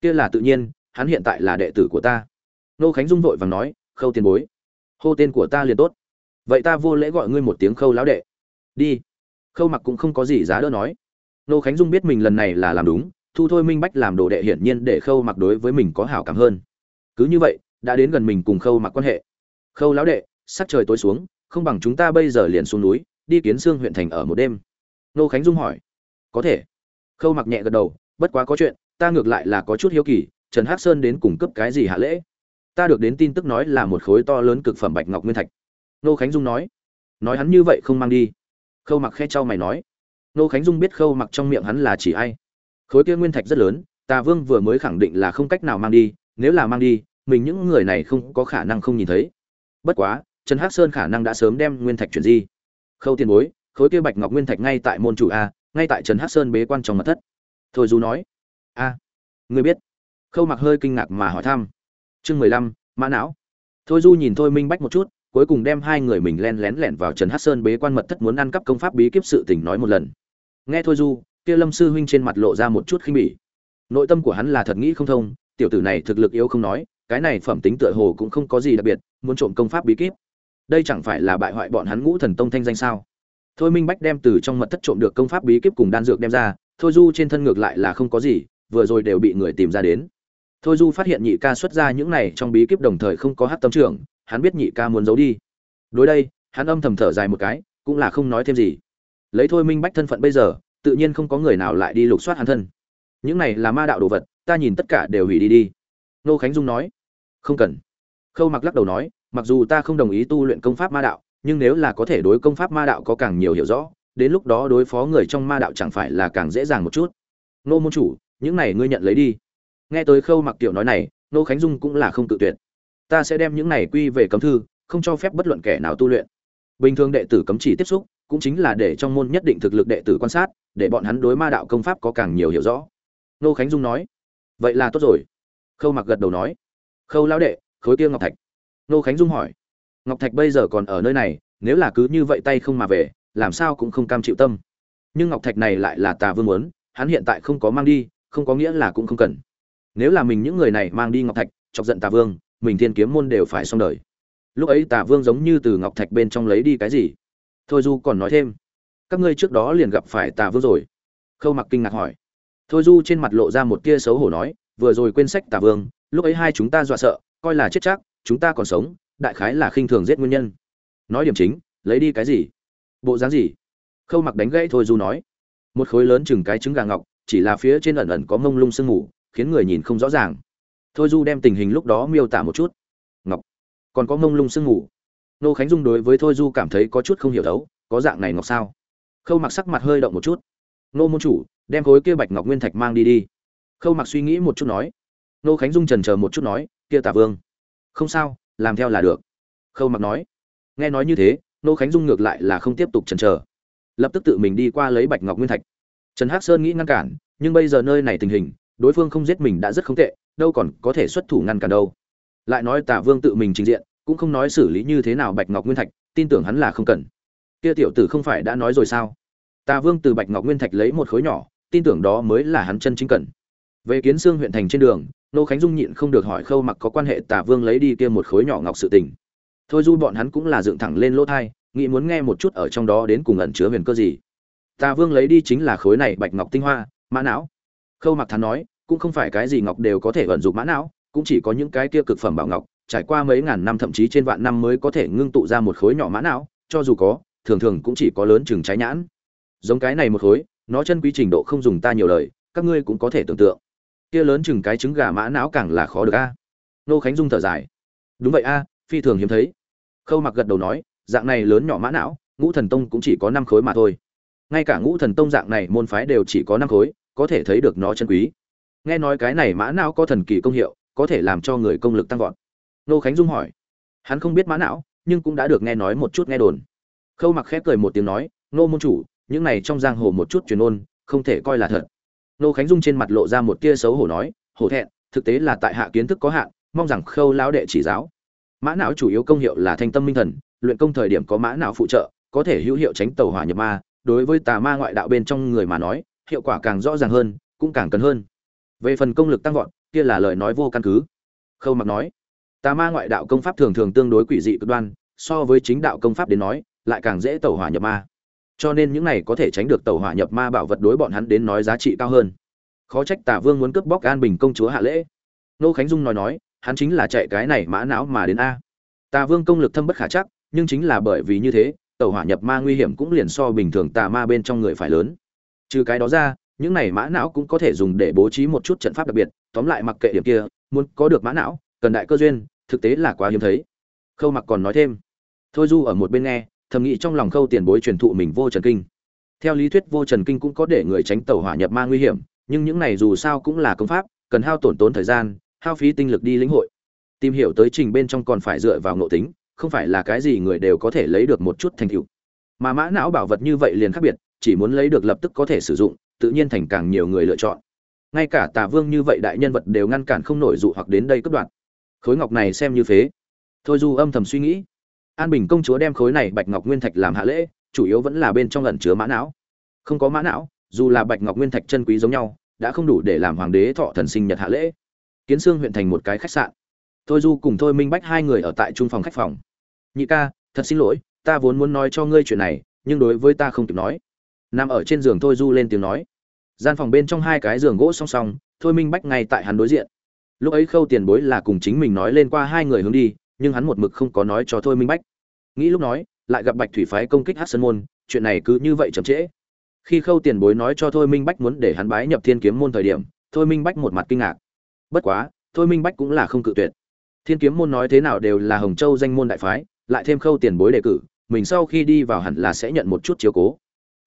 kia là tự nhiên, hắn hiện tại là đệ tử của ta. Nô khánh dung vội vàng nói, khâu tiền bối, hô tên của ta liền tốt. Vậy ta vô lễ gọi ngươi một tiếng khâu lão đệ. Đi. Khâu mặc cũng không có gì giá đỡ nói. Nô khánh dung biết mình lần này là làm đúng, thu thôi minh bách làm đồ đệ hiển nhiên để khâu mặc đối với mình có hảo cảm hơn. Cứ như vậy, đã đến gần mình cùng khâu mặc quan hệ. Khâu lão đệ, sắc trời tối xuống, không bằng chúng ta bây giờ liền xuống núi, đi kiến sương huyện thành ở một đêm. Nô khánh dung hỏi. Có thể. Khâu mặc nhẹ gật đầu bất quá có chuyện, ta ngược lại là có chút hiếu kỳ, trần hắc sơn đến cung cấp cái gì hạ lễ? Ta được đến tin tức nói là một khối to lớn cực phẩm bạch ngọc nguyên thạch. Nô khánh dung nói. Nói hắn như vậy không mang đi. Khâu mặc khe trao mày nói. Nô khánh dung biết khâu mặc trong miệng hắn là chỉ ai. Khối kia nguyên thạch rất lớn, tà vương vừa mới khẳng định là không cách nào mang đi, nếu là mang đi, mình những người này không có khả năng không nhìn thấy. Bất quá, trần hắc sơn khả năng đã sớm đem nguyên thạch chuyển di. Khâu tiền bối, khối kia bạch ngọc nguyên thạch ngay tại môn chủ a, ngay tại trần hắc sơn bế quan trong mật thất thôi du nói. À, A ngươi biết. Khâu mặc hơi kinh ngạc mà hỏi thăm. Chương mười lăm, mã não. Thôi du nhìn thôi minh bách một chút, cuối cùng đem hai người mình len lén lẻn vào trần hát sơn bế quan mật thất muốn ăn cắp công pháp bí kíp sự tình nói một lần. Nghe thôi du kia lâm sư huynh trên mặt lộ ra một chút khinh bỉ. Nội tâm của hắn là thật nghĩ không thông, tiểu tử này thực lực yếu không nói, cái này phẩm tính tựa hồ cũng không có gì đặc biệt, muốn trộm công pháp bí kíp. Đây chẳng phải là bại hoại bọn hắn ngũ thần tông thanh danh sao? Thôi minh bách đem từ trong mật thất trộm được công pháp bí kíp cùng đan dược đem ra thôi du trên thân ngược lại là không có gì, vừa rồi đều bị người tìm ra đến. Thôi du phát hiện nhị ca xuất ra những này trong bí kíp đồng thời không có hát tâm trưởng, hắn biết nhị ca muốn giấu đi. Đối đây, hắn âm thầm thở dài một cái, cũng là không nói thêm gì. Lấy thôi minh bách thân phận bây giờ, tự nhiên không có người nào lại đi lục soát hắn thân. Những này là ma đạo đồ vật, ta nhìn tất cả đều hủy đi đi. Nô khánh dung nói. Không cần. Khâu mặc lắc đầu nói, mặc dù ta không đồng ý tu luyện công pháp ma đạo, nhưng nếu là có thể đối công pháp ma đạo có càng nhiều hiểu rõ đến lúc đó đối phó người trong ma đạo chẳng phải là càng dễ dàng một chút. Nô môn chủ, những này ngươi nhận lấy đi. Nghe tới khâu mặc tiểu nói này nô khánh dung cũng là không tự tuyệt. Ta sẽ đem những này quy về cấm thư, không cho phép bất luận kẻ nào tu luyện. Bình thường đệ tử cấm chỉ tiếp xúc, cũng chính là để trong môn nhất định thực lực đệ tử quan sát, để bọn hắn đối ma đạo công pháp có càng nhiều hiểu rõ. Nô khánh dung nói, vậy là tốt rồi. Khâu mặc gật đầu nói, khâu lão đệ, khối kia ngọc thạch. Nô khánh dung hỏi, ngọc thạch bây giờ còn ở nơi này, nếu là cứ như vậy tay không mà về làm sao cũng không cam chịu tâm. Nhưng ngọc thạch này lại là tà vương muốn, hắn hiện tại không có mang đi, không có nghĩa là cũng không cần. Nếu là mình những người này mang đi ngọc thạch, chọc giận tà vương, mình thiên kiếm môn đều phải xong đời. Lúc ấy tà vương giống như từ ngọc thạch bên trong lấy đi cái gì? Thôi du còn nói thêm. Các ngươi trước đó liền gặp phải tà vương rồi. Khâu mặc kinh ngạc hỏi. Thôi du trên mặt lộ ra một tia xấu hổ nói, vừa rồi quên sách tà vương, lúc ấy hai chúng ta dọa sợ, coi là chết chắc, chúng ta còn sống, đại khái là khinh thường giết nguyên nhân. Nói điểm chính, lấy đi cái gì? Bộ dáng gì? Khâu mặc đánh gãy thôi du nói. Một khối lớn chừng cái trứng gà ngọc, chỉ là phía trên ẩn ẩn có mông lung sương mù, khiến người nhìn không rõ ràng. Thôi du đem tình hình lúc đó miêu tả một chút. Ngọc, còn có mông lung sương mù. Nô khánh dung đối với thôi du cảm thấy có chút không hiểu đấu có dạng này ngọc sao? Khâu mặc sắc mặt hơi động một chút. Nô môn chủ, đem khối kia bạch ngọc nguyên thạch mang đi đi. Khâu mặc suy nghĩ một chút nói. Nô khánh dung trần chờ một chút nói, kia tả vương. Không sao, làm theo là được. Khâu mặc nói. Nghe nói như thế nô khánh dung ngược lại là không tiếp tục chần chờ. Lập tức tự mình đi qua lấy bạch ngọc nguyên thạch. Trần hắc sơn nghĩ ngăn cản, nhưng bây giờ nơi này tình hình, đối phương không giết mình đã rất không tệ, đâu còn có thể xuất thủ ngăn cản đâu. Lại nói tả vương tự mình trình diện, cũng không nói xử lý như thế nào bạch ngọc nguyên thạch, tin tưởng hắn là không cần. Kia tiểu tử không phải đã nói rồi sao? Tà vương từ bạch ngọc nguyên thạch lấy một khối nhỏ, tin tưởng đó mới là hắn chân chính cần. Về kiến sương huyện thành trên đường, nô khánh dung nhịn không được hỏi khâu mặc có quan hệ tà vương lấy đi kia một khối nhỏ ngọc sự tình thôi du bọn hắn cũng là dựng thẳng lên lỗ thai, nghĩ muốn nghe một chút ở trong đó đến cùng ẩn chứa huyền cơ gì. Tà vương lấy đi chính là khối này bạch ngọc tinh hoa, mã não. Khâu mặc thắn nói, cũng không phải cái gì ngọc đều có thể vận dụng mã não, cũng chỉ có những cái kia cực phẩm bảo ngọc, trải qua mấy ngàn năm thậm chí trên vạn năm mới có thể ngưng tụ ra một khối nhỏ mã não, cho dù có, thường thường cũng chỉ có lớn chừng trái nhãn. Giống cái này một khối, nó chân quý trình độ không dùng ta nhiều lời, các ngươi cũng có thể tưởng tượng. Kia lớn chừng cái trứng gà mã não càng là khó được a. Nô khánh dung thở dài. Đúng vậy a, phi thường hiếm thấy khâu mặc gật đầu nói, dạng này lớn nhỏ mã não, ngũ thần tông cũng chỉ có năm khối mà thôi. Ngay cả ngũ thần tông dạng này môn phái đều chỉ có năm khối, có thể thấy được nó chân quý. Nghe nói cái này mã não có thần kỳ công hiệu, có thể làm cho người công lực tăng vọt. Nô khánh dung hỏi, hắn không biết mã não, nhưng cũng đã được nghe nói một chút nghe đồn. Khâu mặc khép cười một tiếng nói, nô môn chủ, những này trong giang hồ một chút truyền ôn, không thể coi là thật. Nô khánh dung trên mặt lộ ra một tia xấu hổ nói, hổ thẹn, thực tế là tại hạ kiến thức có hạn, mong rằng khâu lão đệ chỉ giáo mã não chủ yếu công hiệu là thanh tâm minh thần, luyện công thời điểm có mã não phụ trợ, có thể hữu hiệu tránh tàu hỏa nhập ma. Đối với tà ma ngoại đạo bên trong người mà nói, hiệu quả càng rõ ràng hơn, cũng càng cần hơn. Về phần công lực tăng vọt, kia là lời nói vô căn cứ. Khâu mặc nói, tà ma ngoại đạo công pháp thường thường tương đối quỷ dị cực đoan, so với chính đạo công pháp đến nói, lại càng dễ tẩu hỏa nhập ma. Cho nên những này có thể tránh được tẩu hỏa nhập ma bảo vật đối bọn hắn đến nói giá trị cao hơn. Khó trách tả vương muốn cướp bóc an bình công chúa hạ lễ. Nô khánh dung nói nói hắn chính là chạy cái này mã não mà đến a. Tà vương công lực thâm bất khả chắc, nhưng chính là bởi vì như thế, tẩu hỏa nhập ma nguy hiểm cũng liền so bình thường tà ma bên trong người phải lớn. Trừ cái đó ra, những này mã não cũng có thể dùng để bố trí một chút trận pháp đặc biệt, tóm lại mặc kệ điểm kia, muốn có được mã não, cần đại cơ duyên, thực tế là quá hiếm thấy. Khâu mặc còn nói thêm. Thôi du ở một bên nghe, thầm nghĩ trong lòng khâu tiền bối truyền thụ mình vô trần kinh. Theo lý thuyết vô trần kinh cũng có để người tránh tàu hỏa nhập ma nguy hiểm, nhưng những này dù sao cũng là công pháp, cần hao tổn tốn thời gian hao phí tinh lực đi lĩnh hội. Tìm hiểu tới trình bên trong còn phải dựa vào nội tính, không phải là cái gì người đều có thể lấy được một chút thành tựu. Mà mã não bảo vật như vậy liền khác biệt, chỉ muốn lấy được lập tức có thể sử dụng, tự nhiên thành càng nhiều người lựa chọn. Ngay cả tà vương như vậy đại nhân vật đều ngăn cản không nổi dụ hoặc đến đây cất đoạn khối ngọc này xem như phế. Thôi du âm thầm suy nghĩ. An bình công chúa đem khối này bạch ngọc nguyên thạch làm hạ lễ, chủ yếu vẫn là bên trong lần chứa mã não. Không có mã não, dù là bạch ngọc nguyên thạch chân quý giống nhau, đã không đủ để làm hoàng đế thọ thần sinh nhật hạ lễ kiến sương huyện thành một cái khách sạn. Thôi du cùng thôi minh bách hai người ở tại trung phòng khách phòng. Nhị ca, thật xin lỗi, ta vốn muốn nói cho ngươi chuyện này, nhưng đối với ta không kịp nói. Nằm ở trên giường thôi du lên tiếng nói. Gian phòng bên trong hai cái giường gỗ song song, thôi minh bách ngay tại hắn đối diện. Lúc ấy khâu tiền bối là cùng chính mình nói lên qua hai người hướng đi, nhưng hắn một mực không có nói cho thôi minh bách. Nghĩ lúc nói, lại gặp bạch thủy phái công kích hát sơn môn, chuyện này cứ như vậy chậm trễ. Khi khâu tiền bối nói cho thôi minh bách muốn để hắn bái nhập thiên kiếm môn thời điểm, thôi minh bách một mặt kinh ngạc bất quá, thôi minh bách cũng là không cự tuyệt. Thiên kiếm môn nói thế nào đều là hồng châu danh môn đại phái, lại thêm khâu tiền bối đề cử, mình sau khi đi vào hẳn là sẽ nhận một chút chiếu cố.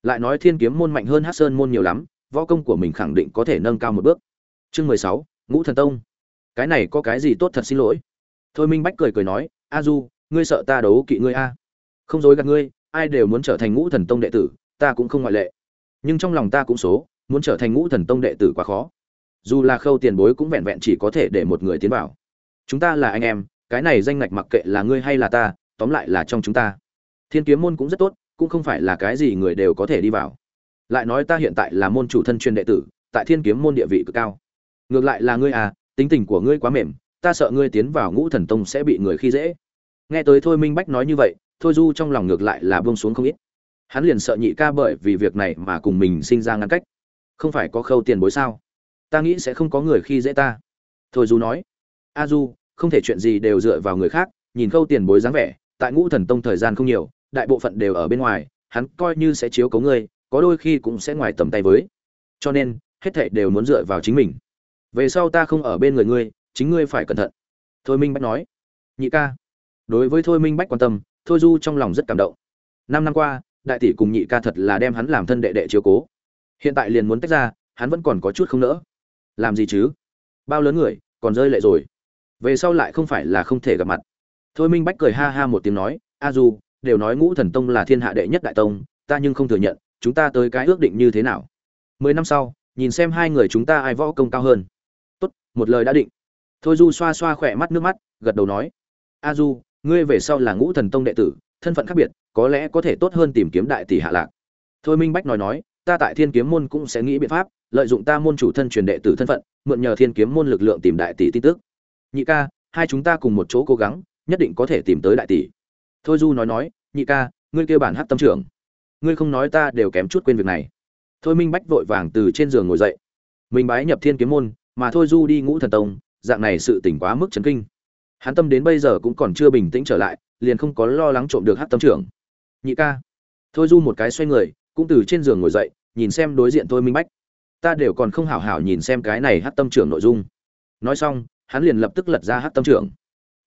Lại nói thiên kiếm môn mạnh hơn hát sơn môn nhiều lắm, võ công của mình khẳng định có thể nâng cao một bước. Chương mười sáu, ngũ thần tông. Cái này có cái gì tốt thật xin lỗi? Thôi minh bách cười cười nói, a du, ngươi sợ ta đấu kỵ ngươi a? Không dối gạt ngươi, ai đều muốn trở thành ngũ thần tông đệ tử, ta cũng không ngoại lệ. Nhưng trong lòng ta cũng số, muốn trở thành ngũ thần tông đệ tử quá khó dù là khâu tiền bối cũng vẹn vẹn chỉ có thể để một người tiến vào. Chúng ta là anh em, cái này danh ngạch mặc kệ là ngươi hay là ta, tóm lại là trong chúng ta. Thiên kiếm môn cũng rất tốt, cũng không phải là cái gì người đều có thể đi vào. Lại nói ta hiện tại là môn chủ thân chuyên đệ tử, tại thiên kiếm môn địa vị cực cao. Ngược lại là ngươi à tính tình của ngươi quá mềm, ta sợ ngươi tiến vào ngũ thần tông sẽ bị người khi dễ. Nghe tới thôi minh bách nói như vậy, thôi du trong lòng ngược lại là buông xuống không ít. Hắn liền sợ nhị ca bởi vì việc này mà cùng mình sinh ra ngăn cách. Không phải có khâu tiền bối sao? Ta nghĩ sẽ không có người khi dễ ta. Thôi du nói, a du, không thể chuyện gì đều dựa vào người khác, nhìn khâu tiền bối dáng vẻ, tại ngũ thần tông thời gian không nhiều, đại bộ phận đều ở bên ngoài, hắn coi như sẽ chiếu cấu ngươi, có đôi khi cũng sẽ ngoài tầm tay với. Cho nên, hết thảy đều muốn dựa vào chính mình. Về sau ta không ở bên người ngươi, chính ngươi phải cẩn thận. Thôi minh bách nói. Nhị ca. Đối với thôi minh bách quan tâm, thôi du trong lòng rất cảm động. Năm năm qua, đại tỷ cùng nhị ca thật là đem hắn làm thân đệ đệ chiếu cố. Hiện tại liền muốn tách ra, hắn vẫn còn có chút không nỡ làm gì chứ? Bao lớn người, còn rơi lệ rồi. Về sau lại không phải là không thể gặp mặt. Thôi minh bách cười ha ha một tiếng nói, a du, đều nói ngũ thần tông là thiên hạ đệ nhất đại tông, ta nhưng không thừa nhận, chúng ta tới cái ước định như thế nào? Mười năm sau, nhìn xem hai người chúng ta ai võ công cao hơn. Tốt, một lời đã định. Thôi du xoa xoa khỏe mắt nước mắt, gật đầu nói, a du, ngươi về sau là ngũ thần tông đệ tử, thân phận khác biệt, có lẽ có thể tốt hơn tìm kiếm đại tỷ hạ lạc. Thôi minh bách nói nói ta tại thiên kiếm môn cũng sẽ nghĩ biện pháp, lợi dụng ta môn chủ thân truyền đệ tử thân phận, mượn nhờ thiên kiếm môn lực lượng tìm đại tỷ tin tức. Nhị ca, hai chúng ta cùng một chỗ cố gắng, nhất định có thể tìm tới đại tỷ. Thôi du nói nói, nhị ca, ngươi kêu bản hát tâm trưởng. Ngươi không nói ta đều kém chút quên việc này. Thôi minh bách vội vàng từ trên giường ngồi dậy. Mình bái nhập thiên kiếm môn, mà thôi du đi ngũ thần tông, dạng này sự tỉnh quá mức chấn kinh. Hắn tâm đến bây giờ cũng còn chưa bình tĩnh trở lại, liền không có lo lắng trộm được hát tâm trưởng. Nhị ca. Thôi du một cái xoay người cũng từ trên giường ngồi dậy, nhìn xem đối diện thôi minh bách. Ta đều còn không hảo hảo nhìn xem cái này hát tâm trưởng nội dung. Nói xong, hắn liền lập tức lật ra hát tâm trưởng.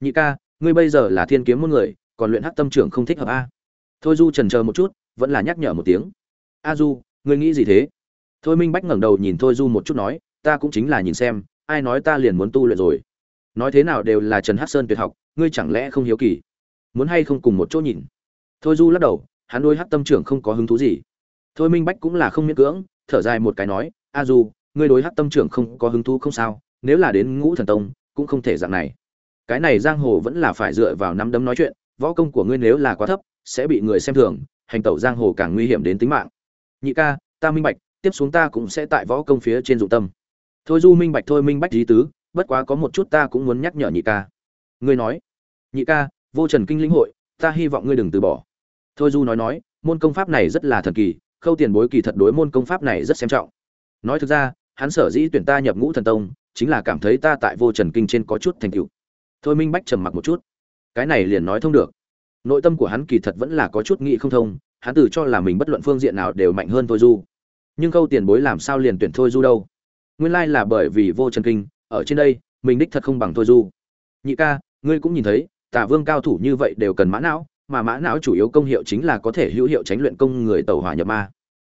Nhị ca, ngươi bây giờ là thiên kiếm môn người, còn luyện hát tâm trưởng không thích hợp a? Thôi du trần chờ một chút, vẫn là nhắc nhở một tiếng. A du, ngươi nghĩ gì thế? Thôi minh bách ngẩng đầu nhìn thôi du một chút nói, ta cũng chính là nhìn xem, ai nói ta liền muốn tu luyện rồi. Nói thế nào đều là trần hát sơn tuyệt học, ngươi chẳng lẽ không hiếu kỳ? Muốn hay không cùng một chỗ nhìn? Thôi du lắc đầu, hắn đôi hát tâm trưởng không có hứng thú gì thôi minh bách cũng là không miễn cưỡng, thở dài một cái nói, a du, ngươi đối hát tâm trưởng không có hứng thú không sao, nếu là đến ngũ thần tông, cũng không thể dạng này. Cái này giang hồ vẫn là phải dựa vào nắm đấm nói chuyện, võ công của ngươi nếu là quá thấp, sẽ bị người xem thường, hành tẩu giang hồ càng nguy hiểm đến tính mạng. Nhị ca, ta minh bạch, tiếp xuống ta cũng sẽ tại võ công phía trên dụng tâm. Thôi du minh bạch, thôi minh bạch lý tứ, bất quá có một chút ta cũng muốn nhắc nhở nhị ca. Ngươi nói. Nhị ca, vô trần kinh lĩnh hội, ta hy vọng ngươi đừng từ bỏ. Thôi du nói nói, môn công pháp này rất là thần kỳ khâu tiền bối kỳ thật đối môn công pháp này rất xem trọng. Nói thực ra, hắn sở dĩ tuyển ta nhập ngũ thần tông, chính là cảm thấy ta tại vô trần kinh trên có chút thành tựu. Thôi minh bách trầm mặc một chút. Cái này liền nói thông được. Nội tâm của hắn kỳ thật vẫn là có chút nghị không thông, hắn tự cho là mình bất luận phương diện nào đều mạnh hơn thôi du. Nhưng câu tiền bối làm sao liền tuyển thôi du đâu? Nguyên lai là bởi vì vô trần kinh, ở trên đây, mình đích thật không bằng thôi du. Nhị ca, ngươi cũng nhìn thấy, tả vương cao thủ như vậy đều cần mã não mà mã não chủ yếu công hiệu chính là có thể hữu hiệu tránh luyện công người tàu hỏa nhập ma.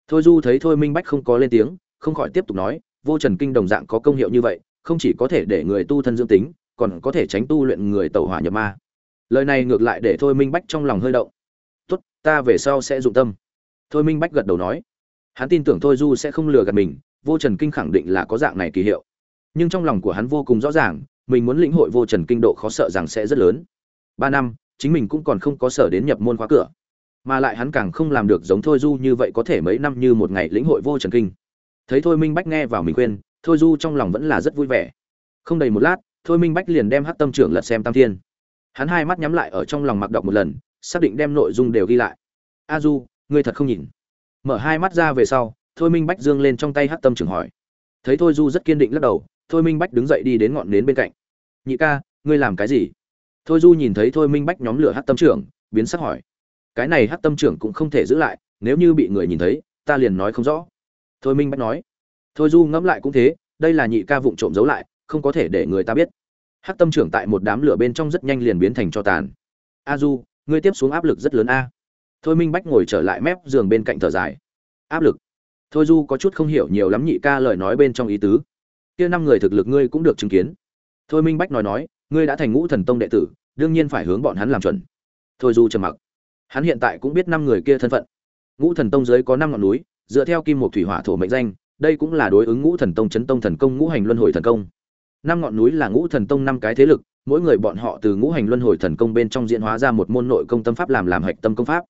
Thôi du thấy thôi minh bách không có lên tiếng, không khỏi tiếp tục nói, vô trần kinh đồng dạng có công hiệu như vậy, không chỉ có thể để người tu thân dương tính, còn có thể tránh tu luyện người tàu hỏa nhập ma. Lời này ngược lại để thôi minh bách trong lòng hơi động. Tốt, ta về sau sẽ dụng tâm. Thôi minh bách gật đầu nói. Hắn tin tưởng thôi du sẽ không lừa gạt mình, vô trần kinh khẳng định là có dạng này kỳ hiệu. Nhưng trong lòng của hắn vô cùng rõ ràng, mình muốn lĩnh hội vô trần kinh độ khó sợ rằng sẽ rất lớn. Ba năm chính mình cũng còn không có sở đến nhập môn khóa cửa. Mà lại hắn càng không làm được giống thôi du như vậy có thể mấy năm như một ngày lĩnh hội vô trần kinh. Thấy thôi minh bách nghe vào mình khuyên, thôi du trong lòng vẫn là rất vui vẻ. Không đầy một lát, thôi minh bách liền đem hát tâm trưởng lật xem tam thiên. Hắn hai mắt nhắm lại ở trong lòng mặc đọc một lần, xác định đem nội dung đều ghi lại. A du, ngươi thật không nhìn. Mở hai mắt ra về sau, thôi minh bách dương lên trong tay hát tâm trưởng hỏi. Thấy thôi du rất kiên định lắc đầu, thôi minh bách đứng dậy đi đến ngọn nến bên cạnh. Nhị ca, ngươi làm cái gì? Thôi du nhìn thấy thôi minh bách nhóm lửa hát tâm trưởng, biến sắc hỏi. Cái này hát tâm trưởng cũng không thể giữ lại, nếu như bị người nhìn thấy, ta liền nói không rõ. Thôi minh bách nói. Thôi du ngẫm lại cũng thế, đây là nhị ca vụng trộm giấu lại, không có thể để người ta biết. Hát tâm trưởng tại một đám lửa bên trong rất nhanh liền biến thành cho tàn. A du, ngươi tiếp xuống áp lực rất lớn a. Thôi minh bách ngồi trở lại mép giường bên cạnh thở dài. Áp lực? Thôi du có chút không hiểu nhiều lắm nhị ca lời nói bên trong ý tứ. Kia năm người thực lực ngươi cũng được chứng kiến. Thôi minh bách nói nói ngươi đã thành ngũ thần tông đệ tử, đương nhiên phải hướng bọn hắn làm chuẩn. Thôi du trầm mặc. Hắn hiện tại cũng biết năm người kia thân phận. Ngũ thần tông dưới có năm ngọn núi, dựa theo kim một thủy hỏa thổ mệnh danh, đây cũng là đối ứng ngũ thần tông chấn tông thần công ngũ hành luân hồi thần công. Năm ngọn núi là ngũ thần tông năm cái thế lực, mỗi người bọn họ từ ngũ hành luân hồi thần công bên trong diễn hóa ra một môn nội công tâm pháp làm làm hạch tâm công pháp.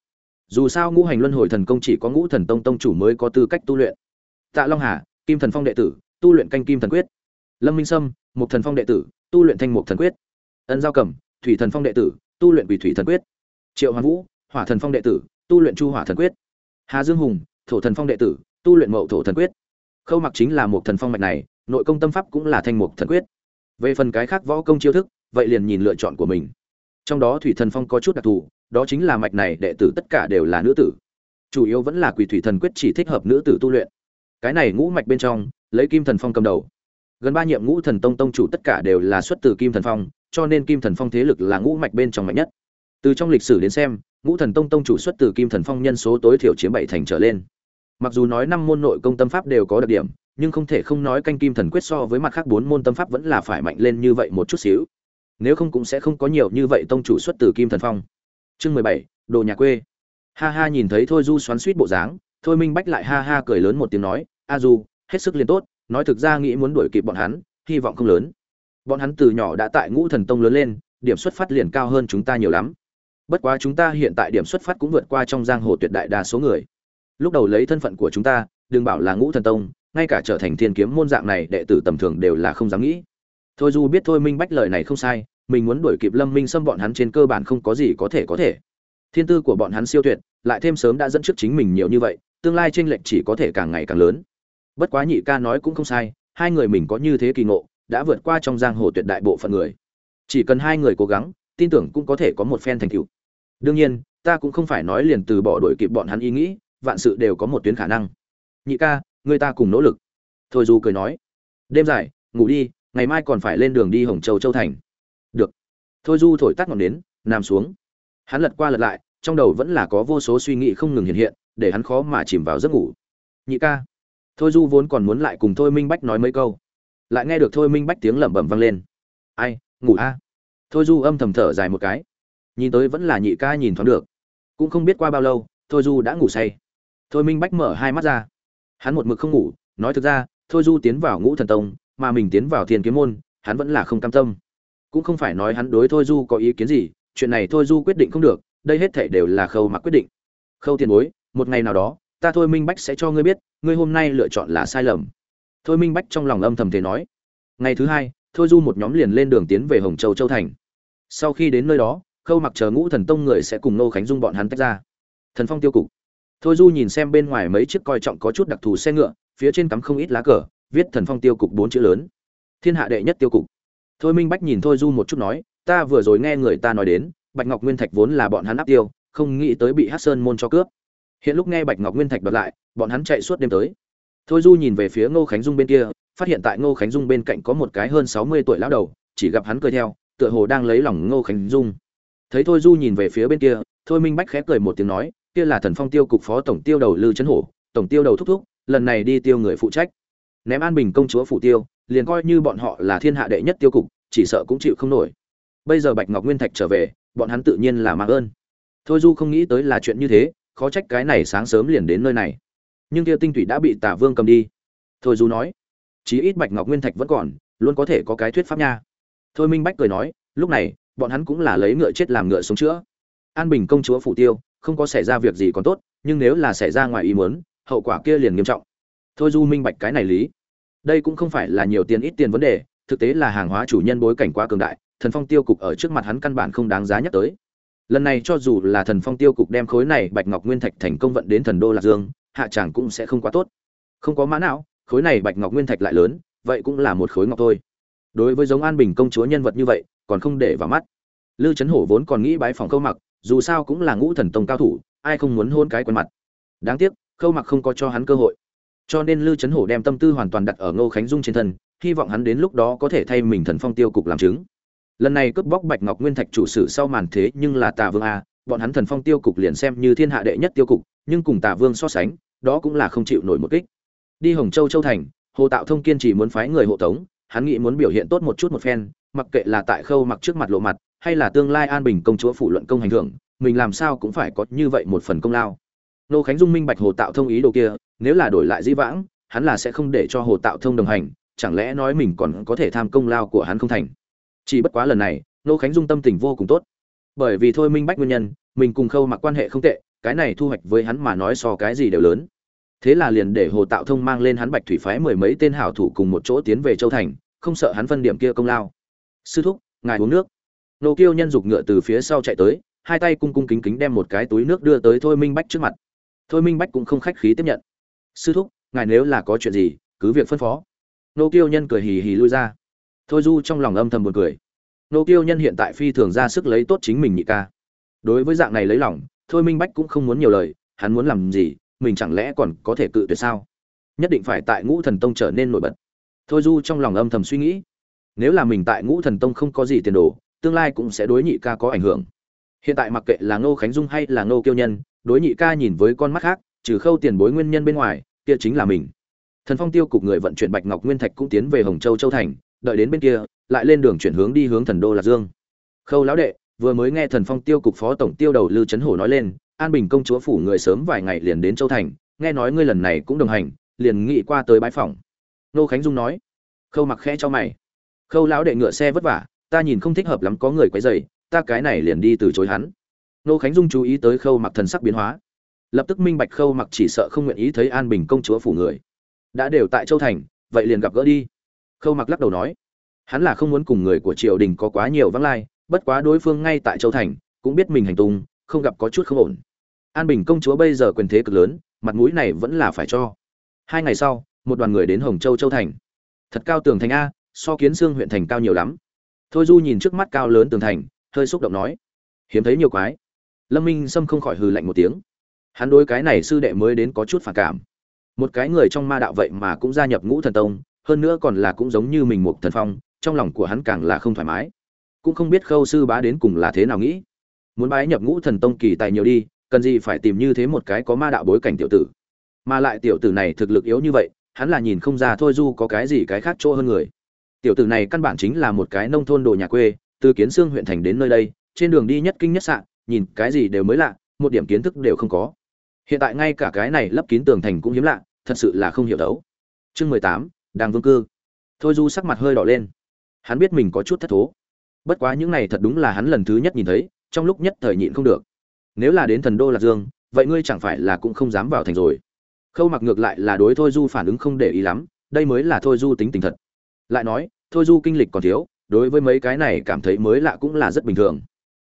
Dù sao ngũ hành luân hồi thần công chỉ có ngũ thần tông tông chủ mới có tư cách tu luyện. Tạ long hà, kim thần phong đệ tử, tu luyện canh kim thần quyết. Lâm minh sâm một thần phong đệ tử tu luyện thanh mục thần quyết. Ân giao cẩm thủy thần phong đệ tử, tu luyện quỷ thủy thần quyết. Triệu hoàn vũ, hỏa thần phong đệ tử, tu luyện chu hỏa thần quyết. Hà dương hùng, thổ thần phong đệ tử, tu luyện mậu thổ thần quyết. Khâu mặc chính là một thần phong mạch này, nội công tâm pháp cũng là thanh mục thần quyết. Về phần cái khác võ công chiêu thức, vậy liền nhìn lựa chọn của mình. Trong đó thủy thần phong có chút đặc thù, đó chính là mạch này đệ tử tất cả đều là nữ tử. Chủ yếu vẫn là quỷ thủy thần quyết chỉ thích hợp nữ tử tu luyện. Cái này ngũ mạch bên trong, lấy kim thần phong cầm đầu gần ba nhiệm ngũ thần tông tông chủ tất cả đều là xuất từ kim thần phong, cho nên kim thần phong thế lực là ngũ mạch bên trong mạnh nhất. Từ trong lịch sử đến xem, ngũ thần tông tông chủ xuất từ kim thần phong nhân số tối thiểu chiếm bảy thành trở lên. Mặc dù nói năm môn nội công tâm pháp đều có đặc điểm, nhưng không thể không nói canh kim thần quyết so với mặt khác bốn môn tâm pháp vẫn là phải mạnh lên như vậy một chút xíu. Nếu không cũng sẽ không có nhiều như vậy tông chủ xuất từ kim thần phong. Chương mười bảy, đồ nhà quê. Ha ha nhìn thấy thôi du xoắn suýt bộ dáng, thôi minh bách lại ha ha cười lớn một tiếng nói, a du, hết sức liền tốt nói thực ra nghĩ muốn đuổi kịp bọn hắn, hy vọng không lớn. Bọn hắn từ nhỏ đã tại ngũ thần tông lớn lên, điểm xuất phát liền cao hơn chúng ta nhiều lắm. Bất quá chúng ta hiện tại điểm xuất phát cũng vượt qua trong giang hồ tuyệt đại đa số người. Lúc đầu lấy thân phận của chúng ta, đừng bảo là ngũ thần tông, ngay cả trở thành thiên kiếm môn dạng này đệ tử tầm thường đều là không dám nghĩ. Thôi dù biết thôi minh bách lời này không sai, mình muốn đuổi kịp lâm minh xâm bọn hắn trên cơ bản không có gì có thể có thể. Thiên tư của bọn hắn siêu tuyệt, lại thêm sớm đã dẫn trước chính mình nhiều như vậy, tương lai tranh lệch chỉ có thể càng ngày càng lớn bất quá nhị ca nói cũng không sai, hai người mình có như thế kỳ ngộ, đã vượt qua trong giang hồ tuyệt đại bộ phận người. Chỉ cần hai người cố gắng, tin tưởng cũng có thể có một phen thành tựu. Đương nhiên, ta cũng không phải nói liền từ bỏ đổi kịp bọn hắn ý nghĩ, vạn sự đều có một tuyến khả năng. Nhị ca, người ta cùng nỗ lực. Thôi du cười nói. Đêm dài, ngủ đi, ngày mai còn phải lên đường đi hồng châu châu thành. Được. Thôi du thổi tắt ngọn nến, nằm xuống. Hắn lật qua lật lại, trong đầu vẫn là có vô số suy nghĩ không ngừng hiện hiện, để hắn khó mà chìm vào giấc ngủ. Nhị ca thôi du vốn còn muốn lại cùng thôi minh bách nói mấy câu. Lại nghe được thôi minh bách tiếng lẩm bẩm vang lên. Ai, ngủ a? Thôi du âm thầm thở dài một cái. Nhìn tới vẫn là nhị ca nhìn thoáng được. Cũng không biết qua bao lâu, thôi du đã ngủ say. Thôi minh bách mở hai mắt ra. Hắn một mực không ngủ, nói thực ra, thôi du tiến vào ngũ thần tông, mà mình tiến vào thiên kiếm môn, hắn vẫn là không cam tâm. Cũng không phải nói hắn đối thôi du có ý kiến gì, chuyện này thôi du quyết định không được, đây hết thể đều là khâu mặc quyết định. Khâu tiền bối, một ngày nào đó ta thôi minh bách sẽ cho ngươi biết, ngươi hôm nay lựa chọn là sai lầm. Thôi minh bách trong lòng âm thầm thế nói. Ngày thứ hai, thôi du một nhóm liền lên đường tiến về hồng châu châu thành. Sau khi đến nơi đó, khâu mặc chờ ngũ thần tông người sẽ cùng nô khánh dung bọn hắn tách ra. Thần phong tiêu cục. Thôi du nhìn xem bên ngoài mấy chiếc coi trọng có chút đặc thù xe ngựa, phía trên cắm không ít lá cờ, viết thần phong tiêu cục bốn chữ lớn. Thiên hạ đệ nhất tiêu cục. Thôi minh bách nhìn thôi du một chút nói, ta vừa rồi nghe người ta nói đến, bạch ngọc nguyên thạch vốn là bọn hắn áp tiêu, không nghĩ tới bị hát sơn môn cho cướp hiện lúc nghe bạch ngọc nguyên thạch bật lại, bọn hắn chạy suốt đêm tới. Thôi du nhìn về phía ngô khánh dung bên kia, phát hiện tại ngô khánh dung bên cạnh có một cái hơn sáu mươi tuổi lão đầu, chỉ gặp hắn cười theo, tựa hồ đang lấy lòng ngô khánh dung. Thấy thôi du nhìn về phía bên kia, thôi minh bách khẽ cười một tiếng nói, kia là thần phong tiêu cục phó tổng tiêu đầu lư trấn hổ, tổng tiêu đầu thúc thúc, lần này đi tiêu người phụ trách. Ném an bình công chúa phủ tiêu, liền coi như bọn họ là thiên hạ đệ nhất tiêu cục, chỉ sợ cũng chịu không nổi. Bây giờ bạch ngọc nguyên thạch trở về, bọn hắn tự nhiên là mang ơn. Thôi du không nghĩ tới là chuyện như thế khó trách cái này sáng sớm liền đến nơi này. Nhưng kia tinh thủy đã bị tả vương cầm đi. Thôi dù nói, chí ít bạch ngọc nguyên thạch vẫn còn, luôn có thể có cái thuyết pháp nha. Thôi minh bách cười nói, lúc này, bọn hắn cũng là lấy ngựa chết làm ngựa sống chữa. An bình công chúa phủ tiêu, không có xảy ra việc gì còn tốt, nhưng nếu là xảy ra ngoài ý muốn, hậu quả kia liền nghiêm trọng. Thôi du minh bạch cái này lý. Đây cũng không phải là nhiều tiền ít tiền vấn đề, thực tế là hàng hóa chủ nhân bối cảnh quá cường đại, thần phong tiêu cục ở trước mặt hắn căn bản không đáng giá nhắc tới lần này cho dù là thần phong tiêu cục đem khối này bạch ngọc nguyên thạch thành công vận đến thần đô lạc dương, hạ tràng cũng sẽ không quá tốt. Không có mã não, khối này bạch ngọc nguyên thạch lại lớn, vậy cũng là một khối ngọc thôi. Đối với giống an bình công chúa nhân vật như vậy, còn không để vào mắt. Lư trấn hổ vốn còn nghĩ bái phòng câu mặc, dù sao cũng là ngũ thần tông cao thủ, ai không muốn hôn cái quần mặt. Đáng tiếc câu mặc không có cho hắn cơ hội. Cho nên lư trấn hổ đem tâm tư hoàn toàn đặt ở ngô khánh dung trên thân, hy vọng hắn đến lúc đó có thể thay mình thần phong tiêu cục làm chứng lần này cướp bóc bạch ngọc nguyên thạch chủ sử sau màn thế nhưng là tà vương a, bọn hắn thần phong tiêu cục liền xem như thiên hạ đệ nhất tiêu cục, nhưng cùng tà vương so sánh, đó cũng là không chịu nổi một kích. Đi hồng châu châu thành, hồ tạo thông kiên trì muốn phái người hộ tống, hắn nghĩ muốn biểu hiện tốt một chút một phen, mặc kệ là tại khâu mặc trước mặt lộ mặt, hay là tương lai an bình công chúa phủ luận công hành thưởng, mình làm sao cũng phải có như vậy một phần công lao. Nô khánh dung minh bạch hồ tạo thông ý đồ kia, nếu là đổi lại di vãng, hắn là sẽ không để cho hồ tạo thông đồng hành, chẳng lẽ nói mình còn có thể tham công lao của hắn không thành? Chỉ bất quá lần này nô khánh dung tâm tình vô cùng tốt. Bởi vì thôi minh bách nguyên nhân, mình cùng khâu mặc quan hệ không tệ, cái này thu hoạch với hắn mà nói so cái gì đều lớn. Thế là liền để hồ tạo thông mang lên hắn bạch thủy phái mười mấy tên hảo thủ cùng một chỗ tiến về châu thành, không sợ hắn phân điểm kia công lao. Sư thúc, ngài uống nước. Nô kiêu nhân dục ngựa từ phía sau chạy tới, hai tay cung cung kính kính đem một cái túi nước đưa tới thôi minh bách trước mặt. Thôi minh bách cũng không khách khí tiếp nhận. Sư thúc, ngài nếu là có chuyện gì, cứ việc phân phó. Nô kiêu nhân cười hì hì lui ra thôi du trong lòng âm thầm buồn cười. Nô kiêu nhân hiện tại phi thường ra sức lấy tốt chính mình nhị ca. Đối với dạng này lấy lòng, thôi minh bách cũng không muốn nhiều lời, hắn muốn làm gì, mình chẳng lẽ còn có thể cự tuyệt sao? Nhất định phải tại ngũ thần tông trở nên nổi bật. Thôi du trong lòng âm thầm suy nghĩ. Nếu là mình tại ngũ thần tông không có gì tiền đồ, tương lai cũng sẽ đối nhị ca có ảnh hưởng. Hiện tại mặc kệ là ngô khánh dung hay là ngô kiêu nhân, đối nhị ca nhìn với con mắt khác, trừ khâu tiền bối nguyên nhân bên ngoài, kia chính là mình. Thần phong tiêu cục người vận chuyển bạch ngọc nguyên thạch cũng tiến về hồng châu châu thành đợi đến bên kia, lại lên đường chuyển hướng đi hướng thần đô lạc dương. Khâu lão đệ, vừa mới nghe thần phong tiêu cục phó tổng tiêu đầu lư trấn hổ nói lên, an bình công chúa phủ người sớm vài ngày liền đến châu thành, nghe nói ngươi lần này cũng đồng hành, liền nghĩ qua tới bãi phòng nô khánh dung nói. Khâu mặc khẽ cho mày. Khâu lão đệ ngựa xe vất vả, ta nhìn không thích hợp lắm có người quấy rầy, ta cái này liền đi từ chối hắn. Nô khánh dung chú ý tới khâu mặc thần sắc biến hóa. Lập tức minh bạch khâu mặc chỉ sợ không nguyện ý thấy an bình công chúa phủ người. Đã đều tại châu thành, vậy liền gặp gỡ đi khâu mặc lắc đầu nói, hắn là không muốn cùng người của triều đình có quá nhiều vắng lai, bất quá đối phương ngay tại châu thành, cũng biết mình hành tung, không gặp có chút không ổn. An bình công chúa bây giờ quyền thế cực lớn, mặt mũi này vẫn là phải cho. Hai ngày sau, một đoàn người đến hồng châu châu thành. Thật cao tường thành a, so kiến xương huyện thành cao nhiều lắm. Thôi du nhìn trước mắt cao lớn tường thành, hơi xúc động nói, hiếm thấy nhiều quái. Lâm minh sâm không khỏi hừ lạnh một tiếng. Hắn đối cái này sư đệ mới đến có chút phản cảm. Một cái người trong ma đạo vậy mà cũng gia nhập ngũ thần tông hơn nữa còn là cũng giống như mình một thần phong, trong lòng của hắn càng là không thoải mái. Cũng không biết khâu sư bá đến cùng là thế nào nghĩ. Muốn bái nhập ngũ thần tông kỳ tài nhiều đi, cần gì phải tìm như thế một cái có ma đạo bối cảnh tiểu tử. Mà lại tiểu tử này thực lực yếu như vậy, hắn là nhìn không ra thôi du có cái gì cái khác chỗ hơn người. Tiểu tử này căn bản chính là một cái nông thôn đồ nhà quê, từ kiến sương huyện thành đến nơi đây, trên đường đi nhất kinh nhất sạn, nhìn cái gì đều mới lạ, một điểm kiến thức đều không có. Hiện tại ngay cả cái này lấp kín tường thành cũng hiếm lạ, thật sự là không hiểu đấu. Chương mười tám đàng vương cư. Thôi du sắc mặt hơi đỏ lên. Hắn biết mình có chút thất thố. Bất quá những này thật đúng là hắn lần thứ nhất nhìn thấy, trong lúc nhất thời nhịn không được. Nếu là đến thần đô lạc dương, vậy ngươi chẳng phải là cũng không dám vào thành rồi. Khâu mặc ngược lại là đối thôi du phản ứng không để ý lắm, đây mới là thôi du tính tình thật. Lại nói, thôi du kinh lịch còn thiếu, đối với mấy cái này cảm thấy mới lạ cũng là rất bình thường.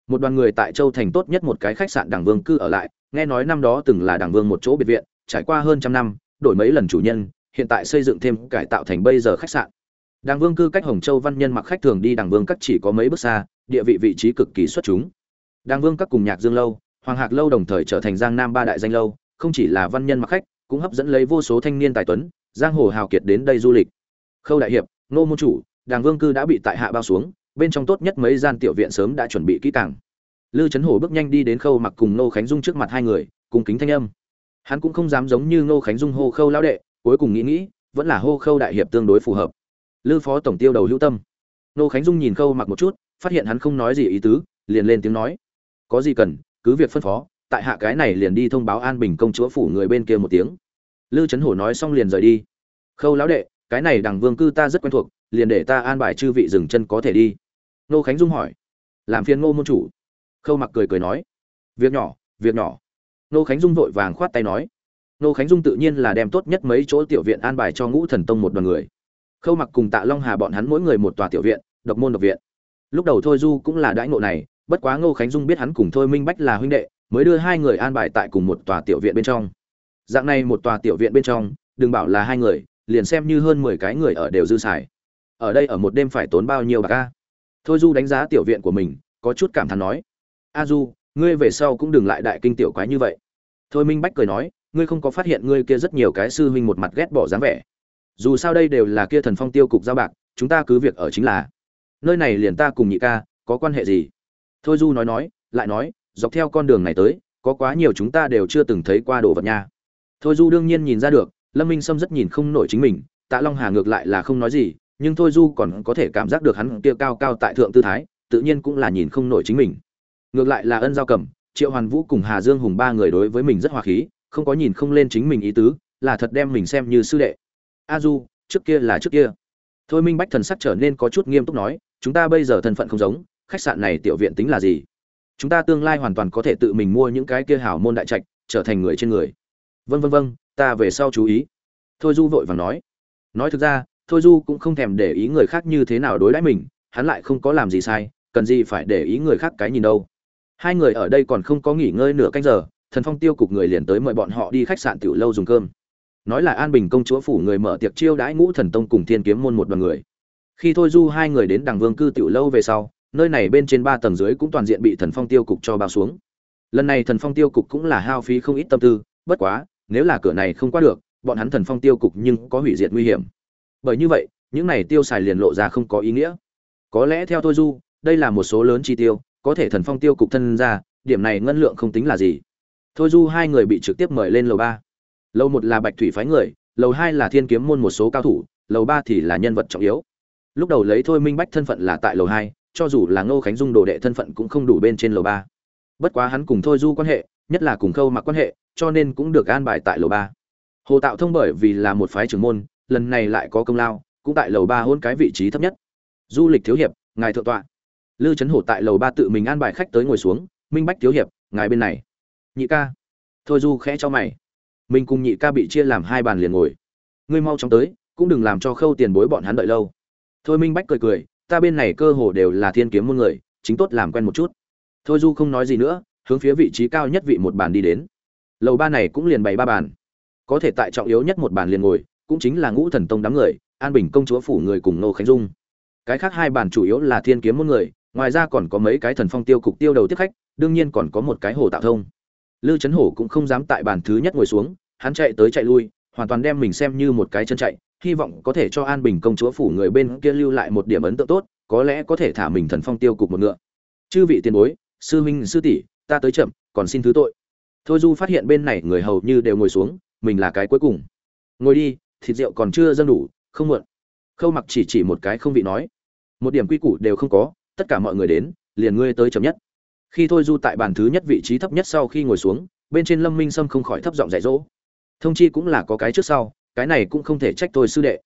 Một đoàn người tại châu thành tốt nhất một cái khách sạn đảng vương cư ở lại, nghe nói năm đó từng là đảng vương một chỗ biệt viện, trải qua hơn trăm năm, đổi mấy lần chủ nhân hiện tại xây dựng thêm cải tạo thành bây giờ khách sạn. Đàng vương cư cách hồng châu văn nhân mặc khách thường đi Đàng vương các chỉ có mấy bước xa, địa vị vị trí cực kỳ xuất chúng. Đàng vương các cùng nhạc dương lâu, hoàng hạc lâu đồng thời trở thành giang nam ba đại danh lâu, không chỉ là văn nhân mặc khách, cũng hấp dẫn lấy vô số thanh niên tài tuấn, giang hồ hào kiệt đến đây du lịch. Khâu đại hiệp nô môn chủ, đàng vương cư đã bị tại hạ bao xuống, bên trong tốt nhất mấy gian tiểu viện sớm đã chuẩn bị kỹ càng. Lư trấn hổ bước nhanh đi đến khâu mặc cùng nô khánh dung trước mặt hai người, cùng kính thanh âm. Hắn cũng không dám giống như nô khánh dung hô khâu lão đệ cuối cùng nghĩ nghĩ, vẫn là hô khâu đại hiệp tương đối phù hợp. Lư phó tổng tiêu đầu hữu tâm. Nô khánh dung nhìn khâu mặc một chút, phát hiện hắn không nói gì ý tứ, liền lên tiếng nói. Có gì cần, cứ việc phân phó, tại hạ cái này liền đi thông báo an bình công chúa phủ người bên kia một tiếng. Lư trấn hổ nói xong liền rời đi. Khâu lão đệ, cái này đằng vương cư ta rất quen thuộc, liền để ta an bài chư vị dừng chân có thể đi. Nô khánh dung hỏi. Làm phiền ngô môn chủ. Khâu mặc cười cười nói. Việc nhỏ việc nhỏ. Nô khánh dung vội vàng khoát tay nói nô khánh dung tự nhiên là đem tốt nhất mấy chỗ tiểu viện an bài cho ngũ thần tông một đoàn người. Khâu mặc cùng tạ long hà bọn hắn mỗi người một tòa tiểu viện, độc môn độc viện. Lúc đầu thôi du cũng là đãi ngộ này, bất quá ngô khánh dung biết hắn cùng thôi minh bách là huynh đệ, mới đưa hai người an bài tại cùng một tòa tiểu viện bên trong. Dạng này một tòa tiểu viện bên trong, đừng bảo là hai người, liền xem như hơn mười cái người ở đều dư xài. Ở đây ở một đêm phải tốn bao nhiêu bạc a? Thôi du đánh giá tiểu viện của mình, có chút cảm thán nói. A du, ngươi về sau cũng đừng lại đại kinh tiểu quái như vậy. Thôi minh bách cười nói ngươi không có phát hiện ngươi kia rất nhiều cái sư huynh một mặt ghét bỏ dáng vẻ. Dù sao đây đều là kia thần phong tiêu cục giao bạc, chúng ta cứ việc ở chính là. Nơi này liền ta cùng nhị ca, có quan hệ gì? Thôi du nói nói, lại nói, dọc theo con đường này tới, có quá nhiều chúng ta đều chưa từng thấy qua đồ vật nha. Thôi du đương nhiên nhìn ra được, lâm minh sâm rất nhìn không nổi chính mình, tạ long hà ngược lại là không nói gì, nhưng thôi du còn có thể cảm giác được hắn kia cao cao tại thượng tư thái, tự nhiên cũng là nhìn không nổi chính mình. Ngược lại là ân giao cầm, triệu hoàn vũ cùng hà dương hùng ba người đối với mình rất hòa khí không có nhìn không lên chính mình ý tứ, là thật đem mình xem như sư đệ. A du, trước kia là trước kia. Thôi minh bách thần sắc trở nên có chút nghiêm túc nói, chúng ta bây giờ thân phận không giống, khách sạn này tiểu viện tính là gì? Chúng ta tương lai hoàn toàn có thể tự mình mua những cái kia hảo môn đại trạch, trở thành người trên người. Vân vân vân ta về sau chú ý. Thôi du vội vàng nói. Nói thực ra, thôi du cũng không thèm để ý người khác như thế nào đối đãi mình, hắn lại không có làm gì sai, cần gì phải để ý người khác cái nhìn đâu. Hai người ở đây còn không có nghỉ ngơi nửa canh giờ thần phong tiêu cục người liền tới mời bọn họ đi khách sạn tiểu lâu dùng cơm. Nói là an bình công chúa phủ người mở tiệc chiêu đãi ngũ thần tông cùng thiên kiếm môn một đoàn người. Khi thôi du hai người đến đằng vương cư tiểu lâu về sau, nơi này bên trên ba tầng dưới cũng toàn diện bị thần phong tiêu cục cho bao xuống. Lần này thần phong tiêu cục cũng là hao phí không ít tâm tư, bất quá, nếu là cửa này không qua được, bọn hắn thần phong tiêu cục nhưng có hủy diệt nguy hiểm. Bởi như vậy, những này tiêu xài liền lộ ra không có ý nghĩa. Có lẽ theo thôi du, đây là một số lớn chi tiêu, có thể thần phong tiêu cục thân ra, điểm này ngân lượng không tính là gì thôi du hai người bị trực tiếp mời lên lầu ba. Lầu một là bạch thủy phái người, lầu hai là thiên kiếm môn một số cao thủ, lầu ba thì là nhân vật trọng yếu. Lúc đầu lấy thôi minh bách thân phận là tại lầu hai, cho dù là ngô khánh dung đồ đệ thân phận cũng không đủ bên trên lầu ba. Bất quá hắn cùng thôi du quan hệ, nhất là cùng khâu mặc quan hệ, cho nên cũng được an bài tại lầu ba. Hồ tạo thông bởi vì là một phái trưởng môn, lần này lại có công lao, cũng tại lầu ba hôn cái vị trí thấp nhất. Du lịch thiếu hiệp, ngài thượng tọa. Lư trấn hổ tại lầu ba tự mình an bài khách tới ngồi xuống, minh bách thiếu hiệp, ngài bên này nhị ca. Thôi du khẽ cho mày. Mình cùng nhị ca bị chia làm hai bàn liền ngồi. Ngươi mau chóng tới, cũng đừng làm cho khâu tiền bối bọn hắn đợi lâu. Thôi minh bách cười cười, ta bên này cơ hồ đều là thiên kiếm môn người, chính tốt làm quen một chút. Thôi du không nói gì nữa, hướng phía vị trí cao nhất vị một bàn đi đến. Lầu ba này cũng liền bày ba bàn. Có thể tại trọng yếu nhất một bàn liền ngồi, cũng chính là ngũ thần tông đám người, an bình công chúa phủ người cùng nô khánh dung. Cái khác hai bàn chủ yếu là thiên kiếm môn người, ngoài ra còn có mấy cái thần phong tiêu cục tiêu đầu tiếp khách, đương nhiên còn có một cái hồ tạo thông lư trấn hổ cũng không dám tại bàn thứ nhất ngồi xuống, hắn chạy tới chạy lui, hoàn toàn đem mình xem như một cái chân chạy, hy vọng có thể cho an bình công chúa phủ người bên kia lưu lại một điểm ấn tượng tốt, có lẽ có thể thả mình thần phong tiêu cục một ngựa. Chư vị tiền bối, sư huynh, sư tỷ, ta tới chậm, còn xin thứ tội. Thôi du phát hiện bên này người hầu như đều ngồi xuống, mình là cái cuối cùng. Ngồi đi, thịt rượu còn chưa dâng đủ, không muộn. Khâu mặc chỉ chỉ một cái không vị nói. Một điểm quy củ đều không có, tất cả mọi người đến, liền ngươi tới chậm nhất khi thôi du tại bàn thứ nhất vị trí thấp nhất sau khi ngồi xuống, bên trên lâm minh sâm không khỏi thấp giọng dạy dỗ. Thông chi cũng là có cái trước sau, cái này cũng không thể trách tôi sư đệ.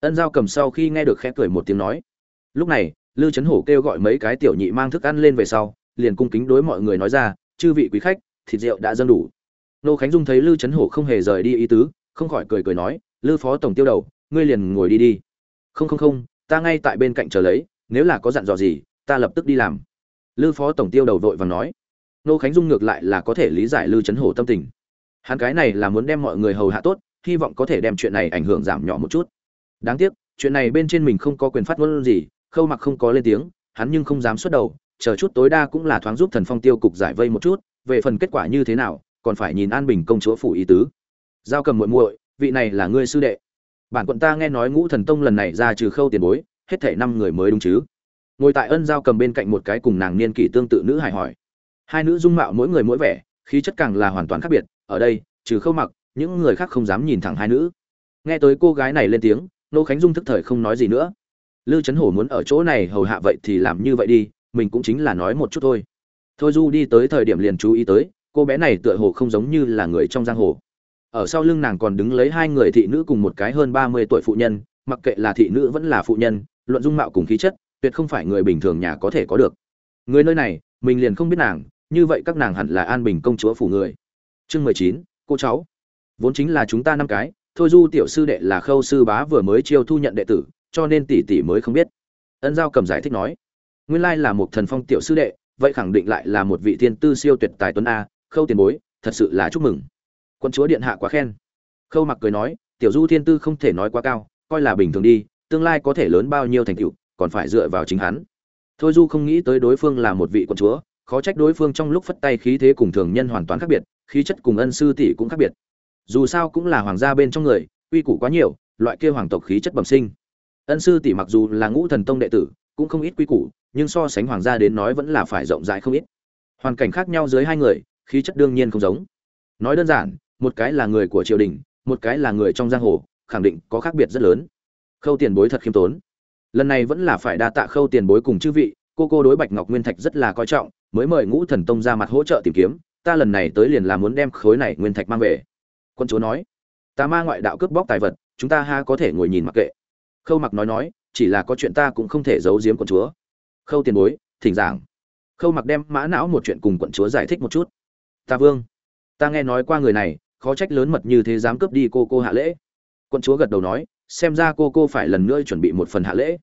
Ân giao cầm sau khi nghe được khẽ cười một tiếng nói. Lúc này, lư trấn hổ kêu gọi mấy cái tiểu nhị mang thức ăn lên về sau, liền cung kính đối mọi người nói ra, chư vị quý khách, thịt rượu đã dâng đủ. Nô khánh dung thấy lư trấn hổ không hề rời đi ý tứ, không khỏi cười cười nói, lư phó tổng tiêu đầu, ngươi liền ngồi đi đi. Không không không, ta ngay tại bên cạnh chờ lấy, nếu là có dặn dò gì, ta lập tức đi làm lư phó tổng tiêu đầu vội và nói. Nô khánh dung ngược lại là có thể lý giải lư chấn hổ tâm tình. Hắn cái này là muốn đem mọi người hầu hạ tốt, hy vọng có thể đem chuyện này ảnh hưởng giảm nhỏ một chút. Đáng tiếc, chuyện này bên trên mình không có quyền phát ngôn gì, khâu mặc không có lên tiếng, hắn nhưng không dám xuất đầu, chờ chút tối đa cũng là thoáng giúp thần phong tiêu cục giải vây một chút, về phần kết quả như thế nào, còn phải nhìn an bình công chúa phủ ý tứ. Giao cầm muội muội, vị này là ngươi sư đệ. Bản quận ta nghe nói ngũ thần tông lần này ra trừ khâu tiền bối, hết thể năm người mới đúng chứ? Ngồi tại ân giao cầm bên cạnh một cái cùng nàng niên kỷ tương tự nữ hài hỏi. Hai nữ dung mạo mỗi người mỗi vẻ, khí chất càng là hoàn toàn khác biệt, ở đây, trừ khâu mặc, những người khác không dám nhìn thẳng hai nữ. Nghe tới cô gái này lên tiếng, nô khánh dung thức thời không nói gì nữa. Lư trấn hổ muốn ở chỗ này hầu hạ vậy thì làm như vậy đi, mình cũng chính là nói một chút thôi. Thôi du đi tới thời điểm liền chú ý tới, cô bé này tựa hồ không giống như là người trong giang hồ. Ở sau lưng nàng còn đứng lấy hai người thị nữ cùng một cái hơn ba mươi tuổi phụ nhân, mặc kệ là thị nữ vẫn là phụ nhân, luận dung mạo cùng khí chất tuyệt không phải người bình thường nhà có thể có được. Người nơi này, mình liền không biết nàng, như vậy các nàng hẳn là an bình công chúa phủ người. Chương mười chín, cô cháu. Vốn chính là chúng ta năm cái, thôi du tiểu sư đệ là khâu sư bá vừa mới chiêu thu nhận đệ tử, cho nên tỷ tỷ mới không biết. Ân giao cầm giải thích nói, nguyên lai là một thần phong tiểu sư đệ, vậy khẳng định lại là một vị thiên tư siêu tuyệt tài tuấn a, khâu tiền bối, thật sự là chúc mừng. Quân chúa điện hạ quá khen. Khâu mặc cười nói, tiểu du thiên tư không thể nói quá cao, coi là bình thường đi, tương lai có thể lớn bao nhiêu thành tựu còn phải dựa vào chính hắn. Thôi du không nghĩ tới đối phương là một vị quân chúa, khó trách đối phương trong lúc phất tay khí thế cùng thường nhân hoàn toàn khác biệt, khí chất cùng ân sư tỷ cũng khác biệt. Dù sao cũng là hoàng gia bên trong người uy củ quá nhiều, loại kia hoàng tộc khí chất bẩm sinh. Ân sư tỷ mặc dù là ngũ thần tông đệ tử, cũng không ít quy củ, nhưng so sánh hoàng gia đến nói vẫn là phải rộng rãi không ít. Hoàn cảnh khác nhau dưới hai người, khí chất đương nhiên không giống. Nói đơn giản, một cái là người của triều đình, một cái là người trong giang hồ, khẳng định có khác biệt rất lớn. Khâu tiền bối thật khiêm tốn lần này vẫn là phải đa tạ khâu tiền bối cùng chư vị, cô cô đối bạch ngọc nguyên thạch rất là coi trọng, mới mời ngũ thần tông ra mặt hỗ trợ tìm kiếm, ta lần này tới liền là muốn đem khối này nguyên thạch mang về. Quân chúa nói ta ma ngoại đạo cướp bóc tài vật, chúng ta ha có thể ngồi nhìn mặc kệ. Khâu mặc nói nói, chỉ là có chuyện ta cũng không thể giấu giếm quận chúa. Khâu tiền bối, thỉnh giảng. Khâu mặc đem mã não một chuyện cùng quận chúa giải thích một chút. Ta vương, ta nghe nói qua người này, khó trách lớn mật như thế dám cướp đi cô cô hạ lễ. Quận chúa gật đầu nói xem ra cô cô phải lần nữa chuẩn bị một phần hạ lễ.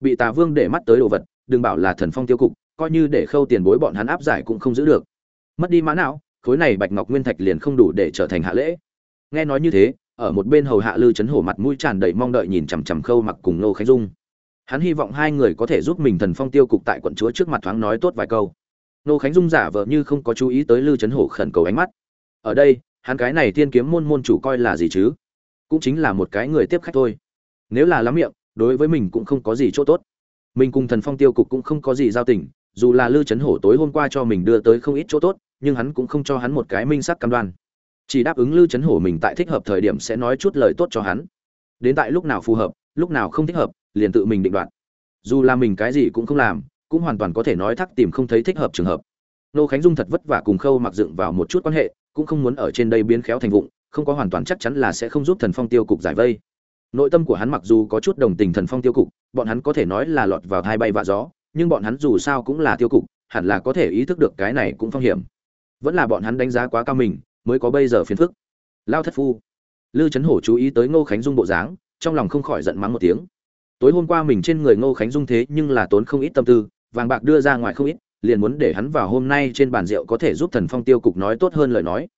Bị tà vương để mắt tới đồ vật, đừng bảo là thần phong tiêu cục, coi như để khâu tiền bối bọn hắn áp giải cũng không giữ được. Mất đi mã não, khối này bạch ngọc nguyên thạch liền không đủ để trở thành hạ lễ. Nghe nói như thế, ở một bên hầu hạ lư chấn hổ mặt mũi tràn đầy mong đợi nhìn chằm chằm khâu mặc cùng nô khánh dung. Hắn hy vọng hai người có thể giúp mình thần phong tiêu cục tại quận chúa trước mặt thoáng nói tốt vài câu. Nô khánh dung giả vờ như không có chú ý tới lư chấn hổ khẩn cầu ánh mắt. Ở đây, hắn cái này thiên kiếm môn môn chủ coi là gì chứ? Cũng chính là một cái người tiếp khách thôi. Nếu là lắm miệng, đối với mình cũng không có gì chỗ tốt. Mình cùng thần phong tiêu cục cũng không có gì giao tình, dù là lư chấn hổ tối hôm qua cho mình đưa tới không ít chỗ tốt, nhưng hắn cũng không cho hắn một cái minh sắc cam đoan. Chỉ đáp ứng lư chấn hổ mình tại thích hợp thời điểm sẽ nói chút lời tốt cho hắn. Đến tại lúc nào phù hợp, lúc nào không thích hợp, liền tự mình định đoạt. Dù là mình cái gì cũng không làm, cũng hoàn toàn có thể nói thắc tìm không thấy thích hợp trường hợp. Nô khánh dung thật vất vả cùng khâu mặc dựng vào một chút quan hệ, cũng không muốn ở trên đây biến khéo thành vụng không có hoàn toàn chắc chắn là sẽ không giúp thần phong tiêu cục giải vây. Nội tâm của hắn mặc dù có chút đồng tình thần phong tiêu cục, bọn hắn có thể nói là lọt vào hai bay vạ gió, nhưng bọn hắn dù sao cũng là tiêu cục, hẳn là có thể ý thức được cái này cũng phong hiểm. Vẫn là bọn hắn đánh giá quá cao mình, mới có bây giờ phiền phức. Lao thất phu. Lư trấn hổ chú ý tới ngô khánh dung bộ dáng, trong lòng không khỏi giận mắng một tiếng. Tối hôm qua mình trên người ngô khánh dung thế nhưng là tốn không ít tâm tư, vàng bạc đưa ra ngoài không ít, liền muốn để hắn vào hôm nay trên bàn rượu có thể giúp thần phong tiêu cục nói tốt hơn lời nói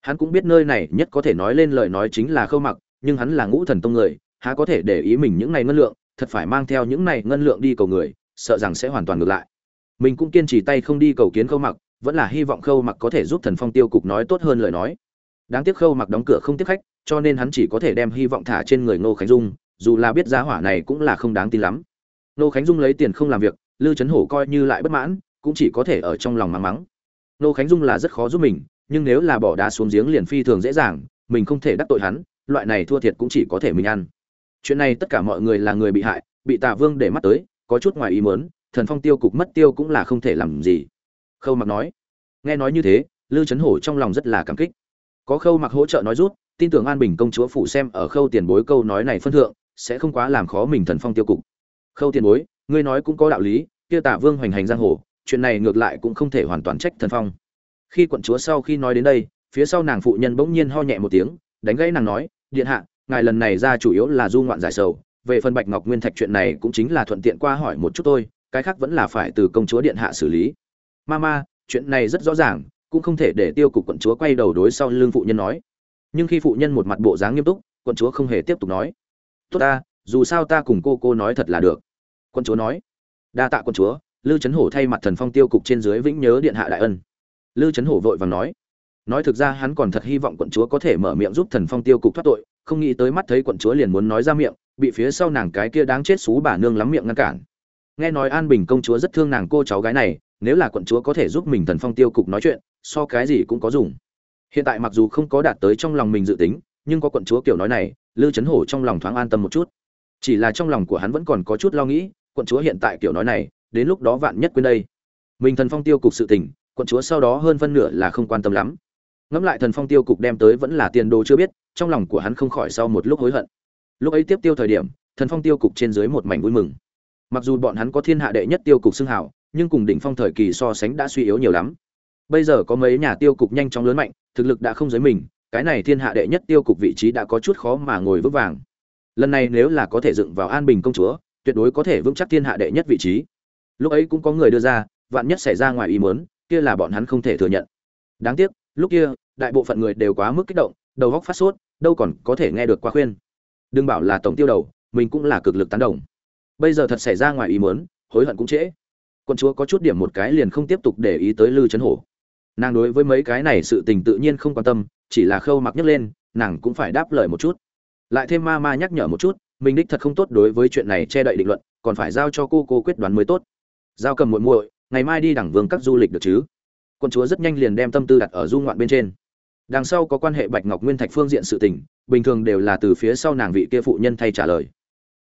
hắn cũng biết nơi này nhất có thể nói lên lời nói chính là khâu mặc, nhưng hắn là ngũ thần tông người, há có thể để ý mình những này ngân lượng, thật phải mang theo những này ngân lượng đi cầu người, sợ rằng sẽ hoàn toàn ngược lại. Mình cũng kiên trì tay không đi cầu kiến khâu mặc, vẫn là hy vọng khâu mặc có thể giúp thần phong tiêu cục nói tốt hơn lời nói. Đáng tiếc khâu mặc đóng cửa không tiếp khách, cho nên hắn chỉ có thể đem hy vọng thả trên người ngô khánh dung, dù là biết giá hỏa này cũng là không đáng tin lắm. Ngô khánh dung lấy tiền không làm việc lư trấn hổ coi như lại bất mãn, cũng chỉ có thể ở trong lòng mắng mắng. Ngô khánh dung là rất khó giúp mình nhưng nếu là bỏ đá xuống giếng liền phi thường dễ dàng, mình không thể đắc tội hắn, loại này thua thiệt cũng chỉ có thể mình ăn. Chuyện này tất cả mọi người là người bị hại, bị tạ vương để mắt tới, có chút ngoài ý muốn, thần phong tiêu cục mất tiêu cũng là không thể làm gì. Khâu mặc nói, nghe nói như thế, lư Chấn hổ trong lòng rất là cảm kích. Có khâu mặc hỗ trợ nói rút, tin tưởng an bình công chúa phủ xem ở khâu tiền bối câu nói này phân thượng, sẽ không quá làm khó mình thần phong tiêu cục. Khâu tiền bối, ngươi nói cũng có đạo lý, kia tả vương hoành hành giang hồ, chuyện này ngược lại cũng không thể hoàn toàn trách thần phong khi quận chúa sau khi nói đến đây phía sau nàng phụ nhân bỗng nhiên ho nhẹ một tiếng đánh gãy nàng nói điện hạ ngài lần này ra chủ yếu là du ngoạn giải sầu về phần bạch ngọc nguyên thạch chuyện này cũng chính là thuận tiện qua hỏi một chút thôi cái khác vẫn là phải từ công chúa điện hạ xử lý Mama, chuyện này rất rõ ràng, cũng không thể để Tiêu cục quận chúa quay đầu đối sau lưng phụ nhân nói. Nhưng khi phụ nhân một mặt bộ dáng nghiêm túc, quận chúa không hề tiếp tục nói. "Tốt ta, dù sao ta cùng cô cô nói thật là được." Quận chúa nói. "Đa tạ quận chúa." Lư Chấn Hổ thay mặt Thần Phong Tiêu cục trên dưới vĩnh nhớ điện hạ đại ân. Lư Chấn Hổ vội vàng nói. Nói thực ra hắn còn thật hy vọng quận chúa có thể mở miệng giúp Thần Phong Tiêu cục thoát tội, không nghĩ tới mắt thấy quận chúa liền muốn nói ra miệng, bị phía sau nàng cái kia đáng chết xú bà nương lắm miệng ngăn cản. Nghe nói An Bình công chúa rất thương nàng cô cháu gái này, nếu là quận chúa có thể giúp mình thần phong tiêu cục nói chuyện so cái gì cũng có dùng hiện tại mặc dù không có đạt tới trong lòng mình dự tính nhưng có quận chúa kiểu nói này lư chấn hổ trong lòng thoáng an tâm một chút chỉ là trong lòng của hắn vẫn còn có chút lo nghĩ quận chúa hiện tại kiểu nói này đến lúc đó vạn nhất quên đây mình thần phong tiêu cục sự tình quận chúa sau đó hơn phân nửa là không quan tâm lắm ngẫm lại thần phong tiêu cục đem tới vẫn là tiền đồ chưa biết trong lòng của hắn không khỏi sau một lúc hối hận lúc ấy tiếp tiêu thời điểm thần phong tiêu cục trên dưới một mảnh vui mừng mặc dù bọn hắn có thiên hạ đệ nhất tiêu cục xưng hảo nhưng cùng đỉnh phong thời kỳ so sánh đã suy yếu nhiều lắm. Bây giờ có mấy nhà tiêu cục nhanh chóng lớn mạnh, thực lực đã không giới mình, cái này thiên hạ đệ nhất tiêu cục vị trí đã có chút khó mà ngồi vững vàng. lần này nếu là có thể dựng vào an bình công chúa tuyệt đối có thể vững chắc thiên hạ đệ nhất vị trí lúc ấy cũng có người đưa ra vạn nhất xảy ra ngoài ý muốn kia là bọn hắn không thể thừa nhận. Đáng tiếc, lúc kia, đại bộ phận người đều quá mức kích động, đầu góc phát sốt, đâu còn có thể nghe được qua khuyên. Đừng bảo là tổng tiêu đầu, mình cũng là cực lực tán đồng. Bây giờ thật xảy ra ngoài ý muốn, hối hận cũng trễ. Quân chúa có chút điểm một cái liền không tiếp tục để ý tới lư chấn hổ. Nàng đối với mấy cái này sự tình tự nhiên không quan tâm, chỉ là khâu mặc nhấc lên, nàng cũng phải đáp lời một chút. Lại thêm ma ma nhắc nhở một chút, mình đích thật không tốt đối với chuyện này che đậy định luận, còn phải giao cho cô cô quyết đoán mới tốt. Giao cầm muội muội ngày mai đi đẳng vương các du lịch được chứ? Quân chúa rất nhanh liền đem tâm tư đặt ở du ngoạn bên trên. Đằng sau có quan hệ bạch ngọc nguyên thạch phương diện sự tình, bình thường đều là từ phía sau nàng vị kia phụ nhân thay trả lời.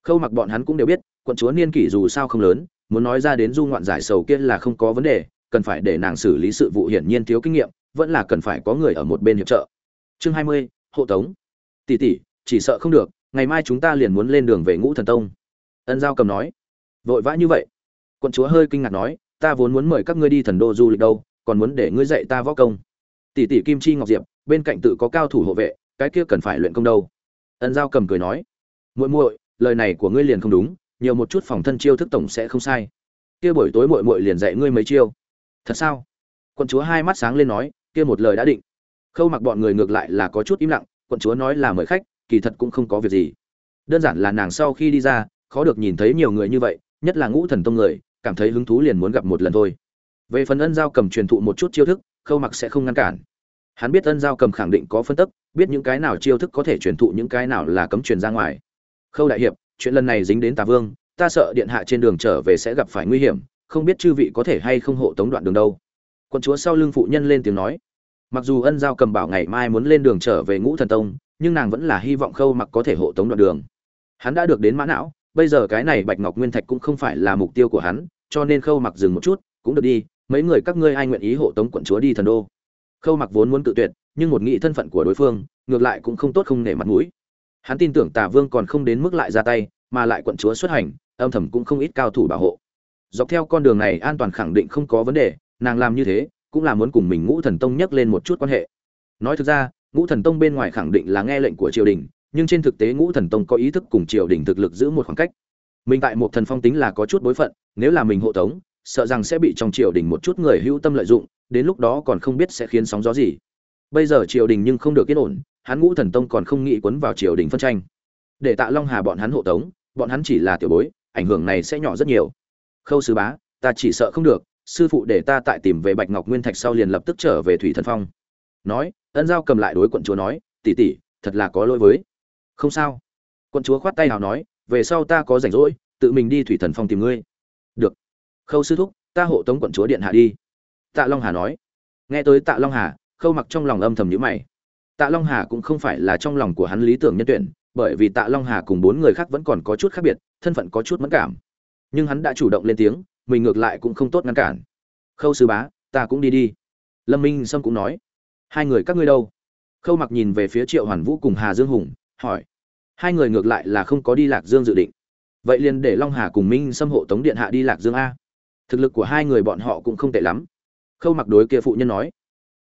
Khâu mặc bọn hắn cũng đều biết quận chúa niên kỷ dù sao không lớn, muốn nói ra đến du ngoạn giải sầu kia là không có vấn đề, cần phải để nàng xử lý sự vụ hiển nhiên thiếu kinh nghiệm, vẫn là cần phải có người ở một bên hiệp trợ. Chương hai mươi, hộ tống. Tỷ tỷ, chỉ sợ không được, ngày mai chúng ta liền muốn lên đường về ngũ thần tông. Ân giao cầm nói. Vội vã như vậy. Quận chúa hơi kinh ngạc nói ta vốn muốn mời các ngươi đi thần đô du lịch đâu, còn muốn để ngươi dạy ta võ công. Tỷ tỷ kim chi ngọc diệp, bên cạnh tự có cao thủ hộ vệ, cái kia cần phải luyện công đâu. Ân giao cầm cười nói, muội muội, lời này của ngươi liền không đúng, nhiều một chút phòng thân chiêu thức tổng sẽ không sai. Kia buổi tối muội muội liền dạy ngươi mấy chiêu. Thật sao? Quận chúa hai mắt sáng lên nói, kia một lời đã định. Khâu mặc bọn người ngược lại là có chút im lặng, quận chúa nói là mời khách, kỳ thật cũng không có việc gì. Đơn giản là nàng sau khi đi ra, khó được nhìn thấy nhiều người như vậy, nhất là ngũ thần tông người cảm thấy hứng thú liền muốn gặp một lần thôi. Về phần ân giao cầm truyền thụ một chút chiêu thức, khâu mặc sẽ không ngăn cản. Hắn biết ân giao cầm khẳng định có phân tức, biết những cái nào chiêu thức có thể truyền thụ, những cái nào là cấm truyền ra ngoài. Khâu đại hiệp, chuyện lần này dính đến tà vương, ta sợ điện hạ trên đường trở về sẽ gặp phải nguy hiểm, không biết chư vị có thể hay không hộ tống đoạn đường đâu. Quân chúa sau lưng phụ nhân lên tiếng nói. Mặc dù ân giao cầm bảo ngày mai muốn lên đường trở về ngũ thần tông, nhưng nàng vẫn là hy vọng khâu mặc có thể hộ tống đoạn đường. Hắn đã được đến mã não bây giờ cái này bạch ngọc nguyên thạch cũng không phải là mục tiêu của hắn, cho nên khâu mặc dừng một chút, cũng được đi, mấy người các ngươi ai nguyện ý hộ tống quận chúa đi thần đô. Khâu mặc vốn muốn cự tuyệt, nhưng một nghị thân phận của đối phương, ngược lại cũng không tốt không nể mặt mũi. Hắn tin tưởng tả vương còn không đến mức lại ra tay, mà lại quận chúa xuất hành, âm thầm cũng không ít cao thủ bảo hộ. Dọc theo con đường này an toàn khẳng định không có vấn đề, nàng làm như thế, cũng là muốn cùng mình ngũ thần tông nhắc lên một chút quan hệ. Nói thực ra, ngũ thần tông bên ngoài khẳng định là nghe lệnh của triều đình nhưng trên thực tế ngũ thần tông có ý thức cùng triều đình thực lực giữ một khoảng cách. Mình tại một thần phong tính là có chút bối phận, nếu là mình hộ tống, sợ rằng sẽ bị trong triều đình một chút người hữu tâm lợi dụng, đến lúc đó còn không biết sẽ khiến sóng gió gì. Bây giờ triều đình nhưng không được yên ổn, hắn ngũ thần tông còn không nghĩ quấn vào triều đình phân tranh. Để tạ long hà bọn hắn hộ tống, bọn hắn chỉ là tiểu bối, ảnh hưởng này sẽ nhỏ rất nhiều. Khâu sứ bá, ta chỉ sợ không được, sư phụ để ta tại tìm về bạch ngọc nguyên thạch sau liền lập tức trở về thủy thần phong. Nói, ân giao cầm lại đối quận chúa nói tỉ tỉ thật là có lỗi với không sao. Quận chúa khoát tay nào nói, về sau ta có rảnh rỗi, tự mình đi thủy thần phong tìm ngươi. Được. Khâu sư thúc, ta hộ tống quận chúa điện hạ đi. Tạ long hà nói. Nghe tới tạ long hà, khâu mặc trong lòng âm thầm nhữ mày. Tạ long hà cũng không phải là trong lòng của hắn lý tưởng nhân tuyển, bởi vì tạ long hà cùng bốn người khác vẫn còn có chút khác biệt, thân phận có chút mẫn cảm. Nhưng hắn đã chủ động lên tiếng, mình ngược lại cũng không tốt ngăn cản. Khâu sư bá, ta cũng đi đi. Lâm minh sâm cũng nói. Hai người các ngươi đâu? Khâu mặc nhìn về phía triệu hoàn vũ cùng hà dương hùng, hỏi hai người ngược lại là không có đi lạc dương dự định. Vậy liền để long hà cùng minh xâm hộ tống điện hạ đi lạc dương a. Thực lực của hai người bọn họ cũng không tệ lắm. Khâu mặc đối kia phụ nhân nói,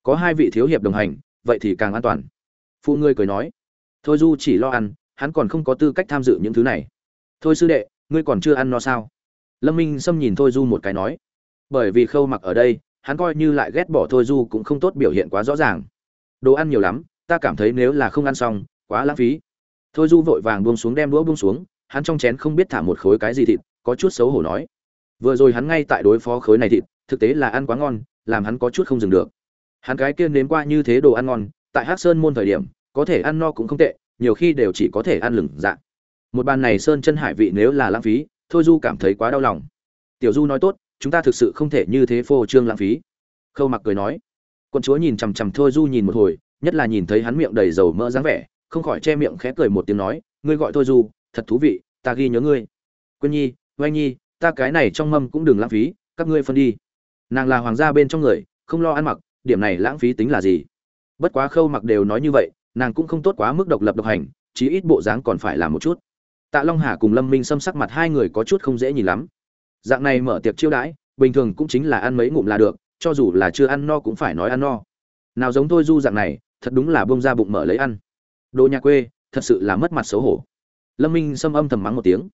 có hai vị thiếu hiệp đồng hành, vậy thì càng an toàn. Phụ ngươi cười nói, thôi du chỉ lo ăn, hắn còn không có tư cách tham dự những thứ này. Thôi sư đệ, ngươi còn chưa ăn no sao? Lâm minh xâm nhìn thôi du một cái nói, bởi vì khâu mặc ở đây, hắn coi như lại ghét bỏ thôi du cũng không tốt biểu hiện quá rõ ràng. Đồ ăn nhiều lắm, ta cảm thấy nếu là không ăn xong, quá lãng phí thôi du vội vàng buông xuống đem đũa buông xuống, hắn trong chén không biết thả một khối cái gì thịt, có chút xấu hổ nói. Vừa rồi hắn ngay tại đối phó khối này thịt, thực tế là ăn quá ngon, làm hắn có chút không dừng được. Hắn cái kia nếm qua như thế đồ ăn ngon, tại hắc sơn môn thời điểm, có thể ăn no cũng không tệ, nhiều khi đều chỉ có thể ăn lửng dạ. Một bàn này sơn chân hải vị nếu là lãng phí, thôi du cảm thấy quá đau lòng. Tiểu du nói tốt, chúng ta thực sự không thể như thế phô trương lãng phí. Khâu mặc cười nói. Quân chúa nhìn chằm chằm thôi du nhìn một hồi, nhất là nhìn thấy hắn miệng đầy dầu mỡ dáng vẻ không khỏi che miệng khẽ cười một tiếng nói, ngươi gọi thôi du, thật thú vị, ta ghi nhớ ngươi. Quên nhi, oanh nhi, ta cái này trong mâm cũng đừng lãng phí, các ngươi phân đi. Nàng là hoàng gia bên trong người, không lo ăn mặc, điểm này lãng phí tính là gì? Bất quá khâu mặc đều nói như vậy, nàng cũng không tốt quá mức độc lập độc hành, chí ít bộ dáng còn phải làm một chút. Tạ long hà cùng lâm minh xâm sắc mặt hai người có chút không dễ nhìn lắm. Dạng này mở tiệc chiêu đãi, bình thường cũng chính là ăn mấy ngụm là được, cho dù là chưa ăn no cũng phải nói ăn no. Nào giống thôi du dạng này, thật đúng là bông ra bụng mở lấy ăn đồ nhà quê, thật sự là mất mặt xấu hổ. Lâm minh xâm âm thầm mắng một tiếng.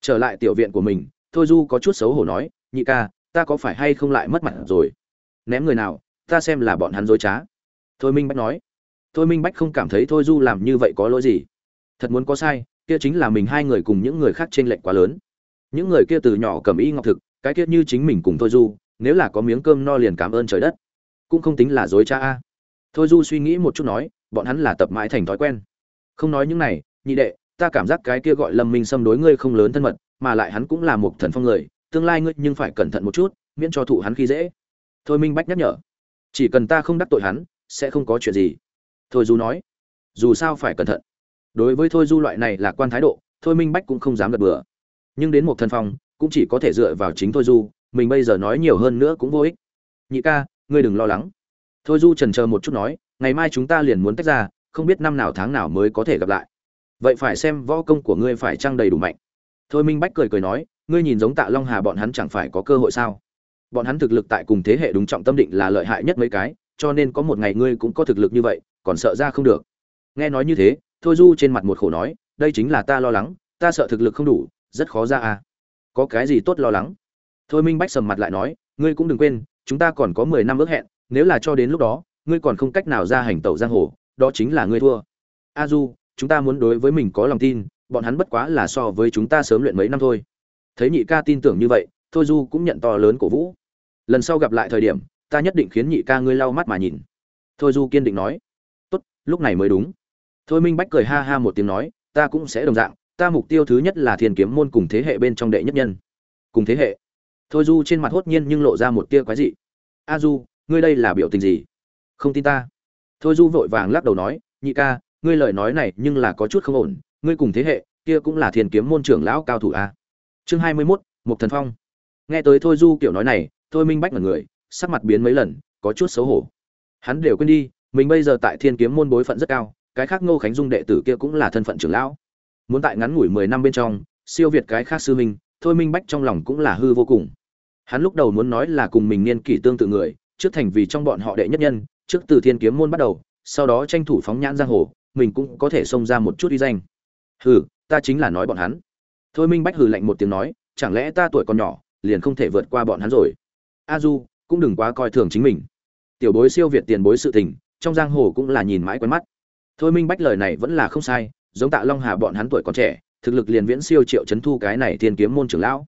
Trở lại tiểu viện của mình, thôi du có chút xấu hổ nói, nhị ca, ta có phải hay không lại mất mặt rồi? Ném người nào, ta xem là bọn hắn dối trá. Thôi minh bách nói. Thôi minh bách không cảm thấy thôi du làm như vậy có lỗi gì. Thật muốn có sai, kia chính là mình hai người cùng những người khác t r ê n lệch quá lớn. Những người kia từ nhỏ cầm y ngọc thực, cái kia như chính mình cùng thôi du, nếu là có miếng cơm no liền cảm ơn trời đất. Cũng không tính là dối trá a thôi du suy nghĩ một chút nói, bọn hắn là tập mãi thành thói quen. Không nói những này, nhị đệ, ta cảm giác cái kia gọi lâm minh xâm đối ngươi không lớn thân mật, mà lại hắn cũng là một thần phong người, tương lai ngươi nhưng phải cẩn thận một chút, miễn cho thụ hắn khi dễ. Thôi minh bách nhắc nhở, chỉ cần ta không đắc tội hắn, sẽ không có chuyện gì. Thôi du nói, dù sao phải cẩn thận. Đối với thôi du loại này là quan thái độ, thôi minh bách cũng không dám gật bừa. Nhưng đến một thần phong, cũng chỉ có thể dựa vào chính thôi du, mình bây giờ nói nhiều hơn nữa cũng vô ích. Nhị ca, ngươi đừng lo lắng thôi du trần chờ một chút nói, ngày mai chúng ta liền muốn tách ra, không biết năm nào tháng nào mới có thể gặp lại. Vậy phải xem võ công của ngươi phải trăng đầy đủ mạnh. Thôi minh bách cười cười nói, ngươi nhìn giống tạ long hà bọn hắn chẳng phải có cơ hội sao? Bọn hắn thực lực tại cùng thế hệ đúng trọng tâm định là lợi hại nhất mấy cái, cho nên có một ngày ngươi cũng có thực lực như vậy, còn sợ ra không được. Nghe nói như thế, thôi du trên mặt một khổ nói, đây chính là ta lo lắng, ta sợ thực lực không đủ, rất khó ra à. Có cái gì tốt lo lắng? Thôi minh bách sầm mặt lại nói, ngươi cũng đừng quên, chúng ta còn có mười năm ước hẹn nếu là cho đến lúc đó, ngươi còn không cách nào ra hành tẩu giang hồ, đó chính là ngươi thua. A du, chúng ta muốn đối với mình có lòng tin, bọn hắn bất quá là so với chúng ta sớm luyện mấy năm thôi. Thấy nhị ca tin tưởng như vậy, thôi du cũng nhận to lớn cổ vũ. Lần sau gặp lại thời điểm, ta nhất định khiến nhị ca ngươi lau mắt mà nhìn. Thôi du kiên định nói. Tốt, lúc này mới đúng. Thôi minh bách cười ha ha một tiếng nói, ta cũng sẽ đồng dạng, ta mục tiêu thứ nhất là thiên kiếm môn cùng thế hệ bên trong đệ nhất nhân. Cùng thế hệ. Thôi du trên mặt hốt nhiên nhưng lộ ra một tia quái dị. A du ngươi đây là biểu tình gì? Không tin ta. Thôi du vội vàng lắc đầu nói, nhị ca, ngươi lời nói này nhưng là có chút không ổn, ngươi cùng thế hệ kia cũng là thiên kiếm môn trưởng lão cao thủ a. Chương hai mươi mốt một thần phong. Nghe tới thôi du kiểu nói này, thôi minh bách là người, sắc mặt biến mấy lần, có chút xấu hổ. Hắn đều quên đi, mình bây giờ tại thiên kiếm môn bối phận rất cao, cái khác ngô khánh dung đệ tử kia cũng là thân phận trưởng lão. Muốn tại ngắn ngủi mười năm bên trong, siêu việt cái khác sư minh thôi minh bách trong lòng cũng là hư vô cùng. Hắn lúc đầu muốn nói là cùng mình niên kỷ tương tự người trước thành vì trong bọn họ đệ nhất nhân, trước từ thiên kiếm môn bắt đầu, sau đó tranh thủ phóng nhãn giang hồ, mình cũng có thể xông ra một chút uy danh. Hừ, ta chính là nói bọn hắn. Thôi minh bách hừ lạnh một tiếng nói, chẳng lẽ ta tuổi còn nhỏ, liền không thể vượt qua bọn hắn rồi? A du, cũng đừng quá coi thường chính mình. Tiểu bối siêu việt tiền bối sự tình, trong giang hồ cũng là nhìn mãi quen mắt. Thôi minh bách lời này vẫn là không sai, giống tạ long hà bọn hắn tuổi còn trẻ, thực lực liền viễn siêu triệu chấn thu cái này thiên kiếm môn trưởng lão.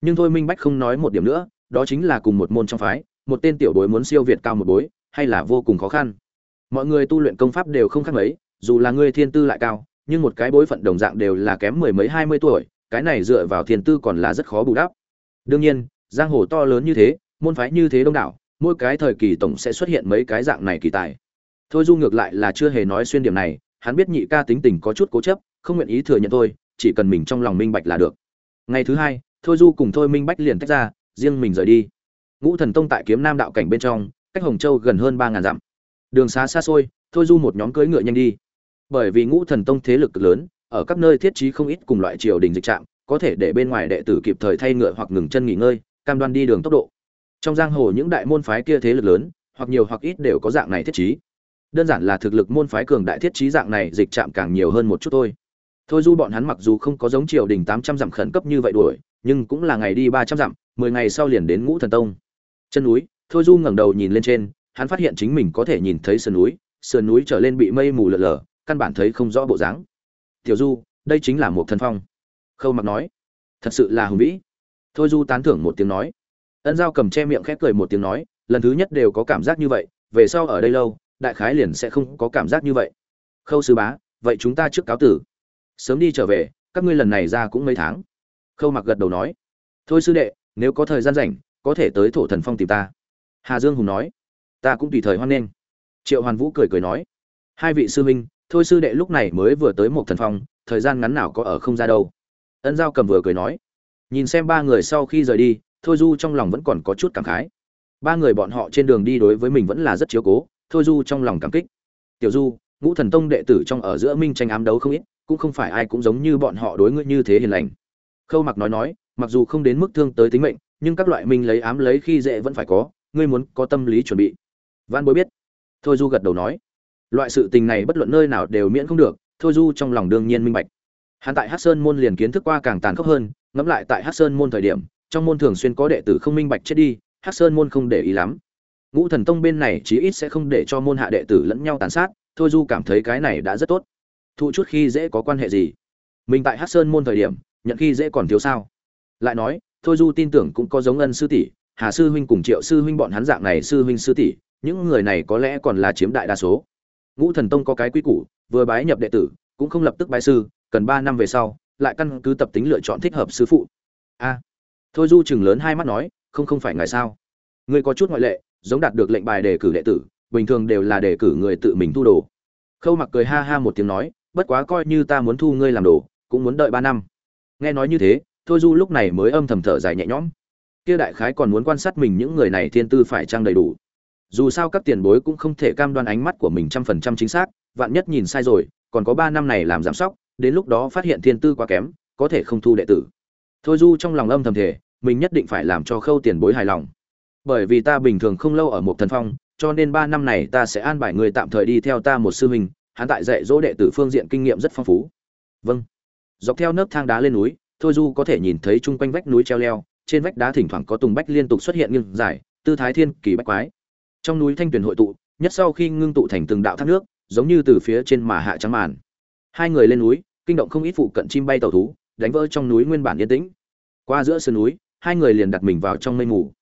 Nhưng thôi minh bách không nói một điểm nữa, đó chính là cùng một môn trong phái một tên tiểu bối muốn siêu việt cao một bối, hay là vô cùng khó khăn? Mọi người tu luyện công pháp đều không khác mấy, dù là ngươi thiên tư lại cao, nhưng một cái bối phận đồng dạng đều là kém mười mấy, hai mươi tuổi, cái này dựa vào thiên tư còn là rất khó bù đắp. Đương nhiên, giang hồ to lớn như thế, môn phái như thế đông đảo, mỗi cái thời kỳ tổng sẽ xuất hiện mấy cái dạng này kỳ tài. Thôi du ngược lại là chưa hề nói xuyên điểm này, hắn biết nhị ca tính tình có chút cố chấp, không nguyện ý thừa nhận thôi, chỉ cần mình trong lòng minh bạch là được. Ngày thứ hai, thôi du cùng thôi minh bách liền tách ra, riêng mình rời đi ngũ thần tông tại kiếm nam đạo cảnh bên trong, cách hồng châu gần hơn ba ngàn dặm. Đường xá xa xôi, thôi du một nhóm cưỡi ngựa nhanh đi. Bởi vì ngũ thần tông thế lực lớn, ở các nơi thiết trí không ít cùng loại triều đình dịch trạm, có thể để bên ngoài đệ tử kịp thời thay ngựa hoặc ngừng chân nghỉ ngơi, cam đoan đi đường tốc độ. Trong giang hồ những đại môn phái kia thế lực lớn, hoặc nhiều hoặc ít đều có dạng này thiết trí. Đơn giản là thực lực môn phái cường đại thiết trí dạng này dịch chạm càng nhiều hơn một chút thôi. Thôi du bọn hắn mặc dù không có giống triều đình tám trăm dặm khẩn cấp như vậy đuổi, nhưng cũng là ngày đi ba trăm dặm, mười ngày sau liền đến ngũ thần tông chân núi, thôi du ngẩng đầu nhìn lên trên, hắn phát hiện chính mình có thể nhìn thấy sườn núi sườn núi trở lên bị mây mù lờ lờ căn bản thấy không rõ bộ dáng. Tiểu du, đây chính là một thần phong. Khâu mặc nói. Thật sự là hùng vĩ. Thôi du tán thưởng một tiếng nói. Ân giao cầm che miệng khép cười một tiếng nói, lần thứ nhất đều có cảm giác như vậy, về sau ở đây lâu, đại khái liền sẽ không có cảm giác như vậy. Khâu sư bá, vậy chúng ta trước cáo tử. Sớm đi trở về, các ngươi lần này ra cũng mấy tháng. Khâu mặc gật đầu nói. Thôi sư đệ, nếu có thời gian rảnh có thể tới thổ thần phong tìm ta. Hà dương hùng nói. Ta cũng tùy thời hoan nghênh. Triệu hoàn vũ cười cười nói. Hai vị sư huynh, thôi sư đệ lúc này mới vừa tới một thần phong, thời gian ngắn nào có ở không ra đâu. Ân giao cầm vừa cười nói. Nhìn xem ba người sau khi rời đi, thôi du trong lòng vẫn còn có chút cảm khái. Ba người bọn họ trên đường đi đối với mình vẫn là rất chiếu cố, thôi du trong lòng cảm kích. Tiểu du, ngũ thần tông đệ tử trong ở giữa minh tranh ám đấu không ít, cũng không phải ai cũng giống như bọn họ đối ngươi như thế hiền lành. Khâu mặc nói nói, mặc dù không đến mức thương tới tính mệnh nhưng các loại minh lấy ám lấy khi dễ vẫn phải có, ngươi muốn có tâm lý chuẩn bị. Văn bối biết. Thôi du gật đầu nói. Loại sự tình này bất luận nơi nào đều miễn không được, thôi du trong lòng đương nhiên minh bạch. Hắn tại hát sơn môn liền kiến thức qua càng tàn khốc hơn, ngẫm lại tại hát sơn môn thời điểm, trong môn thường xuyên có đệ tử không minh bạch chết đi hát sơn môn không để ý lắm. Ngũ thần tông bên này chí ít sẽ không để cho môn hạ đệ tử lẫn nhau tàn sát, thôi du cảm thấy cái này đã rất tốt. Thụ chút khi dễ có quan hệ gì? Mình tại hát sơn môn thời điểm, nhận khi dễ còn thiếu sao? Lại nói thôi du tin tưởng cũng có giống ân sư tỷ, hà sư huynh cùng triệu sư huynh bọn hắn dạng này sư huynh sư tỷ, những người này có lẽ còn là chiếm đại đa số. Ngũ thần tông có cái quy củ, vừa bái nhập đệ tử, cũng không lập tức bái sư, cần ba năm về sau, lại căn cứ tập tính lựa chọn thích hợp sư phụ. A. Thôi du chừng lớn hai mắt nói, không không phải ngài sao? Ngươi có chút ngoại lệ, giống đạt được lệnh bài đề cử đệ tử, bình thường đều là đề cử người tự mình thu đồ. Khâu mặc cười ha ha một tiếng nói, bất quá coi như ta muốn thu ngươi làm đồ, cũng muốn đợi ba năm. Nghe nói như thế thôi du lúc này mới âm thầm thở dài nhẹ nhõm. Kia đại khái còn muốn quan sát mình những người này thiên tư phải trang đầy đủ. Dù sao các tiền bối cũng không thể cam đoan ánh mắt của mình trăm phần trăm chính xác, vạn nhất nhìn sai rồi, còn có ba năm này làm giám sóc, đến lúc đó phát hiện thiên tư quá kém, có thể không thu đệ tử. Thôi du trong lòng âm thầm thể mình nhất định phải làm cho khâu tiền bối hài lòng. Bởi vì ta bình thường không lâu ở một thần phong, cho nên ba năm này ta sẽ an bài người tạm thời đi theo ta một sư huynh, hắn tại dạy dỗ đệ tử phương diện kinh nghiệm rất phong phú. Vâng. Dọc theo nấc thang đá lên núi thôi du có thể nhìn thấy chung quanh vách núi treo leo, trên vách đá thỉnh thoảng có tùng bách liên tục xuất hiện nghiêng dài, tư thái thiên kỳ bách quái. Trong núi thanh tuyền hội tụ, nhất sau khi ngưng tụ thành từng đạo thác nước, giống như từ phía trên mà hạ trắng màn. Hai người lên núi, kinh động không ít phụ cận chim bay tàu thú, đánh vỡ trong núi nguyên bản yên tĩnh. Qua giữa sườn núi, hai người liền đặt mình vào trong mây mù.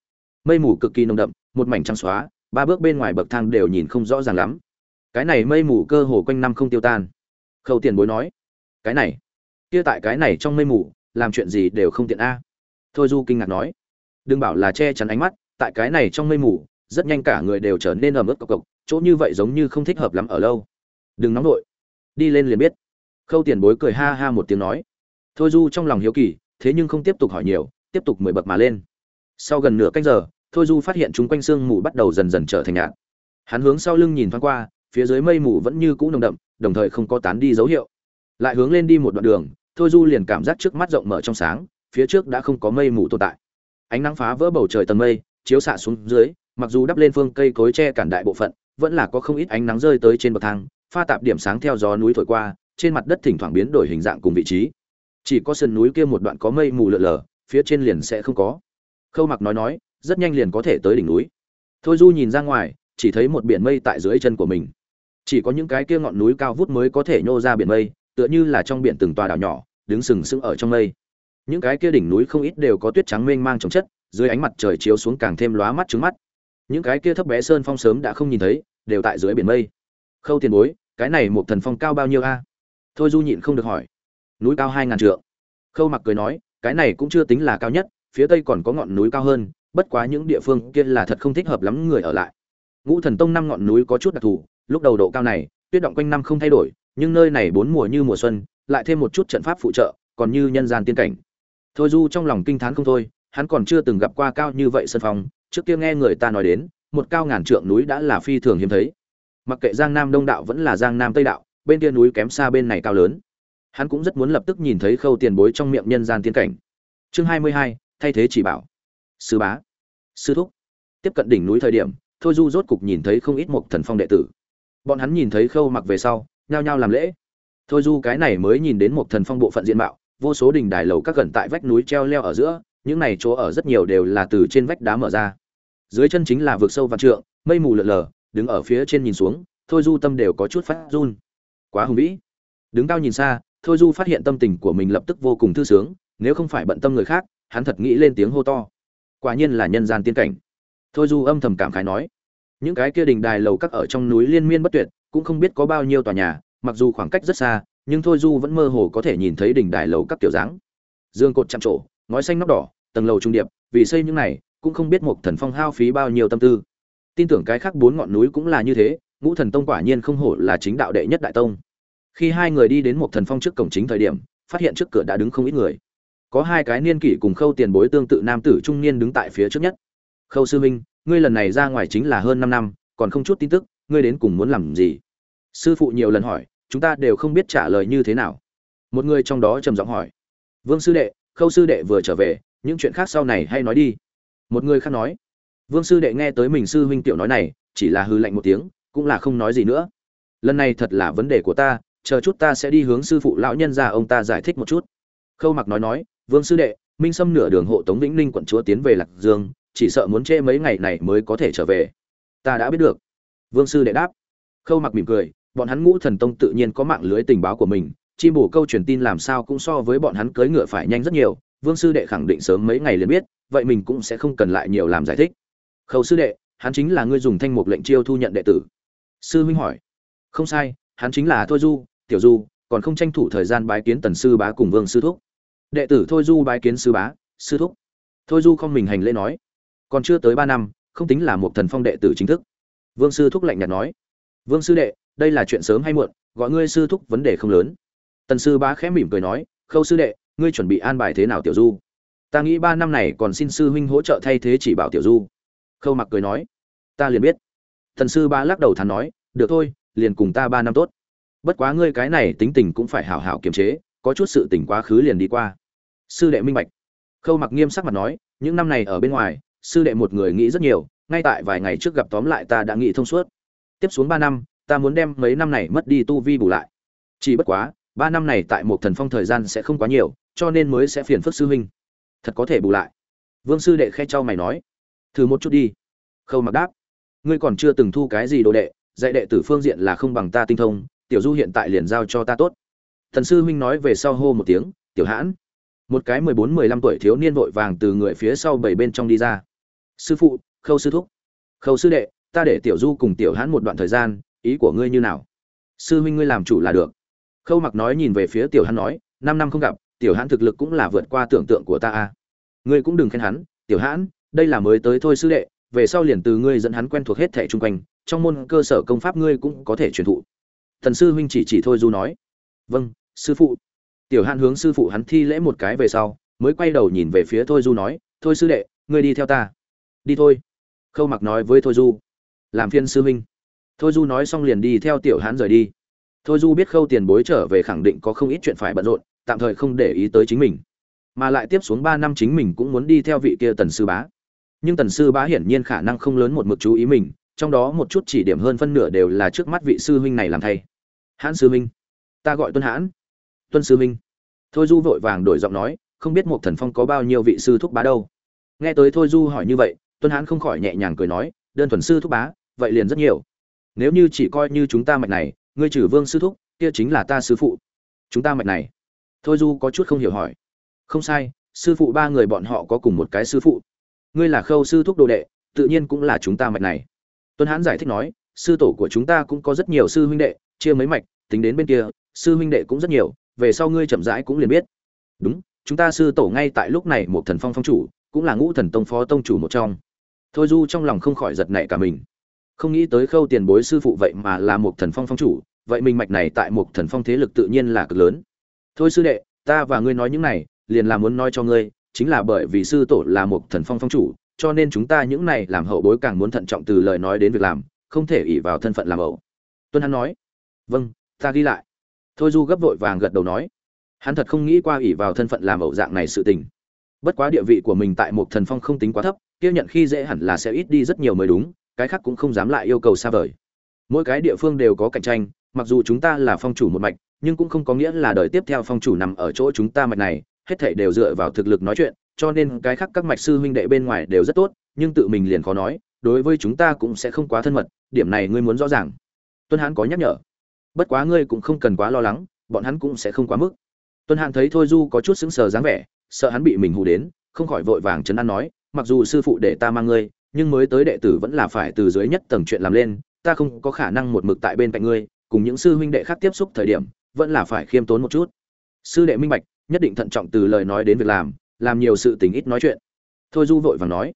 Mây mù cực kỳ nồng đậm, một mảnh trắng xóa, ba bước bên ngoài bậc thang đều nhìn không rõ ràng lắm. Cái này mây mù cơ hồ quanh năm không tiêu tan. Khâu tiền bối nói, cái này, kia tại cái này trong mây mù làm chuyện gì đều không tiện a. Thôi du kinh ngạc nói. Đừng bảo là che chắn ánh mắt, tại cái này trong mây mù, rất nhanh cả người đều trở nên ẩm ướt cộc cộc, chỗ như vậy giống như không thích hợp lắm ở lâu. Đừng nóng nổi đi lên liền biết. Khâu tiền bối cười ha ha một tiếng nói. Thôi du trong lòng hiếu kỳ, thế nhưng không tiếp tục hỏi nhiều, tiếp tục mười bậc mà lên. Sau gần nửa canh giờ, thôi du phát hiện chúng quanh sương mù bắt đầu dần dần trở thành nhạt. Hắn hướng sau lưng nhìn thoáng qua, phía dưới mây mù vẫn như cũ nồng đậm, đồng thời không có tán đi dấu hiệu. Lại hướng lên đi một đoạn đường thôi du liền cảm giác trước mắt rộng mở trong sáng, phía trước đã không có mây mù tồn tại. Ánh nắng phá vỡ bầu trời tầng mây, chiếu xạ xuống dưới, mặc dù đắp lên phương cây cối che cản đại bộ phận, vẫn là có không ít ánh nắng rơi tới trên bậc thang, pha tạp điểm sáng theo gió núi thổi qua, trên mặt đất thỉnh thoảng biến đổi hình dạng cùng vị trí. Chỉ có sườn núi kia một đoạn có mây mù lượn lờ, phía trên liền sẽ không có. Khâu mặc nói nói, rất nhanh liền có thể tới đỉnh núi. Thôi du nhìn ra ngoài, chỉ thấy một biển mây tại dưới chân của mình. Chỉ có những cái kia ngọn núi cao vút mới có thể nhô ra biển mây, tựa như là trong biển từng tòa đảo nhỏ đứng sừng sững ở trong mây. Những cái kia đỉnh núi không ít đều có tuyết trắng mênh mang trồng chất, dưới ánh mặt trời chiếu xuống càng thêm lóa mắt trứng mắt. Những cái kia thấp bé sơn phong sớm đã không nhìn thấy, đều tại dưới biển mây. Khâu tiền bối, cái này một thần phong cao bao nhiêu a? Thôi du nhịn không được hỏi. Núi cao hai ngàn trượng. Khâu mặc cười nói, cái này cũng chưa tính là cao nhất, phía tây còn có ngọn núi cao hơn, bất quá những địa phương kia là thật không thích hợp lắm người ở lại. Ngũ thần tông năm ngọn núi có chút đặc thù, lúc đầu độ cao này, tuyết động quanh năm không thay đổi nhưng nơi này bốn mùa như mùa xuân, lại thêm một chút trận pháp phụ trợ, còn như nhân gian tiên cảnh. Thôi du trong lòng kinh thán không thôi, hắn còn chưa từng gặp qua cao như vậy sân phong, trước kia nghe người ta nói đến, một cao ngàn trượng núi đã là phi thường hiếm thấy. Mặc kệ giang nam đông đạo vẫn là giang nam tây đạo, bên kia núi kém xa bên này cao lớn. Hắn cũng rất muốn lập tức nhìn thấy khâu tiền bối trong miệng nhân gian tiên cảnh. Chương hai mươi hai, thay thế chỉ bảo. Sư bá. Sư thúc. Tiếp cận đỉnh núi thời điểm, thôi du rốt cục nhìn thấy không ít một thần phong đệ tử. Bọn hắn nhìn thấy khâu mặc về sau nhao nhao làm lễ. Thôi du cái này mới nhìn đến một thần phong bộ phận diện mạo, vô số đỉnh đài lầu các gần tại vách núi treo leo ở giữa, những này chỗ ở rất nhiều đều là từ trên vách đá mở ra. Dưới chân chính là vực sâu vạn trượng, mây mù lợn lờ đứng ở phía trên nhìn xuống, thôi du tâm đều có chút phát run. Quá hùng vĩ. Đứng cao nhìn xa, thôi du phát hiện tâm tình của mình lập tức vô cùng thư sướng, nếu không phải bận tâm người khác, hắn thật nghĩ lên tiếng hô to. Quả nhiên là nhân gian tiên cảnh. Thôi du âm thầm cảm khái nói, những cái kia đình đài lầu các ở trong núi liên miên bất tuyệt cũng không biết có bao nhiêu tòa nhà, mặc dù khoảng cách rất xa, nhưng thôi du vẫn mơ hồ có thể nhìn thấy đỉnh đài lầu các kiểu dáng. Dương cột chạm trổ, ngói xanh nóc đỏ, tầng lầu trung điệp, vì xây những này, cũng không biết một thần phong hao phí bao nhiêu tâm tư. Tin tưởng cái khác bốn ngọn núi cũng là như thế, ngũ thần tông quả nhiên không hổ là chính đạo đệ nhất đại tông. Khi hai người đi đến một thần phong trước cổng chính thời điểm, phát hiện trước cửa đã đứng không ít người. Có hai cái niên kỷ cùng khâu tiền bối tương tự nam tử trung niên đứng tại phía trước nhất. Khâu sư minh ngươi lần này ra ngoài chính là hơn năm năm, còn không chút tin tức ngươi đến cùng muốn làm gì? Sư phụ nhiều lần hỏi, chúng ta đều không biết trả lời như thế nào. Một người trong đó trầm giọng hỏi, vương sư đệ, khâu sư đệ vừa trở về, những chuyện khác sau này hay nói đi. Một người khác nói, vương sư đệ nghe tới mình sư huynh tiểu nói này, chỉ là hư lạnh một tiếng, cũng là không nói gì nữa. Lần này thật là vấn đề của ta, chờ chút ta sẽ đi hướng sư phụ lão nhân ra ông ta giải thích một chút. Khâu mặc nói nói, vương sư đệ, minh sâm nửa đường hộ tống vĩnh ninh quận chúa tiến về lạc dương, chỉ sợ muốn trễ mấy ngày này mới có thể trở về. Ta đã biết được vương sư đệ đáp. Khâu mặc mỉm cười, bọn hắn ngũ thần tông tự nhiên có mạng lưới tình báo của mình, chim bổ câu truyền tin làm sao cũng so với bọn hắn cưỡi ngựa phải nhanh rất nhiều, vương sư đệ khẳng định sớm mấy ngày liền biết, vậy mình cũng sẽ không cần lại nhiều làm giải thích. Khâu sư đệ, hắn chính là người dùng thanh mục lệnh chiêu thu nhận đệ tử. Sư huynh hỏi. Không sai, hắn chính là thôi du, tiểu du, còn không tranh thủ thời gian bái kiến tần sư bá cùng vương sư thúc. Đệ tử thôi du bái kiến sư bá, sư thúc. Thôi du không mình hành lễ nói. Còn chưa tới ba năm, không tính là một thần phong đệ tử chính thức vương sư thúc lạnh nhạt nói. Vương sư đệ, đây là chuyện sớm hay muộn, gọi ngươi sư thúc vấn đề không lớn. Tần sư bá khẽ mỉm cười nói, khâu sư đệ, ngươi chuẩn bị an bài thế nào tiểu du? Ta nghĩ ba năm này còn xin sư huynh hỗ trợ thay thế chỉ bảo tiểu du. Khâu mặc cười nói, ta liền biết. Thần sư bá lắc đầu thắn nói, được thôi, liền cùng ta ba năm tốt. Bất quá ngươi cái này tính tình cũng phải hảo hảo kiềm chế, có chút sự tình quá khứ liền đi qua. Sư đệ minh bạch. Khâu mặc nghiêm sắc mặt nói, những năm này ở bên ngoài, sư đệ một người nghĩ rất nhiều ngay tại vài ngày trước gặp tóm lại ta đã nghĩ thông suốt. Tiếp xuống ba năm, ta muốn đem mấy năm này mất đi tu vi bù lại. Chỉ bất quá, ba năm này tại một thần phong thời gian sẽ không quá nhiều, cho nên mới sẽ phiền phức sư huynh. Thật có thể bù lại. Vương sư đệ khe trao mày nói. Thử một chút đi. Khâu mặc đáp. Ngươi còn chưa từng thu cái gì đồ đệ, dạy đệ tử phương diện là không bằng ta tinh thông, tiểu du hiện tại liền giao cho ta tốt. Thần sư huynh nói về sau hô một tiếng, tiểu hãn. Một cái mười bốn, mười lăm tuổi thiếu niên vội vàng từ người phía sau bảy bên trong đi ra. Sư phụ khâu sư thúc. Khâu sư đệ, ta để tiểu du cùng tiểu hãn một đoạn thời gian, ý của ngươi như nào? Sư huynh ngươi làm chủ là được. Khâu mặc nói nhìn về phía tiểu hãn nói, năm năm không gặp, tiểu hãn thực lực cũng là vượt qua tưởng tượng của ta a. Ngươi cũng đừng khen hắn, tiểu hãn, đây là mới tới thôi sư đệ, về sau liền từ ngươi dẫn hắn quen thuộc hết thẻ chung quanh, trong môn cơ sở công pháp ngươi cũng có thể truyền thụ. Thần sư huynh chỉ chỉ thôi du nói. Vâng sư phụ. Tiểu hãn hướng sư phụ hắn thi lễ một cái về sau, mới quay đầu nhìn về phía thôi du nói, thôi sư đệ, ngươi đi theo ta. Đi thôi khâu mặc nói với thôi du, làm phiên sư huynh. Thôi du nói xong liền đi theo tiểu Hán rời đi. Thôi du biết khâu tiền bối trở về khẳng định có không ít chuyện phải bận rộn, tạm thời không để ý tới chính mình. Mà lại tiếp xuống ba năm chính mình cũng muốn đi theo vị kia tần sư bá. Nhưng tần sư bá hiển nhiên khả năng không lớn một mực chú ý mình, trong đó một chút chỉ điểm hơn phân nửa đều là trước mắt vị sư huynh này làm thay. Hãn sư huynh, ta gọi tuân hãn. Tuân sư huynh. Thôi du vội vàng đổi giọng nói, không biết một thần phong có bao nhiêu vị sư thúc bá đâu. Nghe tới thôi du hỏi như vậy tuân hãn không khỏi nhẹ nhàng cười nói, đơn thuần sư thúc bá, vậy liền rất nhiều. Nếu như chỉ coi như chúng ta mạch này, ngươi trừ vương sư thúc, kia chính là ta sư phụ. Chúng ta mạch này? Thôi du có chút không hiểu hỏi. Không sai, sư phụ ba người bọn họ có cùng một cái sư phụ. Ngươi là khâu sư thúc đồ đệ, tự nhiên cũng là chúng ta mạch này. Tuân hãn giải thích nói, sư tổ của chúng ta cũng có rất nhiều sư huynh đệ, chia mấy mạch, tính đến bên kia, sư huynh đệ cũng rất nhiều, về sau ngươi chậm rãi cũng liền biết. Đúng, chúng ta sư tổ ngay tại lúc này một thần phong phong chủ, cũng là ngũ thần tông phó tông chủ một trong thôi du trong lòng không khỏi giật nảy cả mình. Không nghĩ tới khâu tiền bối sư phụ vậy mà là một thần phong phong chủ, vậy mình mạch này tại một thần phong thế lực tự nhiên là cực lớn. Thôi sư đệ, ta và ngươi nói những này, liền là muốn nói cho ngươi, chính là bởi vì sư tổ là một thần phong phong chủ, cho nên chúng ta những này làm hậu bối càng muốn thận trọng từ lời nói đến việc làm, không thể ỉ vào thân phận làm ẩu. Tuân hắn nói. Vâng ta ghi lại. Thôi du gấp vội vàng gật đầu nói. Hắn thật không nghĩ qua ỉ vào thân phận làm ẩu dạng này sự tình bất quá địa vị của mình tại một thần phong không tính quá thấp, kia nhận khi dễ hẳn là sẽ ít đi rất nhiều mới đúng, cái khác cũng không dám lại yêu cầu xa vời. Mỗi cái địa phương đều có cạnh tranh, mặc dù chúng ta là phong chủ một mạch, nhưng cũng không có nghĩa là đời tiếp theo phong chủ nằm ở chỗ chúng ta mạch này, hết thảy đều dựa vào thực lực nói chuyện, cho nên cái khác các mạch sư huynh đệ bên ngoài đều rất tốt, nhưng tự mình liền khó nói, đối với chúng ta cũng sẽ không quá thân mật, điểm này ngươi muốn rõ ràng. Tuân hãn có nhắc nhở. Bất quá ngươi cũng không cần quá lo lắng, bọn hắn cũng sẽ không quá mức. Tuân hãn thấy thôi du có chút sững sờ dáng vẻ sợ hắn bị mình hù đến, không khỏi vội vàng chấn an nói, mặc dù sư phụ để ta mang ngươi, nhưng mới tới đệ tử vẫn là phải từ dưới nhất tầng chuyện làm lên, ta không có khả năng một mực tại bên cạnh ngươi, cùng những sư huynh đệ khác tiếp xúc thời điểm, vẫn là phải khiêm tốn một chút. Sư đệ minh bạch, nhất định thận trọng từ lời nói đến việc làm làm nhiều sự tình ít nói chuyện. Thôi du vội vàng nói,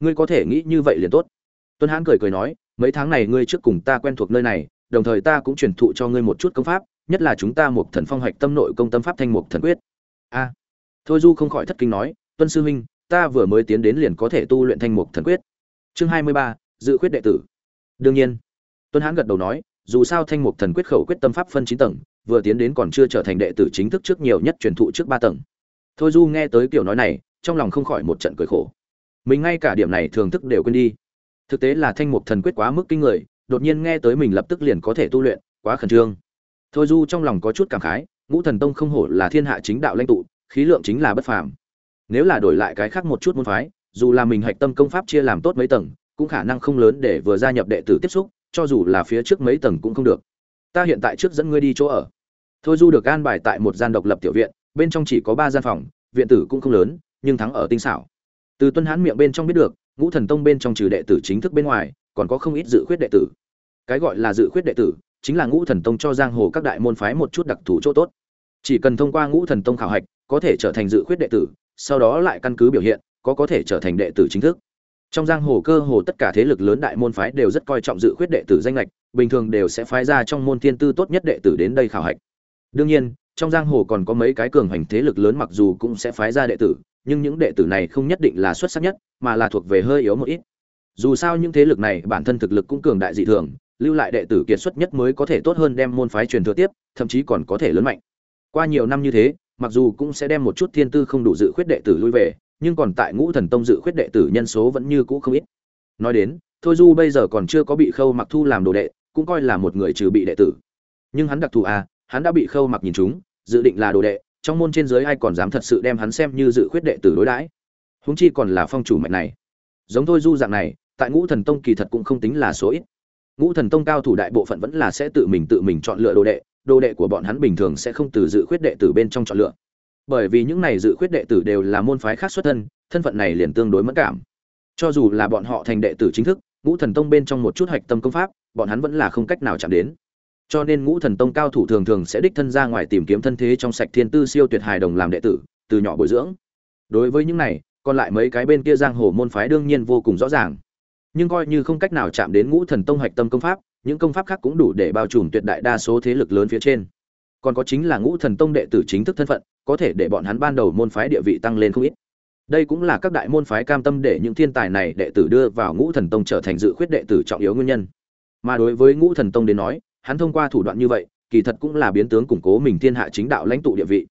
ngươi có thể nghĩ như vậy liền tốt. Tuấn hãn cười cười nói, mấy tháng này ngươi trước cùng ta quen thuộc nơi này, đồng thời ta cũng truyền thụ cho ngươi một chút công pháp, nhất là chúng ta một thần phong hoạch tâm nội công tâm pháp thanh mục thần quyết. A thôi du không khỏi thất kinh nói, tuân sư huynh, ta vừa mới tiến đến liền có thể tu luyện thanh mục thần quyết. Chương hai mươi ba, dự quyết đệ tử. Đương nhiên, tuân hãn gật đầu nói, dù sao thanh mục thần quyết khẩu quyết tâm pháp phân chín tầng, vừa tiến đến còn chưa trở thành đệ tử chính thức trước nhiều nhất truyền thụ trước ba tầng. Thôi du nghe tới kiểu nói này, trong lòng không khỏi một trận cười khổ. Mình ngay cả điểm này thường thức đều quên đi. Thực tế là thanh mục thần quyết quá mức kinh người, đột nhiên nghe tới mình lập tức liền có thể tu luyện, quá khẩn trương. Thôi du trong lòng có chút cảm khái, ngũ thần tông không hổ là thiên hạ chính đạo lãnh tụ khí lượng chính là bất phàm. Nếu là đổi lại cái khác một chút môn phái, dù là mình hạch tâm công pháp chia làm tốt mấy tầng, cũng khả năng không lớn để vừa gia nhập đệ tử tiếp xúc, cho dù là phía trước mấy tầng cũng không được. Ta hiện tại trước dẫn ngươi đi chỗ ở. Thôi du được an bài tại một gian độc lập tiểu viện, bên trong chỉ có ba gian phòng, viện tử cũng không lớn, nhưng thắng ở tinh xảo. Từ tuân hán miệng bên trong biết được, ngũ thần tông bên trong trừ đệ tử chính thức bên ngoài, còn có không ít dự khuyết đệ tử. Cái gọi là dự khuyết đệ tử, chính là ngũ thần tông cho giang hồ các đại môn phái một chút đặc thù chỗ tốt. Chỉ cần thông qua ngũ thần tông khảo hạch có thể trở thành dự khuyết đệ tử, sau đó lại căn cứ biểu hiện, có có thể trở thành đệ tử chính thức. Trong giang hồ cơ hồ tất cả thế lực lớn đại môn phái đều rất coi trọng dự khuyết đệ tử danh lệch, bình thường đều sẽ phái ra trong môn thiên tư tốt nhất đệ tử đến đây khảo hạch. Đương nhiên, trong giang hồ còn có mấy cái cường hành thế lực lớn mặc dù cũng sẽ phái ra đệ tử, nhưng những đệ tử này không nhất định là xuất sắc nhất, mà là thuộc về hơi yếu một ít. Dù sao những thế lực này bản thân thực lực cũng cường đại dị thường, lưu lại đệ tử kiệt xuất nhất mới có thể tốt hơn đem môn phái truyền thừa tiếp, thậm chí còn có thể lớn mạnh. Qua nhiều năm như thế mặc dù cũng sẽ đem một chút thiên tư không đủ dự khuyết đệ tử lui về, nhưng còn tại ngũ thần tông dự khuyết đệ tử nhân số vẫn như cũ không ít. Nói đến, thôi du bây giờ còn chưa có bị khâu mặc thu làm đồ đệ, cũng coi là một người trừ bị đệ tử. Nhưng hắn đặc thù à hắn đã bị khâu mặc nhìn chúng, dự định là đồ đệ, trong môn trên dưới ai còn dám thật sự đem hắn xem như dự khuyết đệ tử đối đãi. Huống chi còn là phong chủ mạnh này. Giống thôi du dạng này, tại ngũ thần tông kỳ thật cũng không tính là số ít. Ngũ thần tông cao thủ đại bộ phận vẫn là sẽ tự mình tự mình chọn lựa đồ đệ đồ đệ của bọn hắn bình thường sẽ không từ dự khuyết đệ tử bên trong chọn lựa. Bởi vì những này dự khuyết đệ tử đều là môn phái khác xuất thân thân phận này liền tương đối mất cảm. Cho dù là bọn họ thành đệ tử chính thức, ngũ thần tông bên trong một chút hạch tâm công pháp, bọn hắn vẫn là không cách nào chạm đến. Cho nên ngũ thần tông cao thủ thường thường sẽ đích thân ra ngoài tìm kiếm thân thế trong sạch thiên tư siêu tuyệt hài đồng làm đệ tử, từ nhỏ bồi dưỡng. Đối với những này, còn lại mấy cái bên kia giang hồ môn phái đương nhiên vô cùng rõ ràng. Nhưng coi như không cách nào chạm đến ngũ thần tông hạch tâm công pháp những công pháp khác cũng đủ để bao trùm tuyệt đại đa số thế lực lớn phía trên. Còn có chính là ngũ thần tông đệ tử chính thức thân phận, có thể để bọn hắn ban đầu môn phái địa vị tăng lên không ít. Đây cũng là các đại môn phái cam tâm để những thiên tài này đệ tử đưa vào ngũ thần tông trở thành dự khuyết đệ tử trọng yếu nguyên nhân. Mà đối với ngũ thần tông đến nói, hắn thông qua thủ đoạn như vậy, kỳ thật cũng là biến tướng củng cố mình thiên hạ chính đạo lãnh tụ địa vị.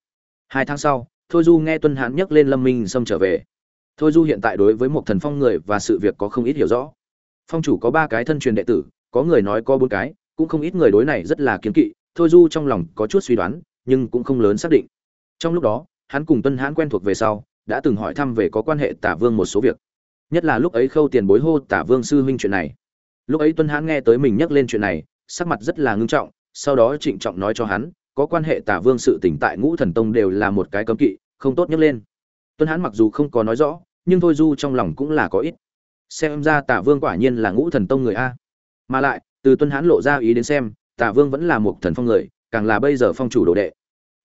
Hai tháng sau, thôi du nghe tuân hãn nhắc lên lâm minh xâm trở về. Thôi du hiện tại đối với một thần phong người và sự việc có không ít hiểu rõ. Phong chủ có ba cái thân truyền đệ tử có người nói có bốn cái, cũng không ít người đối này rất là kiến kỵ, thôi du trong lòng có chút suy đoán, nhưng cũng không lớn xác định. Trong lúc đó, hắn cùng tuân hãn quen thuộc về sau, đã từng hỏi thăm về có quan hệ tả vương một số việc. Nhất là lúc ấy khâu tiền bối hô tả vương sư huynh chuyện này. Lúc ấy tuân hãn nghe tới mình nhắc lên chuyện này, sắc mặt rất là ngưng trọng, sau đó trịnh trọng nói cho hắn, có quan hệ tả vương sự tỉnh tại ngũ thần tông đều là một cái cấm kỵ, không tốt nhắc lên. Tuân hãn mặc dù không có nói rõ, nhưng thôi du trong lòng cũng là có ít. Xem ra tả vương quả nhiên là ngũ thần tông người a mà lại, từ tuân hãn lộ ra ý đến xem, tả vương vẫn là một thần phong người, càng là bây giờ phong chủ đồ đệ.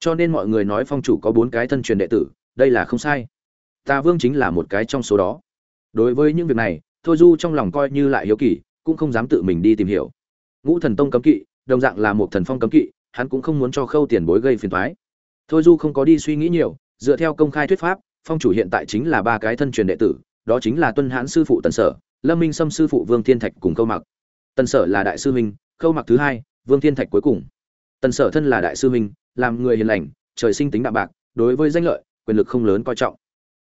Cho nên mọi người nói phong chủ có bốn cái thân truyền đệ tử, đây là không sai. Tả vương chính là một cái trong số đó. Đối với những việc này, thôi du trong lòng coi như lại hiếu kỳ, cũng không dám tự mình đi tìm hiểu. Ngũ thần tông cấm kỵ, đồng dạng là một thần phong cấm kỵ, hắn cũng không muốn cho khâu tiền bối gây phiền thoái thôi du không có đi suy nghĩ nhiều, dựa theo công khai thuyết pháp, phong chủ hiện tại chính là ba cái thân truyền đệ tử, đó chính là tuân hãn sư phụ tần sở, lâm minh sâm sư phụ vương thiên thạch cùng câu mặc tần sở là đại sư huynh, khâu mặc thứ hai, vương thiên thạch cuối cùng. Tần sở thân là đại sư huynh, làm người hiền lành, trời sinh tính đạm bạc, đối với danh lợi, quyền lực không lớn coi trọng.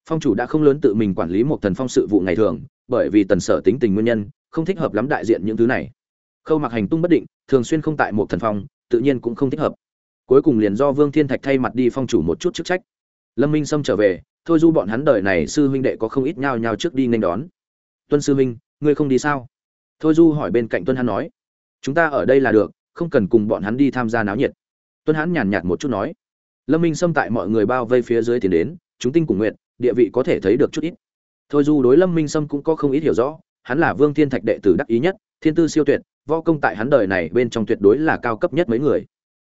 Phong chủ đã không lớn tự mình quản lý một thần phong sự vụ ngày thường, bởi vì tần sở tính tình nguyên nhân, không thích hợp lắm đại diện những thứ này. Khâu mặc hành tung bất định, thường xuyên không tại một thần phong, tự nhiên cũng không thích hợp. Cuối cùng liền do vương thiên thạch thay mặt đi phong chủ một chút chức trách. Lâm minh sâm trở về, thôi du bọn hắn đời này sư huynh đệ có không ít nhao nhao trước đi nên đón. Tuân sư huynh, ngươi không đi sao? Thôi du hỏi bên cạnh tuân hắn nói, chúng ta ở đây là được, không cần cùng bọn hắn đi tham gia náo nhiệt. Tuân hắn nhàn nhạt một chút nói, lâm minh xâm tại mọi người bao vây phía dưới tiến đến, chúng tinh cùng nguyện, địa vị có thể thấy được chút ít. Thôi du đối lâm minh sâm cũng có không ít hiểu rõ, hắn là vương thiên thạch đệ tử đắc ý nhất, thiên tư siêu tuyệt, võ công tại hắn đời này bên trong tuyệt đối là cao cấp nhất mấy người.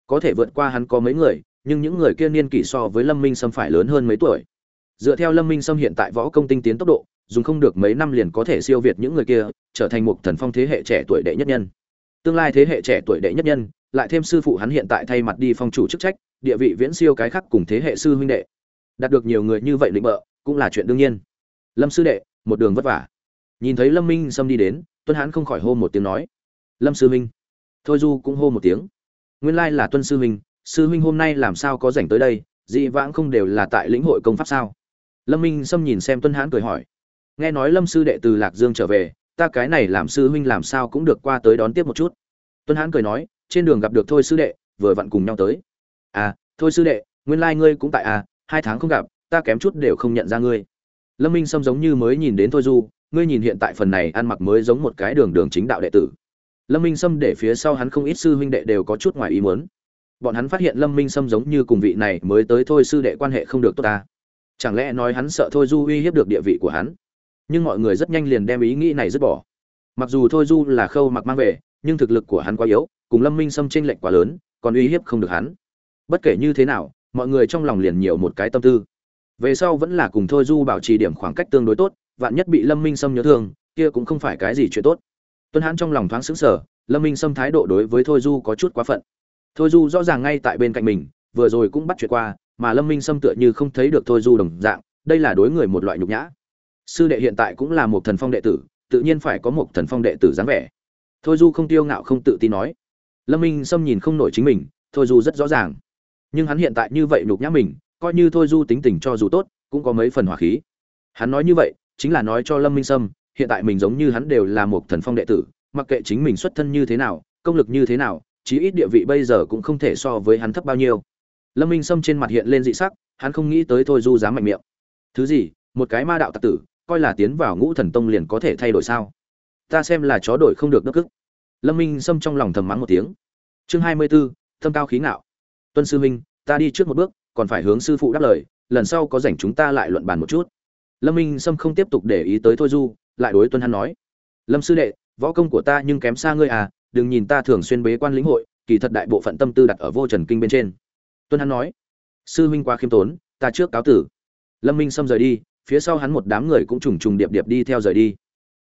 Có thể vượt qua hắn có mấy người, nhưng những người kia niên kỷ so với lâm minh sâm phải lớn hơn mấy tuổi. Dựa theo lâm minh sâm hiện tại võ công tinh tiến tốc độ dùng không được mấy năm liền có thể siêu việt những người kia, trở thành một thần phong thế hệ trẻ tuổi đệ nhất nhân. Tương lai thế hệ trẻ tuổi đệ nhất nhân, lại thêm sư phụ hắn hiện tại thay mặt đi phong chủ chức trách, địa vị viễn siêu cái khác cùng thế hệ sư huynh đệ. Đạt được nhiều người như vậy lĩnh bợ, cũng là chuyện đương nhiên. Lâm sư đệ, một đường vất vả. Nhìn thấy lâm minh sâm đi đến, tuân hãn không khỏi hô một tiếng nói. Lâm sư huynh. Thôi du cũng hô một tiếng. Nguyên lai là tuân sư huynh sư huynh hôm nay làm sao có rảnh tới đây, dị vãng không đều là tại lĩnh hội công pháp sao? Lâm minh sâm nhìn xem tuân hãn cười hỏi nghe nói lâm sư đệ từ lạc dương trở về, ta cái này làm sư huynh làm sao cũng được qua tới đón tiếp một chút. Tuân hãn cười nói, trên đường gặp được thôi sư đệ, vừa vặn cùng nhau tới. À thôi sư đệ, nguyên lai ngươi cũng tại à hai tháng không gặp, ta kém chút đều không nhận ra ngươi. Lâm minh sâm giống như mới nhìn đến thôi du, ngươi nhìn hiện tại phần này ăn mặc mới giống một cái đường đường chính đạo đệ tử. Lâm minh sâm để phía sau hắn không ít sư huynh đệ đều có chút ngoài ý muốn. Bọn hắn phát hiện lâm minh sâm giống như cùng vị này mới tới thôi sư đệ quan hệ không được tốt ta. Chẳng lẽ nói hắn sợ thôi du uy hiếp được địa vị của hắn? Nhưng mọi người rất nhanh liền đem ý nghĩ này dứt bỏ. Mặc dù thôi du là khâu mặc mang về, nhưng thực lực của hắn quá yếu, cùng lâm minh sâm tranh lệch quá lớn, còn uy hiếp không được hắn. Bất kể như thế nào, mọi người trong lòng liền nhiều một cái tâm tư. Về sau vẫn là cùng thôi du bảo trì điểm khoảng cách tương đối tốt, vạn nhất bị lâm minh sâm nhớ thương, kia cũng không phải cái gì chuyện tốt. Tuấn hãn trong lòng thoáng xứng sở lâm minh sâm thái độ đối với thôi du có chút quá phận. Thôi du rõ ràng ngay tại bên cạnh mình, vừa rồi cũng bắt chuyện qua, mà lâm minh sâm tựa như không thấy được thôi du đồng dạng, đây là đối người một loại nhục nhã sư đệ hiện tại cũng là một thần phong đệ tử, tự nhiên phải có một thần phong đệ tử dáng vẻ. Thôi du không tiêu ngạo không tự tin nói. Lâm minh sâm nhìn không nổi chính mình, thôi du rất rõ ràng. Nhưng hắn hiện tại như vậy nhục nhã mình, coi như thôi du tính tình cho dù tốt, cũng có mấy phần hỏa khí. Hắn nói như vậy, chính là nói cho lâm minh sâm, hiện tại mình giống như hắn đều là một thần phong đệ tử, mặc kệ chính mình xuất thân như thế nào, công lực như thế nào, chí ít địa vị bây giờ cũng không thể so với hắn thấp bao nhiêu. Lâm minh sâm trên mặt hiện lên dị sắc, hắn không nghĩ tới thôi du dám mạnh miệng. Thứ gì, một cái ma đạo tặc tử coi là tiến vào ngũ thần tông liền có thể thay đổi sao? Ta xem là chó đổi không được đức ức lâm minh sâm trong lòng thầm mắng một tiếng. Chương hai mươi b ố thâm cao khí ngạo. Tuân sư minh ta đi trước một bước, còn phải hướng sư phụ đáp lời, lần sau có rảnh chúng ta lại luận bàn một chút. Lâm minh sâm không tiếp tục để ý tới thôi du, lại đối tuân hắn nói. Lâm sư đệ, võ công của ta nhưng kém xa ngươi à đừng nhìn ta thường xuyên bế quan lĩnh hội, kỳ thật đại bộ phận tâm tư đặt ở vô trần kinh bên trên. Tuân hắn nói. Sư huynh quá khiêm tốn, ta trước cáo tử. Lâm minh sâm rời đi phía sau hắn một đám người cũng trùng trùng điệp điệp đi theo rời đi.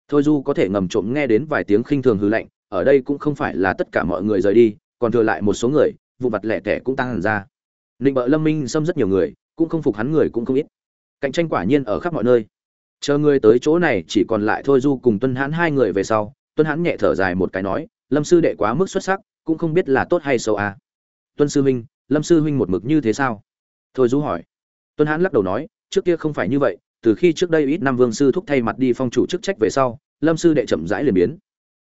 Thôi du có thể ngầm trộm nghe đến vài tiếng khinh thường hư lạnh, ở đây cũng không phải là tất cả mọi người rời đi, còn thừa lại một số người, vụ mặt lẻ tẻ cũng tăng hẳn ra. Định bợ lâm minh xâm rất nhiều người, cũng không phục hắn người cũng không ít. Cạnh tranh quả nhiên ở khắp mọi nơi. Chờ người tới chỗ này, chỉ còn lại thôi du cùng tuân hãn hai người về sau, tuân hãn nhẹ thở dài một cái nói, lâm sư đệ quá mức xuất sắc, cũng không biết là tốt hay xấu à. tuân sư huynh, lâm sư huynh một mực như thế sao? Thôi du hỏi. Tuân hãn lắc đầu nói, trước kia không phải như vậy từ khi trước đây ít năm vương sư thúc thay mặt đi phong chủ chức trách về sau, lâm sư đệ chậm rãi liền biến.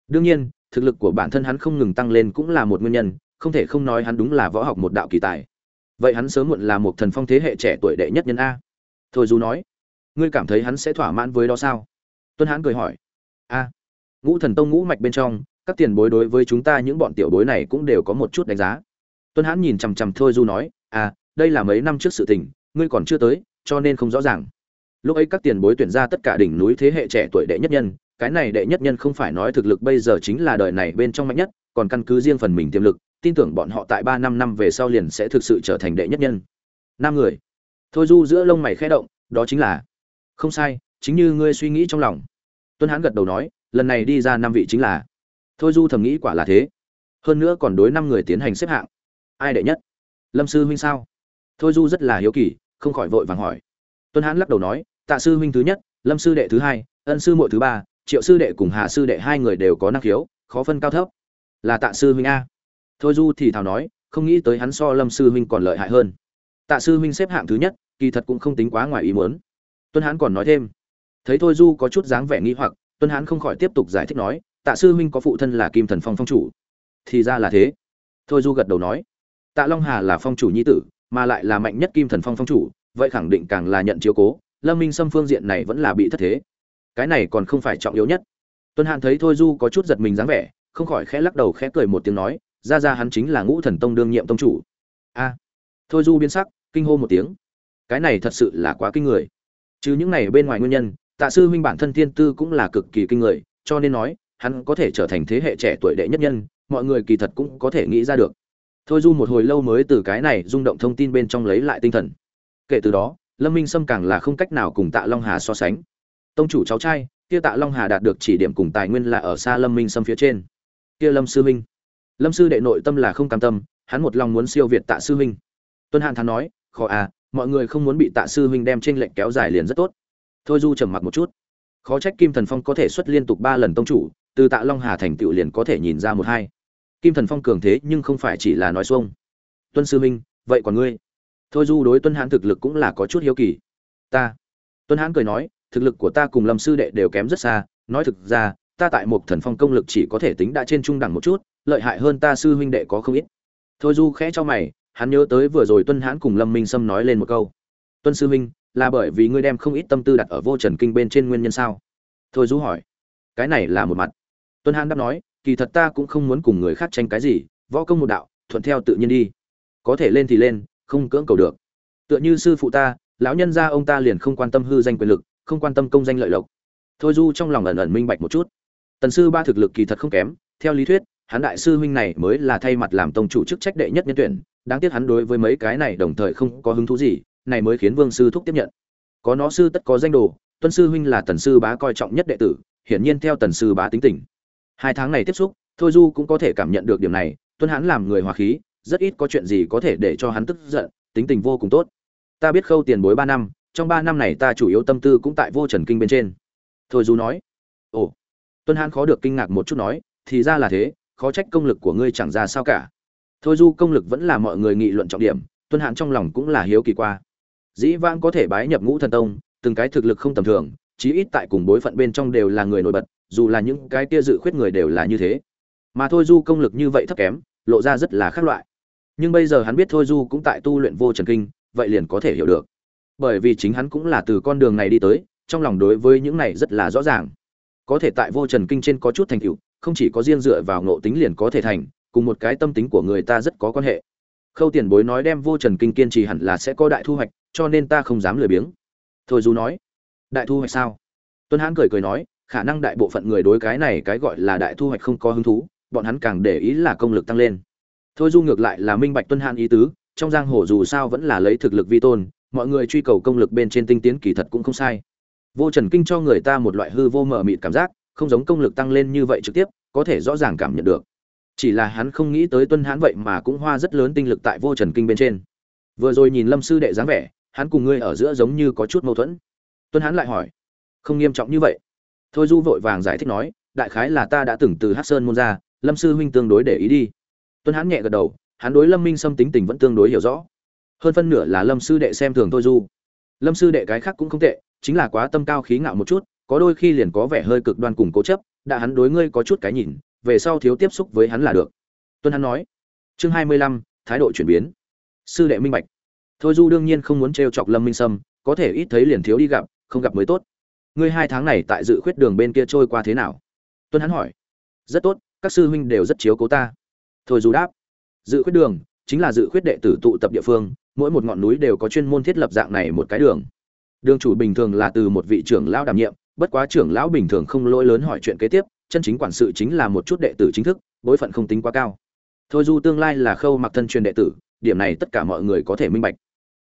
Đương nhiên, thực lực của bản thân hắn không ngừng tăng lên cũng là một nguyên nhân, không thể không nói hắn đúng là võ học một đạo kỳ tài. Vậy hắn sớm muộn là một thần phong thế hệ trẻ tuổi đệ nhất nhân a. Thôi du nói, ngươi cảm thấy hắn sẽ thỏa mãn với đó sao? Tuân hãn cười hỏi. A. Ngũ thần tông ngũ mạch bên trong, các tiền bối đối với chúng ta những bọn tiểu bối này cũng đều có một chút đánh giá. Tuân hãn nhìn chằm chằm thôi du nói à đây là mấy năm trước sự tình, ngươi còn chưa tới, cho nên không rõ ràng lúc ấy các tiền bối tuyển ra tất cả đỉnh núi thế hệ trẻ tuổi đệ nhất nhân, cái này đệ nhất nhân không phải nói thực lực bây giờ chính là đời này bên trong mạnh nhất, còn căn cứ riêng phần mình tiềm lực, tin tưởng bọn họ tại ba năm năm về sau liền sẽ thực sự trở thành đệ nhất nhân. Năm người. Thôi du giữa lông mày khẽ động, đó chính là, không sai, chính như ngươi suy nghĩ trong lòng. Tuân hán gật đầu nói, lần này đi ra năm vị chính là. Thôi du thầm nghĩ quả là thế. Hơn nữa còn đối năm người tiến hành xếp hạng. Ai đệ nhất? Lâm sư huynh sao? Thôi du rất là hiếu kỳ, không khỏi vội vàng hỏi. Tuân hán lắc đầu nói tạ sư huynh thứ nhất, lâm sư đệ thứ hai, ân sư muội thứ ba, triệu sư đệ cùng hà sư đệ hai người đều có năng khiếu, khó phân cao thấp. Là tạ sư huynh a. Thôi du thì thào nói, không nghĩ tới hắn so lâm sư huynh còn lợi hại hơn. Tạ sư huynh xếp hạng thứ nhất, kỳ thật cũng không tính quá ngoài ý muốn. Tuân hán còn nói thêm. Thấy thôi du có chút dáng vẻ nghi hoặc, tuân hán không khỏi tiếp tục giải thích nói, tạ sư huynh có phụ thân là kim thần phong phong chủ. Thì ra là thế. Thôi du gật đầu nói, tạ long hà là phong chủ nhi tử, mà lại là mạnh nhất kim thần phong phong chủ, vậy khẳng định càng là nhận chiếu cố lâm minh xâm phương diện này vẫn là bị thất thế. Cái này còn không phải trọng yếu nhất. Tuân hán thấy thôi du có chút giật mình dáng vẻ, không khỏi khẽ lắc đầu khẽ cười một tiếng nói, ra ra hắn chính là ngũ thần tông đương nhiệm tông chủ. A. Thôi du biến sắc, kinh hô một tiếng. Cái này thật sự là quá kinh người. Chứ những này bên ngoài nguyên nhân, tạ sư huynh bản thân thiên tư cũng là cực kỳ kinh người, cho nên nói, hắn có thể trở thành thế hệ trẻ tuổi đệ nhất nhân, mọi người kỳ thật cũng có thể nghĩ ra được. Thôi du một hồi lâu mới từ cái này rung động thông tin bên trong lấy lại tinh thần. Kể từ đó lâm minh sâm càng là không cách nào cùng tạ long hà so sánh. Tông chủ cháu trai, kia tạ long hà đạt được chỉ điểm cùng tài nguyên là ở xa lâm minh sâm phía trên. Kia lâm sư minh. Lâm sư đệ nội tâm là không cam tâm, hắn một lòng muốn siêu việt tạ sư huynh tuân hàn thắn nói, khó à mọi người không muốn bị tạ sư huynh đem trên lệnh kéo dài liền rất tốt. Thôi du trầm mặc một chút. Khó trách kim thần phong có thể xuất liên tục ba lần tông chủ, từ tạ long hà thành tựu liền có thể nhìn ra một hai. Kim thần phong cường thế nhưng không phải chỉ là nói xuông. Tuân sư huynh vậy còn ngươi? Thôi du đối tuân hãn thực lực cũng là có chút hiếu kỳ. Ta. Tuân hãn cười nói, thực lực của ta cùng lâm sư đệ đều kém rất xa. Nói thực ra, ta tại một thần phong công lực chỉ có thể tính đã trên trung đẳng một chút, lợi hại hơn ta sư huynh đệ có không ít. Thôi du khẽ cho mày, hắn nhớ tới vừa rồi tuân hãn cùng lâm minh sâm nói lên một câu. Tuân sư minh là bởi vì ngươi đem không ít tâm tư đặt ở vô trần kinh bên trên nguyên nhân sao? Thôi du hỏi. Cái này là một mặt. Tuân hãn đáp nói, kỳ thật ta cũng không muốn cùng người khác tranh cái gì, võ công một đạo, thuận theo tự nhiên đi. Có thể lên thì lên không cưỡng cầu được. Tựa như sư phụ ta, lão nhân gia ông ta liền không quan tâm hư danh quyền lực, không quan tâm công danh lợi lộc. Thôi du trong lòng ẩn ẩn minh bạch một chút. Tần sư ba thực lực kỳ thật không kém, theo lý thuyết, hắn đại sư huynh này mới là thay mặt làm tông chủ chức trách đệ nhất nhân tuyển, đáng tiếc hắn đối với mấy cái này đồng thời không có hứng thú gì, này mới khiến vương sư thúc tiếp nhận. Có nó sư tất có danh đồ, tuân sư huynh là tần sư bá coi trọng nhất đệ tử, hiển nhiên theo tần sư bá tính tình. Hai tháng này tiếp xúc, thôi du cũng có thể cảm nhận được điểm này, tuân hắn làm người hòa khí rất ít có chuyện gì có thể để cho hắn tức giận, tính tình vô cùng tốt. Ta biết khâu tiền bối ba năm, trong ba năm này ta chủ yếu tâm tư cũng tại vô trần kinh bên trên. Thôi du nói, ồ. Tuân hán khó được kinh ngạc một chút nói, thì ra là thế, khó trách công lực của ngươi chẳng ra sao cả. Thôi du công lực vẫn là mọi người nghị luận trọng điểm, tuân hán trong lòng cũng là hiếu kỳ qua. Dĩ vãng có thể bái nhập ngũ thần tông, từng cái thực lực không tầm thường, chí ít tại cùng bối phận bên trong đều là người nổi bật, dù là những cái kia dự khuyết người đều là như thế. Mà thôi du công lực như vậy thấp kém, lộ ra rất là khác loại nhưng bây giờ hắn biết thôi, du cũng tại tu luyện vô trần kinh, vậy liền có thể hiểu được. Bởi vì chính hắn cũng là từ con đường này đi tới, trong lòng đối với những này rất là rõ ràng. Có thể tại vô trần kinh trên có chút thành tựu, không chỉ có riêng dựa vào ngộ tính liền có thể thành, cùng một cái tâm tính của người ta rất có quan hệ. Khâu tiền bối nói đem vô trần kinh kiên trì hẳn là sẽ có đại thu hoạch, cho nên ta không dám lười biếng. Thôi du nói, đại thu hoạch sao? Tuân hãn cười cười nói, khả năng đại bộ phận người đối cái này cái gọi là đại thu hoạch không có hứng thú, bọn hắn càng để ý là công lực tăng lên thôi du ngược lại là minh bạch tuân hãn ý tứ, trong giang hồ dù sao vẫn là lấy thực lực vi tôn, mọi người truy cầu công lực bên trên tinh tiến kỳ thật cũng không sai. Vô trần kinh cho người ta một loại hư vô mờ mịt cảm giác, không giống công lực tăng lên như vậy trực tiếp, có thể rõ ràng cảm nhận được. Chỉ là hắn không nghĩ tới tuân hãn vậy mà cũng hoa rất lớn tinh lực tại vô trần kinh bên trên. Vừa rồi nhìn lâm sư đệ dáng vẻ, hắn cùng ngươi ở giữa giống như có chút mâu thuẫn. Tuân hãn lại hỏi, không nghiêm trọng như vậy? Thôi du vội vàng giải thích nói, đại khái là ta đã từng từ hát sơn môn ra, lâm sư huynh tương đối để ý đi. Tuấn Hán nhẹ gật đầu, hắn đối lâm minh Sâm tính tình vẫn tương đối hiểu rõ. Hơn phân nửa là lâm sư đệ xem thường thôi du. Lâm sư đệ cái khác cũng không tệ, chính là quá tâm cao khí ngạo một chút, có đôi khi liền có vẻ hơi cực đoan cùng cố chấp, đã hắn đối ngươi có chút cái nhìn, về sau thiếu tiếp xúc với hắn là được. Tuân hắn nói. Chương hai mươi lăm, thái độ chuyển biến. Sư đệ minh bạch. Thôi du đương nhiên không muốn t chọc lâm minh sâm, có thể ít thấy liền thiếu đi gặp, không gặp mới tốt. Ngươi hai tháng này tại dự khuyết đường bên kia trôi qua thế nào? Tuân hắn hỏi. Rất tốt, các sư huynh đều rất chiếu cố ta thôi du đáp. Dự khuyết đường, chính là dự khuyết đệ tử tụ tập địa phương, mỗi một ngọn núi đều có chuyên môn thiết lập dạng này một cái đường. Đường chủ bình thường là từ một vị trưởng lão đảm nhiệm, bất quá trưởng lão bình thường không lỗi lớn hỏi chuyện kế tiếp, chân chính quản sự chính là một chút đệ tử chính thức, bối phận không tính quá cao. Thôi du tương lai là khâu mặc thân truyền đệ tử, điểm này tất cả mọi người có thể minh bạch.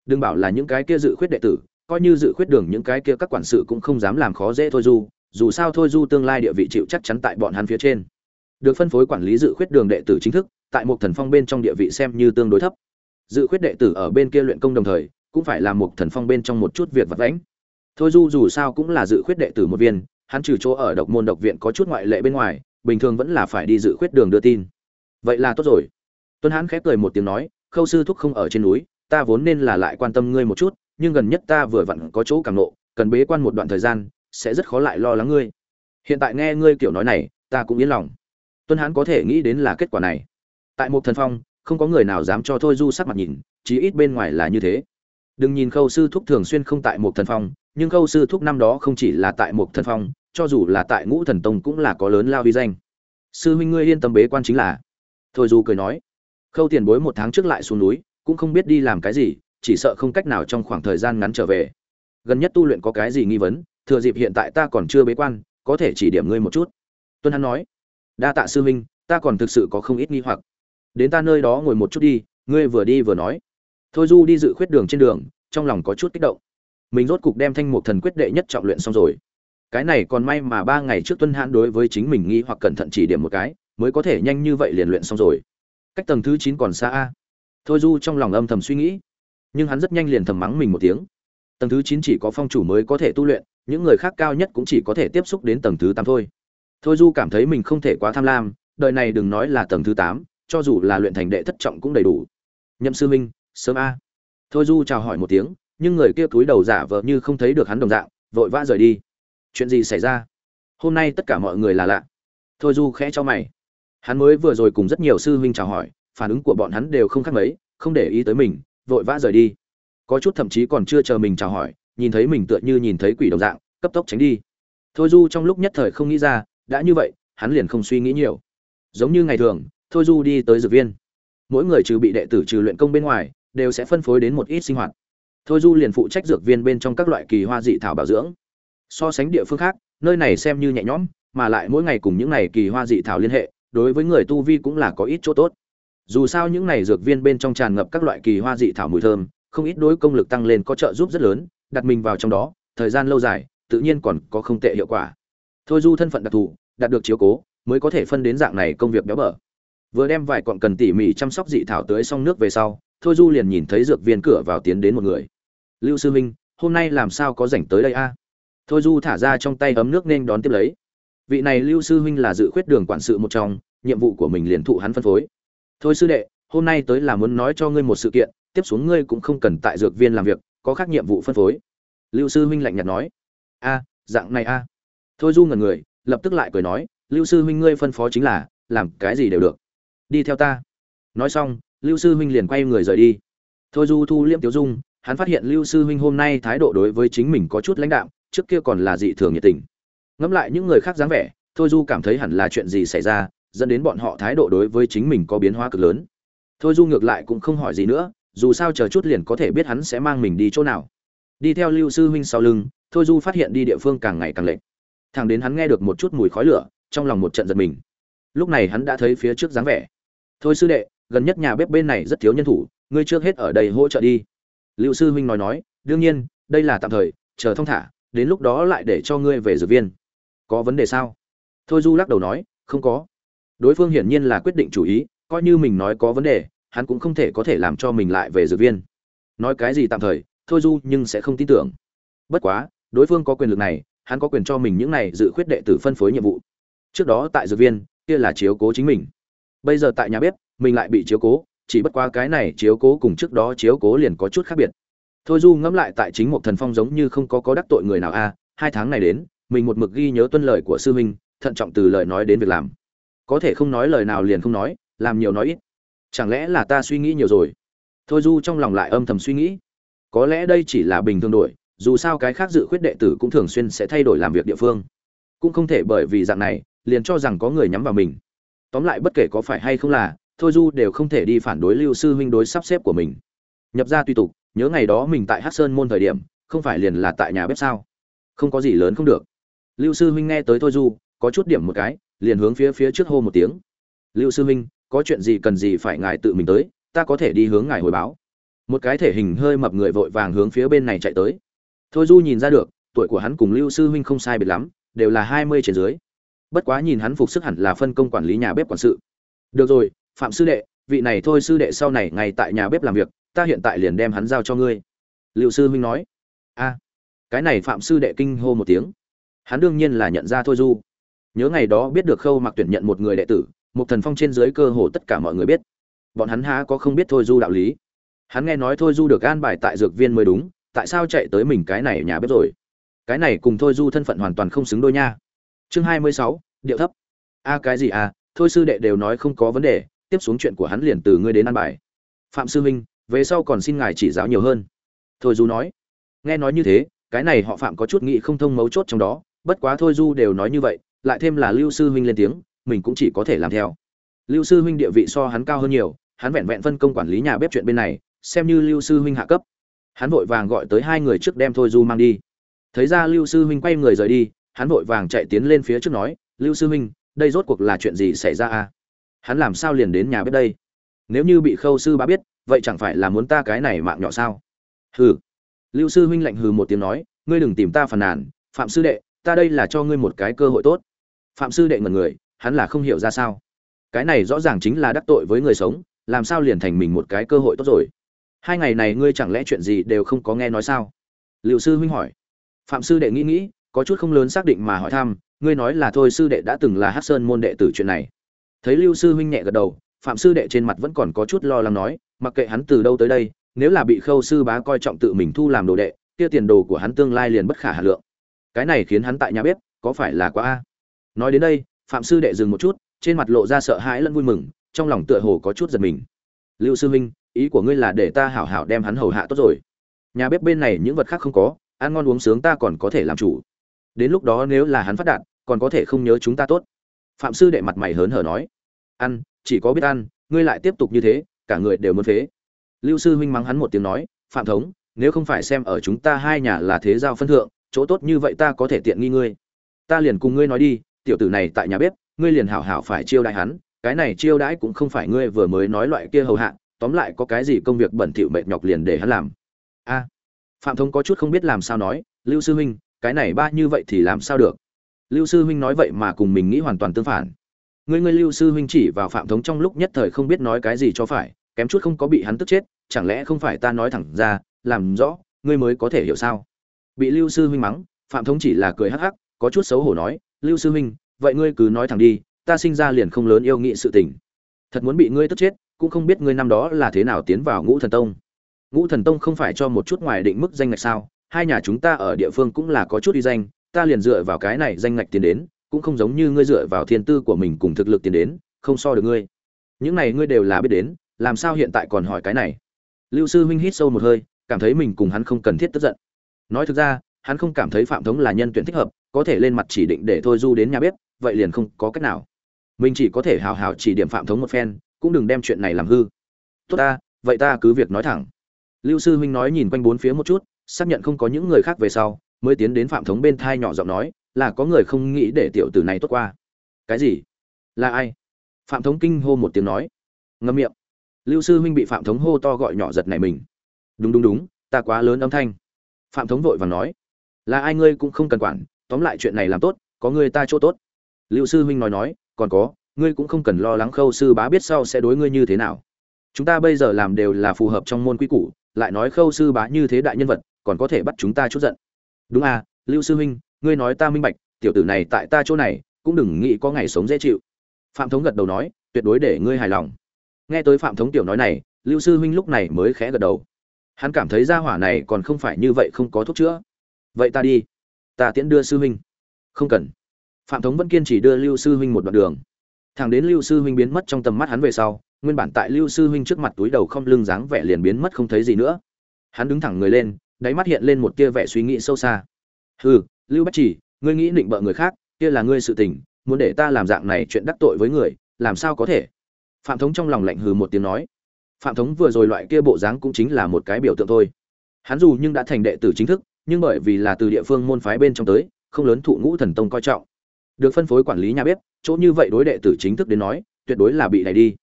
Đừng bảo là những cái kia dự khuyết đệ tử, coi như dự khuyết đường những cái kia các quản sự cũng không dám làm khó dễ thôi du, dù sao thôi du tương lai địa vị chịu chắc chắn tại bọn hắn phía trên được phân phối quản lý dự khuyết đường đệ tử chính thức, tại một thần phong bên trong địa vị xem như tương đối thấp. Dự khuyết đệ tử ở bên kia luyện công đồng thời, cũng phải làm một thần phong bên trong một chút việc vật lãnh thôi du dù sao cũng là dự khuyết đệ tử một viên, hắn trừ chỗ ở độc môn độc viện có chút ngoại lệ bên ngoài, bình thường vẫn là phải đi dự khuyết đường đưa tin. Vậy là tốt rồi. Tuấn hán khép cười một tiếng nói, khâu sư thúc không ở trên núi, ta vốn nên là lại quan tâm ngươi một chút, nhưng gần nhất ta vừa vặn có chỗ càng nộ, cần bế quan một đoạn thời gian, sẽ rất khó lại lo lắng ngươi. Hiện tại nghe ngươi kiểu nói này, ta cũng yên lòng tuân hãn có thể nghĩ đến là kết quả này. Tại một thần phong, không có người nào dám cho thôi du sắc mặt nhìn, chí ít bên ngoài là như thế. Đừng nhìn khâu sư thúc thường xuyên không tại một thần phong, nhưng khâu sư thúc năm đó không chỉ là tại một thần phong, cho dù là tại ngũ thần tông cũng là có lớn lao vi danh. Sư huynh ngươi yên tâm bế quan chính là. Thôi du cười nói. Khâu tiền bối một tháng trước lại xuống núi, cũng không biết đi làm cái gì, chỉ sợ không cách nào trong khoảng thời gian ngắn trở về. Gần nhất tu luyện có cái gì nghi vấn, thừa dịp hiện tại ta còn chưa bế quan, có thể chỉ điểm ngươi một chút. Tuân hắn nói đa tạ sư huynh, ta còn thực sự có không ít nghi hoặc. Đến ta nơi đó ngồi một chút đi, ngươi vừa đi vừa nói. Thôi du đi dự khuyết đường trên đường, trong lòng có chút kích động. Mình rốt cục đem thanh mục thần quyết đệ nhất trọng luyện xong rồi. Cái này còn may mà ba ngày trước tuân hãn đối với chính mình nghi hoặc cẩn thận chỉ điểm một cái, mới có thể nhanh như vậy liền luyện xong rồi. Cách tầng thứ chín còn xa a. Thôi du trong lòng âm thầm suy nghĩ, nhưng hắn rất nhanh liền thầm mắng mình một tiếng. Tầng thứ chín chỉ có phong chủ mới có thể tu luyện, những người khác cao nhất cũng chỉ có thể tiếp xúc đến tầng thứ tám thôi thôi du cảm thấy mình không thể quá tham lam, đời này đừng nói là tầng thứ tám, cho dù là luyện thành đệ thất trọng cũng đầy đủ. Nhậm sư minh sớm a. Thôi du chào hỏi một tiếng, nhưng người kia cúi đầu giả vờ như không thấy được hắn đồng dạng, vội vã rời đi. Chuyện gì xảy ra? Hôm nay tất cả mọi người là lạ. Thôi du khẽ cho mày. Hắn mới vừa rồi cùng rất nhiều sư huynh chào hỏi, phản ứng của bọn hắn đều không khác mấy, không để ý tới mình, vội vã rời đi. Có chút thậm chí còn chưa chờ mình chào hỏi, nhìn thấy mình tựa như nhìn thấy quỷ đồng dạng, cấp tốc tránh đi. Thôi du trong lúc nhất thời không nghĩ ra đã như vậy, hắn liền không suy nghĩ nhiều. Giống như ngày thường, thôi du đi tới dược viên. Mỗi người trừ bị đệ tử trừ luyện công bên ngoài, đều sẽ phân phối đến một ít sinh hoạt. Thôi du liền phụ trách dược viên bên trong các loại kỳ hoa dị thảo bảo dưỡng. So sánh địa phương khác, nơi này xem như nhẹ nhõm, mà lại mỗi ngày cùng những này kỳ hoa dị thảo liên hệ, đối với người tu vi cũng là có ít chỗ tốt. Dù sao những này dược viên bên trong tràn ngập các loại kỳ hoa dị thảo mùi thơm, không ít đối công lực tăng lên có trợ giúp rất lớn, đặt mình vào trong đó, thời gian lâu dài, tự nhiên còn có không tệ hiệu quả thôi du thân phận đặc thù, đạt được chiếu cố, mới có thể phân đến dạng này công việc béo bở. Vừa đem vài cọn cần tỉ mỉ chăm sóc dị thảo tới xong nước về sau, thôi du liền nhìn thấy dược viên cửa vào tiến đến một người. Lưu sư minh hôm nay làm sao có rảnh tới đây a? Thôi du thả ra trong tay ấm nước nên đón tiếp lấy. Vị này lưu sư huynh là dự khuyết đường quản sự một trong, nhiệm vụ của mình liền thụ hắn phân phối. Thôi sư đệ, hôm nay tới là muốn nói cho ngươi một sự kiện, tiếp xuống ngươi cũng không cần tại dược viên làm việc, có khác nhiệm vụ phân phối. Lưu sư huynh lạnh nhạt nói. A, dạng này a thôi du ngần người, lập tức lại cười nói, lưu sư huynh ngươi phân phó chính là, làm cái gì đều được. Đi theo ta. Nói xong, lưu sư huynh liền quay người rời đi. Thôi du thu liễm tiểu dung, hắn phát hiện lưu sư huynh hôm nay thái độ đối với chính mình có chút lãnh đạm, trước kia còn là dị thường nhiệt tình. Ngẫm lại những người khác dáng vẻ, thôi du cảm thấy hẳn là chuyện gì xảy ra, dẫn đến bọn họ thái độ đối với chính mình có biến hóa cực lớn. Thôi du ngược lại cũng không hỏi gì nữa, dù sao chờ chút liền có thể biết hắn sẽ mang mình đi chỗ nào. Đi theo lưu sư huynh sau lưng, thôi du phát hiện đi địa phương càng ngày càng lệch thằng đến hắn nghe được một chút mùi khói lửa, trong lòng một trận giật mình. Lúc này hắn đã thấy phía trước dáng vẻ. Thôi sư đệ, gần nhất nhà bếp bên này rất thiếu nhân thủ, ngươi trước hết ở đây hỗ trợ đi. Lưu sư huynh nói nói, đương nhiên, đây là tạm thời, chờ thông thả, đến lúc đó lại để cho ngươi về dược viên. Có vấn đề sao? Thôi du lắc đầu nói, không có. Đối phương hiển nhiên là quyết định chủ ý, coi như mình nói có vấn đề, hắn cũng không thể có thể làm cho mình lại về dược viên. Nói cái gì tạm thời, thôi du nhưng sẽ không tin tưởng. Bất quá, đối phương có quyền lực này hắn có quyền cho mình những này dự khuyết đệ tử phân phối nhiệm vụ. Trước đó tại dược viên, kia là chiếu cố chính mình. Bây giờ tại nhà bếp, mình lại bị chiếu cố, chỉ bất qua cái này chiếu cố cùng trước đó chiếu cố liền có chút khác biệt. Thôi du ngẫm lại tại chính một thần phong giống như không có có đắc tội người nào a, hai tháng này đến, mình một mực ghi nhớ tuân lời của sư huynh, thận trọng từ lời nói đến việc làm. Có thể không nói lời nào liền không nói, làm nhiều nói ít. Chẳng lẽ là ta suy nghĩ nhiều rồi? Thôi du trong lòng lại âm thầm suy nghĩ. Có lẽ đây chỉ là bình thường đổi dù sao cái khác dự khuyết đệ tử cũng thường xuyên sẽ thay đổi làm việc địa phương. Cũng không thể bởi vì dạng này, liền cho rằng có người nhắm vào mình. Tóm lại bất kể có phải hay không là, thôi du đều không thể đi phản đối lưu sư huynh đối sắp xếp của mình. Nhập ra tùy tục, nhớ ngày đó mình tại hát sơn môn thời điểm, không phải liền là tại nhà bếp sao? Không có gì lớn không được. Lưu sư huynh nghe tới thôi du, có chút điểm một cái, liền hướng phía phía trước hô một tiếng. Lưu sư huynh, có chuyện gì cần gì phải ngài tự mình tới, ta có thể đi hướng ngài hồi báo. Một cái thể hình hơi mập người vội vàng hướng phía bên này chạy tới thôi du nhìn ra được, tuổi của hắn cùng lưu sư huynh không sai biệt lắm, đều là hai mươi trên dưới. Bất quá nhìn hắn phục sức hẳn là phân công quản lý nhà bếp quản sự. Được rồi, phạm sư đệ, vị này thôi sư đệ sau này ngay tại nhà bếp làm việc, ta hiện tại liền đem hắn giao cho ngươi. Liệu sư huynh nói. A, cái này phạm sư đệ kinh hô một tiếng. Hắn đương nhiên là nhận ra thôi du. Nhớ ngày đó biết được khâu mặc tuyển nhận một người đệ tử một thần phong trên dưới cơ hồ tất cả mọi người biết. Bọn hắn há có không biết thôi du đạo lý. Hắn nghe nói thôi du được an bài tại dược viên mới đúng tại sao chạy tới mình cái này nhà bếp rồi? Cái này cùng thôi du thân phận hoàn toàn không xứng đôi nha. Chương hai mươi sáu, điệu thấp. A, cái gì à? Thôi sư đệ đều nói không có vấn đề, tiếp xuống chuyện của hắn liền từ ngươi đến ăn bài. Phạm sư huynh, về sau còn xin ngài chỉ giáo nhiều hơn. Thôi du nói. Nghe nói như thế, cái này họ phạm có chút nghị không thông mấu chốt trong đó, bất quá thôi du đều nói như vậy, lại thêm là lưu sư huynh lên tiếng, mình cũng chỉ có thể làm theo. Lưu sư huynh địa vị so hắn cao hơn nhiều, hắn vẹn vẹn phân công quản lý nhà bếp chuyện bên này, xem như lưu sư huynh hạ cấp hắn vội vàng gọi tới hai người trước đem thôi du mang đi. Thấy ra lưu sư huynh quay người rời đi, hắn vội vàng chạy tiến lên phía trước nói, lưu sư huynh, đây rốt cuộc là chuyện gì xảy ra à? Hắn làm sao liền đến nhà bếp đây? Nếu như bị khâu sư bá biết, vậy chẳng phải là muốn ta cái này mạng nhỏ sao? Hừ. Lưu sư huynh lạnh hừ một tiếng nói, ngươi đừng tìm ta phàn nàn, phạm sư đệ, ta đây là cho ngươi một cái cơ hội tốt. Phạm sư đệ ngẩn người, hắn là không hiểu ra sao. Cái này rõ ràng chính là đắc tội với người sống, làm sao liền thành mình một cái cơ hội tốt rồi? Hai ngày này ngươi chẳng lẽ chuyện gì đều không có nghe nói sao? Liệu sư huynh hỏi. Phạm sư đệ nghĩ nghĩ, có chút không lớn xác định mà hỏi thăm, ngươi nói là thôi sư đệ đã từng là hát sơn môn đệ tử chuyện này. Thấy lưu sư huynh nhẹ gật đầu, phạm sư đệ trên mặt vẫn còn có chút lo lắng nói, mặc kệ hắn từ đâu tới đây, nếu là bị khâu sư bá coi trọng tự mình thu làm đồ đệ, kia tiền đồ của hắn tương lai liền bất khả hà lượng. Cái này khiến hắn tại nhà bếp, có phải là quá a? Nói đến đây, phạm sư đệ dừng một chút, trên mặt lộ ra sợ hãi lẫn vui mừng, trong lòng tựa hồ có chút giật mình. Lưu sư huynh ý của ngươi là để ta hảo hảo đem hắn hầu hạ tốt rồi. Nhà bếp bên này những vật khác không có, ăn ngon uống sướng ta còn có thể làm chủ. Đến lúc đó nếu là hắn phát đạt, còn có thể không nhớ chúng ta tốt. Phạm sư đệ mặt mày hớn hở nói. Ăn, chỉ có biết ăn, ngươi lại tiếp tục như thế, cả người đều muốn phế. Lưu sư huynh mắng hắn một tiếng nói, phạm thống, nếu không phải xem ở chúng ta hai nhà là thế giao phân thượng, chỗ tốt như vậy ta có thể tiện nghi ngươi. Ta liền cùng ngươi nói đi, tiểu tử này tại nhà bếp, ngươi liền hảo hảo phải chiêu đãi hắn, cái này chiêu đãi cũng không phải ngươi vừa mới nói loại kia hầu hạ tóm lại có cái gì công việc bẩn thỉu mệt nhọc liền để hắn làm. A, phạm thống có chút không biết làm sao nói, lưu sư huynh, cái này ba như vậy thì làm sao được? Lưu sư huynh nói vậy mà cùng mình nghĩ hoàn toàn tương phản. Ngươi ngươi lưu sư huynh chỉ vào phạm thống trong lúc nhất thời không biết nói cái gì cho phải, kém chút không có bị hắn tức chết, chẳng lẽ không phải ta nói thẳng ra, làm rõ, ngươi mới có thể hiểu sao? Bị lưu sư huynh mắng, phạm thống chỉ là cười hắc hắc, có chút xấu hổ nói, lưu sư huynh, vậy ngươi cứ nói thẳng đi, ta sinh ra liền không lớn yêu nghị sự tình. Thật muốn bị ngươi tức chết cũng không biết ngươi năm đó là thế nào tiến vào ngũ thần tông. Ngũ thần tông không phải cho một chút ngoài định mức danh ngạch sao? Hai nhà chúng ta ở địa phương cũng là có chút uy danh, ta liền dựa vào cái này danh ngạch tiến đến, cũng không giống như ngươi dựa vào thiên tư của mình cùng thực lực tiến đến, không so được ngươi. Những này ngươi đều là biết đến, làm sao hiện tại còn hỏi cái này? Lưu sư huynh hít sâu một hơi, cảm thấy mình cùng hắn không cần thiết tức giận. Nói thực ra, hắn không cảm thấy phạm thống là nhân tuyển thích hợp, có thể lên mặt chỉ định để thôi du đến nhà bếp, vậy liền không có cách nào. Mình chỉ có thể hào hào chỉ điểm phạm thống một phen cũng đừng đem chuyện này làm hư. Tốt ta, vậy ta cứ việc nói thẳng. Lưu sư huynh nói nhìn quanh bốn phía một chút, xác nhận không có những người khác về sau, mới tiến đến phạm thống bên thai nhỏ giọng nói, là có người không nghĩ để tiểu tử này tốt qua. Cái gì? Là ai? Phạm thống kinh hô một tiếng nói. Ngâm miệng. Lưu sư huynh bị phạm thống hô to gọi nhỏ giật này mình. Đúng đúng đúng, ta quá lớn âm thanh. Phạm thống vội vàng nói. Là ai ngươi cũng không cần quản, tóm lại chuyện này làm tốt, có ngươi ta chỗ tốt. Lưu sư huynh nói nói, còn có ngươi cũng không cần lo lắng khâu sư bá biết sau sẽ đối ngươi như thế nào. Chúng ta bây giờ làm đều là phù hợp trong môn quy củ, lại nói khâu sư bá như thế đại nhân vật, còn có thể bắt chúng ta chút giận. Đúng à lưu sư huynh, ngươi nói ta minh bạch, tiểu tử này tại ta chỗ này, cũng đừng nghĩ có ngày sống dễ chịu. Phạm thống gật đầu nói, tuyệt đối để ngươi hài lòng. Nghe tới phạm thống tiểu nói này, lưu sư huynh lúc này mới khẽ gật đầu. Hắn cảm thấy gia hỏa này còn không phải như vậy không có thuốc chữa. Vậy ta đi. Ta tiễn đưa sư huynh. Không cần. Phạm thống vẫn kiên trì đưa lưu sư huynh một đoạn đường thằng đến lưu sư huynh biến mất trong tầm mắt hắn về sau, nguyên bản tại lưu sư huynh trước mặt túi đầu không lưng dáng vẻ liền biến mất không thấy gì nữa. Hắn đứng thẳng người lên, đáy mắt hiện lên một tia vẻ suy nghĩ sâu xa. Hừ, lưu bách chỉ, ngươi nghĩ định bợ người khác, kia là ngươi sự tình, muốn để ta làm dạng này chuyện đắc tội với người, làm sao có thể? Phạm thống trong lòng lạnh hừ một tiếng nói. Phạm thống vừa rồi loại kia bộ dáng cũng chính là một cái biểu tượng thôi. Hắn dù nhưng đã thành đệ tử chính thức, nhưng bởi vì là từ địa phương môn phái bên trong tới, không lớn thụ ngũ thần tông coi trọng. Được phân phối quản lý nhà bếp chỗ như vậy đối đệ tử chính thức đến nói, tuyệt đối là bị đẩy đi.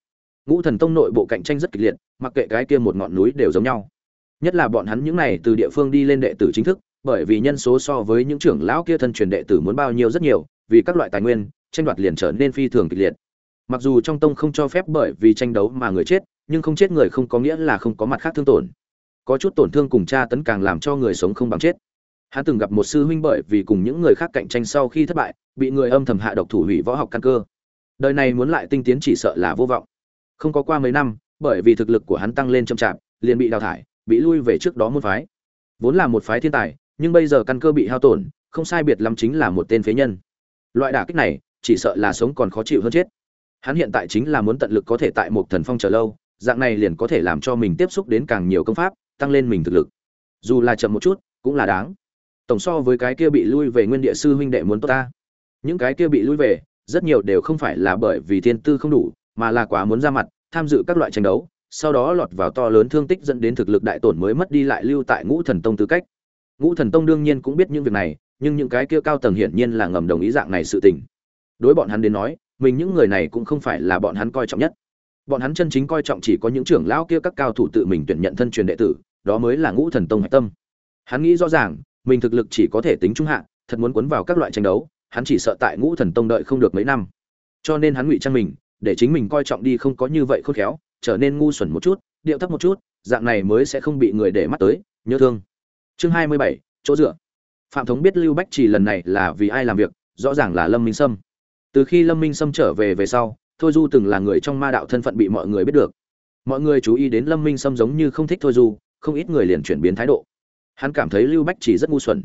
Ngũ thần tông nội bộ cạnh tranh rất kịch liệt, mặc kệ cái kia một ngọn núi đều giống nhau. Nhất là bọn hắn những này từ địa phương đi lên đệ tử chính thức, bởi vì nhân số so với những trưởng lão kia thân truyền đệ tử muốn bao nhiêu rất nhiều, vì các loại tài nguyên, tranh đoạt liền trở nên phi thường kịch liệt. Mặc dù trong tông không cho phép bởi vì tranh đấu mà người chết, nhưng không chết người không có nghĩa là không có mặt khác thương tổn. Có chút tổn thương cùng cha tấn càng làm cho người sống không bằng chết. Hắn từng gặp một sư huynh bởi vì cùng những người khác cạnh tranh sau khi thất bại bị người âm thầm hạ độc thủ hủy võ học căn cơ. Đời này muốn lại tinh tiến chỉ sợ là vô vọng. Không có qua mấy năm, bởi vì thực lực của hắn tăng lên chậm chạp, liền bị đào thải, bị lui về trước đó môn phái. Vốn là một phái thiên tài, nhưng bây giờ căn cơ bị hao tổn, không sai biệt lắm chính là một tên phế nhân. Loại đả kích này, chỉ sợ là sống còn khó chịu hơn chết. Hắn hiện tại chính là muốn tận lực có thể tại một thần phong chờ lâu, dạng này liền có thể làm cho mình tiếp xúc đến càng nhiều công pháp, tăng lên mình thực lực. Dù là chậm một chút, cũng là đáng. Tổng so với cái kia bị lui về nguyên địa sư huynh đệ muốn tốt ta những cái kia bị lui về, rất nhiều đều không phải là bởi vì thiên tư không đủ, mà là quá muốn ra mặt, tham dự các loại tranh đấu, sau đó lọt vào to lớn thương tích dẫn đến thực lực đại tổn mới mất đi lại lưu tại ngũ thần tông tư cách. Ngũ thần tông đương nhiên cũng biết những việc này, nhưng những cái kia cao tầng hiển nhiên là ngầm đồng ý dạng này sự tình. Đối bọn hắn đến nói, mình những người này cũng không phải là bọn hắn coi trọng nhất. Bọn hắn chân chính coi trọng chỉ có những trưởng lão kia các cao thủ tự mình tuyển nhận thân truyền đệ tử, đó mới là ngũ thần tông hạch tâm. Hắn nghĩ rõ ràng, mình thực lực chỉ có thể tính trung hạ, thật muốn cuốn vào các loại tranh đấu hắn chỉ sợ tại ngũ thần tông đợi không được mấy năm. Cho nên hắn ngụy trang mình, để chính mình coi trọng đi không có như vậy khôn khéo, trở nên ngu xuẩn một chút, điệu thấp một chút, dạng này mới sẽ không bị người để mắt tới, nhớ thương. Chương hai mươi bảy, chỗ dựa. Phạm thống biết lưu bách chỉ lần này là vì ai làm việc, rõ ràng là lâm minh sâm. Từ khi lâm minh sâm trở về về sau, thôi du từng là người trong ma đạo thân phận bị mọi người biết được. Mọi người chú ý đến lâm minh sâm giống như không thích thôi du, không ít người liền chuyển biến thái độ. Hắn cảm thấy lưu bách chỉ rất ngu xuẩn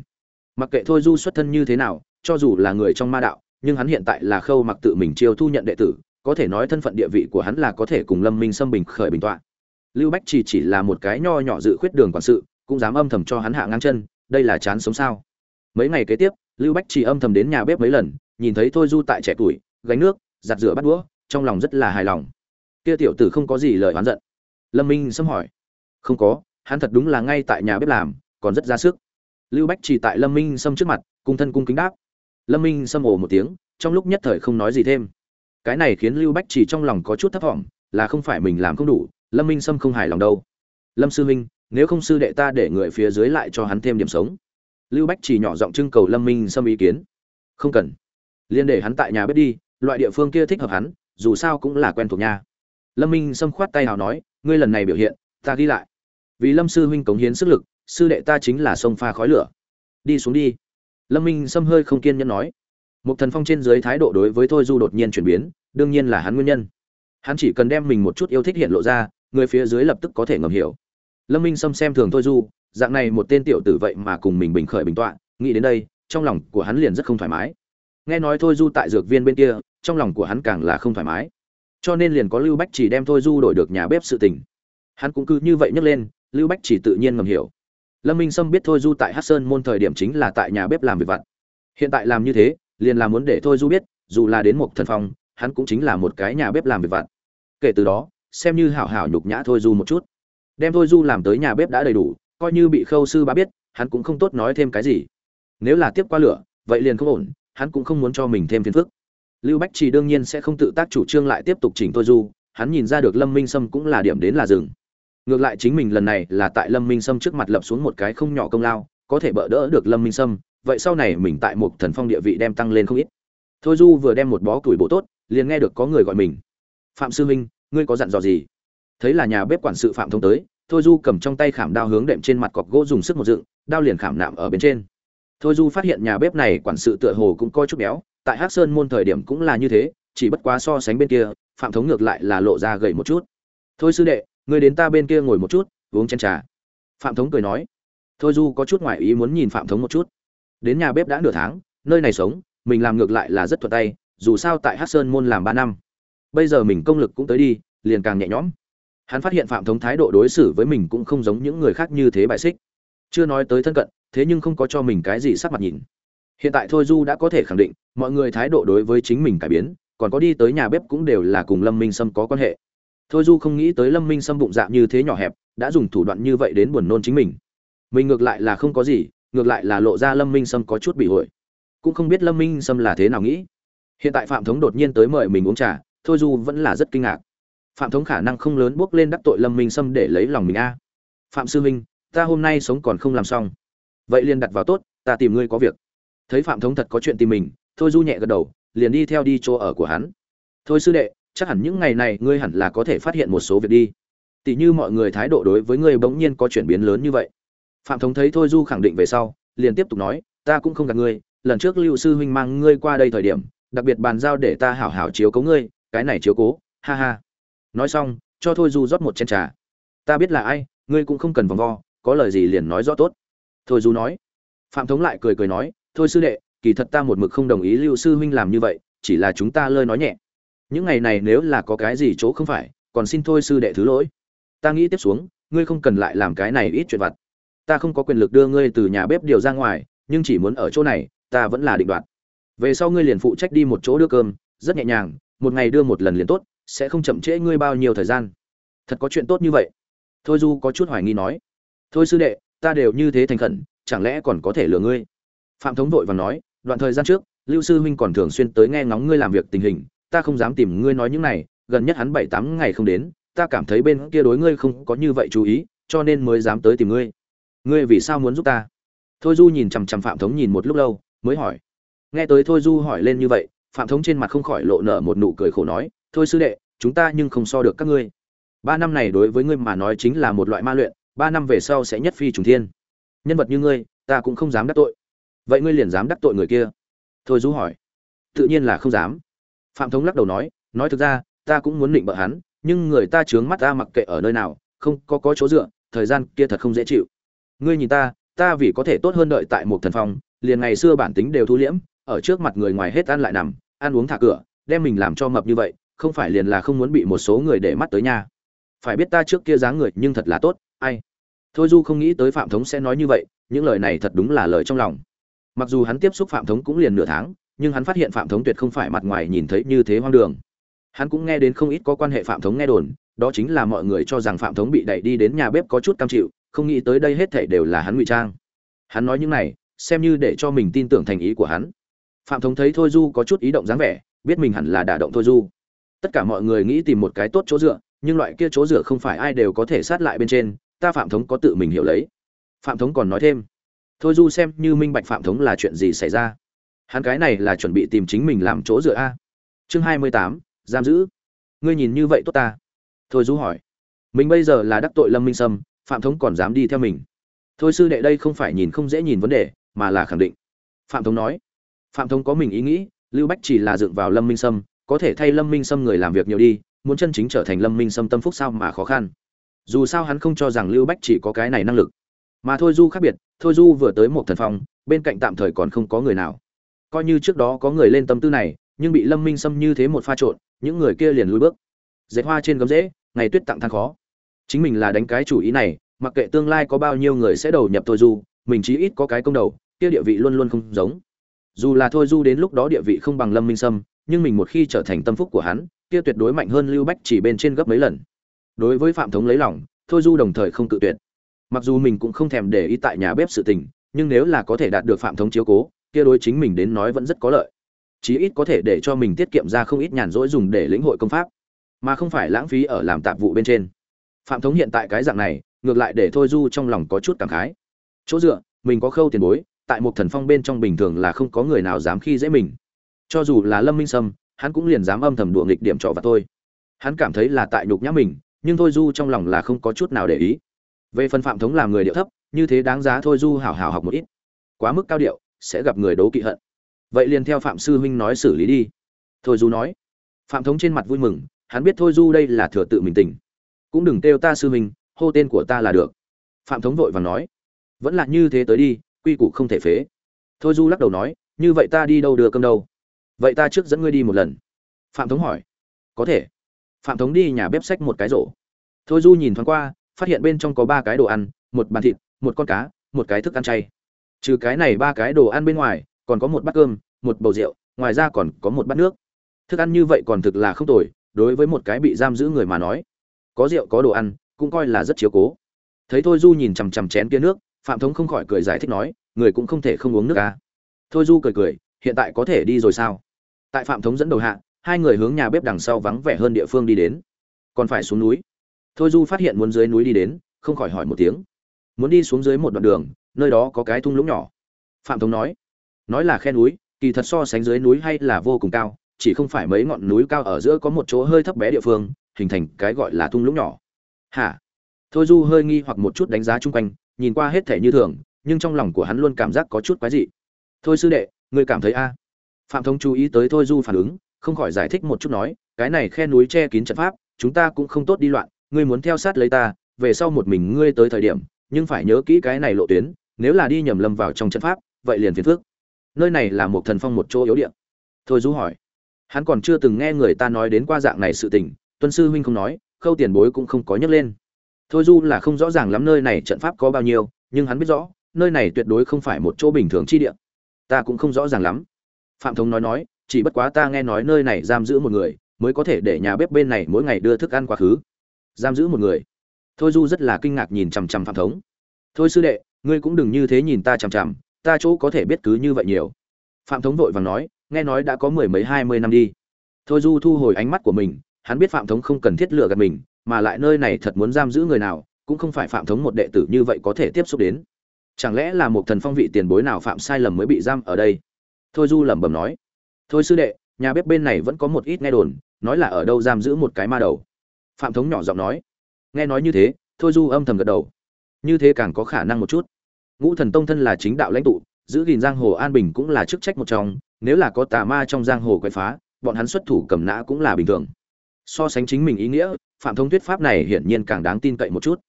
mặc kệ thôi du xuất thân như thế nào, cho dù là người trong ma đạo, nhưng hắn hiện tại là khâu mặc tự mình chiêu thu nhận đệ tử, có thể nói thân phận địa vị của hắn là có thể cùng lâm minh xâm bình khởi bình tọa. Lưu bách chỉ chỉ là một cái nho nhỏ dự khuyết đường quản sự, cũng dám âm thầm cho hắn hạ ngang chân, đây là chán sống sao? Mấy ngày kế tiếp, lưu bách chỉ âm thầm đến nhà bếp mấy lần, nhìn thấy thôi du tại trẻ tuổi, gánh nước, giặt rửa bắt đũa, trong lòng rất là hài lòng. Kia tiểu tử không có gì lời oán giận. Lâm minh xâm hỏi. Không có, hắn thật đúng là ngay tại nhà bếp làm, còn rất ra sức lưu bách chỉ tại lâm minh Sâm trước mặt, cung thân cung kính đáp. Lâm minh Sâm ồ một tiếng, trong lúc nhất thời không nói gì thêm. Cái này khiến lưu bách chỉ trong lòng có chút thất vọng, là không phải mình làm không đủ, lâm minh sâm không hài lòng đâu. Lâm sư huynh, nếu không sư đệ ta để người phía dưới lại cho hắn thêm điểm sống. Lưu bách chỉ nhỏ giọng trưng cầu lâm minh sâm ý kiến. Không cần. Liên để hắn tại nhà bếp đi, loại địa phương kia thích hợp hắn, dù sao cũng là quen thuộc nhà. Lâm minh sâm khoát tay hào nói, ngươi lần này biểu hiện, ta ghi lại. Vì lâm sư huynh cống hiến sức lực sư đệ ta chính là sông pha khói lửa. Đi xuống đi. Lâm minh sâm hơi không kiên nhẫn nói. Một thần phong trên dưới thái độ đối với thôi du đột nhiên chuyển biến, đương nhiên là hắn nguyên nhân. Hắn chỉ cần đem mình một chút yêu thích hiện lộ ra, người phía dưới lập tức có thể ngầm hiểu. Lâm minh sâm xem thường thôi du, dạng này một tên tiểu tử vậy mà cùng mình bình khởi bình tọa, nghĩ đến đây, trong lòng của hắn liền rất không thoải mái. Nghe nói thôi du tại dược viên bên kia, trong lòng của hắn càng là không thoải mái. Cho nên liền có lưu bách chỉ đem thôi du đổi được nhà bếp sự tình. Hắn cũng cứ như vậy nhấc lên, lưu bách chỉ tự nhiên ngầm hiểu lâm minh sâm biết thôi du tại hát sơn môn thời điểm chính là tại nhà bếp làm việc vặt. Hiện tại làm như thế, liền là muốn để thôi du biết, dù là đến một thần phong hắn cũng chính là một cái nhà bếp làm việc vặt. Kể từ đó, xem như hảo hảo nhục nhã thôi du một chút. Đem thôi du làm tới nhà bếp đã đầy đủ, coi như bị khâu sư ba biết, hắn cũng không tốt nói thêm cái gì. Nếu là tiếp qua lửa, vậy liền không ổn, hắn cũng không muốn cho mình thêm phiền phức. Lưu bách trì đương nhiên sẽ không tự tác chủ trương lại tiếp tục chỉnh thôi du, hắn nhìn ra được lâm minh sâm cũng là điểm đến là rừng ngược lại chính mình lần này là tại lâm minh sâm trước mặt lập xuống một cái không nhỏ công lao, có thể bỡ đỡ được lâm minh sâm, vậy sau này mình tại một thần phong địa vị đem tăng lên không ít. Thôi du vừa đem một bó củi bộ tốt, liền nghe được có người gọi mình. Phạm sư huynh, ngươi có dặn dò gì? Thấy là nhà bếp quản sự phạm thông tới, thôi du cầm trong tay khảm đao hướng đệm trên mặt cọc gỗ dùng sức một dựng, đao liền khảm nạm ở bên trên. Thôi du phát hiện nhà bếp này quản sự tựa hồ cũng coi chút béo, tại hắc sơn môn thời điểm cũng là như thế, chỉ bất quá so sánh bên kia, phạm thống ngược lại là lộ ra gầy một chút. Thôi sư đệ ngươi đến ta bên kia ngồi một chút, uống chén trà. Phạm thống cười nói. Thôi du, có chút ngoại ý muốn nhìn phạm thống một chút. Đến nhà bếp đã nửa tháng, nơi này sống, mình làm ngược lại là rất thuận tay, dù sao tại hắc sơn môn làm ba năm. Bây giờ mình công lực cũng tới đi, liền càng nhẹ nhõm. Hắn phát hiện phạm thống thái độ đối xử với mình cũng không giống những người khác như thế bại xích. Chưa nói tới thân cận, thế nhưng không có cho mình cái gì sắc mặt nhìn. Hiện tại thôi du đã có thể khẳng định, mọi người thái độ đối với chính mình cải biến, còn có đi tới nhà bếp cũng đều là cùng lâm minh sâm có quan hệ thôi du không nghĩ tới lâm minh sâm bụng dạ như thế nhỏ hẹp, đã dùng thủ đoạn như vậy đến buồn nôn chính mình. Mình ngược lại là không có gì, ngược lại là lộ ra lâm minh sâm có chút bị hội cũng không biết lâm minh sâm là thế nào nghĩ. Hiện tại phạm thống đột nhiên tới mời mình uống trà, thôi du vẫn là rất kinh ngạc. Phạm thống khả năng không lớn bước lên đắc tội lâm minh sâm để lấy lòng mình a. Phạm sư minh, ta hôm nay sống còn không làm xong. Vậy liền đặt vào tốt, ta tìm ngươi có việc. Thấy phạm thống thật có chuyện tìm mình, thôi du nhẹ gật đầu, liền đi theo đi chỗ ở của hắn. Thôi sư đệ chắc hẳn những ngày này ngươi hẳn là có thể phát hiện một số việc đi. Tỷ như mọi người thái độ đối với ngươi bỗng nhiên có chuyển biến lớn như vậy. Phạm thống thấy thôi du khẳng định về sau, liền tiếp tục nói, ta cũng không gạt ngươi, lần trước lưu sư huynh mang ngươi qua đây thời điểm, đặc biệt bàn giao để ta hảo hảo chiếu cố ngươi, cái này chiếu cố, ha ha. Nói xong, cho thôi du rót một chén trà. Ta biết là ai, ngươi cũng không cần vòng vo, có lời gì liền nói rõ tốt. Thôi du nói. Phạm thống lại cười cười nói, thôi sư đệ, kỳ thật ta một mực không đồng ý lưu sư huynh làm như vậy, chỉ là chúng ta lơi nói nhẹ những ngày này nếu là có cái gì chỗ không phải, còn xin thôi sư đệ thứ lỗi. Ta nghĩ tiếp xuống, ngươi không cần lại làm cái này ít chuyện vặt. Ta không có quyền lực đưa ngươi từ nhà bếp điều ra ngoài, nhưng chỉ muốn ở chỗ này, ta vẫn là định đoạt. Về sau ngươi liền phụ trách đi một chỗ đưa cơm, rất nhẹ nhàng, một ngày đưa một lần liền tốt, sẽ không chậm trễ ngươi bao nhiêu thời gian. Thật có chuyện tốt như vậy. Thôi du có chút hoài nghi nói. Thôi sư đệ, ta đều như thế thành khẩn, chẳng lẽ còn có thể lừa ngươi? Phạm thống vội và nói, đoạn thời gian trước, lưu sư huynh còn thường xuyên tới nghe ngóng ngươi làm việc tình hình ta không dám tìm ngươi nói những này, gần nhất hắn bảy tám ngày không đến, ta cảm thấy bên kia đối ngươi không có như vậy chú ý, cho nên mới dám tới tìm ngươi. Ngươi vì sao muốn giúp ta? Thôi du nhìn chằm chằm phạm thống nhìn một lúc lâu, mới hỏi. Nghe tới thôi du hỏi lên như vậy, phạm thống trên mặt không khỏi lộ nở một nụ cười khổ nói, thôi sư đệ, chúng ta nhưng không so được các ngươi. Ba năm này đối với ngươi mà nói chính là một loại ma luyện, ba năm về sau sẽ nhất phi trùng thiên. Nhân vật như ngươi, ta cũng không dám đắc tội. Vậy ngươi liền dám đắc tội người kia? Thôi du hỏi. Tự nhiên là không dám phạm thống lắc đầu nói nói thực ra, ta cũng muốn định bợ hắn, nhưng người ta trướng mắt ta mặc kệ ở nơi nào, không có có chỗ dựa, thời gian kia thật không dễ chịu. Ngươi nhìn ta ta vì có thể tốt hơn đợi tại một thần phong liền ngày xưa bản tính đều thu liễm, ở trước mặt người ngoài hết ăn lại nằm, ăn uống thả cửa, đem mình làm cho mập như vậy, không phải liền là không muốn bị một số người để mắt tới nhà. phải biết ta trước kia dáng người nhưng thật là tốt, ai? Thôi du không nghĩ tới phạm thống sẽ nói như vậy, những lời này thật đúng là lời trong lòng. Mặc dù hắn tiếp xúc phạm thống cũng liền nửa tháng nhưng hắn phát hiện phạm thống tuyệt không phải mặt ngoài nhìn thấy như thế hoang đường. Hắn cũng nghe đến không ít có quan hệ phạm thống nghe đồn, đó chính là mọi người cho rằng phạm thống bị đẩy đi đến nhà bếp có chút cam chịu, không nghĩ tới đây hết thảy đều là hắn ngụy trang. Hắn nói những này, xem như để cho mình tin tưởng thành ý của hắn. Phạm thống thấy thôi du có chút ý động dáng vẻ, biết mình hẳn là đả động thôi du. Tất cả mọi người nghĩ tìm một cái tốt chỗ dựa, nhưng loại kia chỗ dựa không phải ai đều có thể sát lại bên trên, ta phạm thống có tự mình hiểu lấy. Phạm thống còn nói thêm, thôi du xem như minh bạch phạm thống là chuyện gì xảy ra hắn cái này là chuẩn bị tìm chính mình làm chỗ dựa a. Chương hai mươi tám, giam giữ. Ngươi nhìn như vậy tốt ta. Thôi du hỏi. Mình bây giờ là đắc tội lâm minh sâm, phạm thống còn dám đi theo mình. Thôi sư đệ đây không phải nhìn không dễ nhìn vấn đề, mà là khẳng định. Phạm thống nói. Phạm thống có mình ý nghĩ, lưu bách chỉ là dựng vào lâm minh sâm, có thể thay lâm minh sâm người làm việc nhiều đi, muốn chân chính trở thành lâm minh sâm tâm phúc sao mà khó khăn. Dù sao hắn không cho rằng lưu bách chỉ có cái này năng lực. Mà thôi du khác biệt, thôi du vừa tới một thần phong bên cạnh tạm thời còn không có người nào coi như trước đó có người lên tâm tư này, nhưng bị lâm minh sâm như thế một pha trộn, những người kia liền lùi bước. Dệt hoa trên gấm rễ ngày tuyết tặng than khó. Chính mình là đánh cái chủ ý này, mặc kệ tương lai có bao nhiêu người sẽ đầu nhập thôi du, mình chí ít có cái công đầu, kia địa vị luôn luôn không giống. Dù là thôi du đến lúc đó địa vị không bằng lâm minh sâm, nhưng mình một khi trở thành tâm phúc của hắn, kia tuyệt đối mạnh hơn lưu bách chỉ bên trên gấp mấy lần. Đối với phạm thống lấy lòng, thôi du đồng thời không tự tuyệt. Mặc dù mình cũng không thèm để ý tại nhà bếp sự tình, nhưng nếu là có thể đạt được phạm thống chiếu cố kia đối chính mình đến nói vẫn rất có lợi. Chí ít có thể để cho mình tiết kiệm ra không ít nhàn rỗi dùng để lĩnh hội công pháp, mà không phải lãng phí ở làm tạp vụ bên trên. Phạm thống hiện tại cái dạng này, ngược lại để thôi du trong lòng có chút cảm khái. Chỗ dựa, mình có khâu tiền bối, tại một thần phong bên trong bình thường là không có người nào dám khi dễ mình. Cho dù là lâm minh sâm, hắn cũng liền dám âm thầm đùa nghịch điểm trọ và thôi. Hắn cảm thấy là tại nhục nhã mình, nhưng thôi du trong lòng là không có chút nào để ý. Về phần phạm thống làm người điệu thấp, như thế đáng giá thôi du hảo hảo học một ít. Quá mức cao điệu sẽ gặp người đố kỵ hận. Vậy liền theo phạm sư huynh nói xử lý đi. Thôi du nói. Phạm thống trên mặt vui mừng, hắn biết thôi du đây là thừa tự mình tỉnh cũng đừng kêu ta sư huynh, hô tên của ta là được. Phạm thống vội vàng nói. Vẫn là như thế tới đi, quy củ không thể phế. Thôi du lắc đầu nói, như vậy ta đi đâu đưa cơm đâu? Vậy ta trước dẫn ngươi đi một lần. Phạm thống hỏi. Có thể. Phạm thống đi nhà bếp xách một cái rổ. Thôi du nhìn thoáng qua, phát hiện bên trong có ba cái đồ ăn, một bàn thịt, một con cá, một cái thức ăn chay trừ cái này ba cái đồ ăn bên ngoài, còn có một bát cơm, một bầu rượu, ngoài ra còn có một bát nước. Thức ăn như vậy còn thực là không tồi, đối với một cái bị giam giữ người mà nói. Có rượu, có đồ ăn, cũng coi là rất chiếu cố. Thấy thôi du nhìn chằm chằm chén kia nước, phạm thống không khỏi cười giải thích nói, người cũng không thể không uống nước ca thôi du cười cười, hiện tại có thể đi rồi sao? Tại phạm thống dẫn đầu hạ, hai người hướng nhà bếp đằng sau vắng vẻ hơn địa phương đi đến. Còn phải xuống núi. Thôi du phát hiện muốn dưới núi đi đến, không khỏi hỏi một tiếng muốn đi xuống dưới một đoạn đường, nơi đó có cái thung lũng nhỏ. Phạm thống nói nói là khe núi, kỳ thật so sánh dưới núi hay là vô cùng cao, chỉ không phải mấy ngọn núi cao ở giữa có một chỗ hơi thấp bé địa phương, hình thành cái gọi là thung lũng nhỏ. Hả? Thôi du hơi nghi hoặc một chút đánh giá chung quanh, nhìn qua hết thể như thường, nhưng trong lòng của hắn luôn cảm giác có chút quái dị. Thôi sư đệ, ngươi cảm thấy a? Phạm thống chú ý tới thôi du phản ứng, không khỏi giải thích một chút nói, cái này khe núi che kín trận pháp, chúng ta cũng không tốt đi loạn, ngươi muốn theo sát lấy ta, về sau một mình ngươi tới thời điểm nhưng phải nhớ kỹ cái này lộ tuyến, nếu là đi nhầm lâm vào trong trận pháp, vậy liền phiền phước nơi này là một thần phong một chỗ yếu điện thôi du hỏi. Hắn còn chưa từng nghe người ta nói đến qua dạng này sự tình, tuân sư huynh không nói, khâu tiền bối cũng không có nhắc lên. Thôi du là không rõ ràng lắm nơi này trận pháp có bao nhiêu, nhưng hắn biết rõ, nơi này tuyệt đối không phải một chỗ bình thường chi địa. Ta cũng không rõ ràng lắm. Phạm thống nói nói, chỉ bất quá ta nghe nói nơi này giam giữ một người, mới có thể để nhà bếp bên này mỗi ngày đưa thức ăn quá khứ. Giam giữ một người? Thôi du rất là kinh ngạc nhìn chằm chằm phạm thống. Thôi sư đệ, ngươi cũng đừng như thế nhìn ta chằm chằm, ta chỗ có thể biết cứ như vậy nhiều. Phạm thống vội vàng nói, nghe nói đã có mười mấy hai mươi năm đi. Thôi du thu hồi ánh mắt của mình, hắn biết phạm thống không cần thiết lựa gạt mình, mà lại nơi này thật muốn giam giữ người nào, cũng không phải phạm thống một đệ tử như vậy có thể tiếp xúc đến. Chẳng lẽ là một thần phong vị tiền bối nào phạm sai lầm mới bị giam ở đây? Thôi du lẩm bẩm nói, thôi sư đệ, nhà bếp bên này vẫn có một ít nghe đồn, nói là ở đâu giam giữ một cái ma đầu. Phạm thống nhỏ giọng nói nghe nói như thế, thôi du âm thầm gật đầu. Như thế càng có khả năng một chút. Ngũ thần tông thân là chính đạo lãnh tụ, giữ gìn giang hồ an bình cũng là chức trách một trong. Nếu là có tà ma trong giang hồ quậy phá, bọn hắn xuất thủ cầm nã cũng là bình thường. So sánh chính mình ý nghĩa, phạm thông thuyết pháp này hiển nhiên càng đáng tin cậy một chút.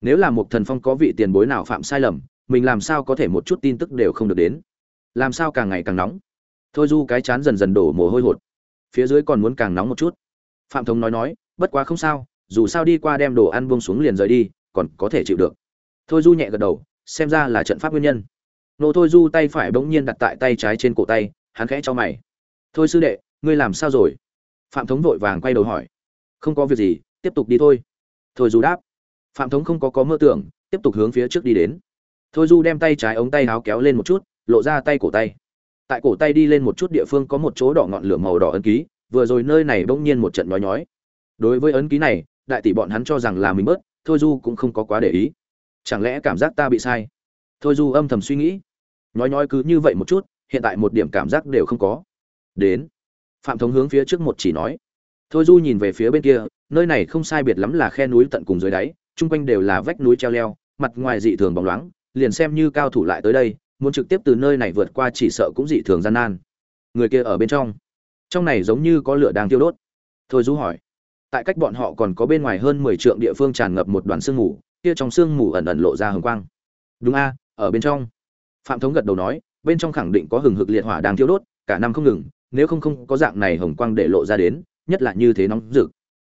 Nếu là một thần phong có vị tiền bối nào phạm sai lầm, mình làm sao có thể một chút tin tức đều không được đến? Làm sao càng ngày càng nóng? Thôi du cái chán dần dần đổ mồ hôi hột. Phía dưới còn muốn càng nóng một chút. Phạm thống nói nói, bất quá không sao dù sao đi qua đem đồ ăn buông xuống liền rời đi, còn có thể chịu được. Thôi du nhẹ gật đầu, xem ra là trận pháp nguyên nhân. Nô thôi du tay phải bỗng nhiên đặt tại tay trái trên cổ tay, hắn khẽ cho mày. Thôi sư đệ, ngươi làm sao rồi? Phạm thống vội vàng quay đầu hỏi. Không có việc gì, tiếp tục đi thôi. Thôi du đáp. Phạm thống không có có mơ tưởng, tiếp tục hướng phía trước đi đến. Thôi du đem tay trái ống tay áo kéo lên một chút, lộ ra tay cổ tay. Tại cổ tay đi lên một chút địa phương có một chỗ đỏ ngọn lửa màu đỏ ấn ký, vừa rồi nơi này bỗng nhiên một trận nhói nhói. Đối với ấn ký này đại tỷ bọn hắn cho rằng là mình bớt, thôi du cũng không có quá để ý. Chẳng lẽ cảm giác ta bị sai? Thôi du âm thầm suy nghĩ. Nhói nhói cứ như vậy một chút, hiện tại một điểm cảm giác đều không có. Đến. Phạm thống hướng phía trước một chỉ nói. Thôi du nhìn về phía bên kia, nơi này không sai biệt lắm là khe núi tận cùng dưới đáy, chung quanh đều là vách núi treo leo, mặt ngoài dị thường bóng loáng, liền xem như cao thủ lại tới đây, muốn trực tiếp từ nơi này vượt qua chỉ sợ cũng dị thường gian nan. Người kia ở bên trong. Trong này giống như có lửa đang tiêu đốt. Thôi du hỏi tại cách bọn họ còn có bên ngoài hơn mười trượng địa phương tràn ngập một đoàn sương mù, kia trong sương mù ẩn ẩn lộ ra hồng quang. Đúng a, ở bên trong. Phạm thống gật đầu nói, bên trong khẳng định có hừng hực liệt hỏa đang thiêu đốt, cả năm không ngừng, nếu không không có dạng này hồng quang để lộ ra đến, nhất là như thế nóng rực.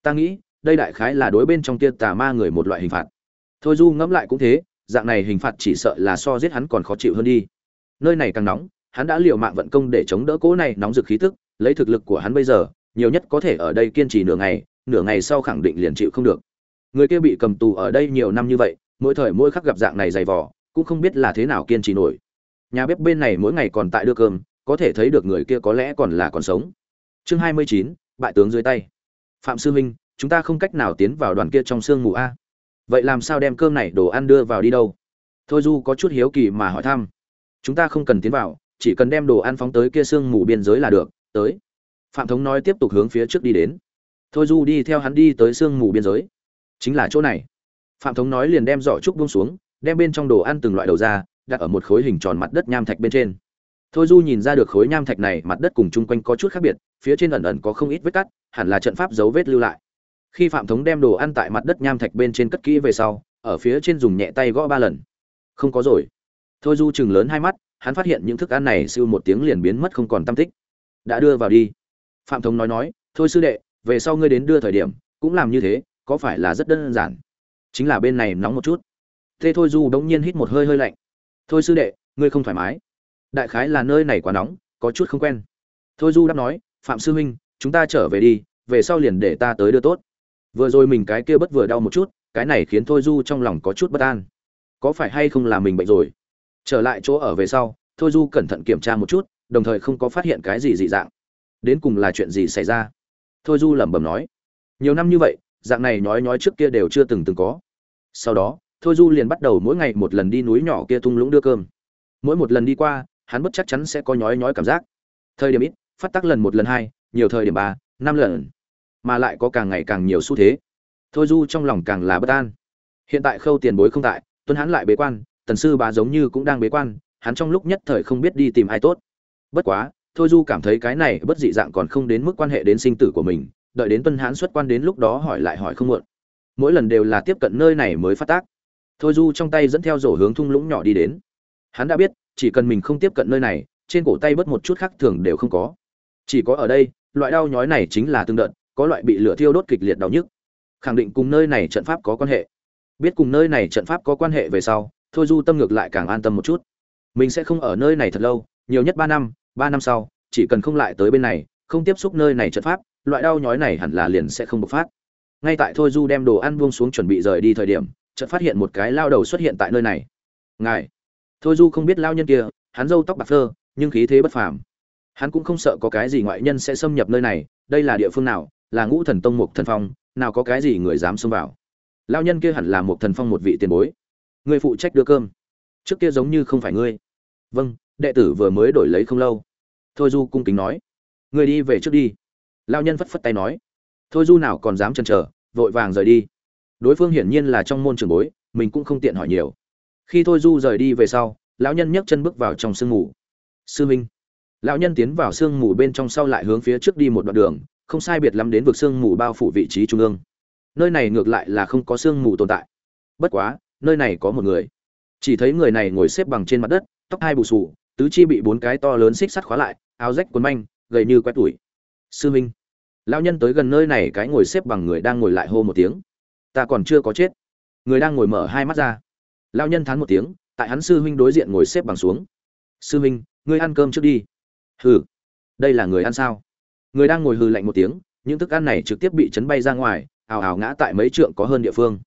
Ta nghĩ, đây đại khái là đối bên trong kia tà ma người một loại hình phạt. Thôi du ngẫm lại cũng thế, dạng này hình phạt chỉ sợ là so giết hắn còn khó chịu hơn đi. Nơi này càng nóng, hắn đã liều mạng vận công để chống đỡ cỗ này nóng rực khí tức, lấy thực lực của hắn bây giờ, nhiều nhất có thể ở đây kiên trì nửa ngày nửa ngày sau khẳng định liền chịu không được. Người kia bị cầm tù ở đây nhiều năm như vậy, mỗi thời mỗi khắc gặp dạng này dày vò, cũng không biết là thế nào kiên trì nổi. Nhà bếp bên này mỗi ngày còn tại đưa cơm, có thể thấy được người kia có lẽ còn là còn sống. Chương hai mươi chín, bại tướng dưới tay. Phạm sư huynh chúng ta không cách nào tiến vào đoàn kia trong sương mù a. Vậy làm sao đem cơm này đồ ăn đưa vào đi đâu? Thôi du có chút hiếu kỳ mà hỏi thăm. Chúng ta không cần tiến vào, chỉ cần đem đồ ăn phóng tới kia sương mù biên giới là được, tới. Phạm thống nói tiếp tục hướng phía trước đi đến thôi du đi theo hắn đi tới sương mù biên giới. Chính là chỗ này. Phạm thống nói liền đem giỏ trúc buông xuống, đem bên trong đồ ăn từng loại đầu ra, đặt ở một khối hình tròn mặt đất nham thạch bên trên. Thôi du nhìn ra được khối nham thạch này mặt đất cùng chung quanh có chút khác biệt, phía trên ẩn ẩn có không ít vết cắt, hẳn là trận pháp dấu vết lưu lại. Khi phạm thống đem đồ ăn tại mặt đất nham thạch bên trên cất kỹ về sau, ở phía trên dùng nhẹ tay gõ ba lần. Không có rồi. Thôi du chừng lớn hai mắt, hắn phát hiện những thức ăn này siêu một tiếng liền biến mất không còn tâm tích. Đã đưa vào đi. Phạm thống nói nói, thôi sư đệ về sau ngươi đến đưa thời điểm, cũng làm như thế, có phải là rất đơn giản? Chính là bên này nóng một chút. Thế thôi du bỗng nhiên hít một hơi hơi lạnh. Thôi sư đệ, ngươi không thoải mái. Đại khái là nơi này quá nóng, có chút không quen. Thôi du đáp nói, phạm sư huynh, chúng ta trở về đi, về sau liền để ta tới đưa tốt. Vừa rồi mình cái kia bất vừa đau một chút, cái này khiến thôi du trong lòng có chút bất an. Có phải hay không là mình bệnh rồi? Trở lại chỗ ở về sau, thôi du cẩn thận kiểm tra một chút, đồng thời không có phát hiện cái gì dị dạng. Đến cùng là chuyện gì xảy ra? Thôi du lẩm bẩm nói, nhiều năm như vậy, dạng này nhói nhói trước kia đều chưa từng từng có. Sau đó, thôi du liền bắt đầu mỗi ngày một lần đi núi nhỏ kia tung lũng đưa cơm. Mỗi một lần đi qua, hắn bất chắc chắn sẽ có nhói nhói cảm giác. Thời điểm ít, phát tác lần một, lần hai, nhiều thời điểm ba, năm lần. Mà lại có càng ngày càng nhiều xu thế. Thôi du trong lòng càng là bất an. Hiện tại khâu tiền bối không tại, tuấn hắn lại bế quan, tần sư bà giống như cũng đang bế quan, hắn trong lúc nhất thời không biết đi tìm ai tốt. Bất quá thôi du cảm thấy cái này bất dị dạng còn không đến mức quan hệ đến sinh tử của mình, đợi đến tuân hãn xuất quan đến lúc đó hỏi lại hỏi không muộn. Mỗi lần đều là tiếp cận nơi này mới phát tác. Thôi du trong tay dẫn theo rổ hướng thung lũng nhỏ đi đến. Hắn đã biết, chỉ cần mình không tiếp cận nơi này, trên cổ tay bớt một chút khác thường đều không có. Chỉ có ở đây, loại đau nhói này chính là tương đợt, có loại bị lửa thiêu đốt kịch liệt đau nhức. Khẳng định cùng nơi này trận pháp có quan hệ. Biết cùng nơi này trận pháp có quan hệ về sau, thôi du tâm ngược lại càng an tâm một chút. Mình sẽ không ở nơi này thật lâu, nhiều nhất ba năm ba năm sau, chỉ cần không lại tới bên này, không tiếp xúc nơi này trận pháp, loại đau nhói này hẳn là liền sẽ không bộc phát. Ngay tại thôi du đem đồ ăn buông xuống chuẩn bị rời đi thời điểm, chợt phát hiện một cái lao đầu xuất hiện tại nơi này. Ngài. Thôi du không biết lao nhân kia, hắn râu tóc bạc phơ, nhưng khí thế bất phàm. Hắn cũng không sợ có cái gì ngoại nhân sẽ xâm nhập nơi này, đây là địa phương nào, là ngũ thần tông mục thần phong, nào có cái gì người dám xông vào. Lao nhân kia hẳn là một thần phong một vị tiền bối. Người phụ trách đưa cơm. Trước kia giống như không phải ngươi. Vâng đệ tử vừa mới đổi lấy không lâu thôi du cung kính nói người đi về trước đi. Lao nhân phất phất tay nói, thôi du nào còn dám chần chờ, vội vàng rời đi. Đối phương hiển nhiên là trong môn trường bối, mình cũng không tiện hỏi nhiều. Khi thôi du rời đi về sau, lão nhân nhấc chân bước vào trong sương mù. Sư minh. Lão nhân tiến vào sương mù bên trong sau lại hướng phía trước đi một đoạn đường, không sai biệt lắm đến vực sương mù bao phủ vị trí trung ương. Nơi này ngược lại là không có sương mù tồn tại. Bất quá, nơi này có một người. Chỉ thấy người này ngồi xếp bằng trên mặt đất, tóc hai bù sù tứ chi bị bốn cái to lớn xích sắt khóa lại áo rách quần manh, gầy như quét tuổi sư minh, lão nhân tới gần nơi này cái ngồi xếp bằng người đang ngồi lại hô một tiếng. Ta còn chưa có chết. Người đang ngồi mở hai mắt ra. Lão nhân thán một tiếng, tại hắn sư huynh đối diện ngồi xếp bằng xuống. Sư huynh ngươi ăn cơm trước đi. Hừ, đây là người ăn sao? Người đang ngồi hừ lạnh một tiếng, những thức ăn này trực tiếp bị chấn bay ra ngoài, ào ào ngã tại mấy trượng có hơn địa phương.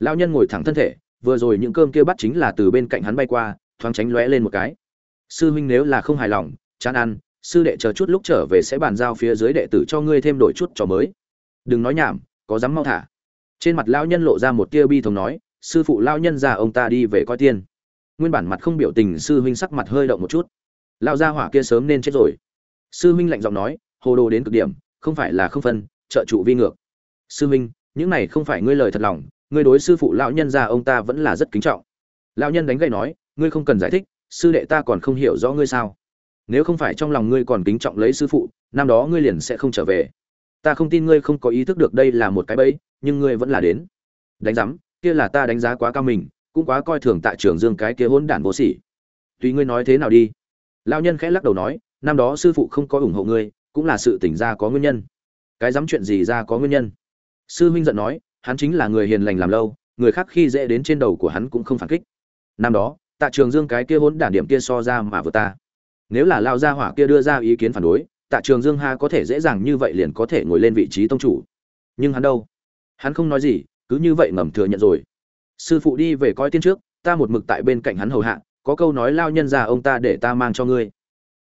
Lão nhân ngồi thẳng thân thể, vừa rồi những cơm kia bắt chính là từ bên cạnh hắn bay qua, thoáng tránh lóe lên một cái. Sư huynh nếu là không hài lòng, chán ăn sư đệ chờ chút lúc trở về sẽ bàn giao phía dưới đệ tử cho ngươi thêm đổi chút trò mới. Đừng nói nhảm, có dám mau thả. Trên mặt lão nhân lộ ra một tia bi thống nói, sư phụ lão nhân già ông ta đi về coi tiên. Nguyên bản mặt không biểu tình sư huynh sắc mặt hơi động một chút. Lão gia hỏa kia sớm nên chết rồi. Sư huynh lạnh giọng nói, hồ đồ đến cực điểm, không phải là không phân, trợ trụ vi ngược. Sư huynh, những này không phải ngươi lời thật lòng, ngươi đối sư phụ lão nhân già ông ta vẫn là rất kính trọng. Lão nhân đánh gậy nói, ngươi không cần giải thích, sư đệ ta còn không hiểu rõ ngươi sao nếu không phải trong lòng ngươi còn kính trọng lấy sư phụ, năm đó ngươi liền sẽ không trở về. Ta không tin ngươi không có ý thức được đây là một cái bẫy, nhưng ngươi vẫn là đến. Đánh giám, kia là ta đánh giá quá cao mình, cũng quá coi thường tại trường dương cái kia hỗn đản vô sỉ. Tùy ngươi nói thế nào đi. Lão nhân khẽ lắc đầu nói, năm đó sư phụ không có ủng hộ ngươi, cũng là sự tỉnh ra có nguyên nhân. Cái dám chuyện gì ra có nguyên nhân? Sư huynh giận nói, hắn chính là người hiền lành làm lâu, người khác khi dễ đến trên đầu của hắn cũng không phản kích. Năm đó, tạ trường dương cái kia hỗn đản điểm kia so ra mà vừa ta nếu là lao gia hỏa kia đưa ra ý kiến phản đối, tạ trường dương ha có thể dễ dàng như vậy liền có thể ngồi lên vị trí tông chủ. Nhưng hắn đâu? Hắn không nói gì, cứ như vậy ngầm thừa nhận rồi. Sư phụ đi về coi tiên trước, ta một mực tại bên cạnh hắn hầu hạ, có câu nói lao nhân ra ông ta để ta mang cho ngươi.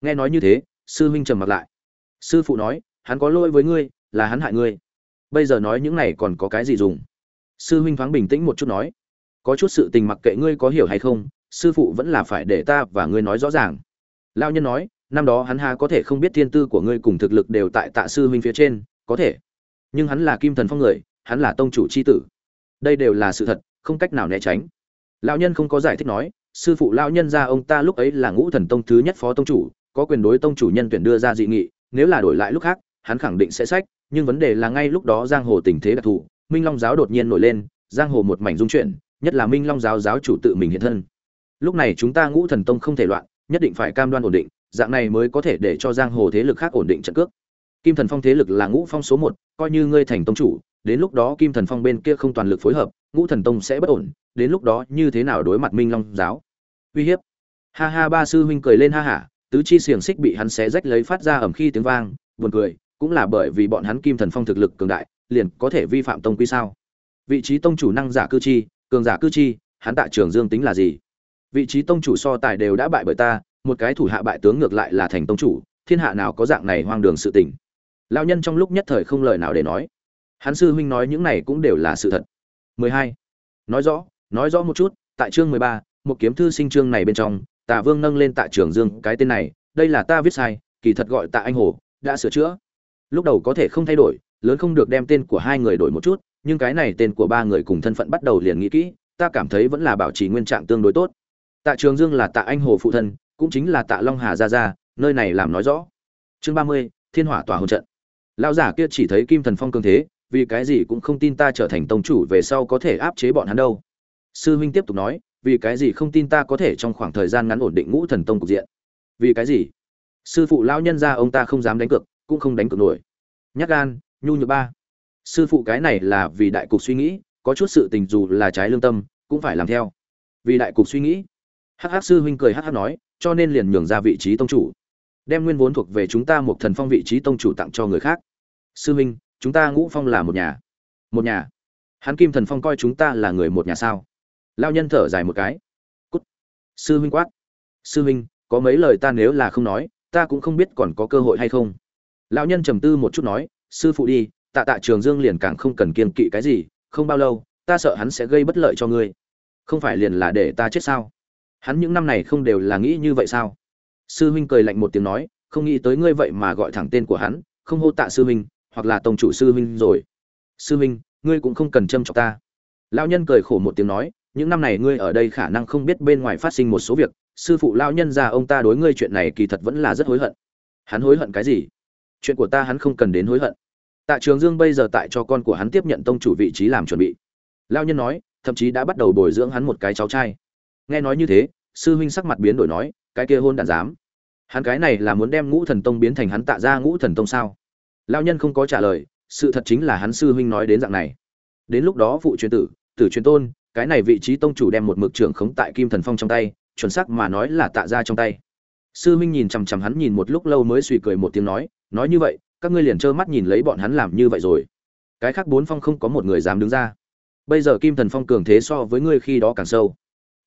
Nghe nói như thế, sư huynh trầm mặt lại. Sư phụ nói, hắn có lỗi với ngươi, là hắn hại ngươi. Bây giờ nói những này còn có cái gì dùng? Sư huynh thoáng bình tĩnh một chút nói. Có chút sự tình mặc kệ ngươi có hiểu hay không, sư phụ vẫn là phải để ta và ngươi nói rõ ràng lao nhân nói, năm đó hắn ha có thể không biết thiên tư của ngươi cùng thực lực đều tại tạ sư huynh phía trên, có thể. Nhưng hắn là kim thần phong người, hắn là tông chủ c h i tử. Đây đều là sự thật, không cách nào né tránh. Lão nhân không có giải thích nói, sư phụ lão nhân ra ông ta lúc ấy là ngũ thần tông thứ nhất phó tông chủ, có quyền đối tông chủ nhân tuyển đưa ra dị nghị, nếu là đổi lại lúc khác, hắn khẳng định sẽ sách, nhưng vấn đề là ngay lúc đó giang hồ tình thế đặc thù, minh long giáo đột nhiên nổi lên, giang hồ một mảnh dung chuyển, nhất là minh long giáo giáo chủ tự mình hiện thân. Lúc này chúng ta ngũ thần tông không thể loạn nhất định phải cam đoan ổn định, dạng này mới có thể để cho giang hồ thế lực khác ổn định trận cước. Kim thần phong thế lực là ngũ phong số một, coi như ngươi thành tông chủ, đến lúc đó kim thần phong bên kia không toàn lực phối hợp, ngũ thần tông sẽ bất ổn, đến lúc đó như thế nào đối mặt minh long giáo? Uy hiếp. Ha ha, ba sư huynh cười lên ha hả, tứ chi xiềng xích bị hắn xé rách lấy phát ra ẩm khi tiếng vang, buồn cười, cũng là bởi vì bọn hắn kim thần phong thực lực cường đại, liền có thể vi phạm tông quy sao? Vị trí tông chủ năng giả cư chi, cường giả cư chi, hắn tại trường dương tính là gì? Vị trí tông chủ so tài đều đã bại bởi ta một cái thủ hạ bại tướng ngược lại là thành tông chủ thiên hạ nào có dạng này hoang đường sự tình? Lao nhân trong lúc nhất thời không lời nào để nói. Hắn sư huynh nói những này cũng đều là sự thật. 12. nói rõ nói rõ một chút tại chương 13, một kiếm thư sinh chương này bên trong Tạ vương nâng lên Tạ trường dương cái tên này đây là ta viết sai kỳ thật gọi tạ anh hồ đã sửa chữa. Lúc đầu có thể không thay đổi lớn không được đem tên của hai người đổi một chút nhưng cái này tên của ba người cùng thân phận bắt đầu liền nghĩ kỹ ta cảm thấy vẫn là bảo trì nguyên trạng tương đối tốt tạ trường dương là tạ anh hồ phụ thân, cũng chính là tạ long hà gia gia, nơi này làm nói rõ. Chương ba mươi, thiên hỏa tỏa hồn trận. Lão giả kia chỉ thấy kim thần phong cường thế, vì cái gì cũng không tin ta trở thành tông chủ về sau có thể áp chế bọn hắn đâu. Sư huynh tiếp tục nói, vì cái gì không tin ta có thể trong khoảng thời gian ngắn ổn định ngũ thần tông cục diện? Vì cái gì? Sư phụ lão nhân gia ông ta không dám đánh cược, cũng không đánh cược nổi. Nhắc gan, nhu nhược ba. Sư phụ cái này là vì đại cục suy nghĩ, có chút sự tình dù là trái lương tâm, cũng phải làm theo. Vì đại cục suy nghĩ hắc hắc sư huynh cười hắc hắc nói, cho nên liền nhường ra vị trí tông chủ. Đem nguyên vốn thuộc về chúng ta một thần phong vị trí tông chủ tặng cho người khác. Sư huynh, chúng ta ngũ phong là một nhà. Một nhà. Hắn kim thần phong coi chúng ta là người một nhà sao? Lao nhân thở dài một cái. Cút. Sư huynh quát. Sư huynh, có mấy lời ta nếu là không nói, ta cũng không biết còn có cơ hội hay không. Lão nhân trầm tư một chút nói, sư phụ đi, tạ tạ trường dương liền càng không cần kiên kỵ cái gì, không bao lâu, ta sợ hắn sẽ gây bất lợi cho ngươi. Không phải liền là để ta chết sao? Hắn những năm này không đều là nghĩ như vậy sao? Sư huynh cười lạnh một tiếng nói, không nghĩ tới ngươi vậy mà gọi thẳng tên của hắn, không hô tạ sư huynh, hoặc là tổng chủ sư huynh rồi. Sư huynh, ngươi cũng không cần châm chọc ta. Lão nhân cười khổ một tiếng nói, những năm này ngươi ở đây khả năng không biết bên ngoài phát sinh một số việc, sư phụ lão nhân ra ông ta đối ngươi chuyện này kỳ thật vẫn là rất hối hận. Hắn hối hận cái gì? Chuyện của ta hắn không cần đến hối hận. Tạ trường dương bây giờ tại cho con của hắn tiếp nhận tông chủ vị trí làm chuẩn bị. Lão nhân nói, thậm chí đã bắt đầu bồi dưỡng hắn một cái cháu trai nghe nói như thế, sư huynh sắc mặt biến đổi nói, cái kia hôn đạn dám hắn cái này là muốn đem ngũ thần tông biến thành hắn tạ ra ngũ thần tông sao? Lao nhân không có trả lời, sự thật chính là hắn sư huynh nói đến dạng này. Đến lúc đó phụ truyền tử tử truyền tôn, cái này vị trí tông chủ đem một mực trưởng khống tại kim thần phong trong tay, chuẩn xác mà nói là tạ ra trong tay. Sư huynh nhìn chằm chằm hắn nhìn một lúc lâu mới suy cười một tiếng nói nói như vậy, các ngươi liền trơ mắt nhìn lấy bọn hắn làm như vậy rồi. Cái khác bốn phong không có một người dám đứng ra. Bây giờ kim thần phong cường thế so với ngươi khi đó càng sâu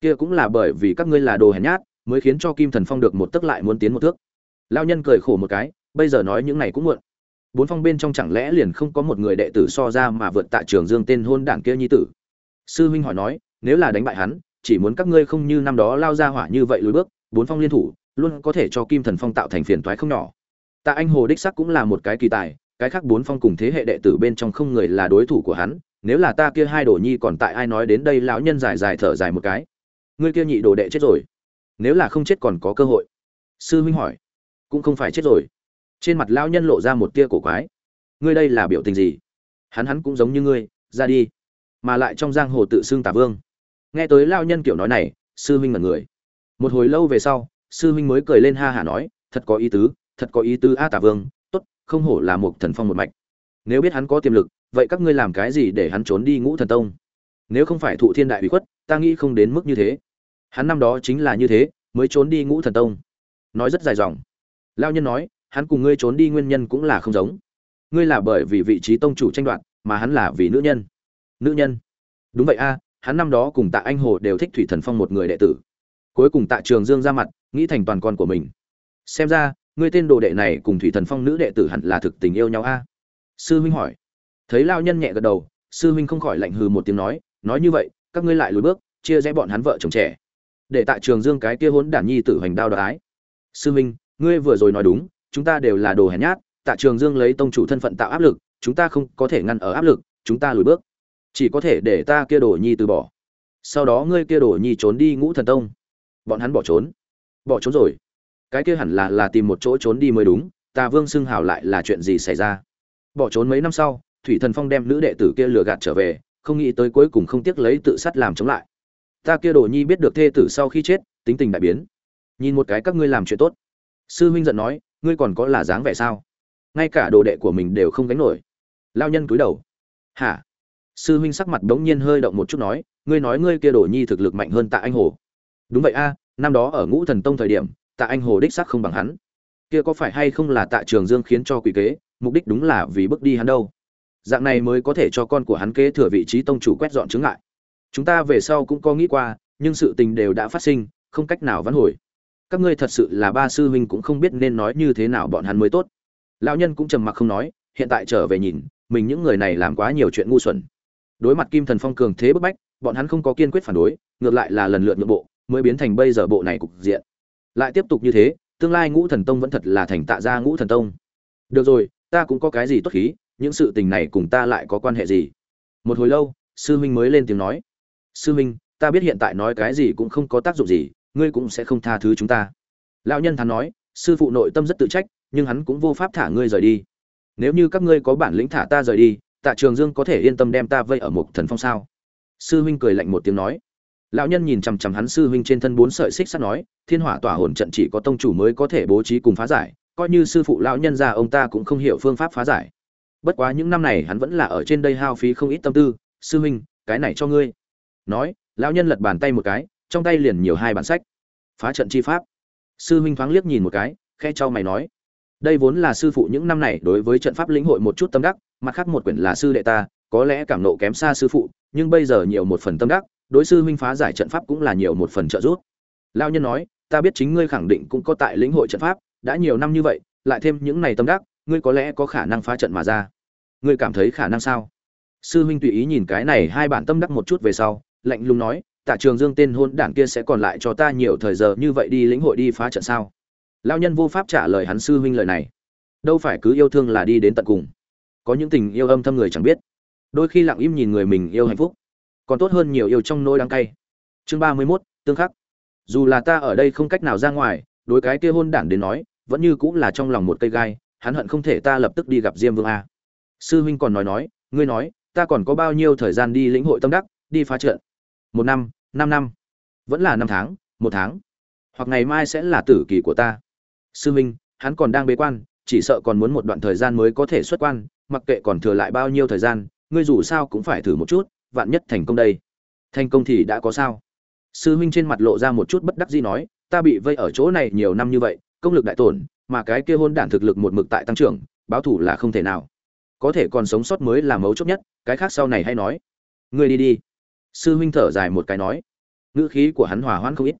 kia cũng là bởi vì các ngươi là đồ hèn nhát, mới khiến cho kim thần phong được một tức lại muốn tiến một thước. Lao nhân cười khổ một cái, bây giờ nói những này cũng muộn. Bốn phong bên trong chẳng lẽ liền không có một người đệ tử so ra mà vượt tại trường dương tên hôn đảng kia nhi tử? Sư huynh hỏi nói, nếu là đánh bại hắn, chỉ muốn các ngươi không như năm đó lao ra hỏa như vậy lùi bước, bốn phong liên thủ, luôn có thể cho kim thần phong tạo thành phiền toái không nhỏ. Tạ anh hồ đích sắc cũng là một cái kỳ tài, cái khác bốn phong cùng thế hệ đệ tử bên trong không người là đối thủ của hắn, nếu là ta kia hai đồ nhi còn tại ai nói đến đây, lão nhân dài dài thở dài một cái ngươi kia nhị đồ đệ chết rồi. Nếu là không chết còn có cơ hội. Sư huynh hỏi. Cũng không phải chết rồi. Trên mặt lão nhân lộ ra một tia cổ quái. Ngươi đây là biểu tình gì? Hắn hắn cũng giống như ngươi, ra đi. Mà lại trong giang hồ tự xưng tả vương. Nghe tới lão nhân kiểu nói này, sư huynh ngẩn người. Một hồi lâu về sau, sư huynh mới cười lên ha hả nói, thật có ý tứ, thật có ý tứ a tả vương, tốt, không hổ là một thần phong một mạch. Nếu biết hắn có tiềm lực, vậy các ngươi làm cái gì để hắn trốn đi ngũ thần tông? Nếu không phải thụ thiên đại bị khuất ta nghĩ không đến mức như thế. Hắn năm đó chính là như thế, mới trốn đi ngũ thần tông. Nói rất dài dòng. Lao nhân nói, hắn cùng ngươi trốn đi nguyên nhân cũng là không giống. Ngươi là bởi vì vị trí tông chủ tranh đoạt, mà hắn là vì nữ nhân. Nữ nhân. Đúng vậy a, hắn năm đó cùng tạ anh hồ đều thích thủy thần phong một người đệ tử. Cuối cùng tạ trường dương ra mặt, nghĩ thành toàn con của mình. Xem ra, ngươi tên đồ đệ này cùng thủy thần phong nữ đệ tử hẳn là thực tình yêu nhau a. Sư huynh hỏi. Thấy lao nhân nhẹ gật đầu, sư huynh không khỏi lạnh hừ một tiếng nói nói như vậy các ngươi lại lùi bước chia rẽ bọn hắn vợ chồng trẻ. Để tại trường dương cái kia hỗn đản nhi tử hoành đao đoái. sư minh, ngươi vừa rồi nói đúng chúng ta đều là đồ hèn nhát tạ trường dương lấy tông chủ thân phận tạo áp lực chúng ta không có thể ngăn ở áp lực chúng ta lùi bước. Chỉ có thể để ta kia đồ nhi từ bỏ. Sau đó ngươi kia đồ nhi trốn đi ngũ thần tông. Bọn hắn bỏ trốn. Bỏ trốn rồi. Cái kia hẳn là là tìm một chỗ trốn đi mới đúng ta vương xưng hào lại là chuyện gì xảy ra? Bỏ trốn mấy năm sau thủy thần phong đem nữ đệ tử kia lừa gạt trở về không nghĩ tới cuối cùng không tiếc lấy tự sát làm chống lại. Ta kia đồ nhi biết được thê tử sau khi chết, tính tình đại biến. Nhìn một cái các ngươi làm chuyện tốt. Sư huynh giận nói, ngươi còn có là dáng vẻ sao? Ngay cả đồ đệ của mình đều không gánh nổi. Lao nhân cúi đầu. Hả? Sư huynh sắc mặt đống nhiên hơi động một chút nói, ngươi nói ngươi kia đồ nhi thực lực mạnh hơn tạ anh hồ. Đúng vậy a, năm đó ở ngũ thần tông thời điểm, tạ anh hồ đích sắc không bằng hắn. Kia có phải hay không là tạ trường dương khiến cho quỷ kế, mục đích đúng là vì bước đi hắn đâu? Dạng này mới có thể cho con của hắn kế thừa vị trí tông chủ quét dọn chứng ngại. Chúng ta về sau cũng có nghĩ qua, nhưng sự tình đều đã phát sinh, không cách nào vãn hồi. Các ngươi thật sự là ba sư huynh cũng không biết nên nói như thế nào bọn hắn mới tốt. Lão nhân cũng trầm mặc không nói, hiện tại trở về nhìn, mình những người này làm quá nhiều chuyện ngu xuẩn. Đối mặt kim thần phong cường thế bức bách, bọn hắn không có kiên quyết phản đối, ngược lại là lần lượt nhượng bộ, mới biến thành bây giờ bộ này cục diện. Lại tiếp tục như thế, tương lai ngũ thần tông vẫn thật là thành tạ gia ngũ thần tông. Được rồi, ta cũng có cái gì tốt khí những sự tình này cùng ta lại có quan hệ gì? Một hồi lâu, sư huynh mới lên tiếng nói. Sư huynh, ta biết hiện tại nói cái gì cũng không có tác dụng gì, ngươi cũng sẽ không tha thứ chúng ta. Lão nhân thắn nói, sư phụ nội tâm rất tự trách, nhưng hắn cũng vô pháp thả ngươi rời đi. Nếu như các ngươi có bản lĩnh thả ta rời đi, tạ trường dương có thể yên tâm đem ta vây ở một thần phong sao? Sư huynh cười lạnh một tiếng nói. Lão nhân nhìn chằm chằm hắn sư huynh trên thân bốn sợi xích sắt nói, thiên hỏa tỏa hồn trận chỉ có tông chủ mới có thể bố trí cùng phá giải, coi như sư phụ lão nhân ra ông ta cũng không hiểu phương pháp phá giải bất quá những năm này hắn vẫn là ở trên đây hao phí không ít tâm tư. Sư huynh, cái này cho ngươi. Nói, lão nhân lật bàn tay một cái, trong tay liền nhiều hai bản sách. Phá trận chi pháp. Sư huynh thoáng liếc nhìn một cái, khe cho mày nói. Đây vốn là sư phụ những năm này đối với trận pháp lĩnh hội một chút tâm đắc, mặt khác một quyển là sư đệ ta, có lẽ cảm nộ kém xa sư phụ, nhưng bây giờ nhiều một phần tâm đắc, đối sư huynh phá giải trận pháp cũng là nhiều một phần trợ giúp. Lao nhân nói, ta biết chính ngươi khẳng định cũng có tại lĩnh hội trận pháp, đã nhiều năm như vậy, lại thêm những này tâm đắc ngươi có lẽ có khả năng phá trận mà ra. Ngươi cảm thấy khả năng sao? Sư huynh tùy ý nhìn cái này hai bản tâm đắc một chút về sau, lạnh lùng nói, tạ trường dương tên hôn đảng kia sẽ còn lại cho ta nhiều thời giờ như vậy đi lĩnh hội đi phá trận sao? Lao nhân vô pháp trả lời hắn sư huynh lời này. Đâu phải cứ yêu thương là đi đến tận cùng. Có những tình yêu âm thâm người chẳng biết. Đôi khi lặng im nhìn người mình yêu hạnh phúc, còn tốt hơn nhiều yêu trong nỗi đắng cay. Chương ba mươi mốt, tương khắc. Dù là ta ở đây không cách nào ra ngoài, đối cái kia hôn đản đến nói, vẫn như cũng là trong lòng một cây gai hắn hận không thể ta lập tức đi gặp diêm vương a. Sư huynh còn nói nói, ngươi nói, ta còn có bao nhiêu thời gian đi lĩnh hội tâm đắc, đi phá trận? Một năm năm năm. Vẫn là năm tháng, một tháng. Hoặc ngày mai sẽ là tử kỳ của ta. Sư huynh, hắn còn đang bế quan, chỉ sợ còn muốn một đoạn thời gian mới có thể xuất quan, mặc kệ còn thừa lại bao nhiêu thời gian, ngươi dù sao cũng phải thử một chút, vạn nhất thành công đây. Thành công thì đã có sao? Sư huynh trên mặt lộ ra một chút bất đắc dĩ nói, ta bị vây ở chỗ này nhiều năm như vậy, công lực đại tổn mà cái kia hôn đản thực lực một mực tại tăng trưởng, báo thủ là không thể nào. Có thể còn sống sót mới là mấu chốt nhất, cái khác sau này hay nói. Ngươi đi đi. Sư huynh thở dài một cái nói. Ngữ khí của hắn hòa hoãn không ít.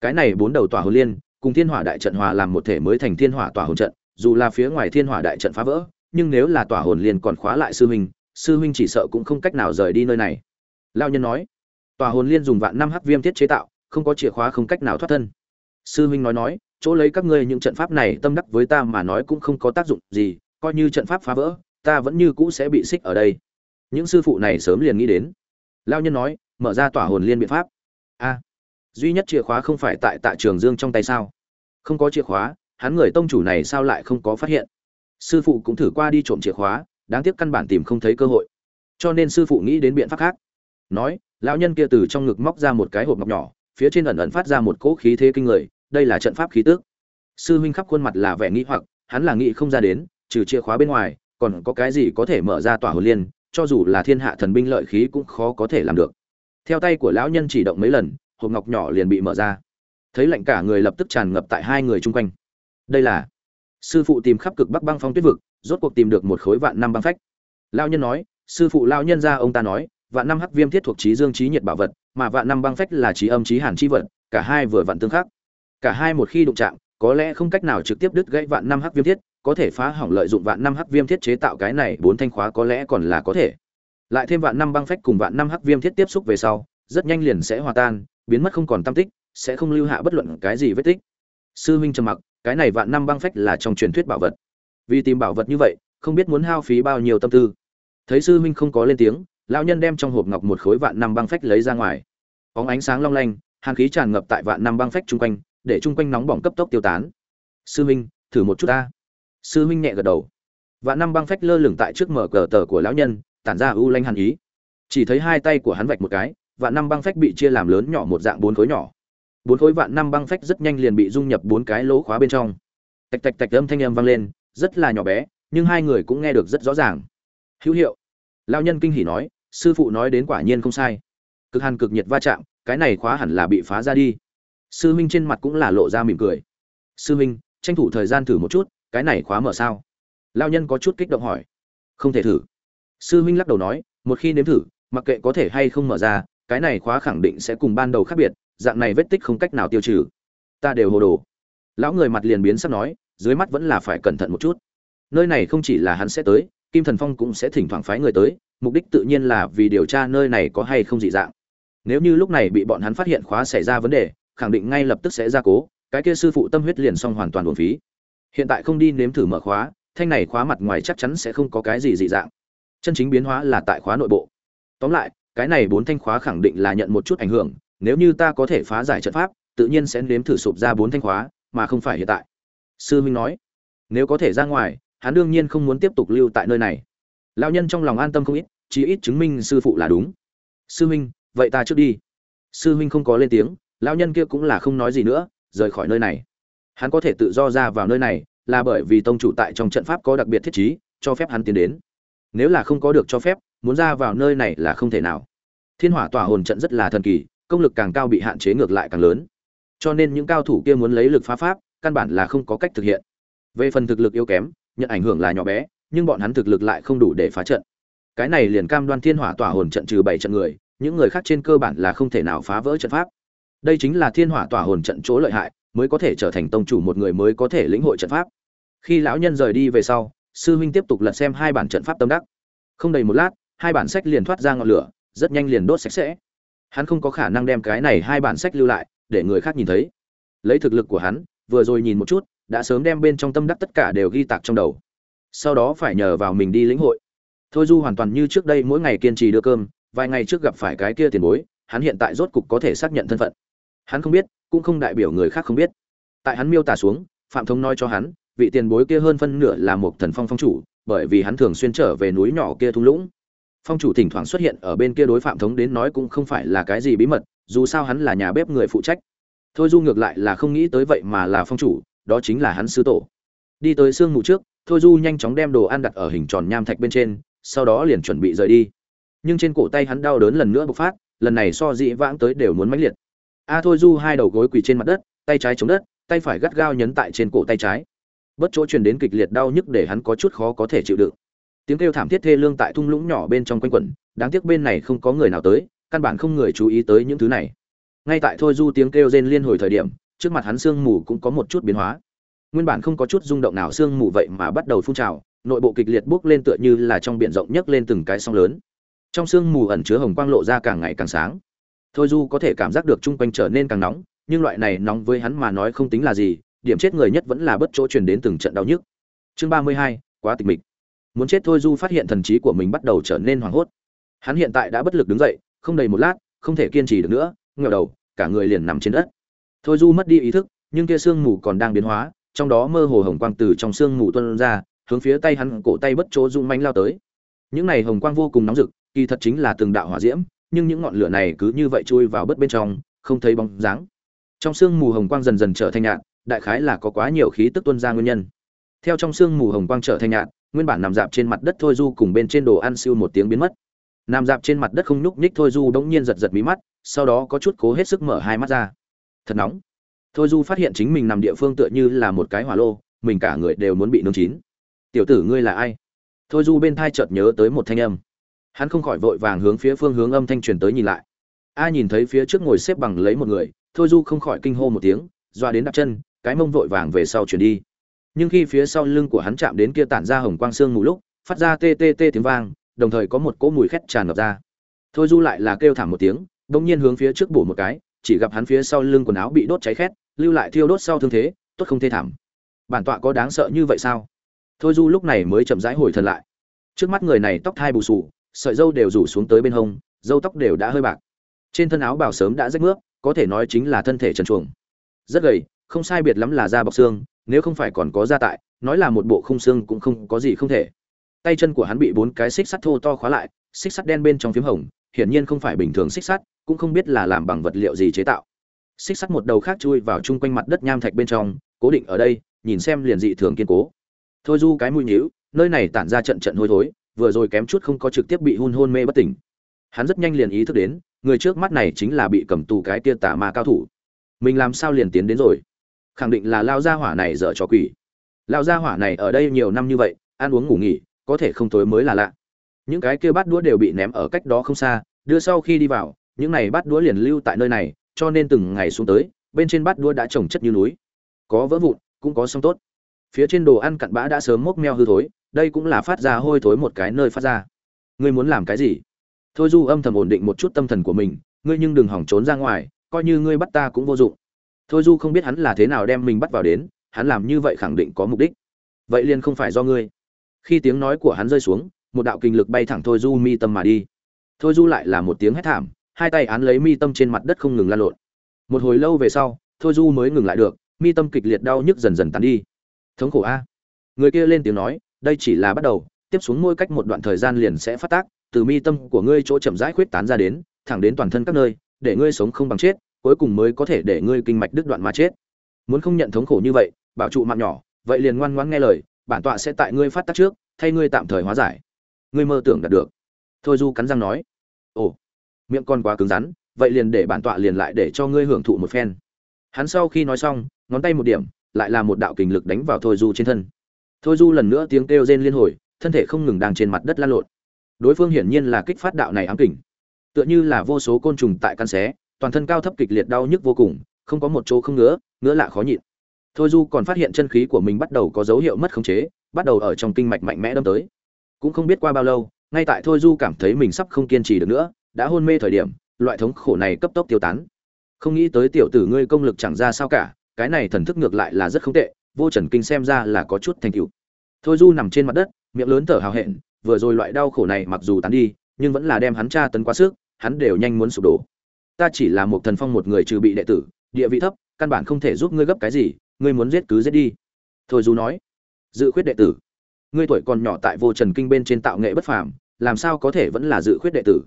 Cái này bốn đầu tòa hồn liên, cùng thiên hỏa đại trận hòa làm một thể mới thành thiên hỏa tòa hồn trận, dù là phía ngoài thiên hỏa đại trận phá vỡ, nhưng nếu là tòa hồn liên còn khóa lại sư huynh sư huynh chỉ sợ cũng không cách nào rời đi nơi này. Lao nhân nói. Tòa hồn liên dùng vạn năm hắc viêm thiết chế tạo, không có chìa khóa không cách nào thoát thân. Sư huynh nói nói chỗ lấy các ngươi những trận pháp này tâm đắc với ta mà nói cũng không có tác dụng gì, coi như trận pháp phá vỡ, ta vẫn như cũ sẽ bị xích ở đây. Những sư phụ này sớm liền nghĩ đến. Lao nhân nói, mở ra tỏa hồn liên biện pháp. A, duy nhất chìa khóa không phải tại tạ trường dương trong tay sao? Không có chìa khóa, hắn người tông chủ này sao lại không có phát hiện? Sư phụ cũng thử qua đi trộm chìa khóa, đáng tiếc căn bản tìm không thấy cơ hội. Cho nên sư phụ nghĩ đến biện pháp khác. Nói, lão nhân kia từ trong ngực móc ra một cái hộp ngọc nhỏ, phía trên ẩn ẩn phát ra một cỗ khí thế kinh người đây là trận pháp khí tước sư huynh khắp khuôn mặt là vẻ nghĩ hoặc, hắn là nghĩ không ra đến, trừ chìa khóa bên ngoài, còn có cái gì có thể mở ra tỏa hồn liên, cho dù là thiên hạ thần binh lợi khí cũng khó có thể làm được. Theo tay của lão nhân chỉ động mấy lần, hộp ngọc nhỏ liền bị mở ra. Thấy lạnh cả người lập tức tràn ngập tại hai người chung quanh. Đây là sư phụ tìm khắp cực bắc băng phong tuyết vực, rốt cuộc tìm được một khối vạn năm băng phách. Lão nhân nói, sư phụ lão nhân ra ông ta nói, vạn năm hắc viêm thiết thuộc trí dương trí nhiệt bảo vật, mà vạn năm băng phách là trí âm trí hàn trí vật, cả hai vừa vặn tương khắc cả hai một khi đụng chạm, có lẽ không cách nào trực tiếp đứt gãy vạn năm hắc viêm thiết, có thể phá hỏng lợi dụng vạn năm hắc viêm thiết chế tạo cái này bốn thanh khóa có lẽ còn là có thể. Lại thêm vạn năm băng phách cùng vạn năm hắc viêm thiết tiếp xúc về sau, rất nhanh liền sẽ hòa tan, biến mất không còn tâm tích, sẽ không lưu hạ bất luận cái gì vết tích. Sư huynh trầm mặc, cái này vạn năm băng phách là trong truyền thuyết bảo vật. Vì tìm bảo vật như vậy, không biết muốn hao phí bao nhiêu tâm tư. Thấy sư huynh không có lên tiếng, lão nhân đem trong hộp ngọc một khối vạn năm băng phách lấy ra ngoài. Bóng ánh sáng long lanh, hàn khí tràn ngập tại vạn năm băng phách chung quanh để chung quanh nóng bỏng cấp tốc tiêu tán. Sư huynh thử một chút ta. Sư huynh nhẹ gật đầu. Vạn năm băng phách lơ lửng tại trước mở cờ tờ của lão nhân, tản ra ưu lanh hàn ý. Chỉ thấy hai tay của hắn vạch một cái, vạn năm băng phách bị chia làm lớn nhỏ một dạng bốn khối nhỏ. Bốn khối vạn năm băng phách rất nhanh liền bị dung nhập bốn cái lỗ khóa bên trong. Tạch tạch tạch âm thanh âm vang lên, rất là nhỏ bé, nhưng hai người cũng nghe được rất rõ ràng. Hữu hiệu. Lao nhân kinh hỉ nói, sư phụ nói đến quả nhiên không sai. Cực hàn cực nhiệt va chạm, cái này khóa hẳn là bị phá ra đi sư huynh trên mặt cũng là lộ ra mỉm cười. Sư huynh, tranh thủ thời gian thử một chút, cái này khóa mở sao? Lao nhân có chút kích động hỏi. Không thể thử. Sư huynh lắc đầu nói, một khi nếm thử, mặc kệ có thể hay không mở ra, cái này khóa khẳng định sẽ cùng ban đầu khác biệt, dạng này vết tích không cách nào tiêu trừ. Ta đều hồ đồ. Lão người mặt liền biến sắp nói, dưới mắt vẫn là phải cẩn thận một chút. Nơi này không chỉ là hắn sẽ tới, kim thần phong cũng sẽ thỉnh thoảng phái người tới, mục đích tự nhiên là vì điều tra nơi này có hay không dị dạng. Nếu như lúc này bị bọn hắn phát hiện khóa xảy ra vấn đề khẳng định ngay lập tức sẽ ra cố, cái kia sư phụ tâm huyết liền xong hoàn toàn uổng phí. Hiện tại không đi nếm thử mở khóa, thanh này khóa mặt ngoài chắc chắn sẽ không có cái gì dị dạng. Chân chính biến hóa là tại khóa nội bộ. Tóm lại, cái này bốn thanh khóa khẳng định là nhận một chút ảnh hưởng, nếu như ta có thể phá giải trận pháp, tự nhiên sẽ nếm thử sụp ra bốn thanh khóa, mà không phải hiện tại. Sư minh nói, nếu có thể ra ngoài, hắn đương nhiên không muốn tiếp tục lưu tại nơi này. Lao nhân trong lòng an tâm không ít, chí ít chứng minh sư phụ là đúng. Sư minh vậy ta trước đi. Sư minh không có lên tiếng lao nhân kia cũng là không nói gì nữa, rời khỏi nơi này. Hắn có thể tự do ra vào nơi này là bởi vì tông chủ tại trong trận pháp có đặc biệt thiết trí, cho phép hắn tiến đến. Nếu là không có được cho phép, muốn ra vào nơi này là không thể nào. Thiên hỏa tỏa hồn trận rất là thần kỳ, công lực càng cao bị hạn chế ngược lại càng lớn. Cho nên những cao thủ kia muốn lấy lực phá pháp, căn bản là không có cách thực hiện. Về phần thực lực yếu kém, nhận ảnh hưởng là nhỏ bé, nhưng bọn hắn thực lực lại không đủ để phá trận. Cái này liền cam đoan thiên hỏa tỏa hồn trận trừ bảy trận người, những người khác trên cơ bản là không thể nào phá vỡ trận pháp đây chính là thiên hỏa tỏa hồn trận chỗ lợi hại, mới có thể trở thành tông chủ một người mới có thể lĩnh hội trận pháp. Khi lão nhân rời đi về sau, sư huynh tiếp tục lật xem hai bản trận pháp tâm đắc. Không đầy một lát, hai bản sách liền thoát ra ngọn lửa, rất nhanh liền đốt sạch sẽ. Hắn không có khả năng đem cái này hai bản sách lưu lại, để người khác nhìn thấy. Lấy thực lực của hắn, vừa rồi nhìn một chút, đã sớm đem bên trong tâm đắc tất cả đều ghi tạc trong đầu. Sau đó phải nhờ vào mình đi lĩnh hội. Thôi du hoàn toàn như trước đây mỗi ngày kiên trì đưa cơm, vài ngày trước gặp phải cái kia tiền bối, hắn hiện tại rốt cục có thể xác nhận thân phận hắn không biết, cũng không đại biểu người khác không biết. Tại hắn miêu tả xuống, phạm thống nói cho hắn, vị tiền bối kia hơn phân nửa là một thần phong phong chủ, bởi vì hắn thường xuyên trở về núi nhỏ kia thung lũng. Phong chủ thỉnh thoảng xuất hiện ở bên kia đối phạm thống đến nói cũng không phải là cái gì bí mật, dù sao hắn là nhà bếp người phụ trách. Thôi du ngược lại là không nghĩ tới vậy mà là phong chủ, đó chính là hắn sư tổ. Đi tới sương mù trước, thôi du nhanh chóng đem đồ ăn đặt ở hình tròn nham thạch bên trên, sau đó liền chuẩn bị rời đi. Nhưng trên cổ tay hắn đau đớn lần nữa bộc phát, lần này so dĩ vãng tới đều muốn mãnh liệt a thôi du hai đầu gối quỳ trên mặt đất, tay trái chống đất, tay phải gắt gao nhấn tại trên cổ tay trái. Bất chỗ truyền đến kịch liệt đau nhức để hắn có chút khó có thể chịu đựng. Tiếng kêu thảm thiết thê lương tại thung lũng nhỏ bên trong quanh quẩn, đáng tiếc bên này không có người nào tới, căn bản không người chú ý tới những thứ này. Ngay tại thôi du tiếng kêu rên liên hồi thời điểm, trước mặt hắn sương mù cũng có một chút biến hóa. Nguyên bản không có chút rung động nào sương mù vậy mà bắt đầu phun trào, nội bộ kịch liệt bốc lên tựa như là trong biển rộng nhấc lên từng cái sóng lớn. Trong sương mù ẩn chứa hồng quang lộ ra càng ngày càng sáng thôi du có thể cảm giác được chung quanh trở nên càng nóng, nhưng loại này nóng với hắn mà nói không tính là gì, điểm chết người nhất vẫn là bất chỗ truyền đến từng trận đau nhức. Chương ba mươi hai, quá tịch mịch. Muốn chết thôi du phát hiện thần trí của mình bắt đầu trở nên hoảng hốt. Hắn hiện tại đã bất lực đứng dậy, không đầy một lát, không thể kiên trì được nữa ngẩng đầu, cả người liền nằm trên đất. Thôi du mất đi ý thức, nhưng kia sương mù còn đang biến hóa, trong đó mơ hồ hồng quang từ trong sương mù tuôn ra, hướng phía tay hắn cổ tay bất chỗ rung manh lao tới. Những này hồng quang vô cùng nóng rực, kỳ thật chính là từng đạo hỏa diễm nhưng những ngọn lửa này cứ như vậy chui vào bất bên trong, không thấy bóng dáng. Trong sương mù hồng quang dần dần trở thành nhạt, đại khái là có quá nhiều khí tức tuôn ra nguyên nhân. Theo trong sương mù hồng quang trở thành nhạt, nguyên bản nằm dạp trên mặt đất thôi du cùng bên trên đồ ăn siêu một tiếng biến mất. Nằm dạp trên mặt đất không nhúc nhích thôi du đống nhiên giật giật mí mắt, sau đó có chút cố hết sức mở hai mắt ra. Thật nóng. Thôi du phát hiện chính mình nằm địa phương tựa như là một cái hỏa lô, mình cả người đều muốn bị nướng chín. Tiểu tử ngươi là ai? Thôi du bên thai chợt nhớ tới một thanh âm hắn không khỏi vội vàng hướng phía phương hướng âm thanh truyền tới nhìn lại. A nhìn thấy phía trước ngồi xếp bằng lấy một người, thôi du không khỏi kinh hô một tiếng, doa đến đạp chân, cái mông vội vàng về sau chuyển đi. Nhưng khi phía sau lưng của hắn chạm đến kia tản ra hồng quang xương mù lúc, phát ra tê tê tê tiếng vang, đồng thời có một cỗ mùi khét tràn ngập ra. Thôi du lại là kêu thảm một tiếng, bỗng nhiên hướng phía trước bổ một cái, chỉ gặp hắn phía sau lưng quần áo bị đốt cháy khét, lưu lại thiêu đốt sau thương thế, tốt không thê thảm. Bản tọa có đáng sợ như vậy sao? Thôi du lúc này mới chậm rãi hồi thần lại. Trước mắt người này tóc thai bù sù sợi dâu đều rủ xuống tới bên hông, dâu tóc đều đã hơi bạc. Trên thân áo bảo sớm đã rách nước, có thể nói chính là thân thể trần truồng. Rất gầy, không sai biệt lắm là da bọc xương, nếu không phải còn có da tại, nói là một bộ khung xương cũng không có gì không thể. Tay chân của hắn bị bốn cái xích sắt thô to khóa lại, xích sắt đen bên trong phiếm hồng, hiển nhiên không phải bình thường xích sắt, cũng không biết là làm bằng vật liệu gì chế tạo. Xích sắt một đầu khác chui vào chung quanh mặt đất nham thạch bên trong, cố định ở đây, nhìn xem liền dị thường kiên cố. Thôi du cái mũi nhíu, nơi này tản ra trận trận hôi thối vừa rồi kém chút không có trực tiếp bị hôn hôn mê bất tỉnh. Hắn rất nhanh liền ý thức đến, người trước mắt này chính là bị cầm tù cái tia tà ma cao thủ. Mình làm sao liền tiến đến rồi? Khẳng định là lao gia hỏa này dở trò quỷ. Lao gia hỏa này ở đây nhiều năm như vậy, ăn uống ngủ nghỉ, có thể không tối mới là lạ. Những cái kia bát đũa đều bị ném ở cách đó không xa, đưa sau khi đi vào, những này bát đũa liền lưu tại nơi này, cho nên từng ngày xuống tới, bên trên bát đũa đã trồng chất như núi. Có vỡ vụn, cũng có xong tốt. Phía trên đồ ăn cặn bã đã sớm mốc meo hư thối đây cũng là phát ra hôi thối một cái nơi phát ra. Ngươi muốn làm cái gì? Thôi du âm thầm ổn định một chút tâm thần của mình, ngươi nhưng đừng hỏng trốn ra ngoài, coi như ngươi bắt ta cũng vô dụng. Thôi du không biết hắn là thế nào đem mình bắt vào đến, hắn làm như vậy khẳng định có mục đích. Vậy liền không phải do ngươi. Khi tiếng nói của hắn rơi xuống, một đạo kinh lực bay thẳng thôi du mi tâm mà đi. Thôi du lại là một tiếng hét thảm, hai tay án lấy mi tâm trên mặt đất không ngừng lan lộn. Một hồi lâu về sau, thôi du mới ngừng lại được, mi tâm kịch liệt đau nhức dần dần tán đi. Thống khổ a. Người kia lên tiếng nói đây chỉ là bắt đầu, tiếp xuống mỗi cách một đoạn thời gian liền sẽ phát tác, từ mi tâm của ngươi chỗ chậm rãi khuyết tán ra đến, thẳng đến toàn thân các nơi, để ngươi sống không bằng chết, cuối cùng mới có thể để ngươi kinh mạch đứt đoạn mà chết. Muốn không nhận thống khổ như vậy, bảo trụ mạng nhỏ, vậy liền ngoan ngoãn nghe lời, bản tọa sẽ tại ngươi phát tác trước, thay ngươi tạm thời hóa giải. Ngươi mơ tưởng đạt được. Thôi du cắn răng nói. Ồ, miệng con quá cứng rắn, vậy liền để bản tọa liền lại để cho ngươi hưởng thụ một phen. Hắn sau khi nói xong, ngón tay một điểm, lại là một đạo kình lực đánh vào thôi du trên thân thôi du lần nữa tiếng kêu rên liên hồi, thân thể không ngừng đang trên mặt đất lan lộn. Đối phương hiển nhiên là kích phát đạo này ám kình. Tựa như là vô số côn trùng tại căn xé, toàn thân cao thấp kịch liệt đau nhức vô cùng, không có một chỗ không ngứa ngứa lạ khó nhịn. Thôi du còn phát hiện chân khí của mình bắt đầu có dấu hiệu mất khống chế, bắt đầu ở trong kinh mạch mạnh mẽ đâm tới. Cũng không biết qua bao lâu, ngay tại thôi du cảm thấy mình sắp không kiên trì được nữa, đã hôn mê thời điểm, loại thống khổ này cấp tốc tiêu tán. Không nghĩ tới tiểu tử ngươi công lực chẳng ra sao cả, cái này thần thức ngược lại là rất không tệ vô trần kinh xem ra là có chút thành tựu. Thôi du nằm trên mặt đất, miệng lớn thở hào hẹn, vừa rồi loại đau khổ này mặc dù tán đi, nhưng vẫn là đem hắn tra tấn quá sức, hắn đều nhanh muốn sụp đổ. Ta chỉ là một thần phong một người trừ bị đệ tử, địa vị thấp, căn bản không thể giúp ngươi gấp cái gì, ngươi muốn giết cứ giết đi. Thôi du nói. Dự khuyết đệ tử, ngươi tuổi còn nhỏ tại vô trần kinh bên trên tạo nghệ bất phàm, làm sao có thể vẫn là dự khuyết đệ tử?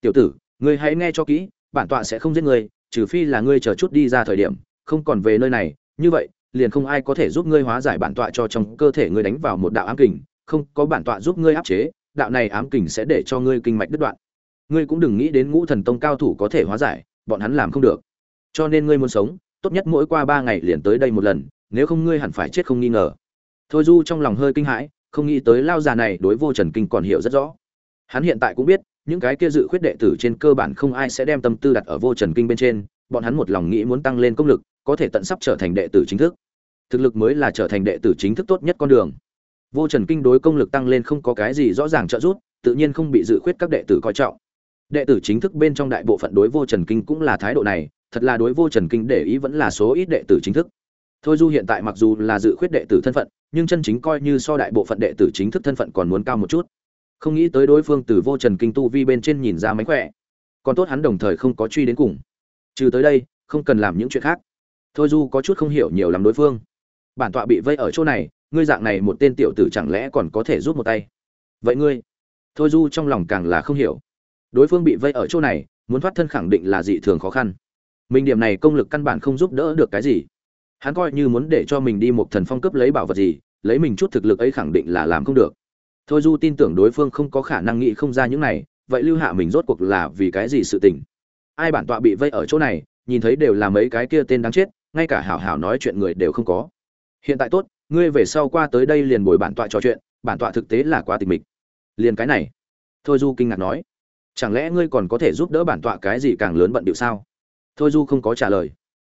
Tiểu tử, ngươi hãy nghe cho kỹ, bản tọa sẽ không giết ngươi, trừ phi là ngươi chờ chút đi ra thời điểm, không còn về nơi này, như vậy liền không ai có thể giúp ngươi hóa giải bản tọa cho trong cơ thể ngươi đánh vào một đạo ám kình, không có bản tọa giúp ngươi áp chế, đạo này ám kình sẽ để cho ngươi kinh mạch đứt đoạn. Ngươi cũng đừng nghĩ đến ngũ thần tông cao thủ có thể hóa giải, bọn hắn làm không được. Cho nên ngươi muốn sống, tốt nhất mỗi qua ba ngày liền tới đây một lần, nếu không ngươi hẳn phải chết không nghi ngờ. Thôi du trong lòng hơi kinh hãi, không nghĩ tới lao già này đối vô trần kinh còn hiểu rất rõ. Hắn hiện tại cũng biết, những cái kia dự khuyết đệ tử trên cơ bản không ai sẽ đem tâm tư đặt ở vô trần kinh bên trên, bọn hắn một lòng nghĩ muốn tăng lên công lực, có thể tận sắp trở thành đệ tử chính thức thực lực mới là trở thành đệ tử chính thức tốt nhất con đường. Vô trần kinh đối công lực tăng lên không có cái gì rõ ràng trợ giúp, tự nhiên không bị dự khuyết các đệ tử coi trọng. Đệ tử chính thức bên trong đại bộ phận đối vô trần kinh cũng là thái độ này, thật là đối vô trần kinh để ý vẫn là số ít đệ tử chính thức. Thôi du hiện tại mặc dù là dự khuyết đệ tử thân phận, nhưng chân chính coi như so đại bộ phận đệ tử chính thức thân phận còn muốn cao một chút. Không nghĩ tới đối phương từ vô trần kinh tu vi bên trên nhìn ra mánh khỏe. Còn tốt hắn đồng thời không có truy đến cùng. Trừ tới đây, không cần làm những chuyện khác. Thôi du có chút không hiểu nhiều lắm đối phương bản tọa bị vây ở chỗ này, ngươi dạng này một tên tiểu tử chẳng lẽ còn có thể rút một tay? Vậy ngươi? Thôi du trong lòng càng là không hiểu. Đối phương bị vây ở chỗ này, muốn thoát thân khẳng định là dị thường khó khăn. Mình điểm này công lực căn bản không giúp đỡ được cái gì. Hắn coi như muốn để cho mình đi một thần phong cấp lấy bảo vật gì, lấy mình chút thực lực ấy khẳng định là làm không được. Thôi du tin tưởng đối phương không có khả năng nghĩ không ra những này, vậy lưu hạ mình rốt cuộc là vì cái gì sự tình? Ai bản tọa bị vây ở chỗ này, nhìn thấy đều là mấy cái kia tên đáng chết, ngay cả hảo hảo nói chuyện người đều không có hiện tại tốt, ngươi về sau qua tới đây liền bồi bản tọa trò chuyện, bản tọa thực tế là quá tình mịch. Liền cái này. Thôi du kinh ngạc nói. Chẳng lẽ ngươi còn có thể giúp đỡ bản tọa cái gì càng lớn bận điệu sao? Thôi du không có trả lời.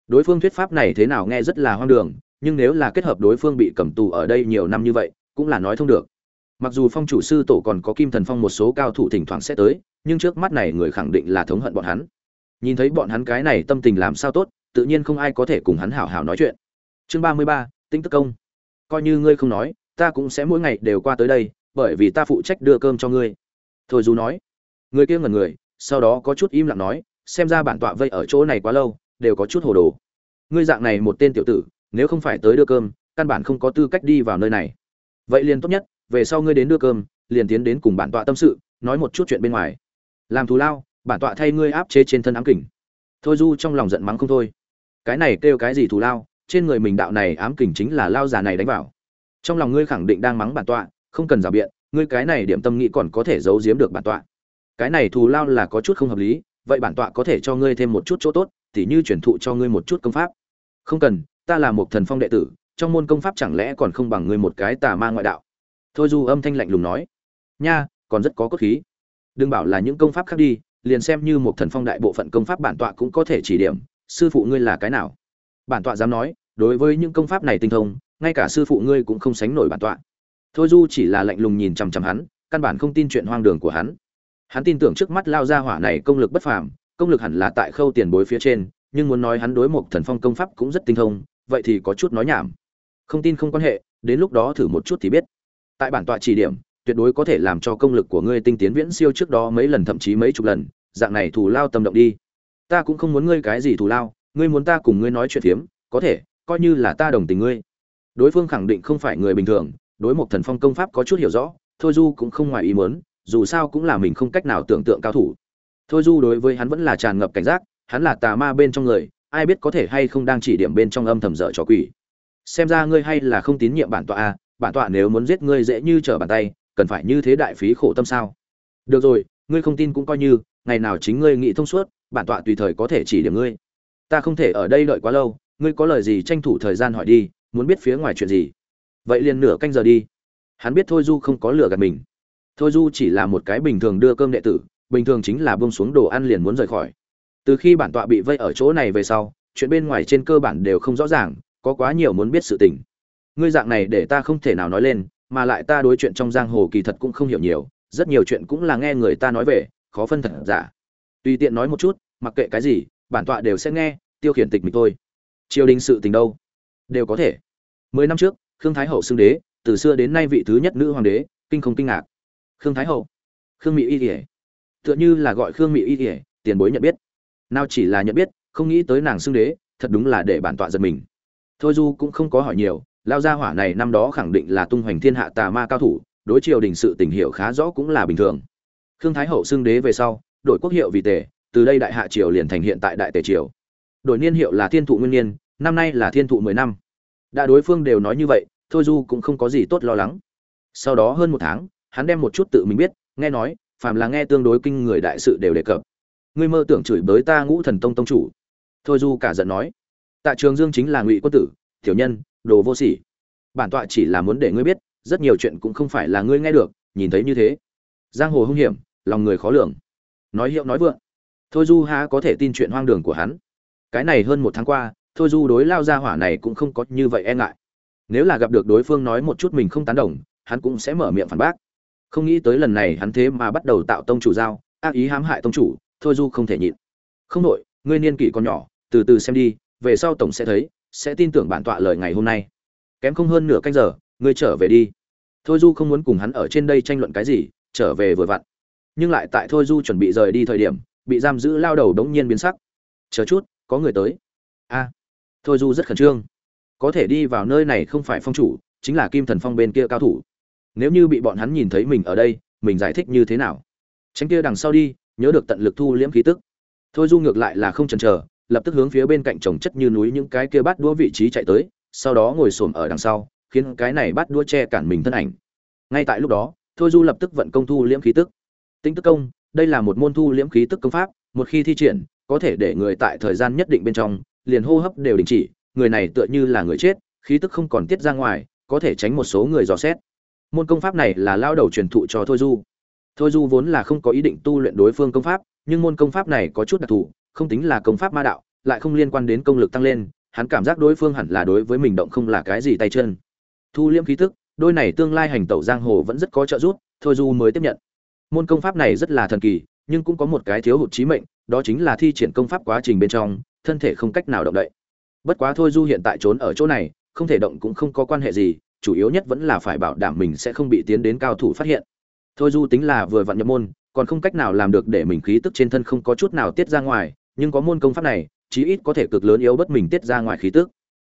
Đối phương thuyết pháp này thế nào nghe rất là hoang đường, nhưng nếu là kết hợp đối phương bị cầm tù ở đây nhiều năm như vậy, cũng là nói thông được. Mặc dù phong chủ sư tổ còn có kim thần phong một số cao thủ thỉnh thoảng sẽ tới, nhưng trước mắt này người khẳng định là thống hận bọn hắn. Nhìn thấy bọn hắn cái này tâm tình làm sao tốt, tự nhiên không ai có thể cùng hắn hảo hảo nói chuyện. Chương ba mươi ba tinh tức công. Coi như ngươi không nói, ta cũng sẽ mỗi ngày đều qua tới đây, bởi vì ta phụ trách đưa cơm cho ngươi. Thôi dù nói, người kia ngẩn người, sau đó có chút im lặng nói, xem ra bản tọa vây ở chỗ này quá lâu, đều có chút hồ đồ. Ngươi dạng này một tên tiểu tử, nếu không phải tới đưa cơm, căn bản không có tư cách đi vào nơi này. Vậy liền tốt nhất, về sau ngươi đến đưa cơm, liền tiến đến cùng bản tọa tâm sự, nói một chút chuyện bên ngoài. Làm thù lao, bản tọa thay ngươi áp chế trên thân ám kình. Thôi du trong lòng giận mắng không thôi. Cái này kêu cái gì thù lao trên người mình đạo này ám kình chính là lao già này đánh vào. Trong lòng ngươi khẳng định đang mắng bản tọa, không cần rào biện, ngươi cái này điểm tâm nghĩ còn có thể giấu giếm được bản tọa. Cái này thù lao là có chút không hợp lý, vậy bản tọa có thể cho ngươi thêm một chút chỗ tốt, tỉ như truyền thụ cho ngươi một chút công pháp. Không cần, ta là một thần phong đệ tử, trong môn công pháp chẳng lẽ còn không bằng ngươi một cái tà ma ngoại đạo? Thôi du âm thanh lạnh lùng nói. Nha, còn rất có cốt khí. Đừng bảo là những công pháp khác đi, liền xem như một thần phong đại bộ phận công pháp bản tọa cũng có thể chỉ điểm, sư phụ ngươi là cái nào? Bản tọa dám nói, đối với những công pháp này tinh thông, ngay cả sư phụ ngươi cũng không sánh nổi bản tọa. Thôi du chỉ là lạnh lùng nhìn chằm chằm hắn, căn bản không tin chuyện hoang đường của hắn. Hắn tin tưởng trước mắt lao ra hỏa này công lực bất phàm, công lực hẳn là tại khâu tiền bối phía trên, nhưng muốn nói hắn đối một thần phong công pháp cũng rất tinh thông, vậy thì có chút nói nhảm. Không tin không quan hệ, đến lúc đó thử một chút thì biết. Tại bản tọa chỉ điểm, tuyệt đối có thể làm cho công lực của ngươi tinh tiến viễn siêu trước đó mấy lần thậm chí mấy chục lần, dạng này thù lao tâm động đi. Ta cũng không muốn ngươi cái gì thù lao ngươi muốn ta cùng ngươi nói chuyện phiếm, có thể, coi như là ta đồng tình ngươi. Đối phương khẳng định không phải người bình thường, đối một thần phong công pháp có chút hiểu rõ, thôi du cũng không ngoài ý muốn, dù sao cũng là mình không cách nào tưởng tượng cao thủ. Thôi du đối với hắn vẫn là tràn ngập cảnh giác, hắn là tà ma bên trong người, ai biết có thể hay không đang chỉ điểm bên trong âm thầm dở trò quỷ. Xem ra ngươi hay là không tín nhiệm bản tọa a bản tọa nếu muốn giết ngươi dễ như trở bàn tay, cần phải như thế đại phí khổ tâm sao? Được rồi, ngươi không tin cũng coi như, ngày nào chính ngươi nghĩ thông suốt, bản tọa tùy thời có thể chỉ điểm ngươi ta không thể ở đây đợi quá lâu, ngươi có lời gì tranh thủ thời gian hỏi đi, muốn biết phía ngoài chuyện gì? Vậy liền nửa canh giờ đi. Hắn biết thôi du không có lửa gạt mình. Thôi du chỉ là một cái bình thường đưa cơm đệ tử, bình thường chính là bông xuống đồ ăn liền muốn rời khỏi. Từ khi bản tọa bị vây ở chỗ này về sau, chuyện bên ngoài trên cơ bản đều không rõ ràng, có quá nhiều muốn biết sự tình. Ngươi dạng này để ta không thể nào nói lên, mà lại ta đối chuyện trong giang hồ kỳ thật cũng không hiểu nhiều, rất nhiều chuyện cũng là nghe người ta nói về, khó phân thật giả. Tùy tiện nói một chút, mặc kệ cái gì bản tọa đều sẽ nghe, tiêu khiển tịch mình thôi. Triều đình sự tình đâu? Đều có thể. Mười năm trước, khương thái hậu xưng đế, từ xưa đến nay vị thứ nhất nữ hoàng đế, kinh không kinh ngạc. Khương thái hậu? Khương mỹ y kỉa tựa như là gọi khương mỹ y kỉa tiền bối nhận biết. Nào chỉ là nhận biết, không nghĩ tới nàng xưng đế, thật đúng là để bản tọa giật mình. Thôi du cũng không có hỏi nhiều, lao gia hỏa này năm đó khẳng định là tung hoành thiên hạ tà ma cao thủ, đối triều đình sự tình hiểu khá rõ cũng là bình thường. Khương thái hậu xưng đế về sau, đổi quốc hiệu vì tề từ đây đại hạ triều liền thành hiện tại đại tề triều. Đổi niên hiệu là thiên thụ nguyên niên, năm nay là thiên thụ mười năm. Đã đối phương đều nói như vậy, thôi du cũng không có gì tốt lo lắng. Sau đó hơn một tháng, hắn đem một chút tự mình biết, nghe nói, phàm là nghe tương đối kinh người đại sự đều đề cập. Ngươi mơ tưởng chửi bới ta ngũ thần tông tông chủ. Thôi du cả giận nói, tạ trường dương chính là ngụy quân tử, tiểu nhân, đồ vô sỉ. Bản tọa chỉ là muốn để ngươi biết, rất nhiều chuyện cũng không phải là ngươi nghe được, nhìn thấy như thế. Giang hồ hung hiểm, lòng người khó lường. Nói hiệu nói vượng thôi du há có thể tin chuyện hoang đường của hắn. Cái này hơn một tháng qua, thôi du đối lao Gia hỏa này cũng không có như vậy e ngại. Nếu là gặp được đối phương nói một chút mình không tán đồng, hắn cũng sẽ mở miệng phản bác. Không nghĩ tới lần này hắn thế mà bắt đầu tạo tông chủ giao, ác ý hãm hại tông chủ, thôi du không thể nhịn. Không đội ngươi niên kỷ còn nhỏ, từ từ xem đi, về sau tổng sẽ thấy, sẽ tin tưởng bản tọa lời ngày hôm nay. Kém không hơn nửa canh giờ, ngươi trở về đi. Thôi du không muốn cùng hắn ở trên đây tranh luận cái gì, trở về vừa vặn. Nhưng lại tại thôi du chuẩn bị rời đi thời điểm bị giam giữ lao đầu đống nhiên biến sắc. Chờ chút, có người tới. A, thôi du rất khẩn trương. Có thể đi vào nơi này không phải phong chủ, chính là kim thần phong bên kia cao thủ. Nếu như bị bọn hắn nhìn thấy mình ở đây, mình giải thích như thế nào? Tránh kia đằng sau đi, nhớ được tận lực thu liễm khí tức. Thôi du ngược lại là không chần chờ, lập tức hướng phía bên cạnh trồng chất như núi những cái kia bắt đũa vị trí chạy tới, sau đó ngồi xổm ở đằng sau, khiến cái này bắt đũa che cản mình thân ảnh. Ngay tại lúc đó, thôi du lập tức vận công thu liễm khí tức. Tinh tức công đây là một môn thu liễm khí tức công pháp, một khi thi triển, có thể để người tại thời gian nhất định bên trong, liền hô hấp đều đình chỉ, người này tựa như là người chết, khí tức không còn tiết ra ngoài, có thể tránh một số người dò xét. Môn công pháp này là lao đầu truyền thụ cho thôi du. Thôi du vốn là không có ý định tu luyện đối phương công pháp, nhưng môn công pháp này có chút đặc thù, không tính là công pháp ma đạo, lại không liên quan đến công lực tăng lên, hắn cảm giác đối phương hẳn là đối với mình động không là cái gì tay chân. Thu liễm khí tức, đôi này tương lai hành tẩu giang hồ vẫn rất có trợ giúp, thôi du mới tiếp nhận môn công pháp này rất là thần kỳ, nhưng cũng có một cái thiếu hụt trí mệnh, đó chính là thi triển công pháp quá trình bên trong, thân thể không cách nào động đậy. Bất quá thôi du hiện tại trốn ở chỗ này, không thể động cũng không có quan hệ gì, chủ yếu nhất vẫn là phải bảo đảm mình sẽ không bị tiến đến cao thủ phát hiện. Thôi du tính là vừa vặn nhập môn, còn không cách nào làm được để mình khí tức trên thân không có chút nào tiết ra ngoài, nhưng có môn công pháp này, chí ít có thể cực lớn yếu bất mình tiết ra ngoài khí tức.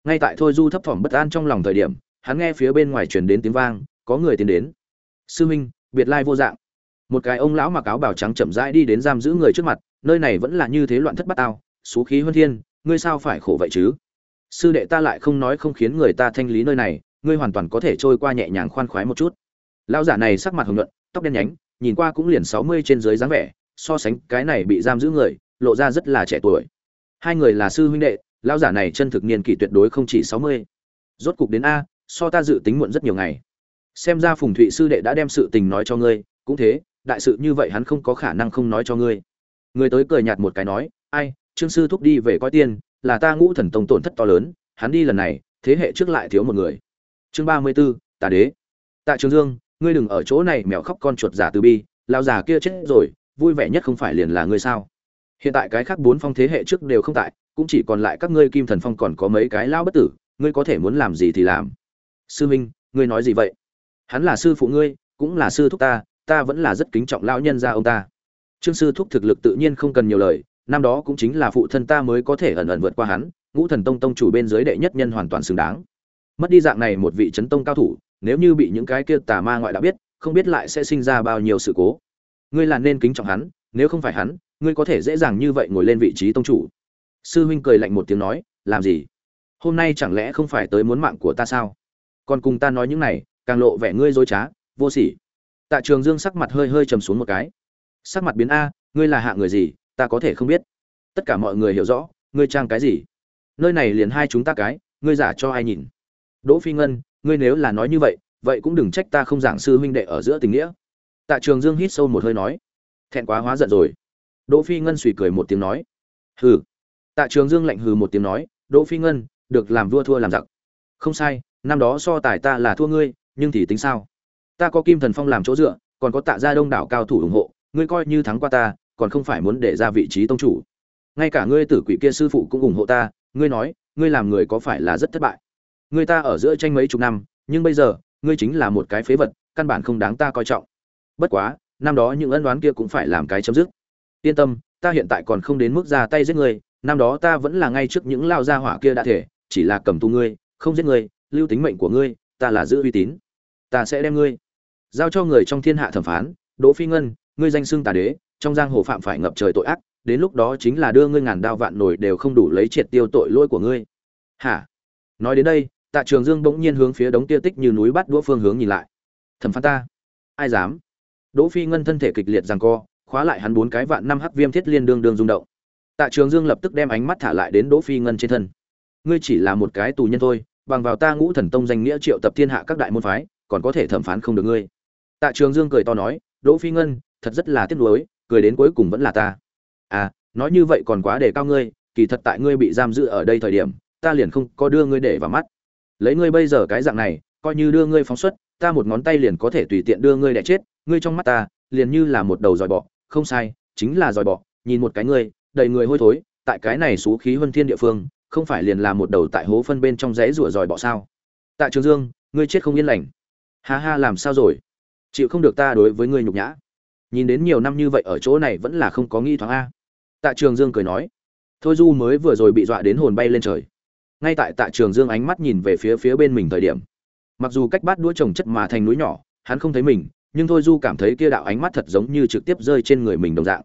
Ngay tại thôi du thấp thỏm bất an trong lòng thời điểm, hắn nghe phía bên ngoài truyền đến tiếng vang, có người tiến đến. Sư huynh biệt lai vô dạng một cái ông lão mặc áo bào trắng chậm rãi đi đến giam giữ người trước mặt, nơi này vẫn là như thế loạn thất bát tao. xú khí huân thiên, ngươi sao phải khổ vậy chứ? Sư đệ ta lại không nói không khiến người ta thanh lý nơi này, ngươi hoàn toàn có thể trôi qua nhẹ nhàng khoan khoái một chút. Lão giả này sắc mặt hồng nhuận, tóc đen nhánh, nhìn qua cũng liền sáu mươi trên dưới dáng vẻ, so sánh cái này bị giam giữ người, lộ ra rất là trẻ tuổi. Hai người là sư huynh đệ, lão giả này chân thực niên kỷ tuyệt đối không chỉ sáu mươi. Rốt cục đến a, so ta dự tính muộn rất nhiều ngày. Xem ra phùng thụy sư đệ đã đem sự tình nói cho ngươi, cũng thế đại sự như vậy hắn không có khả năng không nói cho ngươi. Người tới cười nhạt một cái nói, ai, trương sư thúc đi về coi tiên, là ta ngũ thần tông tổn thất to lớn, hắn đi lần này, thế hệ trước lại thiếu một người. Chương ba mươi b ố tà đế. Tạ trường dương, ngươi đừng ở chỗ này mèo khóc con chuột giả từ bi lao già kia chết rồi, vui vẻ nhất không phải liền là ngươi sao? Hiện tại cái khác bốn phong thế hệ trước đều không tại, cũng chỉ còn lại các ngươi kim thần phong còn có mấy cái lao bất tử, ngươi có thể muốn làm gì thì làm. Sư minh, ngươi nói gì vậy? Hắn là sư phụ ngươi, cũng là sư thúc ta ta vẫn là rất kính trọng lão nhân gia ông ta. Trương sư thúc thực lực tự nhiên không cần nhiều lời, năm đó cũng chính là phụ thân ta mới có thể ẩn ẩn vượt qua hắn, ngũ thần tông tông chủ bên dưới đệ nhất nhân hoàn toàn xứng đáng. Mất đi dạng này một vị chấn tông cao thủ, nếu như bị những cái kia tà ma ngoại đã biết, không biết lại sẽ sinh ra bao nhiêu sự cố. Ngươi là nên kính trọng hắn, nếu không phải hắn, ngươi có thể dễ dàng như vậy ngồi lên vị trí tông chủ. Sư huynh cười lạnh một tiếng nói, làm gì? Hôm nay chẳng lẽ không phải tới muốn mạng của ta sao? Còn cùng ta nói những này, càng lộ vẻ ngươi dối trá, vô sỉ tạ trường dương sắc mặt hơi hơi trầm xuống một cái. Sắc mặt biến a, ngươi là hạ người gì, ta có thể không biết. Tất cả mọi người hiểu rõ, ngươi trang cái gì? Nơi này liền hai chúng ta cái, ngươi giả cho ai nhìn? Đỗ phi ngân, ngươi nếu là nói như vậy vậy cũng đừng trách ta không giảng sư huynh đệ ở giữa tình nghĩa. Tạ trường dương hít sâu một hơi nói. Thẹn quá hóa giận rồi. Đỗ phi ngân suy cười một tiếng nói. Hừ. Tạ trường dương lạnh hừ một tiếng nói. Đỗ phi ngân, được làm vua thua làm giặc. Không sai, năm đó so tài ta là thua ngươi, nhưng thì tính sao? Ta có kim thần phong làm chỗ dựa, còn có tạ ra đông đảo cao thủ ủng hộ, ngươi coi như thắng qua ta, còn không phải muốn để ra vị trí tông chủ. Ngay cả ngươi tử quỷ kia sư phụ cũng ủng hộ ta, ngươi nói, ngươi làm người có phải là rất thất bại? Ngươi ta ở giữa tranh mấy chục năm, nhưng bây giờ, ngươi chính là một cái phế vật, căn bản không đáng ta coi trọng. Bất quá, năm đó những ân đoán kia cũng phải làm cái chấm dứt. Yên tâm, ta hiện tại còn không đến mức ra tay giết ngươi, năm đó ta vẫn là ngay trước những lao gia hỏa kia đã thể, chỉ là cầm tù ngươi, không giết ngươi, lưu tính mệnh của ngươi, ta là giữ uy tín. Ta sẽ đem ngươi giao cho người trong thiên hạ thẩm phán, đỗ phi ngân, ngươi danh xưng tà đế, trong giang hồ phạm phải ngập trời tội ác, đến lúc đó chính là đưa ngươi ngàn đao vạn nổi đều không đủ lấy triệt tiêu tội lỗi của ngươi. Hả? Nói đến đây, tạ trường dương bỗng nhiên hướng phía đống tia tích như núi bắt đũa phương hướng nhìn lại. Thẩm phán ta? Ai dám? Đỗ phi ngân thân thể kịch liệt giằng co, khóa lại hắn bốn cái vạn năm hắc viêm thiết liên đương đương rung động. Tạ trường dương lập tức đem ánh mắt thả lại đến đỗ phi ngân trên thân. Ngươi chỉ là một cái tù nhân thôi, bằng vào ta ngũ thần tông danh nghĩa triệu tập thiên hạ các đại môn phái, còn có thể thẩm phán không được ngươi tạ trường dương cười to nói, đỗ phi ngân, thật rất là tiếc nuối, cười đến cuối cùng vẫn là ta. À nói như vậy còn quá để cao ngươi, kỳ thật tại ngươi bị giam giữ ở đây thời điểm, ta liền không có đưa ngươi để vào mắt. Lấy ngươi bây giờ cái dạng này, coi như đưa ngươi phóng xuất, ta một ngón tay liền có thể tùy tiện đưa ngươi để chết, ngươi trong mắt ta, liền như là một đầu dòi bọ, không sai, chính là dòi bọ, nhìn một cái ngươi, đầy người hôi thối, tại cái này xú khí huân thiên địa phương, không phải liền là một đầu tại hố phân bên trong rẽ rủa dòi bọ sao? Tạ trường dương, ngươi chết không yên lành. Ha ha, làm sao rồi? Chịu không được ta đối với ngươi nhục nhã. Nhìn đến nhiều năm như vậy ở chỗ này vẫn là không có nghi thoáng a. Tạ trường dương cười nói. Thôi du mới vừa rồi bị dọa đến hồn bay lên trời. Ngay tại tạ trường dương ánh mắt nhìn về phía phía bên mình thời điểm, mặc dù cách bát đũa trồng chất mà thành núi nhỏ, hắn không thấy mình, nhưng thôi du cảm thấy kia đạo ánh mắt thật giống như trực tiếp rơi trên người mình đồng dạng.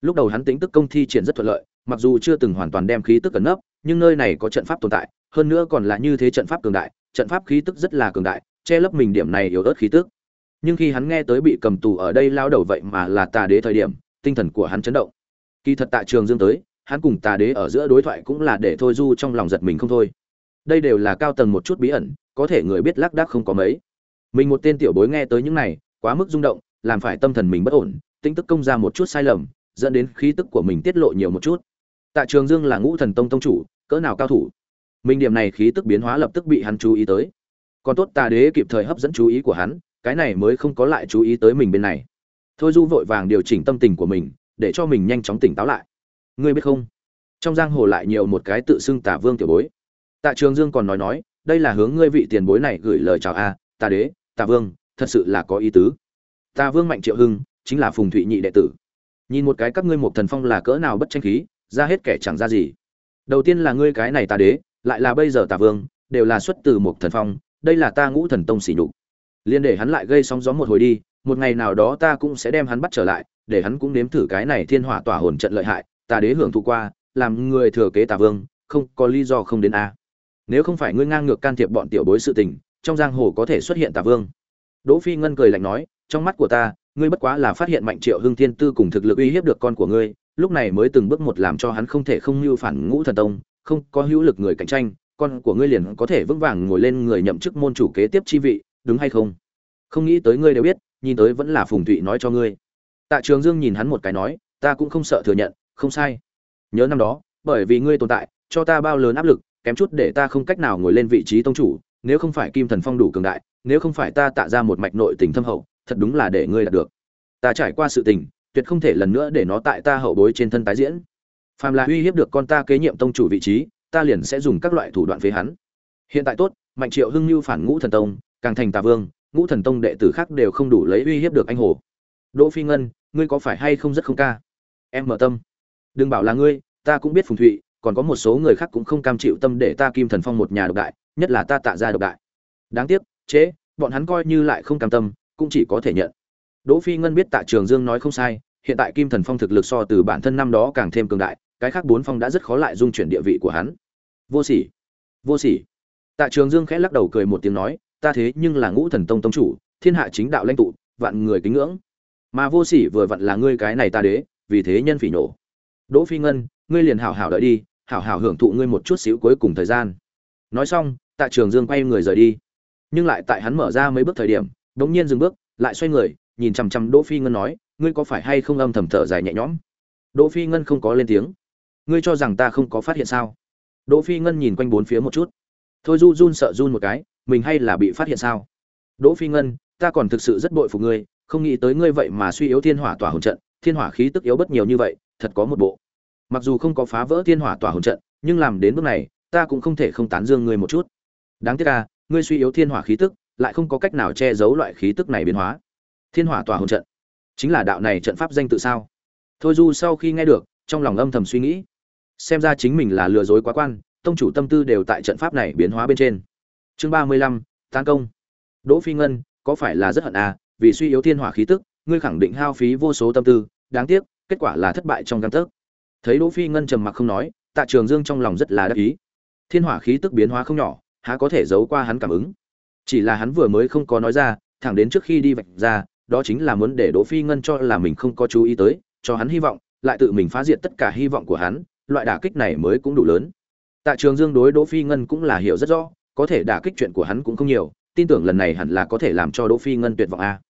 Lúc đầu hắn tính tức công thi triển rất thuận lợi, mặc dù chưa từng hoàn toàn đem khí tức cẩn nấp, nhưng nơi này có trận pháp tồn tại, hơn nữa còn là như thế trận pháp cường đại, trận pháp khí tức rất là cường đại, che lấp mình điểm này yếu ớt khí tức nhưng khi hắn nghe tới bị cầm tù ở đây lao đầu vậy mà là tà đế thời điểm, tinh thần của hắn chấn động. Kỳ thật tại trường dương tới, hắn cùng tà đế ở giữa đối thoại cũng là để thôi du trong lòng giật mình không thôi. Đây đều là cao tầng một chút bí ẩn, có thể người biết lác đác không có mấy. Mình một tên tiểu bối nghe tới những này, quá mức rung động, làm phải tâm thần mình bất ổn, tính tức công ra một chút sai lầm, dẫn đến khí tức của mình tiết lộ nhiều một chút. Tại trường dương là ngũ thần tông tông chủ, cỡ nào cao thủ? Mình điểm này khí tức biến hóa lập tức bị hắn chú ý tới. Còn tốt tà đế kịp thời hấp dẫn chú ý của hắn cái này mới không có lại chú ý tới mình bên này. Thôi du vội vàng điều chỉnh tâm tình của mình, để cho mình nhanh chóng tỉnh táo lại. Ngươi biết không? Trong giang hồ lại nhiều một cái tự xưng tả vương tiểu bối. Tạ trường dương còn nói nói, đây là hướng ngươi vị tiền bối này gửi lời chào a, tà đế, tà vương, thật sự là có ý tứ. Tà vương mạnh triệu hưng, chính là phùng thụy nhị đệ tử. Nhìn một cái các ngươi một thần phong là cỡ nào bất tranh khí, ra hết kẻ chẳng ra gì. Đầu tiên là ngươi cái này tà đế, lại là bây giờ tà vương, đều là xuất từ một thần phong, đây là ta ngũ thần tông xỉ nhục liên để hắn lại gây sóng gió một hồi đi, một ngày nào đó ta cũng sẽ đem hắn bắt trở lại, để hắn cũng nếm thử cái này thiên hỏa tỏa hồn trận lợi hại, ta đế hưởng thụ qua, làm người thừa kế tà vương, không, có lý do không đến a. Nếu không phải ngươi ngang ngược can thiệp bọn tiểu bối sự tình, trong giang hồ có thể xuất hiện tà vương. Đỗ phi ngân cười lạnh nói, trong mắt của ta, ngươi bất quá là phát hiện mạnh triệu hưng thiên tư cùng thực lực uy hiếp được con của ngươi, lúc này mới từng bước một làm cho hắn không thể không lưu phản ngũ thần tông, không có hữu lực người cạnh tranh, con của ngươi liền có thể vững vàng ngồi lên người nhậm chức môn chủ kế tiếp chi vị đúng hay không? Không nghĩ tới ngươi đều biết, nhìn tới vẫn là phùng thụy nói cho ngươi. Tạ trường dương nhìn hắn một cái nói, ta cũng không sợ thừa nhận, không sai. Nhớ năm đó, bởi vì ngươi tồn tại, cho ta bao lớn áp lực, kém chút để ta không cách nào ngồi lên vị trí tông chủ, nếu không phải kim thần phong đủ cường đại, nếu không phải ta tạ ra một mạch nội tình thâm hậu, thật đúng là để ngươi đạt được. Ta trải qua sự tình, tuyệt không thể lần nữa để nó tại ta hậu bối trên thân tái diễn. Phàm là uy hiếp được con ta kế nhiệm tông chủ vị trí, ta liền sẽ dùng các loại thủ đoạn phế hắn. Hiện tại tốt, mạnh triệu hưng lưu phản ngũ thần tông càng thành tà vương, ngũ thần tông đệ tử khác đều không đủ lấy uy hiếp được anh hồ. Đỗ phi ngân, ngươi có phải hay không rất không ca? Em mở tâm. Đừng bảo là ngươi, ta cũng biết phùng thụy, còn có một số người khác cũng không cam chịu tâm để ta kim thần phong một nhà độc đại, nhất là ta tạ ra độc đại. Đáng tiếc, chế, bọn hắn coi như lại không cam tâm, cũng chỉ có thể nhận. Đỗ phi ngân biết tạ trường dương nói không sai, hiện tại kim thần phong thực lực so từ bản thân năm đó càng thêm cường đại, cái khác bốn phong đã rất khó lại dung chuyển địa vị của hắn. Vô sỉ. Vô sỉ. Tạ trường dương khẽ lắc đầu cười một tiếng nói ta thế nhưng là ngũ thần tông tông chủ, thiên hạ chính đạo lãnh tụ, vạn người kính ngưỡng. Mà vô sỉ vừa vặn là ngươi cái này ta đế, vì thế nhân phỉ nổ đỗ phi ngân, ngươi liền hảo hảo đợi đi, hảo hảo hưởng thụ ngươi một chút xíu cuối cùng thời gian. Nói xong, tạ trường dương quay người rời đi. Nhưng lại tại hắn mở ra mấy bước thời điểm, đống nhiên dừng bước, lại xoay người, nhìn chằm chằm đỗ phi ngân nói, ngươi có phải hay không âm thầm thở dài nhẹ nhõm? Đỗ phi ngân không có lên tiếng. Ngươi cho rằng ta không có phát hiện sao? Đỗ phi ngân nhìn quanh bốn phía một chút. Thôi du run sợ run một cái mình hay là bị phát hiện sao? Đỗ phi ngân, ta còn thực sự rất bội phục ngươi, không nghĩ tới ngươi vậy mà suy yếu thiên hỏa tỏa hồn trận, thiên hỏa khí tức yếu bất nhiều như vậy, thật có một bộ. Mặc dù không có phá vỡ thiên hỏa tỏa hồn trận, nhưng làm đến bước này, ta cũng không thể không tán dương ngươi một chút. Đáng tiếc à ngươi suy yếu thiên hỏa khí tức, lại không có cách nào che giấu loại khí tức này biến hóa. Thiên hỏa tỏa hồn trận, chính là đạo này trận pháp danh tự sao? Thôi du sau khi nghe được, trong lòng âm thầm suy nghĩ. Xem ra chính mình là lừa dối quá quan, tông chủ tâm tư đều tại trận pháp này biến hóa bên trên chương ba mươi lăm tấn công. Đỗ phi ngân, có phải là rất hận à? Vì suy yếu thiên hỏa khí tức, ngươi khẳng định hao phí vô số tâm tư, đáng tiếc, kết quả là thất bại trong căn tấc. Thấy đỗ phi ngân trầm mặc không nói, tạ trường dương trong lòng rất là đắc ý. Thiên hỏa khí tức biến hóa không nhỏ, há có thể giấu qua hắn cảm ứng. Chỉ là hắn vừa mới không có nói ra, thẳng đến trước khi đi vạch ra, đó chính là muốn để đỗ phi ngân cho là mình không có chú ý tới, cho hắn hy vọng, lại tự mình phá diệt tất cả hy vọng của hắn, loại đả kích này mới cũng đủ lớn. Tạ trường dương đối đỗ phi ngân cũng là hiểu rất rõ có thể đả kích chuyện của hắn cũng không nhiều, tin tưởng lần này hẳn là có thể làm cho đỗ phi ngân tuyệt vọng a.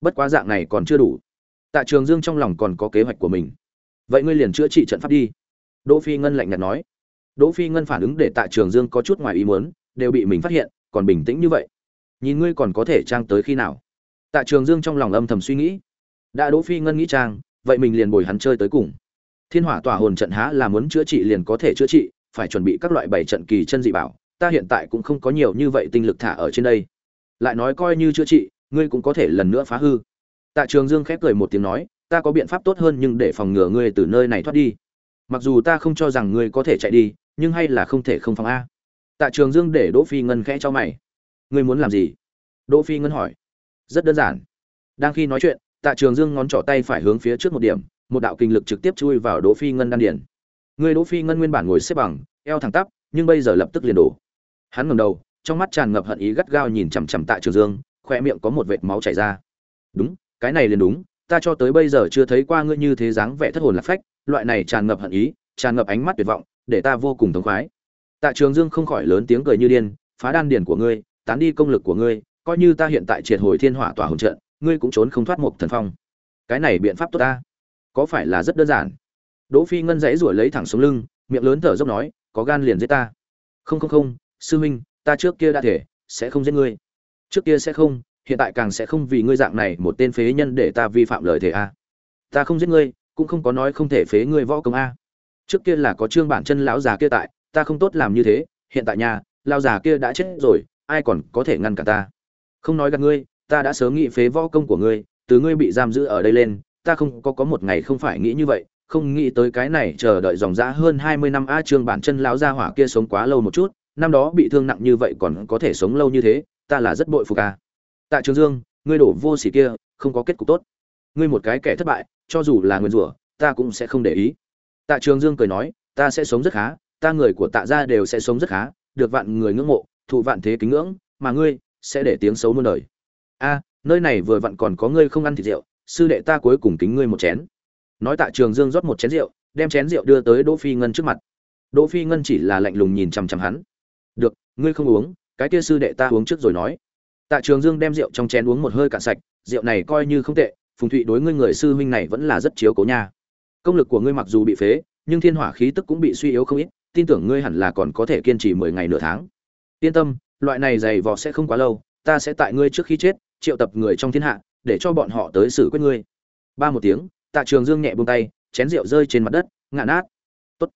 Bất quá dạng này còn chưa đủ. Tạ trường dương trong lòng còn có kế hoạch của mình. Vậy ngươi liền chữa trị trận pháp đi. Đỗ phi ngân lạnh nhạt nói. Đỗ phi ngân phản ứng để tạ trường dương có chút ngoài ý muốn, đều bị mình phát hiện, còn bình tĩnh như vậy. Nhìn ngươi còn có thể trang tới khi nào? Tạ trường dương trong lòng âm thầm suy nghĩ. Đã đỗ phi ngân nghĩ trang, vậy mình liền bồi hắn chơi tới cùng. Thiên hỏa tỏa hồn trận há là muốn chữa trị liền có thể chữa trị, phải chuẩn bị các loại bảy trận kỳ chân dị bảo ta hiện tại cũng không có nhiều như vậy tinh lực thả ở trên đây. Lại nói coi như chữa trị, ngươi cũng có thể lần nữa phá hư. Tạ trường dương khép cười một tiếng nói, ta có biện pháp tốt hơn nhưng để phòng ngừa ngươi từ nơi này thoát đi. Mặc dù ta không cho rằng ngươi có thể chạy đi, nhưng hay là không thể không phòng a. Tạ trường dương để đỗ phi ngân khẽ cho mày. Ngươi muốn làm gì? Đỗ phi ngân hỏi. Rất đơn giản. Đang khi nói chuyện, tạ trường dương ngón trỏ tay phải hướng phía trước một điểm, một đạo kinh lực trực tiếp chui vào đỗ phi ngân đan điển người đỗ phi ngân nguyên bản ngồi xếp bằng, eo thẳng tắp, nhưng bây giờ lập tức liền đổ hắn ngẩng đầu, trong mắt tràn ngập hận ý gắt gao nhìn chằm chằm tạ trường dương khoe miệng có một vệt máu chảy ra. Đúng, cái này liền đúng, ta cho tới bây giờ chưa thấy qua ngươi như thế dáng vẻ thất hồn lạc phách, loại này tràn ngập hận ý, tràn ngập ánh mắt tuyệt vọng, để ta vô cùng thống khoái. Tạ trường dương không khỏi lớn tiếng cười như điên, phá đan điển của ngươi, tán đi công lực của ngươi, coi như ta hiện tại triệt hồi thiên hỏa tỏa hồn trận, ngươi cũng trốn không thoát một thần phong. Cái này biện pháp tốt ta. Có phải là rất đơn giản? Đỗ phi ngân dãy rủa lấy thẳng xuống lưng, miệng lớn thở dốc nói, có gan liền giết ta. Không không không sư huynh, ta trước kia đã thể, sẽ không giết ngươi. Trước kia sẽ không, hiện tại càng sẽ không vì ngươi dạng này một tên phế nhân để ta vi phạm lời thể a. Ta không giết ngươi, cũng không có nói không thể phế ngươi võ công a. Trước kia là có trương bản chân lão già kia tại, ta không tốt làm như thế, hiện tại nhà, lão già kia đã chết rồi, ai còn có thể ngăn cả ta? Không nói gặp ngươi, ta đã sớm nghĩ phế võ công của ngươi, từ ngươi bị giam giữ ở đây lên, ta không có có một ngày không phải nghĩ như vậy, không nghĩ tới cái này chờ đợi dòng dã hơn hai mươi năm a trương bản chân lão gia hỏa kia sống quá lâu một chút năm đó bị thương nặng như vậy còn có thể sống lâu như thế, ta là rất bội phục a tạ trường dương, ngươi đổ vô sỉ kia, không có kết cục tốt. Ngươi một cái kẻ thất bại, cho dù là nguyên rủa, ta cũng sẽ không để ý. Tạ trường dương cười nói, ta sẽ sống rất khá, ta người của tạ gia đều sẽ sống rất khá, được vạn người ngưỡng mộ, thụ vạn thế kính ngưỡng, mà ngươi sẽ để tiếng xấu muôn đời. A, nơi này vừa vặn còn có ngươi không ăn thịt rượu, sư đệ ta cuối cùng kính ngươi một chén. Nói tạ trường dương rót một chén rượu, đem chén rượu đưa tới đỗ phi ngân trước mặt. Đỗ phi ngân chỉ là lạnh lùng nhìn chằm chằm hắn ngươi không uống, cái kia sư đệ ta uống trước rồi nói. Tạ trường dương đem rượu trong chén uống một hơi cạn sạch, rượu này coi như không tệ, phùng thụy đối ngươi người sư huynh này vẫn là rất chiếu cố nha. Công lực của ngươi mặc dù bị phế, nhưng thiên hỏa khí tức cũng bị suy yếu không ít, tin tưởng ngươi hẳn là còn có thể kiên trì mười ngày nửa tháng. Yên tâm, loại này dày vò sẽ không quá lâu, ta sẽ tại ngươi trước khi chết, triệu tập người trong thiên hạ, để cho bọn họ tới xử quyết ngươi. Ba một tiếng, tạ trường dương nhẹ buông tay, chén rượu rơi trên mặt đất, ngã nát. Tốt.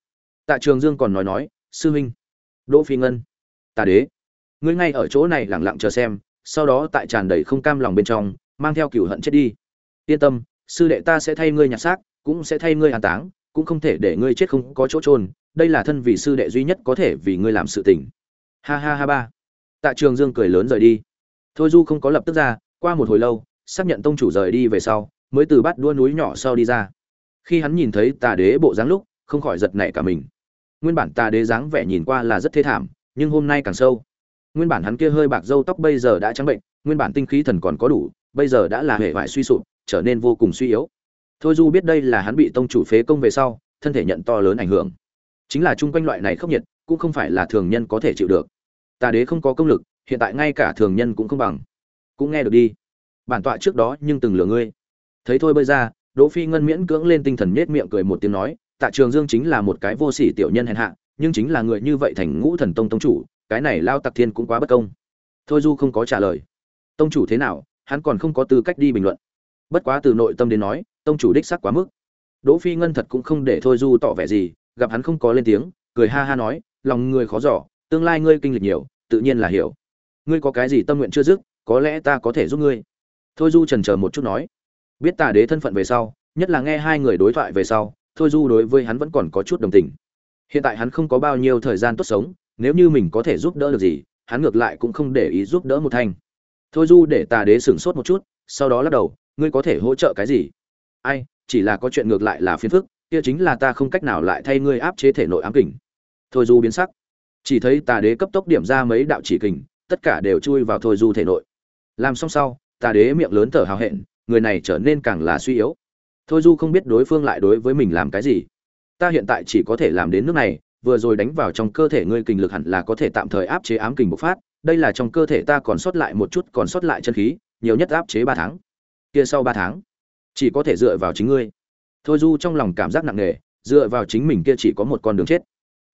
tạ trường dương còn nói nói, sư huynh. Đỗ phi ngân tà đế, ngươi ngay ở chỗ này lặng lặng chờ xem, sau đó tại tràn đầy không cam lòng bên trong, mang theo cửu hận chết đi. Yên tâm, sư đệ ta sẽ thay ngươi nhặt xác, cũng sẽ thay ngươi an táng, cũng không thể để ngươi chết không có chỗ trôn đây là thân vì sư đệ duy nhất có thể vì ngươi làm sự tình. Ha ha ha ba. Tạ trường dương cười lớn rời đi. Thôi du không có lập tức ra, qua một hồi lâu, xác nhận tông chủ rời đi về sau, mới từ bắt đua núi nhỏ sau đi ra. Khi hắn nhìn thấy tà đế bộ dáng lúc, không khỏi giật nảy cả mình. Nguyên bản tà đế dáng vẻ nhìn qua là rất thê thảm nhưng hôm nay càng sâu. Nguyên bản hắn kia hơi bạc râu tóc bây giờ đã trắng bệnh, nguyên bản tinh khí thần còn có đủ, bây giờ đã là hệ vải suy sụp, trở nên vô cùng suy yếu. Thôi du biết đây là hắn bị tông chủ phế công về sau, thân thể nhận to lớn ảnh hưởng. Chính là chung quanh loại này khốc nhiệt, cũng không phải là thường nhân có thể chịu được. Tà đế không có công lực, hiện tại ngay cả thường nhân cũng không bằng. Cũng nghe được đi. Bản tọa trước đó nhưng từng lừa ngươi. Thấy thôi bây ra, đỗ phi ngân miễn cưỡng lên tinh thần nết miệng cười một tiếng nói, tạ trường dương chính là một cái vô sỉ tiểu nhân hèn hạ nhưng chính là người như vậy thành ngũ thần tông tông chủ, cái này lao tặc thiên cũng quá bất công. Thôi du không có trả lời. Tông chủ thế nào, hắn còn không có tư cách đi bình luận. Bất quá từ nội tâm đến nói, tông chủ đích sắc quá mức. Đỗ phi ngân thật cũng không để thôi du tỏ vẻ gì, gặp hắn không có lên tiếng, cười ha ha nói, lòng người khó giỏ tương lai ngươi kinh lịch nhiều, tự nhiên là hiểu. Ngươi có cái gì tâm nguyện chưa dứt, có lẽ ta có thể giúp ngươi. Thôi du trần chờ một chút nói. Biết tà đế thân phận về sau, nhất là nghe hai người đối thoại về sau, thôi du đối với hắn vẫn còn có chút đồng tình hiện tại hắn không có bao nhiêu thời gian tốt sống, nếu như mình có thể giúp đỡ được gì, hắn ngược lại cũng không để ý giúp đỡ một thanh. Thôi du để tà đế sửng sốt một chút, sau đó lắc đầu, ngươi có thể hỗ trợ cái gì? Ai, chỉ là có chuyện ngược lại là phiền phức, kia chính là ta không cách nào lại thay ngươi áp chế thể nội ám kình. Thôi du biến sắc. Chỉ thấy tà đế cấp tốc điểm ra mấy đạo chỉ kình, tất cả đều chui vào thôi du thể nội. Làm xong sau, tà đế miệng lớn thở hào hẹn, người này trở nên càng là suy yếu. Thôi du không biết đối phương lại đối với mình làm cái gì ta hiện tại chỉ có thể làm đến nước này, vừa rồi đánh vào trong cơ thể ngươi kình lực hẳn là có thể tạm thời áp chế ám kình bộc phát, đây là trong cơ thể ta còn sót lại một chút, còn sót lại chân khí, nhiều nhất áp chế ba tháng. Kia sau ba tháng, chỉ có thể dựa vào chính ngươi. Thôi du trong lòng cảm giác nặng nề, dựa vào chính mình kia chỉ có một con đường chết.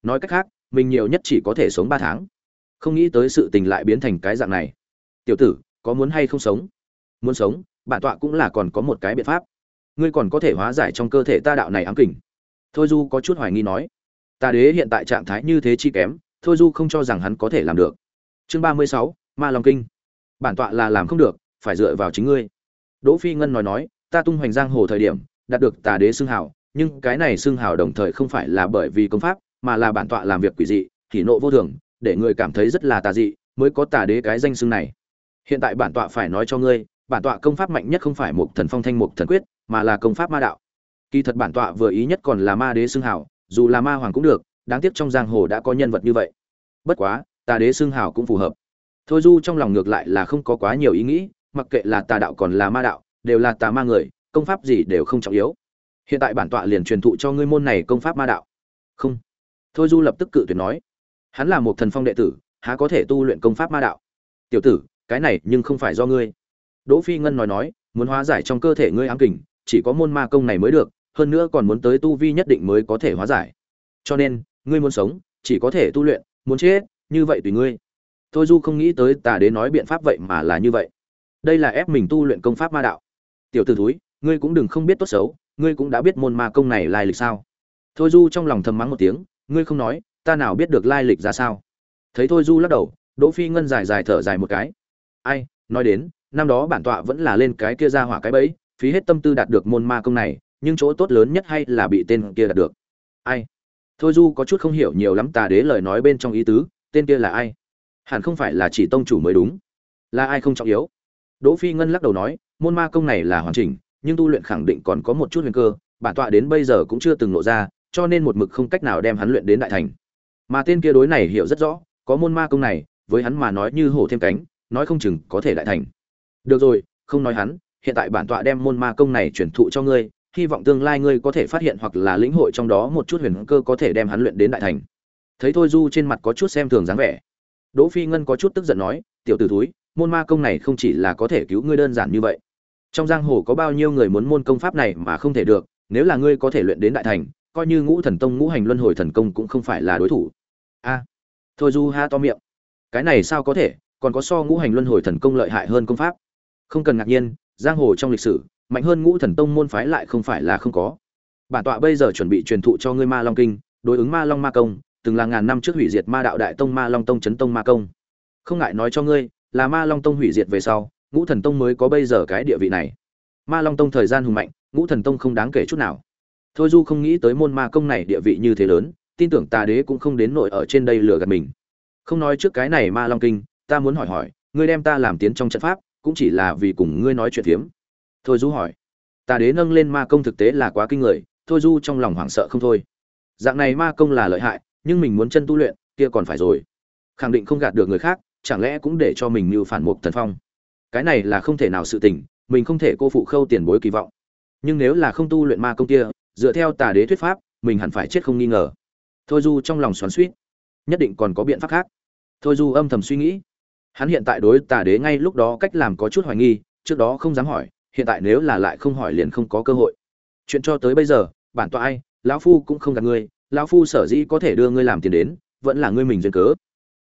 Nói cách khác, mình nhiều nhất chỉ có thể sống ba tháng. Không nghĩ tới sự tình lại biến thành cái dạng này. Tiểu tử, có muốn hay không sống? Muốn sống, bản tọa cũng là còn có một cái biện pháp. Ngươi còn có thể hóa giải trong cơ thể ta đạo này ám kình thôi du có chút hoài nghi nói tà đế hiện tại trạng thái như thế chi kém, thôi du không cho rằng hắn có thể làm được. Chương ba mươi sáu, ma long kinh. Bản tọa là làm không được, phải dựa vào chính ngươi. Đỗ phi ngân nói nói, ta tung hoành giang hồ thời điểm, đạt được tà đế xưng hào, nhưng cái này xưng hào đồng thời không phải là bởi vì công pháp, mà là bản tọa làm việc quỷ dị thì nộ vô thường, để người cảm thấy rất là tà dị mới có tà đế cái danh xưng này. Hiện tại bản tọa phải nói cho ngươi, bản tọa công pháp mạnh nhất không phải một thần phong thanh Mục thần quyết, mà là công pháp ma đạo kỳ thật bản tọa vừa ý nhất còn là ma đế xưng hào, dù là ma hoàng cũng được, đáng tiếc trong giang hồ đã có nhân vật như vậy. Bất quá, tà đế xưng hào cũng phù hợp. Thôi du trong lòng ngược lại là không có quá nhiều ý nghĩ, mặc kệ là tà đạo còn là ma đạo, đều là tà ma người, công pháp gì đều không trọng yếu. Hiện tại bản tọa liền truyền thụ cho ngươi môn này công pháp ma đạo. Không. Thôi du lập tức cự tuyệt nói. Hắn là một thần phong đệ tử, há có thể tu luyện công pháp ma đạo? Tiểu tử, cái này nhưng không phải do ngươi. Đỗ phi ngân nói nói, muốn hóa giải trong cơ thể ngươi ám kình, chỉ có môn ma công này mới được hơn nữa còn muốn tới tu vi nhất định mới có thể hóa giải. Cho nên, ngươi muốn sống, chỉ có thể tu luyện, muốn chết, như vậy tùy ngươi. Thôi du không nghĩ tới tà đế nói biện pháp vậy mà là như vậy. Đây là ép mình tu luyện công pháp ma đạo. Tiểu t ử ngươi cũng đừng không biết tốt xấu, ngươi cũng đã biết môn ma công này lai lịch sao. Thôi du trong lòng thầm mắng một tiếng, ngươi không nói, ta nào biết được lai lịch ra sao. Thấy thôi du lắc đầu, đỗ phi ngân dài dài thở dài một cái. Ai, nói đến, năm đó bản tọa vẫn là lên cái kia ra hỏa cái bẫy, phí hết tâm tư đạt được môn ma công này nhưng chỗ tốt lớn nhất hay là bị tên kia đạt được. Ai? Thôi du có chút không hiểu nhiều lắm tà đế lời nói bên trong ý tứ, tên kia là ai? Hẳn không phải là chỉ tông chủ mới đúng. Là ai không trọng yếu? Đỗ phi ngân lắc đầu nói, môn ma công này là hoàn chỉnh, nhưng tu luyện khẳng định còn có một chút huyền cơ, bản tọa đến bây giờ cũng chưa từng lộ ra, cho nên một mực không cách nào đem hắn luyện đến đại thành. Mà tên kia đối này hiểu rất rõ, có môn ma công này, với hắn mà nói như hổ thêm cánh, nói không chừng có thể đại thành. Được rồi, không nói hắn, hiện tại bản tọa đem môn ma công này truyền thụ cho ngươi hy vọng tương lai ngươi có thể phát hiện hoặc là lĩnh hội trong đó một chút huyền cơ có thể đem hắn luyện đến đại thành. Thấy thôi du trên mặt có chút xem thường dáng vẻ. Đỗ phi ngân có chút tức giận nói, tiểu tử thúi, môn ma công này không chỉ là có thể cứu ngươi đơn giản như vậy. Trong giang hồ có bao nhiêu người muốn môn công pháp này mà không thể được, nếu là ngươi có thể luyện đến đại thành, coi như ngũ thần tông, ngũ hành luân hồi thần công cũng không phải là đối thủ. A. Thôi du ha to miệng. Cái này sao có thể, còn có so ngũ hành luân hồi thần công lợi hại hơn công pháp? Không cần ngạc nhiên, giang hồ trong lịch sử mạnh hơn ngũ thần tông môn phái lại không phải là không có. Bản tọa bây giờ chuẩn bị truyền thụ cho ngươi ma long kinh, đối ứng ma long ma công, từng là ngàn năm trước hủy diệt ma đạo đại tông ma long tông chấn tông ma công. Không ngại nói cho ngươi, là ma long tông hủy diệt về sau, ngũ thần tông mới có bây giờ cái địa vị này. Ma long tông thời gian hùng mạnh, ngũ thần tông không đáng kể chút nào. Thôi du không nghĩ tới môn ma công này địa vị như thế lớn, tin tưởng tà đế cũng không đến nội ở trên đây lừa gạt mình. Không nói trước cái này ma long kinh, ta muốn hỏi hỏi, ngươi đem ta làm tiến trong trận pháp, cũng chỉ là vì cùng ngươi nói chuyện phiếm thôi du hỏi. Tà đế nâng lên ma công thực tế là quá kinh người, thôi du trong lòng hoảng sợ không thôi. Dạng này ma công là lợi hại, nhưng mình muốn chân tu luyện, kia còn phải rồi. Khẳng định không gạt được người khác, chẳng lẽ cũng để cho mình như phản mục thần phong? Cái này là không thể nào sự tình, mình không thể cô phụ khâu tiền bối kỳ vọng. Nhưng nếu là không tu luyện ma công kia, dựa theo tà đế thuyết pháp, mình hẳn phải chết không nghi ngờ. Thôi du trong lòng xoắn suýt nhất định còn có biện pháp khác. Thôi du âm thầm suy nghĩ. Hắn hiện tại đối tà đế ngay lúc đó cách làm có chút hoài nghi, trước đó không dám hỏi hiện tại nếu là lại không hỏi liền không có cơ hội. Chuyện cho tới bây giờ, bản tọa ai, lão phu cũng không gạt ngươi, lão phu sở dĩ có thể đưa ngươi làm tiền đến, vẫn là ngươi mình duyên cớ.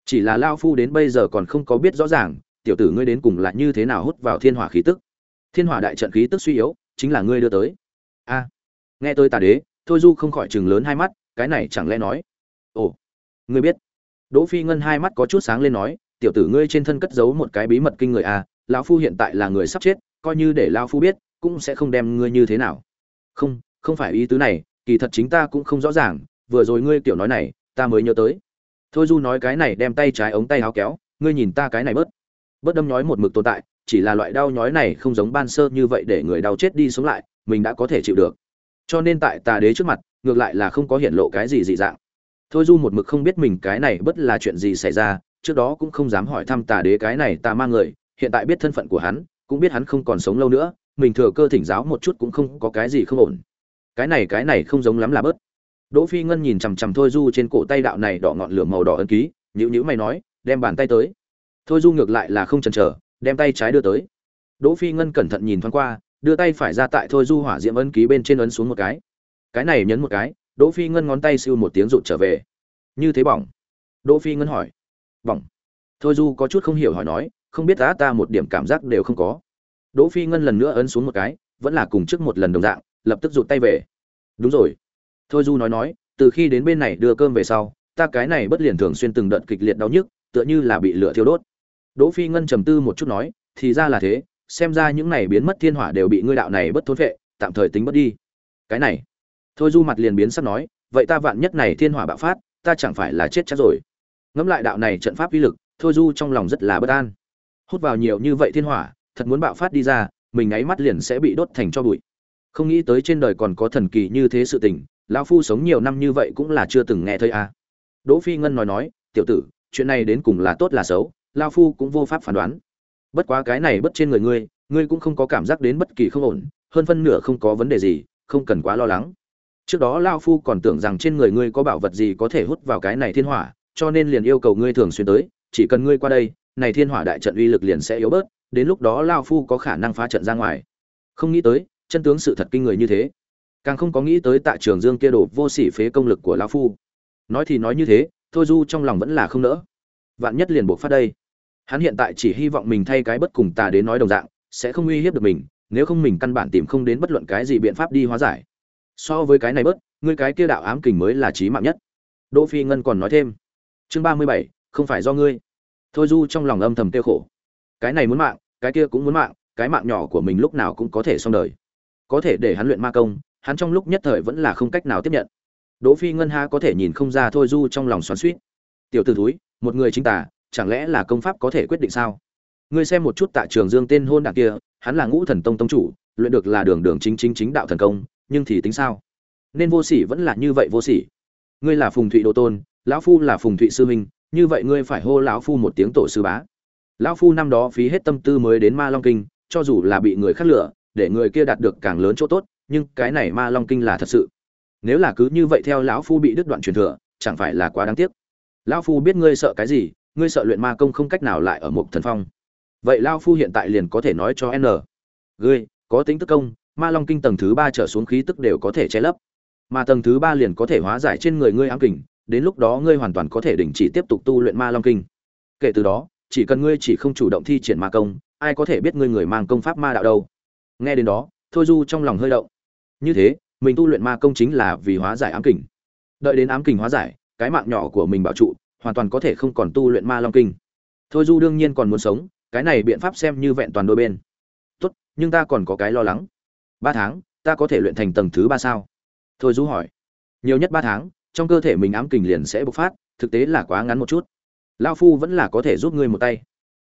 Chỉ là lão phu đến bây giờ còn không có biết rõ ràng, tiểu tử ngươi đến cùng là như thế nào hút vào thiên hỏa khí tức. Thiên hỏa đại trận khí tức suy yếu, chính là ngươi đưa tới. A, nghe tôi tà đế, thôi du không khỏi chừng lớn hai mắt, cái này chẳng lẽ nói? Ồ, ngươi biết. Đỗ phi ngân hai mắt có chút sáng lên nói, tiểu tử ngươi trên thân cất giấu một cái bí mật kinh người a lão phu hiện tại là người sắp chết coi như để lão phu biết, cũng sẽ không đem ngươi như thế nào. Không không phải ý tứ này, kỳ thật chính ta cũng không rõ ràng, vừa rồi ngươi tiểu nói này, ta mới nhớ tới. Thôi du nói cái này đem tay trái ống tay áo kéo, ngươi nhìn ta cái này bớt. Bớt đâm nhói một mực tồn tại, chỉ là loại đau nhói này không giống ban sơ như vậy để người đau chết đi sống lại, mình đã có thể chịu được. Cho nên tại tà đế trước mặt, ngược lại là không có hiện lộ cái gì dị dạng. Thôi du một mực không biết mình cái này bất là chuyện gì xảy ra, trước đó cũng không dám hỏi thăm tà đế cái này tà ma người, hiện tại biết thân phận của hắn cũng biết hắn không còn sống lâu nữa, mình thừa cơ thỉnh giáo một chút cũng không có cái gì không ổn. Cái này cái này không giống lắm là bớt. Đỗ phi ngân nhìn chằm chằm thôi du trên cổ tay đạo này đỏ ngọn lửa màu đỏ ấn ký nhữ nhữ mày nói, đem bàn tay tới. Thôi du ngược lại là không chần chờ, đem tay trái đưa tới. Đỗ phi ngân cẩn thận nhìn thoáng qua, đưa tay phải ra tại thôi du hỏa diễm ấn ký bên trên ấn xuống một cái. Cái này nhấn một cái, đỗ phi ngân ngón tay siêu một tiếng rụt trở về. Như thế bỏng? Đỗ phi ngân hỏi. Bỏng. Thôi du có chút không hiểu hỏi nói không biết ta ta một điểm cảm giác đều không có. Đỗ phi ngân lần nữa ấn xuống một cái, vẫn là cùng trước một lần đồng dạng, lập tức rụt tay về. Đúng rồi. Thôi du nói nói, từ khi đến bên này đưa cơm về sau, ta cái này bất liền thường xuyên từng đợt kịch liệt đau nhức, tựa như là bị lửa thiêu đốt. Đỗ phi ngân trầm tư một chút nói, thì ra là thế, xem ra những này biến mất thiên hỏa đều bị ngươi đạo này bất thốn vệ tạm thời tính bất đi. Cái này. Thôi du mặt liền biến sắc nói, vậy ta vạn nhất này thiên hỏa bạo phát, ta chẳng phải là chết chắc rồi. Ngẫm lại đạo này trận pháp uy lực, thôi du trong lòng rất là bất an hút vào nhiều như vậy thiên hỏa, thật muốn bạo phát đi ra, mình ngáy mắt liền sẽ bị đốt thành cho bụi. Không nghĩ tới trên đời còn có thần kỳ như thế sự tình, lão phu sống nhiều năm như vậy cũng là chưa từng nghe thấy a. À. đỗ phi ngân nói nói, tiểu tử, chuyện này đến cùng là tốt là xấu, lão phu cũng vô pháp phán đoán. Bất quá cái này bất trên người ngươi ngươi cũng không có cảm giác đến bất kỳ không ổn, hơn phân nửa không có vấn đề gì, không cần quá lo lắng. Trước đó lão phu còn tưởng rằng trên người ngươi có bảo vật gì có thể hút vào cái này thiên hỏa, cho nên liền yêu cầu ngươi thường xuyên tới, chỉ cần ngươi qua đây này thiên hỏa đại trận uy lực liền sẽ yếu bớt, đến lúc đó lao phu có khả năng phá trận ra ngoài. Không nghĩ tới, chân tướng sự thật kinh người như thế. Càng không có nghĩ tới tại trường dương kia đổ vô sỉ phế công lực của lao phu. Nói thì nói như thế, thôi du trong lòng vẫn là không nỡ. Vạn nhất liền buộc phát đây. Hắn hiện tại chỉ hy vọng mình thay cái bất cùng tà đến nói đồng dạng, sẽ không uy hiếp được mình, nếu không mình căn bản tìm không đến bất luận cái gì biện pháp đi hóa giải. So với cái này bớt, ngươi cái kia đạo ám kình mới là trí mạng nhất. Đỗ phi ngân còn nói thêm. Chương ba mươi bảy, không phải do ngươi thôi du trong lòng âm thầm tiêu khổ. Cái này muốn mạng, cái kia cũng muốn mạng, cái mạng nhỏ của mình lúc nào cũng có thể xong đời. Có thể để hắn luyện ma công, hắn trong lúc nhất thời vẫn là không cách nào tiếp nhận. Đỗ phi ngân ha có thể nhìn không ra thôi du trong lòng xoắn xuýt. Tiểu tử thúi, một người chính tả chẳng lẽ là công pháp có thể quyết định sao? Ngươi xem một chút tại trường dương tên hôn đảng kia, hắn là ngũ thần tông tông chủ, luyện được là đường đường chính chính chính đạo thần công, nhưng thì tính sao? Nên vô sỉ vẫn là như vậy vô sỉ. Ngươi là phùng thụy đô tôn, lão phu là phùng thụy sư huynh như vậy ngươi phải hô lão phu một tiếng tổ sư bá. Lão phu năm đó phí hết tâm tư mới đến ma long kinh, cho dù là bị người khác lựa để người kia đạt được càng lớn chỗ tốt, nhưng cái này ma long kinh là thật sự. Nếu là cứ như vậy theo lão phu bị đứt đoạn truyền thừa, chẳng phải là quá đáng tiếc. Lão phu biết ngươi sợ cái gì, ngươi sợ luyện ma công không cách nào lại ở một thần phong. Vậy lão phu hiện tại liền có thể nói cho n. Ngươi, có tính tức công, ma long kinh tầng thứ ba trở xuống khí tức đều có thể che lấp. Mà tầng thứ ba liền có thể hóa giải trên người ngươi ám kình đến lúc đó ngươi hoàn toàn có thể đình chỉ tiếp tục tu luyện ma long kinh. Kể từ đó, chỉ cần ngươi chỉ không chủ động thi triển ma công, ai có thể biết ngươi người mang công pháp ma đạo đâu. Nghe đến đó, thôi du trong lòng hơi động. Như thế, mình tu luyện ma công chính là vì hóa giải ám kình. Đợi đến ám kình hóa giải, cái mạng nhỏ của mình bảo trụ, hoàn toàn có thể không còn tu luyện ma long kinh. Thôi du đương nhiên còn muốn sống, cái này biện pháp xem như vẹn toàn đôi bên. Tốt, nhưng ta còn có cái lo lắng. Ba tháng, ta có thể luyện thành tầng thứ ba sao? Thôi du hỏi. Nhiều nhất ba tháng trong cơ thể mình ám kình liền sẽ bộc phát, thực tế là quá ngắn một chút. Lao phu vẫn là có thể giúp ngươi một tay.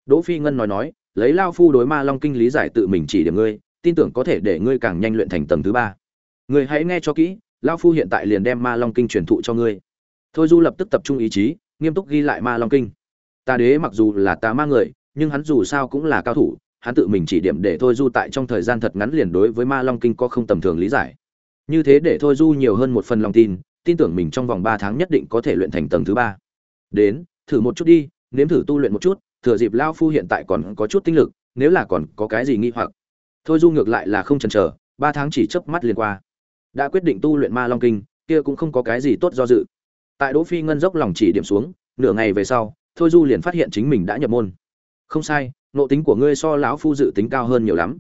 Đỗ phi ngân nói nói, lấy lao phu đối ma long kinh lý giải tự mình chỉ điểm ngươi, tin tưởng có thể để ngươi càng nhanh luyện thành tầng thứ ba. Ngươi hãy nghe cho kỹ, lao phu hiện tại liền đem ma long kinh truyền thụ cho ngươi. Thôi du lập tức tập trung ý chí, nghiêm túc ghi lại ma long kinh. Ta đế mặc dù là ta ma người, nhưng hắn dù sao cũng là cao thủ, hắn tự mình chỉ điểm để thôi du tại trong thời gian thật ngắn liền đối với ma long kinh có không tầm thường lý giải. Như thế để thôi du nhiều hơn một phần lòng tin tin tưởng mình trong vòng ba tháng nhất định có thể luyện thành tầng thứ ba. Đến, thử một chút đi, nếm thử tu luyện một chút, thừa dịp lao phu hiện tại còn có chút tinh lực, nếu là còn có cái gì nghi hoặc. Thôi du ngược lại là không chần chờ, ba tháng chỉ chớp mắt liền qua. Đã quyết định tu luyện ma long kinh, kia cũng không có cái gì tốt do dự. Tại đỗ phi ngân dốc lòng chỉ điểm xuống, nửa ngày về sau, thôi du liền phát hiện chính mình đã nhập môn. Không sai nộ tính của ngươi so lão phu dự tính cao hơn nhiều lắm.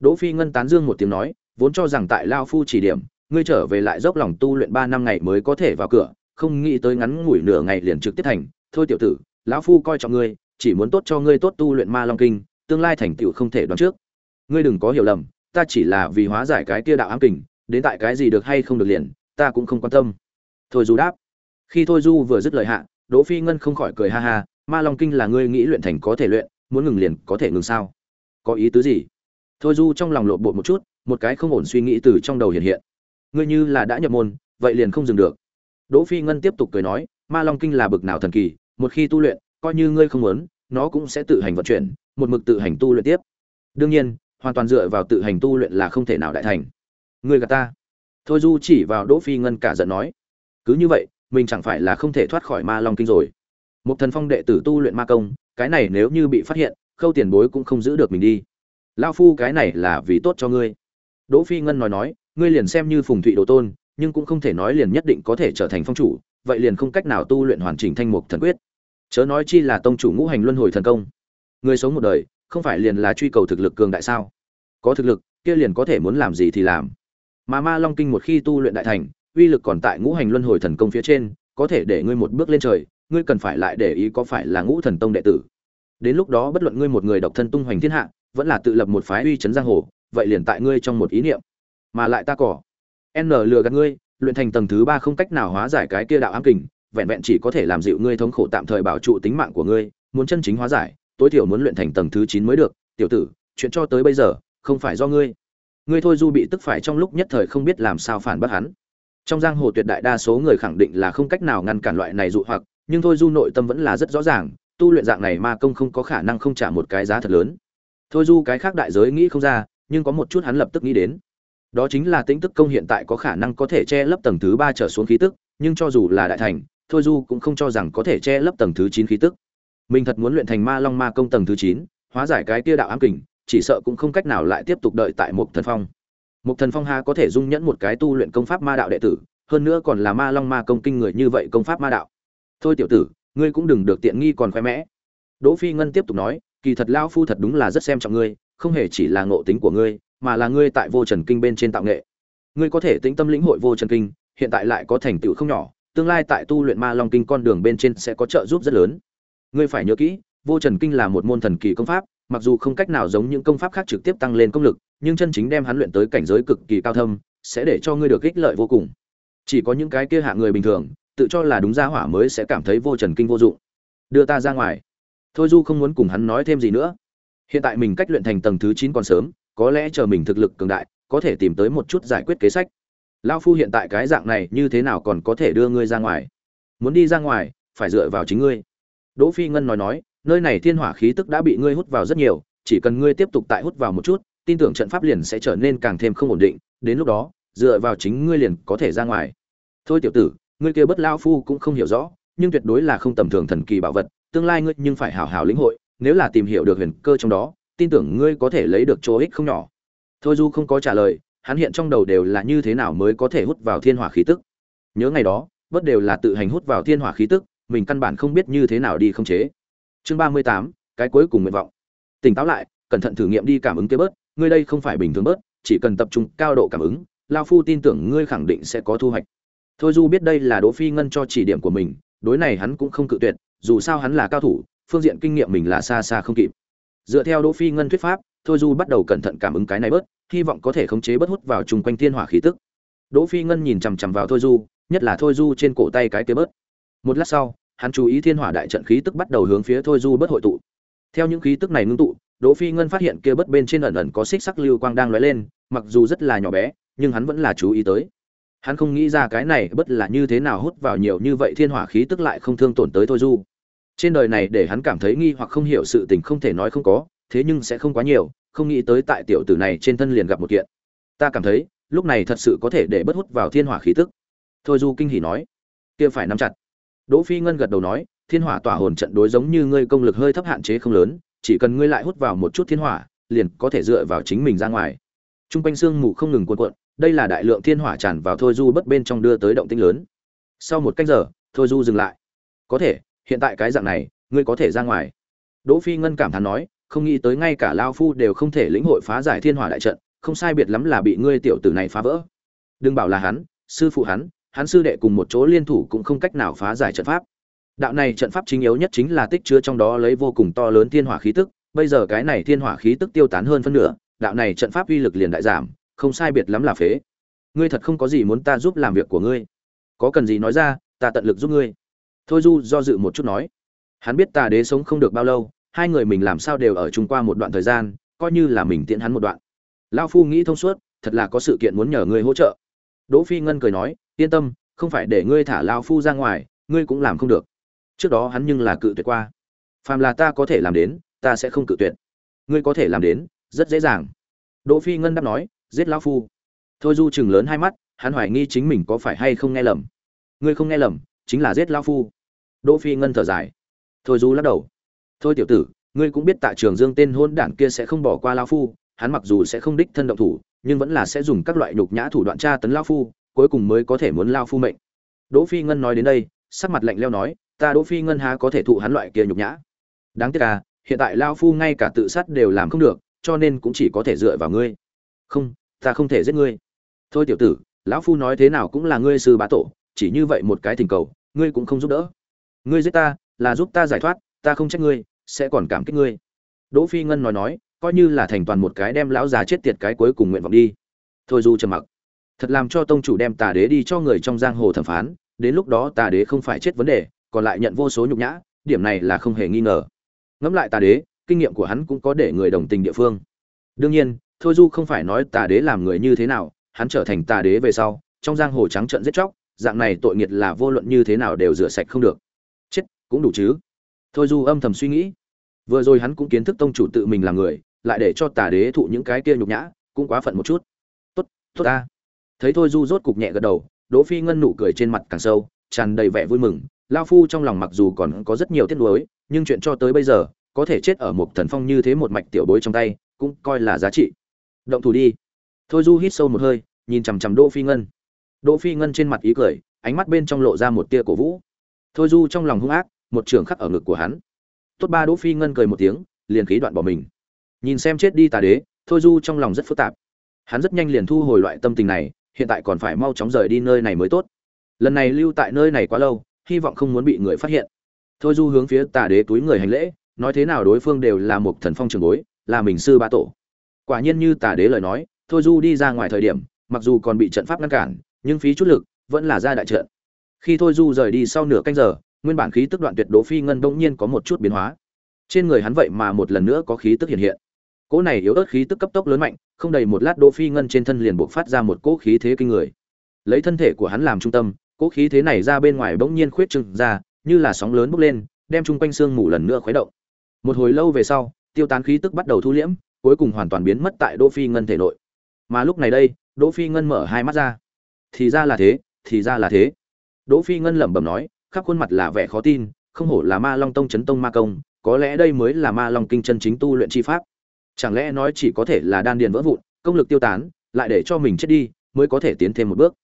Đỗ phi ngân tán dương một tiếng nói, vốn cho rằng tại lão phu chỉ điểm ngươi trở về lại dốc lòng tu luyện ba năm ngày mới có thể vào cửa, không nghĩ tới ngắn ngủi nửa ngày liền trực tiếp thành. Thôi tiểu tử, lão phu coi trọng ngươi, chỉ muốn tốt cho ngươi tốt tu luyện ma long kinh, tương lai thành tựu không thể đoán trước. Ngươi đừng có hiểu lầm, ta chỉ là vì hóa giải cái kia đạo ám kình, đến tại cái gì được hay không được liền, ta cũng không quan tâm. Thôi du đáp. Khi thôi du vừa dứt lời hạ, đỗ phi ngân không khỏi cười ha ha, ma long kinh là ngươi nghĩ luyện thành có thể luyện, muốn ngừng liền có thể ngừng sao? Có ý tứ gì? Thôi du trong lòng lộn bột một chút, một cái không ổn suy nghĩ từ trong đầu hiện hiện ngươi như là đã nhập môn, vậy liền không dừng được. Đỗ phi ngân tiếp tục cười nói, ma long kinh là bực nào thần kỳ, một khi tu luyện, coi như ngươi không muốn, nó cũng sẽ tự hành vận chuyển, một mực tự hành tu luyện tiếp. Đương nhiên, hoàn toàn dựa vào tự hành tu luyện là không thể nào đại thành. Ngươi gạt ta. Thôi du chỉ vào đỗ phi ngân cả giận nói, cứ như vậy, mình chẳng phải là không thể thoát khỏi ma long kinh rồi. Một thần phong đệ tử tu luyện ma công, cái này nếu như bị phát hiện, khâu tiền bối cũng không giữ được mình đi. Lao phu cái này là vì tốt cho ngươi. Đỗ phi ngân nói nói ngươi liền xem như phùng thụy đồ tôn, nhưng cũng không thể nói liền nhất định có thể trở thành phong chủ, vậy liền không cách nào tu luyện hoàn chỉnh thanh mục thần quyết. Chớ nói chi là tông chủ ngũ hành luân hồi thần công. Người sống một đời, không phải liền là truy cầu thực lực cường đại sao? Có thực lực, kia liền có thể muốn làm gì thì làm. Mà ma long kinh một khi tu luyện đại thành, uy lực còn tại ngũ hành luân hồi thần công phía trên, có thể để ngươi một bước lên trời, ngươi cần phải lại để ý có phải là ngũ thần tông đệ tử. Đến lúc đó bất luận ngươi một người độc thân tung hoành thiên hạ, vẫn là tự lập một phái uy chấn giang hồ, vậy liền tại ngươi trong một ý niệm mà lại ta cỏ. N lừa gạt ngươi, luyện thành tầng thứ ba không cách nào hóa giải cái kia đạo ám kình, vẹn vẹn chỉ có thể làm dịu ngươi thống khổ tạm thời bảo trụ tính mạng của ngươi, muốn chân chính hóa giải, tối thiểu muốn luyện thành tầng thứ chín mới được. Tiểu tử, chuyện cho tới bây giờ, không phải do ngươi. Ngươi thôi du bị tức phải trong lúc nhất thời không biết làm sao phản bác hắn. Trong giang hồ tuyệt đại đa số người khẳng định là không cách nào ngăn cản loại này dụ hoặc, nhưng thôi du nội tâm vẫn là rất rõ ràng, tu luyện dạng này ma công không có khả năng không trả một cái giá thật lớn. Thôi du cái khác đại giới nghĩ không ra, nhưng có một chút hắn lập tức nghĩ đến đó chính là tính tức công hiện tại có khả năng có thể che lấp tầng thứ ba trở xuống khí tức, nhưng cho dù là đại thành, thôi du cũng không cho rằng có thể che lấp tầng thứ chín khí tức. Mình thật muốn luyện thành ma long ma công tầng thứ chín, hóa giải cái tia đạo ám kình, chỉ sợ cũng không cách nào lại tiếp tục đợi tại một thần phong. Một thần phong ha có thể dung nhẫn một cái tu luyện công pháp ma đạo đệ tử, hơn nữa còn là ma long ma công kinh người như vậy công pháp ma đạo. Thôi tiểu tử, ngươi cũng đừng được tiện nghi còn khoe mẽ. Đỗ phi ngân tiếp tục nói, kỳ thật lao phu thật đúng là rất xem trọng ngươi, không hề chỉ là ngộ tính của ngươi mà là ngươi tại vô trần kinh bên trên tạo nghệ. Ngươi có thể tĩnh tâm lĩnh hội vô trần kinh, hiện tại lại có thành tựu không nhỏ, tương lai tại tu luyện ma long kinh con đường bên trên sẽ có trợ giúp rất lớn. Ngươi phải nhớ kỹ, vô trần kinh là một môn thần kỳ công pháp, mặc dù không cách nào giống những công pháp khác trực tiếp tăng lên công lực, nhưng chân chính đem hắn luyện tới cảnh giới cực kỳ cao thâm, sẽ để cho ngươi được ích lợi vô cùng. Chỉ có những cái kia hạ người bình thường, tự cho là đúng gia hỏa mới sẽ cảm thấy vô trần kinh vô dụng. Đưa ta ra ngoài. Thôi du không muốn cùng hắn nói thêm gì nữa. Hiện tại mình cách luyện thành tầng thứ chín còn sớm có lẽ chờ mình thực lực cường đại, có thể tìm tới một chút giải quyết kế sách. Lao phu hiện tại cái dạng này như thế nào còn có thể đưa ngươi ra ngoài? Muốn đi ra ngoài, phải dựa vào chính ngươi. Đỗ phi ngân nói nói, nơi này thiên hỏa khí tức đã bị ngươi hút vào rất nhiều, chỉ cần ngươi tiếp tục tại hút vào một chút, tin tưởng trận pháp liền sẽ trở nên càng thêm không ổn định, đến lúc đó, dựa vào chính ngươi liền có thể ra ngoài. Thôi tiểu tử, ngươi kia bất lao phu cũng không hiểu rõ, nhưng tuyệt đối là không tầm thường thần kỳ bảo vật, tương lai ngươi nhưng phải hảo hảo lĩnh hội, nếu là tìm hiểu được huyền cơ trong đó tin tưởng ngươi có thể lấy được chỗ ích không nhỏ. Thôi du không có trả lời, hắn hiện trong đầu đều là như thế nào mới có thể hút vào thiên hỏa khí tức. Nhớ ngày đó, bất đều là tự hành hút vào thiên hỏa khí tức, mình căn bản không biết như thế nào đi không chế. Chương ba mươi tám, cái cuối cùng nguyện vọng. Tỉnh táo lại, cẩn thận thử nghiệm đi cảm ứng kia bớt, ngươi đây không phải bình thường bớt, chỉ cần tập trung cao độ cảm ứng, lao phu tin tưởng ngươi khẳng định sẽ có thu hoạch. Thôi du biết đây là đỗ phi ngân cho chỉ điểm của mình, đối này hắn cũng không cự tuyệt, dù sao hắn là cao thủ, phương diện kinh nghiệm mình là xa xa không kịp dựa theo đỗ phi ngân thuyết pháp, thôi du bắt đầu cẩn thận cảm ứng cái này bớt, hy vọng có thể khống chế bất hút vào chung quanh thiên hỏa khí tức. Đỗ phi ngân nhìn chằm chằm vào thôi du, nhất là thôi du trên cổ tay cái kia bớt. Một lát sau, hắn chú ý thiên hỏa đại trận khí tức bắt đầu hướng phía thôi du bất hội tụ. Theo những khí tức này ngưng tụ, đỗ phi ngân phát hiện kia bớt bên trên ẩn ẩn có xích sắc lưu quang đang lóe lên, mặc dù rất là nhỏ bé, nhưng hắn vẫn là chú ý tới. Hắn không nghĩ ra cái này bất là như thế nào hút vào nhiều như vậy thiên hỏa khí tức lại không thương tổn tới thôi du trên đời này để hắn cảm thấy nghi hoặc không hiểu sự tình không thể nói không có, thế nhưng sẽ không quá nhiều, không nghĩ tới tại tiểu tử này trên thân liền gặp một kiện. Ta cảm thấy, lúc này thật sự có thể để bất hút vào thiên hỏa khí tức. Thôi du kinh hỉ nói. Kia phải nắm chặt. Đỗ phi ngân gật đầu nói, thiên hỏa tỏa hồn trận đối giống như ngươi công lực hơi thấp hạn chế không lớn, chỉ cần ngươi lại hút vào một chút thiên hỏa, liền có thể dựa vào chính mình ra ngoài. Trung quanh xương mù không ngừng cuộn cuộn, đây là đại lượng thiên hỏa tràn vào thôi du bất bên trong đưa tới động tĩnh lớn. Sau một canh giờ, thôi du dừng lại. Có thể hiện tại cái dạng này, ngươi có thể ra ngoài. Đỗ phi ngân cảm thán nói, không nghĩ tới ngay cả lao phu đều không thể lĩnh hội phá giải thiên hỏa đại trận, không sai biệt lắm là bị ngươi tiểu tử này phá vỡ. Đừng bảo là hắn, sư phụ hắn hắn sư đệ cùng một chỗ liên thủ cũng không cách nào phá giải trận pháp. Đạo này trận pháp chính yếu nhất chính là tích chứa trong đó lấy vô cùng to lớn thiên hỏa khí tức, bây giờ cái này thiên hỏa khí tức tiêu tán hơn phân nửa, đạo này trận pháp uy lực liền đại giảm, không sai biệt lắm là phế. Ngươi thật không có gì muốn ta giúp làm việc của ngươi. Có cần gì nói ra, ta tận lực giúp ngươi thôi du do dự một chút nói, hắn biết tà đế sống không được bao lâu, hai người mình làm sao đều ở chung qua một đoạn thời gian, coi như là mình tiễn hắn một đoạn. Lao phu nghĩ thông suốt, thật là có sự kiện muốn nhờ ngươi hỗ trợ. Đỗ phi ngân cười nói, yên tâm, không phải để ngươi thả lao phu ra ngoài, ngươi cũng làm không được. Trước đó hắn nhưng là cự tuyệt qua. Phàm là ta có thể làm đến, ta sẽ không cự tuyệt. Ngươi có thể làm đến, rất dễ dàng. Đỗ phi ngân đáp nói, giết lão phu. Thôi du chừng lớn hai mắt, hắn hoài nghi chính mình có phải hay không nghe lầm. Ngươi không nghe lầm chính là giết lão phu. Đỗ phi ngân thở dài. Thôi du lắc đầu. Thôi tiểu tử, ngươi cũng biết tại trường dương tên hôn đản kia sẽ không bỏ qua lão phu, hắn mặc dù sẽ không đích thân động thủ, nhưng vẫn là sẽ dùng các loại nhục nhã thủ đoạn tra tấn lão phu, cuối cùng mới có thể muốn lao phu mệnh. Đỗ phi ngân nói đến đây, sắc mặt lạnh lẽo nói, ta đỗ phi ngân há có thể thụ hắn loại kia nhục nhã? Đáng tiếc à hiện tại lao phu ngay cả tự sát đều làm không được, cho nên cũng chỉ có thể dựa vào ngươi. Không, ta không thể giết ngươi. Thôi tiểu tử, lão phu nói thế nào cũng là ngươi sư bá tổ, chỉ như vậy một cái thỉnh cầu ngươi cũng không giúp đỡ. Ngươi giết ta, là giúp ta giải thoát, ta không trách ngươi, sẽ còn cảm kích ngươi. Đỗ phi ngân nói nói, coi như là thành toàn một cái đem lão già chết tiệt cái cuối cùng nguyện vọng đi. Thôi du trầm mặc. Thật làm cho tông chủ đem tà đế đi cho người trong giang hồ thẩm phán, đến lúc đó tà đế không phải chết vấn đề, còn lại nhận vô số nhục nhã, điểm này là không hề nghi ngờ. Ngẫm lại tà đế, kinh nghiệm của hắn cũng có để người đồng tình địa phương. Đương nhiên, thôi du không phải nói tà đế làm người như thế nào, hắn trở thành tà đế về sau, trong giang hồ trắng trợn giết chóc dạng này tội nghiệt là vô luận như thế nào đều rửa sạch không được. Chết, cũng đủ chứ. Thôi du âm thầm suy nghĩ. Vừa rồi hắn cũng kiến thức tông chủ tự mình là người, lại để cho tà đế thụ những cái kia nhục nhã, cũng quá phận một chút. Tốt tốt ta. Thấy thôi du rốt cục nhẹ gật đầu, đỗ phi ngân nụ cười trên mặt càng sâu, tràn đầy vẻ vui mừng. Lao phu trong lòng mặc dù còn có rất nhiều tiếc nuối, nhưng chuyện cho tới bây giờ, có thể chết ở một thần phong như thế một mạch tiểu bối trong tay, cũng coi là giá trị. Động thủ đi. Thôi du hít sâu một hơi, nhìn chằm chằm đỗ phi ngân đỗ phi ngân trên mặt ý cười, ánh mắt bên trong lộ ra một tia cổ vũ. Thôi du trong lòng hung ác, một trường khắc ở ngực của hắn. Tốt ba đỗ phi ngân cười một tiếng, liền khí đoạn bỏ mình. Nhìn xem chết đi tà đế, thôi du trong lòng rất phức tạp. Hắn rất nhanh liền thu hồi loại tâm tình này, hiện tại còn phải mau chóng rời đi nơi này mới tốt. Lần này lưu tại nơi này quá lâu, hy vọng không muốn bị người phát hiện. Thôi du hướng phía tà đế túi người hành lễ, nói thế nào đối phương đều là một thần phong trường bối, là mình sư ba tổ. Quả nhiên như tà đế lời nói, thôi du đi ra ngoài thời điểm, mặc dù còn bị trận pháp ngăn cản nhưng phí chút lực, vẫn là ra đại trận. Khi thôi du rời đi sau nửa canh giờ, nguyên bản khí tức đoạn tuyệt đỗ phi ngân bỗng nhiên có một chút biến hóa. Trên người hắn vậy mà một lần nữa có khí tức hiện hiện. Cỗ này yếu ớt khí tức cấp tốc lớn mạnh, không đầy một lát đỗ phi ngân trên thân liền buộc phát ra một cỗ khí thế kinh người. Lấy thân thể của hắn làm trung tâm, cỗ khí thế này ra bên ngoài bỗng nhiên khuyết trừng ra, như là sóng lớn bốc lên, đem chung quanh xương mù lần nữa khuấy động. Một hồi lâu về sau, tiêu tán khí tức bắt đầu thu liễm, cuối cùng hoàn toàn biến mất tại đỗ phi ngân thể nội. Mà lúc này đây, đỗ phi ngân mở hai mắt ra thì ra là thế, thì ra là thế. Đỗ phi ngân lẩm bẩm nói, khắp khuôn mặt là vẻ khó tin, không hổ là ma long tông chấn tông ma công, có lẽ đây mới là ma long kinh chân chính tu luyện chi pháp. Chẳng lẽ nói chỉ có thể là đan điền vỡ vụn, công lực tiêu tán, lại để cho mình chết đi, mới có thể tiến thêm một bước?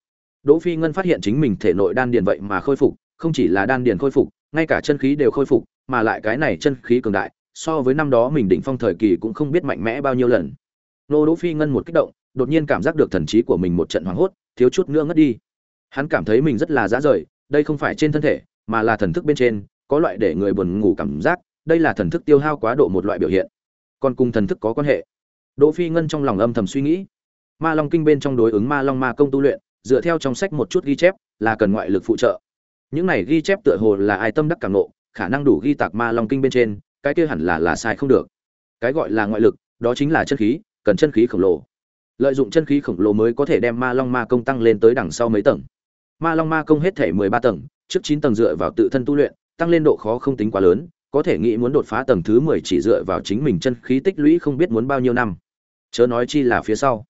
Đỗ phi ngân phát hiện chính mình thể nội đan điền vậy mà khôi phục, không chỉ là đan điền khôi phục, ngay cả chân khí đều khôi phục, mà lại cái này chân khí cường đại, so với năm đó mình đỉnh phong thời kỳ cũng không biết mạnh mẽ bao nhiêu lần. Nô đỗ phi ngân một kích động, đột nhiên cảm giác được thần trí của mình một trận hoảng hốt thiếu chút nữa ngất đi. Hắn cảm thấy mình rất là dã rời, đây không phải trên thân thể, mà là thần thức bên trên, có loại để người buồn ngủ cảm giác, đây là thần thức tiêu hao quá độ một loại biểu hiện. Còn cùng thần thức có quan hệ. Đỗ phi ngân trong lòng âm thầm suy nghĩ. Ma long kinh bên trong đối ứng ma long ma công tu luyện, dựa theo trong sách một chút ghi chép, là cần ngoại lực phụ trợ. Những này ghi chép tựa hồ là ai tâm đắc cảm nộ, khả năng đủ ghi tạc ma long kinh bên trên, cái kia hẳn là là sai không được. Cái gọi là ngoại lực, đó chính là chân khí, cần chân khí khổng lồ lợi dụng chân khí khổng lồ mới có thể đem ma long ma công tăng lên tới đằng sau mấy tầng. Ma long ma công hết thể mười ba tầng, trước chín tầng dựa vào tự thân tu luyện, tăng lên độ khó không tính quá lớn, có thể nghĩ muốn đột phá tầng thứ mười chỉ dựa vào chính mình chân khí tích lũy không biết muốn bao nhiêu năm. Chớ nói chi là phía sau.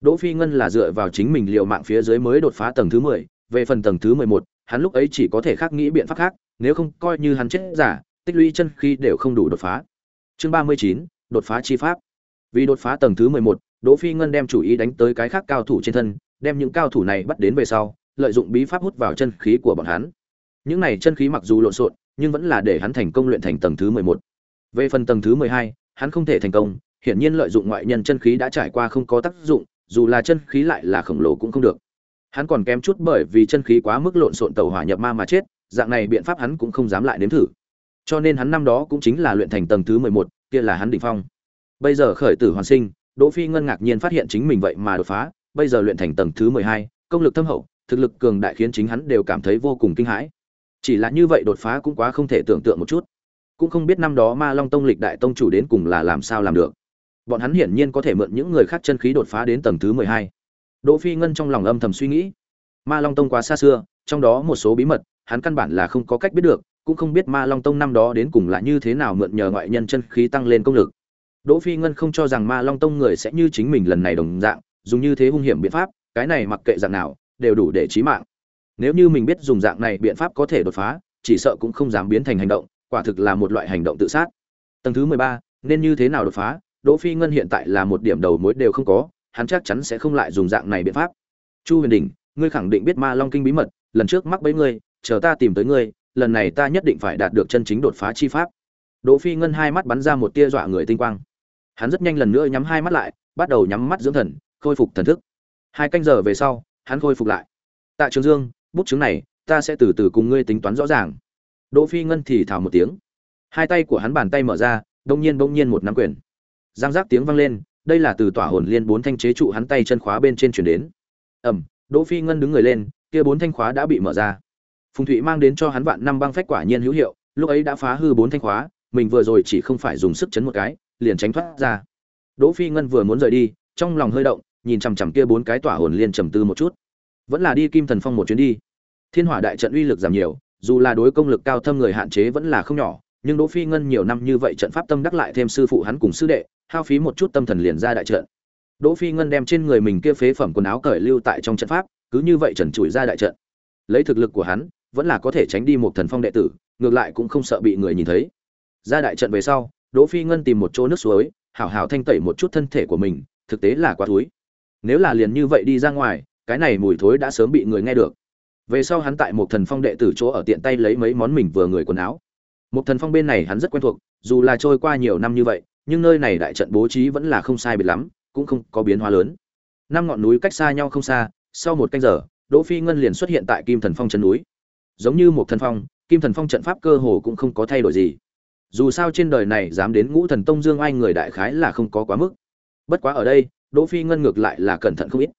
Đỗ phi ngân là dựa vào chính mình liều mạng phía dưới mới đột phá tầng thứ mười, về phần tầng thứ mười một, hắn lúc ấy chỉ có thể khác nghĩ biện pháp khác, nếu không coi như hắn chết giả, tích lũy chân khí đều không đủ đột phá. Chương ba mươi chín, đột phá chi pháp. Vì đột phá tầng thứ mười một đỗ phi ngân đem chủ ý đánh tới cái khác cao thủ trên thân, đem những cao thủ này bắt đến về sau, lợi dụng bí pháp hút vào chân khí của bọn hắn. Những này chân khí mặc dù lộn xộn, nhưng vẫn là để hắn thành công luyện thành tầng thứ mười một. Về phần tầng thứ mười hai, hắn không thể thành công, hiển nhiên lợi dụng ngoại nhân chân khí đã trải qua không có tác dụng, dù là chân khí lại là khổng lồ cũng không được. Hắn còn kém chút bởi vì chân khí quá mức lộn xộn tẩu hỏa nhập ma mà chết, dạng này biện pháp hắn cũng không dám lại nếm thử. Cho nên hắn năm đó cũng chính là luyện thành tầng thứ mười một, kia là hắn đỉnh phong. Bây giờ khởi tử hoàn sinh đỗ phi ngân ngạc nhiên phát hiện chính mình vậy mà đột phá, bây giờ luyện thành tầng thứ mười hai, công lực thâm hậu, thực lực cường đại khiến chính hắn đều cảm thấy vô cùng kinh hãi. Chỉ là như vậy đột phá cũng quá không thể tưởng tượng một chút. Cũng không biết năm đó ma long tông lịch đại tông chủ đến cùng là làm sao làm được. Bọn hắn hiển nhiên có thể mượn những người khác chân khí đột phá đến tầng thứ mười hai. Đỗ phi ngân trong lòng âm thầm suy nghĩ. Ma long tông quá xa xưa, trong đó một số bí mật, hắn căn bản là không có cách biết được, cũng không biết ma long tông năm đó đến cùng là như thế nào mượn nhờ ngoại nhân chân khí tăng lên công lực đỗ phi ngân không cho rằng ma long tông người sẽ như chính mình lần này đồng dạng, dùng như thế hung hiểm biện pháp, cái này mặc kệ dạng nào, đều đủ để chí mạng. Nếu như mình biết dùng dạng này biện pháp có thể đột phá, chỉ sợ cũng không dám biến thành hành động, quả thực là một loại hành động tự sát. Tầng thứ mười ba, nên như thế nào đột phá? Đỗ phi ngân hiện tại là một điểm đầu mối đều không có, hắn chắc chắn sẽ không lại dùng dạng này biện pháp. Chu huyền đình, ngươi khẳng định biết ma long kinh bí mật, lần trước mắc bấy ngươi, chờ ta tìm tới ngươi, lần này ta nhất định phải đạt được chân chính đột phá chi pháp. Đỗ phi ngân hai mắt bắn ra một tia dọa người tinh quang hắn rất nhanh lần nữa nhắm hai mắt lại, bắt đầu nhắm mắt dưỡng thần, khôi phục thần thức. Hai canh giờ về sau, hắn khôi phục lại. Tạ trường dương, bút chứng này, ta sẽ từ từ cùng ngươi tính toán rõ ràng. Đỗ phi ngân thì thào một tiếng. Hai tay của hắn bàn tay mở ra, đông nhiên bỗng nhiên một nắm quyền. Giang giác tiếng vang lên, đây là từ tỏa hồn liên bốn thanh chế trụ hắn tay chân khóa bên trên chuyển đến. Ẩm đỗ phi ngân đứng người lên, kia bốn thanh khóa đã bị mở ra. Phùng thụy mang đến cho hắn vạn năm băng phách quả nhiên hữu hiệu, lúc ấy đã phá hư bốn thanh khóa, mình vừa rồi chỉ không phải dùng sức chấn một cái liền tránh thoát ra. Đỗ phi ngân vừa muốn rời đi, trong lòng hơi động, nhìn chằm chằm kia bốn cái tỏa hồn liên trầm tư một chút. Vẫn là đi kim thần phong một chuyến đi. Thiên hỏa đại trận uy lực giảm nhiều, dù là đối công lực cao thâm người hạn chế vẫn là không nhỏ, nhưng đỗ phi ngân nhiều năm như vậy trận pháp tâm đắc lại thêm sư phụ hắn cùng sư đệ, hao phí một chút tâm thần liền ra đại trận. Đỗ phi ngân đem trên người mình kia phế phẩm quần áo cởi lưu tại trong trận pháp, cứ như vậy trần trụi ra đại trận. Lấy thực lực của hắn, vẫn là có thể tránh đi một thần phong đệ tử, ngược lại cũng không sợ bị người nhìn thấy. Ra đại trận về sau đỗ phi ngân tìm một chỗ nước suối, hảo hảo thanh tẩy một chút thân thể của mình, thực tế là quá thối. nếu là liền như vậy đi ra ngoài, cái này mùi thối đã sớm bị người nghe được. Về sau hắn tại một thần phong đệ tử chỗ ở tiện tay lấy mấy món mình vừa người quần áo. Một thần phong bên này hắn rất quen thuộc, dù là trôi qua nhiều năm như vậy, nhưng nơi này đại trận bố trí vẫn là không sai biệt lắm, cũng không có biến hóa lớn. Năm ngọn núi cách xa nhau không xa, sau một canh giờ, đỗ phi ngân liền xuất hiện tại kim thần phong chân núi. Giống như một thần phong, kim thần phong trận pháp cơ hồ cũng không có thay đổi gì dù sao trên đời này dám đến ngũ thần tông dương ai người đại khái là không có quá mức. Bất quá ở đây, đỗ phi ngân ngược lại là cẩn thận không ít.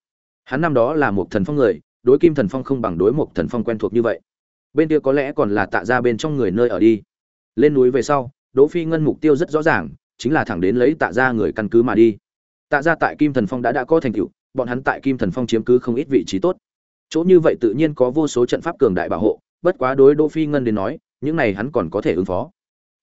Hắn năm đó là một thần phong người, đối kim thần phong không bằng đối một thần phong quen thuộc như vậy. Bên kia có lẽ còn là tạ ra bên trong người nơi ở đi. Lên núi về sau, đỗ phi ngân mục tiêu rất rõ ràng, chính là thẳng đến lấy tạ ra người căn cứ mà đi. Tạ ra tại kim thần phong đã đã có thành tựu, bọn hắn tại kim thần phong chiếm cứ không ít vị trí tốt. Chỗ như vậy tự nhiên có vô số trận pháp cường đại bảo hộ, bất quá đối đỗ phi ngân đến nói, những này hắn còn có thể ứng phó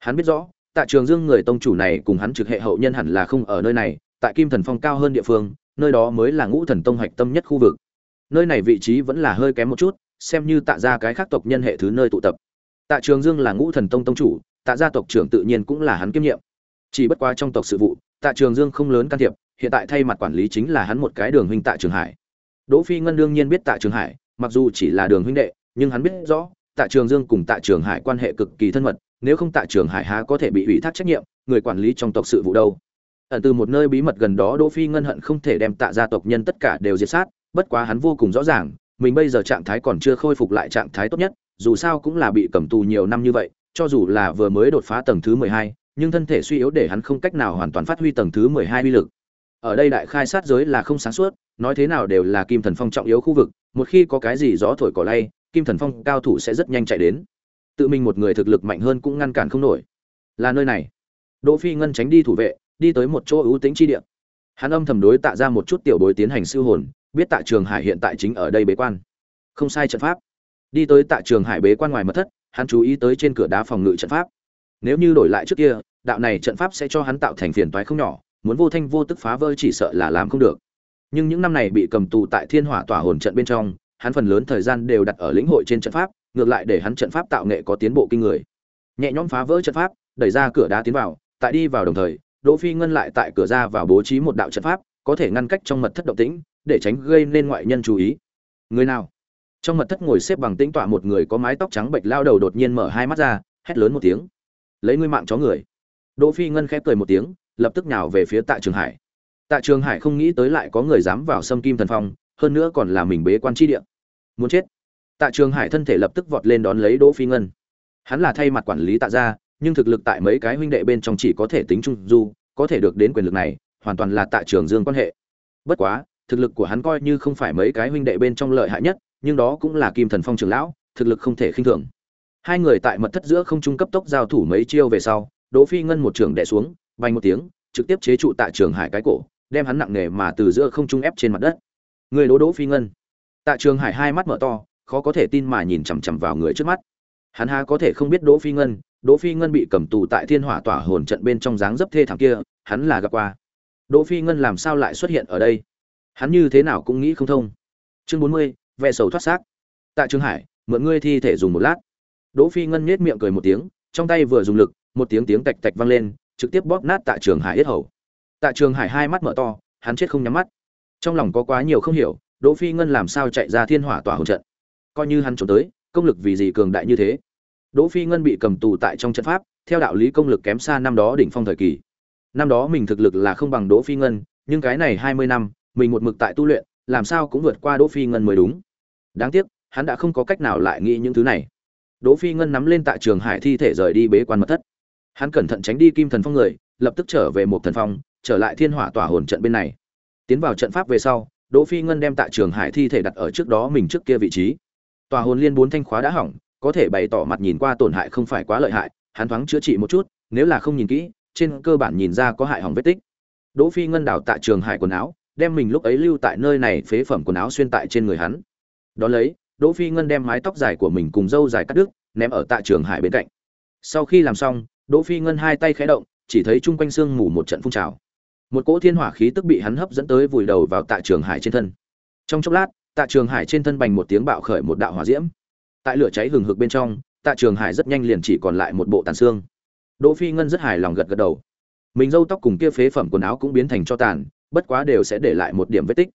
hắn biết rõ, tạ trường dương người tông chủ này cùng hắn trực hệ hậu nhân hẳn là không ở nơi này, tại kim thần phong cao hơn địa phương, nơi đó mới là ngũ thần tông hạch tâm nhất khu vực. Nơi này vị trí vẫn là hơi kém một chút, xem như tạ ra cái khác tộc nhân hệ thứ nơi tụ tập. Tạ trường dương là ngũ thần tông tông chủ, tạ gia tộc trưởng tự nhiên cũng là hắn kiêm nhiệm. Chỉ bất quá trong tộc sự vụ, tạ trường dương không lớn can thiệp, hiện tại thay mặt quản lý chính là hắn một cái đường huynh tạ trường hải. Đỗ phi ngân đương nhiên biết tạ trường hải, mặc dù chỉ là đường huynh đệ, nhưng hắn biết rõ, tạ trường dương cùng tạ trường hải quan hệ cực kỳ thân mật nếu không tạ trường hải há có thể bị ủy thác trách nhiệm, người quản lý trong tộc sự vụ đâu? Ẩn từ một nơi bí mật gần đó đỗ phi ngân hận không thể đem tạ gia tộc nhân tất cả đều diệt sát, bất quá hắn vô cùng rõ ràng, mình bây giờ trạng thái còn chưa khôi phục lại trạng thái tốt nhất, dù sao cũng là bị cầm tù nhiều năm như vậy, cho dù là vừa mới đột phá tầng thứ mười hai, nhưng thân thể suy yếu để hắn không cách nào hoàn toàn phát huy tầng thứ mười hai uy lực. Ở đây đại khai sát giới là không sáng suốt, nói thế nào đều là kim thần phong trọng yếu khu vực, một khi có cái gì gió thổi cỏ lay, kim thần phong cao thủ sẽ rất nhanh chạy đến tự mình một người thực lực mạnh hơn cũng ngăn cản không nổi. Là nơi này. Đỗ phi ngân tránh đi thủ vệ, đi tới một chỗ ưu tĩnh chi địa. Hắn âm thầm đối tạ ra một chút tiểu bối tiến hành siêu hồn, biết tạ trường hải hiện tại chính ở đây bế quan. Không sai trận pháp. Đi tới tạ trường hải bế quan ngoài mật thất, hắn chú ý tới trên cửa đá phòng ngự trận pháp. Nếu như đổi lại trước kia, đạo này trận pháp sẽ cho hắn tạo thành phiền toái không nhỏ, muốn vô thanh vô tức phá vỡ chỉ sợ là làm không được. Nhưng những năm này bị cầm tù tại thiên hỏa tỏa hồn trận bên trong, hắn phần lớn thời gian đều đặt ở lĩnh hội trên trận pháp ngược lại để hắn trận pháp tạo nghệ có tiến bộ kinh người. Nhẹ nhõm phá vỡ trận pháp, đẩy ra cửa đá tiến vào, tại đi vào đồng thời, đỗ phi ngân lại tại cửa ra vào bố trí một đạo trận pháp, có thể ngăn cách trong mật thất động tĩnh, để tránh gây nên ngoại nhân chú ý. Người nào? Trong mật thất ngồi xếp bằng tĩnh tọa một người có mái tóc trắng bệch lao đầu đột nhiên mở hai mắt ra, hét lớn một tiếng. Lấy ngươi mạng chó người. Đỗ phi ngân khép cười một tiếng, lập tức nhào về phía tạ trường hải. Tạ trường hải không nghĩ tới lại có người dám vào xâm kim thần phong, hơn nữa còn là mình bế quan chi địa. Muốn chết tạ trường hải thân thể lập tức vọt lên đón lấy đỗ phi ngân. Hắn là thay mặt quản lý tạ gia, nhưng thực lực tại mấy cái huynh đệ bên trong chỉ có thể tính trung du, có thể được đến quyền lực này, hoàn toàn là tạ trường dương quan hệ. Bất quá, thực lực của hắn coi như không phải mấy cái huynh đệ bên trong lợi hại nhất, nhưng đó cũng là kim thần phong trưởng lão, thực lực không thể khinh thường. Hai người tại mật thất giữa không trung cấp tốc giao thủ mấy chiêu về sau, đỗ phi ngân một trường đè xuống, vang một tiếng, trực tiếp chế trụ tạ trường hải cái cổ, đem hắn nặng nề mà từ giữa không trung ép trên mặt đất. Người đỗ đỗ phi ngân. Tạ trường hải hai mắt mở to khó có thể tin mà nhìn chằm chằm vào người trước mắt. Hắn há có thể không biết đỗ phi ngân đỗ phi ngân bị cầm tù tại thiên hỏa tỏa hồn trận bên trong dáng dấp thê thảm kia hắn là gặp qua. Đỗ phi ngân làm sao lại xuất hiện ở đây? Hắn như thế nào cũng nghĩ không thông. Chương bốn mươi, vẻ sầu thoát xác. Tại trường hải mượn ngươi thi thể dùng một lát. Đỗ phi ngân nhếch miệng cười một tiếng trong tay vừa dùng lực một tiếng tiếng tạch tạch vang lên trực tiếp bóp nát tại trường hải yết hầu. Tại trường hải hai mắt mở to hắn chết không nhắm mắt. Trong lòng có quá nhiều không hiểu đỗ phi ngân làm sao chạy ra thiên hỏa tỏa hồn trận? Coi như hắn trốn tới, công lực vì gì cường đại như thế? Đỗ phi ngân bị cầm tù tại trong trận pháp, theo đạo lý công lực kém xa năm đó đỉnh phong thời kỳ. Năm đó mình thực lực là không bằng đỗ phi ngân, nhưng cái này hai mươi năm, mình một mực tại tu luyện, làm sao cũng vượt qua đỗ phi ngân mới đúng. Đáng tiếc, hắn đã không có cách nào lại nghĩ những thứ này. Đỗ phi ngân nắm lên tại trường hải thi thể rời đi bế quan mật thất. Hắn cẩn thận tránh đi kim thần phong người, lập tức trở về một thần phong, trở lại thiên hỏa tỏa hồn trận bên này. Tiến vào trận pháp về sau, đỗ phi ngân đem tại trường hải thi thể đặt ở trước đó mình trước kia vị trí tòa hồn liên bốn thanh khóa đã hỏng, có thể bày tỏ mặt nhìn qua tổn hại không phải quá lợi hại, hắn thoáng chữa trị một chút, nếu là không nhìn kỹ, trên cơ bản nhìn ra có hại hỏng vết tích. Đỗ phi ngân đào tại trường hải quần áo, đem mình lúc ấy lưu tại nơi này phế phẩm quần áo xuyên tại trên người hắn. Đó lấy, đỗ phi ngân đem mái tóc dài của mình cùng râu dài cắt đứt, ném ở tại trường hải bên cạnh. Sau khi làm xong, đỗ phi ngân hai tay khẽ động, chỉ thấy chung quanh xương mù một trận phun trào. Một cỗ thiên hỏa khí tức bị hắn hấp dẫn tới vùi đầu vào tại trường hải trên thân. Trong chốc lát tạ trường hải trên thân bành một tiếng bạo khởi một đạo hỏa diễm. Tại lửa cháy hừng hực bên trong, tạ trường hải rất nhanh liền chỉ còn lại một bộ tàn xương. Đỗ phi ngân rất hài lòng gật gật đầu. Mình râu tóc cùng kia phế phẩm quần áo cũng biến thành cho tàn, bất quá đều sẽ để lại một điểm vết tích.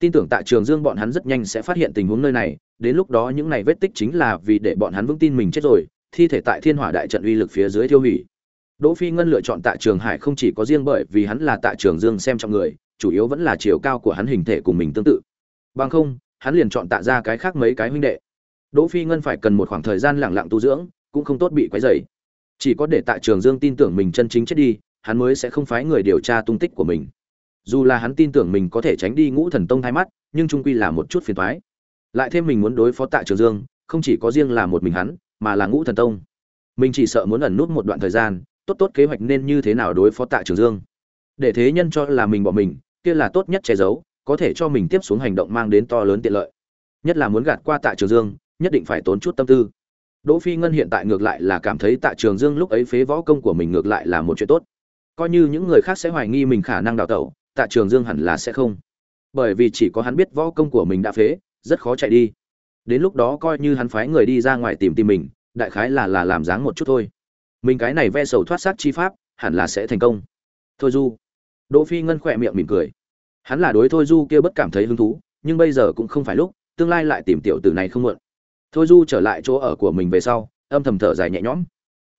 Tin tưởng tạ trường dương bọn hắn rất nhanh sẽ phát hiện tình huống nơi này, đến lúc đó những này vết tích chính là vì để bọn hắn vững tin mình chết rồi, thi thể tại thiên hỏa đại trận uy lực phía dưới tiêu hủy. Đỗ phi ngân lựa chọn tạ trường hải không chỉ có riêng bởi vì hắn là tạ trường dương xem trong người, chủ yếu vẫn là chiều cao của hắn hình thể cùng mình tương tự bằng không, hắn liền chọn tạ ra cái khác mấy cái huynh đệ. Đỗ phi ngân phải cần một khoảng thời gian lặng lặng tu dưỡng, cũng không tốt bị quấy rầy. Chỉ có để tạ trường dương tin tưởng mình chân chính chết đi, hắn mới sẽ không phái người điều tra tung tích của mình. Dù là hắn tin tưởng mình có thể tránh đi ngũ thần tông hai mắt, nhưng trung quy là một chút phiền toái. Lại thêm mình muốn đối phó tạ trường dương, không chỉ có riêng là một mình hắn, mà là ngũ thần tông. Mình chỉ sợ muốn ẩn nút một đoạn thời gian, tốt tốt kế hoạch nên như thế nào đối phó tạ trường dương. Để thế nhân cho là mình bỏ mình, kia là tốt nhất che giấu có thể cho mình tiếp xuống hành động mang đến to lớn tiện lợi. Nhất là muốn gạt qua tạ trường dương, nhất định phải tốn chút tâm tư. Đỗ phi ngân hiện tại ngược lại là cảm thấy tạ trường dương lúc ấy phế võ công của mình ngược lại là một chuyện tốt. Coi như những người khác sẽ hoài nghi mình khả năng đào tẩu, tạ trường dương hẳn là sẽ không. Bởi vì chỉ có hắn biết võ công của mình đã phế, rất khó chạy đi. Đến lúc đó coi như hắn phái người đi ra ngoài tìm tìm mình, đại khái là là làm dáng một chút thôi. Mình cái này ve sầu thoát sát chi pháp, hẳn là sẽ thành công. Thôi du. Đỗ phi ngân khỏe miệng mỉm cười hắn là đối thôi du kia bất cảm thấy hứng thú, nhưng bây giờ cũng không phải lúc, tương lai lại tìm tiểu tử này không muộn. Thôi du trở lại chỗ ở của mình về sau, âm thầm thở dài nhẹ nhõm.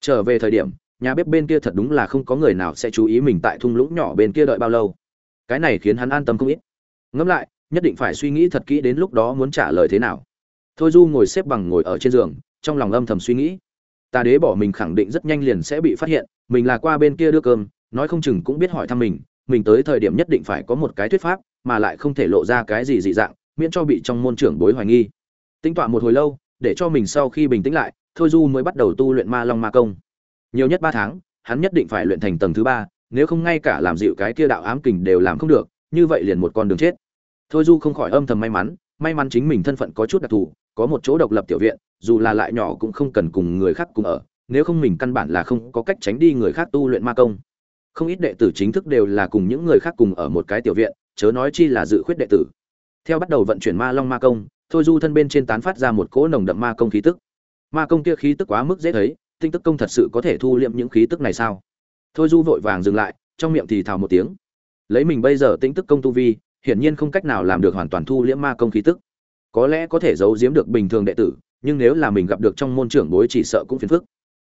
Trở về thời điểm, nhà bếp bên kia thật đúng là không có người nào sẽ chú ý mình tại thung lũng nhỏ bên kia đợi bao lâu. Cái này khiến hắn an tâm không ít. Ngẫm lại, nhất định phải suy nghĩ thật kỹ đến lúc đó muốn trả lời thế nào. Thôi du ngồi xếp bằng ngồi ở trên giường, trong lòng âm thầm suy nghĩ. Ta đế bỏ mình khẳng định rất nhanh liền sẽ bị phát hiện, mình là qua bên kia đưa cơm, nói không chừng cũng biết hỏi thăm mình mình tới thời điểm nhất định phải có một cái thuyết pháp, mà lại không thể lộ ra cái gì dị dạng, miễn cho bị trong môn trưởng bối hoài nghi. Tính tọa một hồi lâu, để cho mình sau khi bình tĩnh lại, thôi du mới bắt đầu tu luyện ma long ma công. Nhiều nhất ba tháng, hắn nhất định phải luyện thành tầng thứ ba, nếu không ngay cả làm dịu cái kia đạo ám kình đều làm không được, như vậy liền một con đường chết. Thôi du không khỏi âm thầm may mắn may mắn chính mình thân phận có chút đặc thù, có một chỗ độc lập tiểu viện, dù là lại nhỏ cũng không cần cùng người khác cùng ở, nếu không mình căn bản là không có cách tránh đi người khác tu luyện ma công không ít đệ tử chính thức đều là cùng những người khác cùng ở một cái tiểu viện, chớ nói chi là dự khuyết đệ tử. Theo bắt đầu vận chuyển ma long ma công, thôi du thân bên trên tán phát ra một cỗ nồng đậm ma công khí tức. Ma công kia khí tức quá mức dễ thấy, tinh tức công thật sự có thể thu liệm những khí tức này sao? Thôi du vội vàng dừng lại, trong miệng thì thào một tiếng. Lấy mình bây giờ tinh tức công tu vi, hiển nhiên không cách nào làm được hoàn toàn thu liễm ma công khí tức. Có lẽ có thể giấu giếm được bình thường đệ tử, nhưng nếu là mình gặp được trong môn trưởng bối chỉ sợ cũng phiền phức.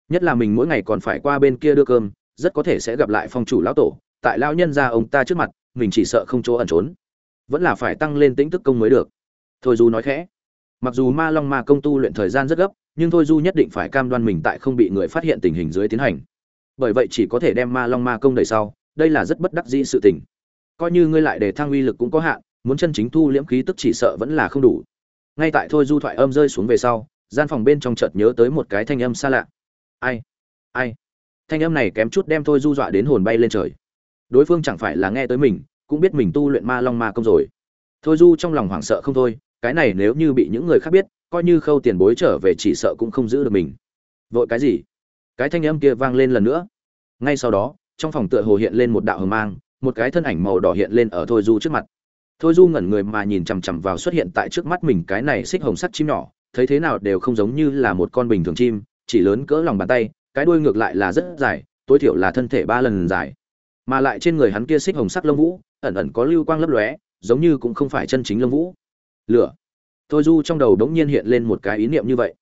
Nhất là mình mỗi ngày còn phải qua bên kia đưa cơm rất có thể sẽ gặp lại phong chủ lão tổ, tại lão nhân gia ông ta trước mặt, mình chỉ sợ không chỗ ẩn trốn. Vẫn là phải tăng lên tính tức công mới được. Thôi du nói khẽ. Mặc dù ma long ma công tu luyện thời gian rất gấp, nhưng thôi du nhất định phải cam đoan mình tại không bị người phát hiện tình hình dưới tiến hành. Bởi vậy chỉ có thể đem ma long ma công đầy sau, đây là rất bất đắc dĩ sự tình. Coi như ngươi lại để thăng uy lực cũng có hạn, muốn chân chính thu liễm khí tức chỉ sợ vẫn là không đủ. Ngay tại thôi du thoại âm rơi xuống về sau, gian phòng bên trong chợt nhớ tới một cái thanh âm xa lạ. Ai? Ai? Thanh âm này kém chút đem thôi du dọa đến hồn bay lên trời. Đối phương chẳng phải là nghe tới mình, cũng biết mình tu luyện ma long ma công rồi. Thôi du trong lòng hoảng sợ không thôi, cái này nếu như bị những người khác biết, coi như khâu tiền bối trở về chỉ sợ cũng không giữ được mình. Vội cái gì? Cái thanh âm kia vang lên lần nữa. Ngay sau đó, trong phòng tựa hồ hiện lên một đạo hờ mang, một cái thân ảnh màu đỏ hiện lên ở thôi du trước mặt. Thôi du ngẩn người mà nhìn chằm chằm vào xuất hiện tại trước mắt mình cái này xích hồng sắt chim nhỏ, thấy thế nào đều không giống như là một con bình thường chim, chỉ lớn cỡ lòng bàn tay cái đuôi ngược lại là rất dài, tối thiểu là thân thể ba lần dài. Mà lại trên người hắn kia xích hồng sắc lông vũ, ẩn ẩn có lưu quang lấp lóe, giống như cũng không phải chân chính lông vũ. Lửa. Thôi du trong đầu đống nhiên hiện lên một cái ý niệm như vậy.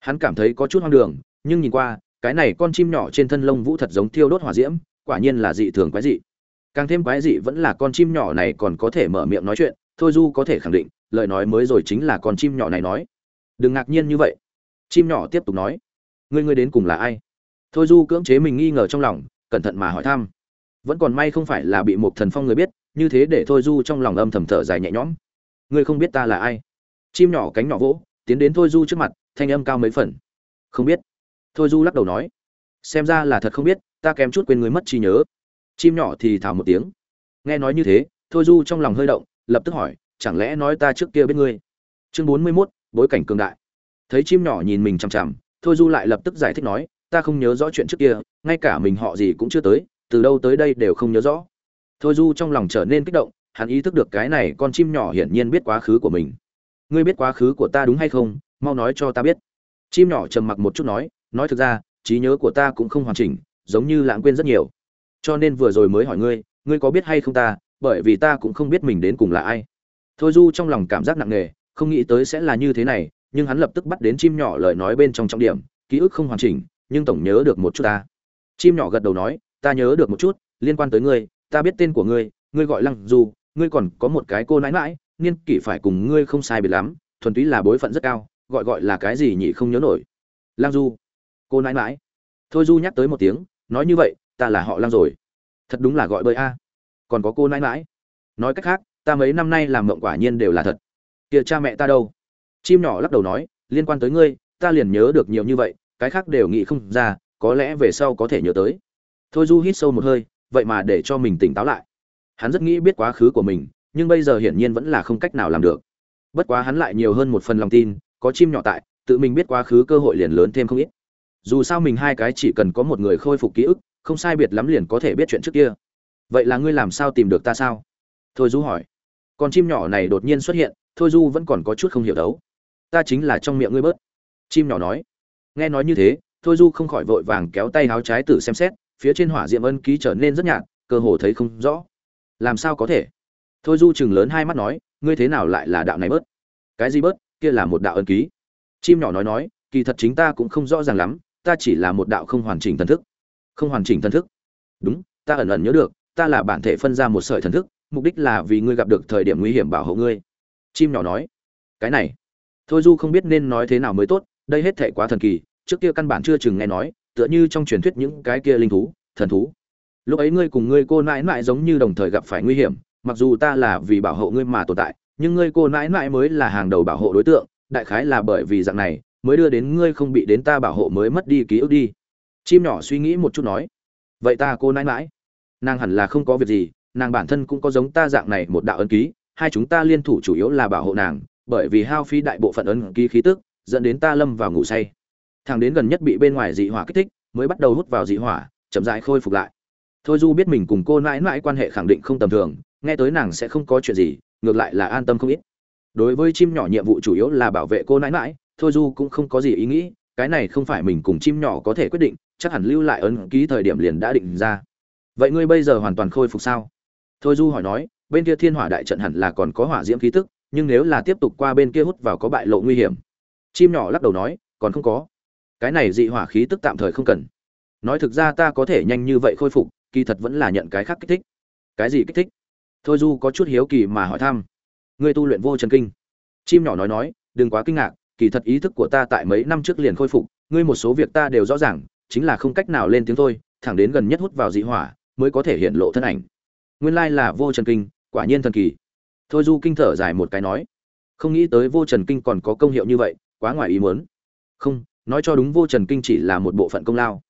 Hắn cảm thấy có chút hoang đường, nhưng nhìn qua, cái này con chim nhỏ trên thân lông vũ thật giống thiêu đốt hỏa diễm, quả nhiên là dị thường quái dị. Càng thêm quái dị vẫn là con chim nhỏ này còn có thể mở miệng nói chuyện, thôi du có thể khẳng định, lời nói mới rồi chính là con chim nhỏ này nói. Đừng ngạc nhiên như vậy. Chim nhỏ tiếp tục nói. Ngươi ngươi đến cùng là ai? Thôi du cưỡng chế mình nghi ngờ trong lòng, cẩn thận mà hỏi thăm. Vẫn còn may không phải là bị một thần phong người biết, như thế để thôi du trong lòng âm thầm thở dài nhẹ nhõm. Ngươi không biết ta là ai. Chim nhỏ cánh nhỏ vỗ, tiến đến thôi du trước mặt, thanh âm cao mấy phần. Không biết. Thôi du lắc đầu nói. Xem ra là thật không biết, ta kém chút quên người mất trí nhớ. Chim nhỏ thì thào một tiếng. Nghe nói như thế, thôi du trong lòng hơi động, lập tức hỏi, chẳng lẽ nói ta trước kia biết ngươi? Chương bốn mươi mốt, bối cảnh cường đại. Thấy chim nhỏ nhìn mình chằm chằm, thôi du lại lập tức giải thích nói ta không nhớ rõ chuyện trước kia, ngay cả mình họ gì cũng chưa tới, từ đâu tới đây đều không nhớ rõ. Thôi du trong lòng trở nên kích động, hắn ý thức được cái này con chim nhỏ hiển nhiên biết quá khứ của mình. Ngươi biết quá khứ của ta đúng hay không? Mau nói cho ta biết. Chim nhỏ trầm mặc một chút nói nói thực ra, trí nhớ của ta cũng không hoàn chỉnh, giống như lãng quên rất nhiều. Cho nên vừa rồi mới hỏi ngươi ngươi có biết hay không ta, bởi vì ta cũng không biết mình đến cùng là ai. Thôi du trong lòng cảm giác nặng nề, không nghĩ tới sẽ là như thế này, nhưng hắn lập tức bắt đến chim nhỏ lời nói bên trong trọng điểm, ký ức không hoàn chỉnh nhưng tổng nhớ được một chút ta. Chim nhỏ gật đầu nói, ta nhớ được một chút, liên quan tới ngươi, ta biết tên của ngươi ngươi gọi lăng du, ngươi còn có một cái cô nãi mãi niên kỷ phải cùng ngươi không sai biệt lắm, thuần túy là bối phận rất cao, gọi gọi là cái gì nhỉ không nhớ nổi. Lang du. Cô nãi mãi thôi du nhắc tới một tiếng, nói như vậy, ta là họ lang rồi. Thật đúng là gọi bơi a. Còn có cô nãi mãi nói cách khác, ta mấy năm nay làm mộng quả nhiên đều là thật. Kìa cha mẹ ta đâu. Chim nhỏ lắc đầu nói, liên quan tới ngươi, ta liền nhớ được nhiều như vậy cái khác đều nghĩ không ra, có lẽ về sau có thể nhớ tới. Thôi du hít sâu một hơi, vậy mà để cho mình tỉnh táo lại. Hắn rất nghĩ biết quá khứ của mình, nhưng bây giờ hiển nhiên vẫn là không cách nào làm được. Bất quá hắn lại nhiều hơn một phần lòng tin, có chim nhỏ tại, tự mình biết quá khứ cơ hội liền lớn thêm không ít. Dù sao mình hai cái chỉ cần có một người khôi phục ký ức, không sai biệt lắm liền có thể biết chuyện trước kia. Vậy là ngươi làm sao tìm được ta sao? Thôi du hỏi. Con chim nhỏ này đột nhiên xuất hiện, thôi du vẫn còn có chút không hiểu đấu. Ta chính là trong miệng ngươi bớt. Chim nhỏ nói nghe nói như thế, thôi du không khỏi vội vàng kéo tay háo trái tử xem xét, phía trên hỏa diệm ân ký trở nên rất nhạt, cơ hồ thấy không rõ. Làm sao có thể? Thôi du chừng lớn hai mắt nói, ngươi thế nào lại là đạo này bớt? Cái gì bớt? Kia là một đạo ân ký. Chim nhỏ nói nói, kỳ thật chính ta cũng không rõ ràng lắm, ta chỉ là một đạo không hoàn chỉnh thần thức. Không hoàn chỉnh thần thức? Đúng, ta ẩn ẩn nhớ được, ta là bản thể phân ra một sợi thần thức, mục đích là vì ngươi gặp được thời điểm nguy hiểm bảo hộ ngươi. Chim nhỏ nói, cái này. Thôi du không biết nên nói thế nào mới tốt đây hết thệ quá thần kỳ, trước kia căn bản chưa chừng nghe nói, tựa như trong truyền thuyết những cái kia linh thú, thần thú. Lúc ấy ngươi cùng ngươi cô nãi nãi giống như đồng thời gặp phải nguy hiểm, mặc dù ta là vì bảo hộ ngươi mà tồn tại, nhưng ngươi cô nãi nãi mới là hàng đầu bảo hộ đối tượng, đại khái là bởi vì dạng này, mới đưa đến ngươi không bị đến ta bảo hộ mới mất đi ký ức đi. Chim nhỏ suy nghĩ một chút nói, vậy ta cô nãi nãi, nàng hẳn là không có việc gì, nàng bản thân cũng có giống ta dạng này một đạo ấn ký, hai chúng ta liên thủ chủ yếu là bảo hộ nàng, bởi vì hao phí đại bộ phận ấn ký khí tức dẫn đến ta lâm vào ngủ say. Thằng đến gần nhất bị bên ngoài dị hỏa kích thích, mới bắt đầu hút vào dị hỏa, chậm rãi khôi phục lại. Thôi du biết mình cùng cô nãi nãi quan hệ khẳng định không tầm thường, nghe tới nàng sẽ không có chuyện gì, ngược lại là an tâm không ít. Đối với chim nhỏ nhiệm vụ chủ yếu là bảo vệ cô nãi nãi thôi du cũng không có gì ý nghĩ, cái này không phải mình cùng chim nhỏ có thể quyết định, chắc hẳn lưu lại ấn ký thời điểm liền đã định ra. Vậy ngươi bây giờ hoàn toàn khôi phục sao? Thôi du hỏi nói, bên kia thiên hỏa đại trận hẳn là còn có hỏa diễm khí tức, nhưng nếu là tiếp tục qua bên kia hút vào có bại lộ nguy hiểm chim nhỏ lắc đầu nói, còn không có. Cái này dị hỏa khí tức tạm thời không cần. Nói thực ra ta có thể nhanh như vậy khôi phục, kỳ thật vẫn là nhận cái khác kích thích. Cái gì kích thích? Thôi du có chút hiếu kỳ mà hỏi thăm. Ngươi tu luyện vô trần kinh. Chim nhỏ nói nói, đừng quá kinh ngạc, kỳ thật ý thức của ta tại mấy năm trước liền khôi phục, ngươi một số việc ta đều rõ ràng, chính là không cách nào lên tiếng thôi, thẳng đến gần nhất hút vào dị hỏa, mới có thể hiện lộ thân ảnh. Nguyên lai là vô trần kinh, quả nhiên thần kỳ. Thôi du kinh thở dài một cái nói, không nghĩ tới vô trần kinh còn có công hiệu như vậy quá ngoài ý muốn. Không, nói cho đúng vô trần kinh chỉ là một bộ phận công lao.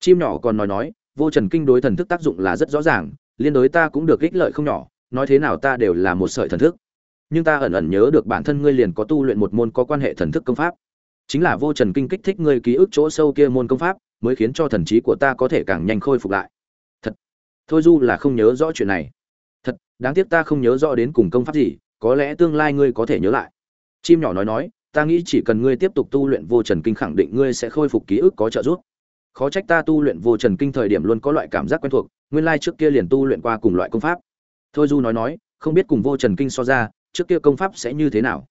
Chim nhỏ còn nói nói, vô trần kinh đối thần thức tác dụng là rất rõ ràng, liên đối ta cũng được ích lợi không nhỏ, nói thế nào ta đều là một sợi thần thức. Nhưng ta ẩn ẩn nhớ được bản thân ngươi liền có tu luyện một môn có quan hệ thần thức công pháp. Chính là vô trần kinh kích thích ngươi ký ức chỗ sâu kia môn công pháp, mới khiến cho thần trí của ta có thể càng nhanh khôi phục lại. Thật. Thôi du là không nhớ rõ chuyện này. Thật, đáng tiếc ta không nhớ rõ đến cùng công pháp gì, có lẽ tương lai ngươi có thể nhớ lại. Chim nhỏ nói nói ta nghĩ chỉ cần ngươi tiếp tục tu luyện vô trần kinh khẳng định ngươi sẽ khôi phục ký ức có trợ giúp. Khó trách ta tu luyện vô trần kinh thời điểm luôn có loại cảm giác quen thuộc, nguyên lai trước kia liền tu luyện qua cùng loại công pháp. Thôi du nói nói, không biết cùng vô trần kinh so ra, trước kia công pháp sẽ như thế nào?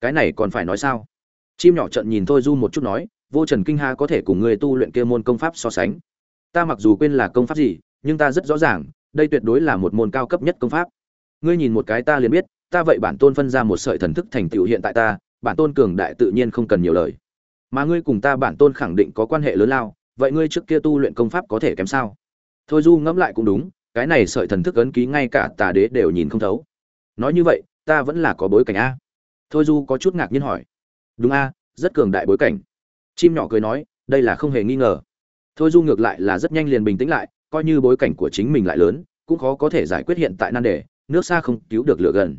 Cái này còn phải nói sao? Chim nhỏ trận nhìn thôi du một chút nói, vô trần kinh ha có thể cùng ngươi tu luyện kia môn công pháp so sánh. Ta mặc dù quên là công pháp gì, nhưng ta rất rõ ràng, đây tuyệt đối là một môn cao cấp nhất công pháp. Ngươi nhìn một cái ta liền biết, ta vậy bản tôn phân ra một sợi thần thức thành tựu hiện tại ta bản tôn cường đại tự nhiên không cần nhiều lời. Mà ngươi cùng ta bản tôn khẳng định có quan hệ lớn lao, vậy ngươi trước kia tu luyện công pháp có thể kém sao? Thôi du ngẫm lại cũng đúng, cái này sợi thần thức ấn ký ngay cả tà đế đều nhìn không thấu. Nói như vậy, ta vẫn là có bối cảnh a. Thôi du có chút ngạc nhiên hỏi. Đúng a, rất cường đại bối cảnh. Chim nhỏ cười nói, đây là không hề nghi ngờ. Thôi du ngược lại là rất nhanh liền bình tĩnh lại, coi như bối cảnh của chính mình lại lớn, cũng khó có thể giải quyết hiện tại nan đề, nước xa không cứu được lửa gần.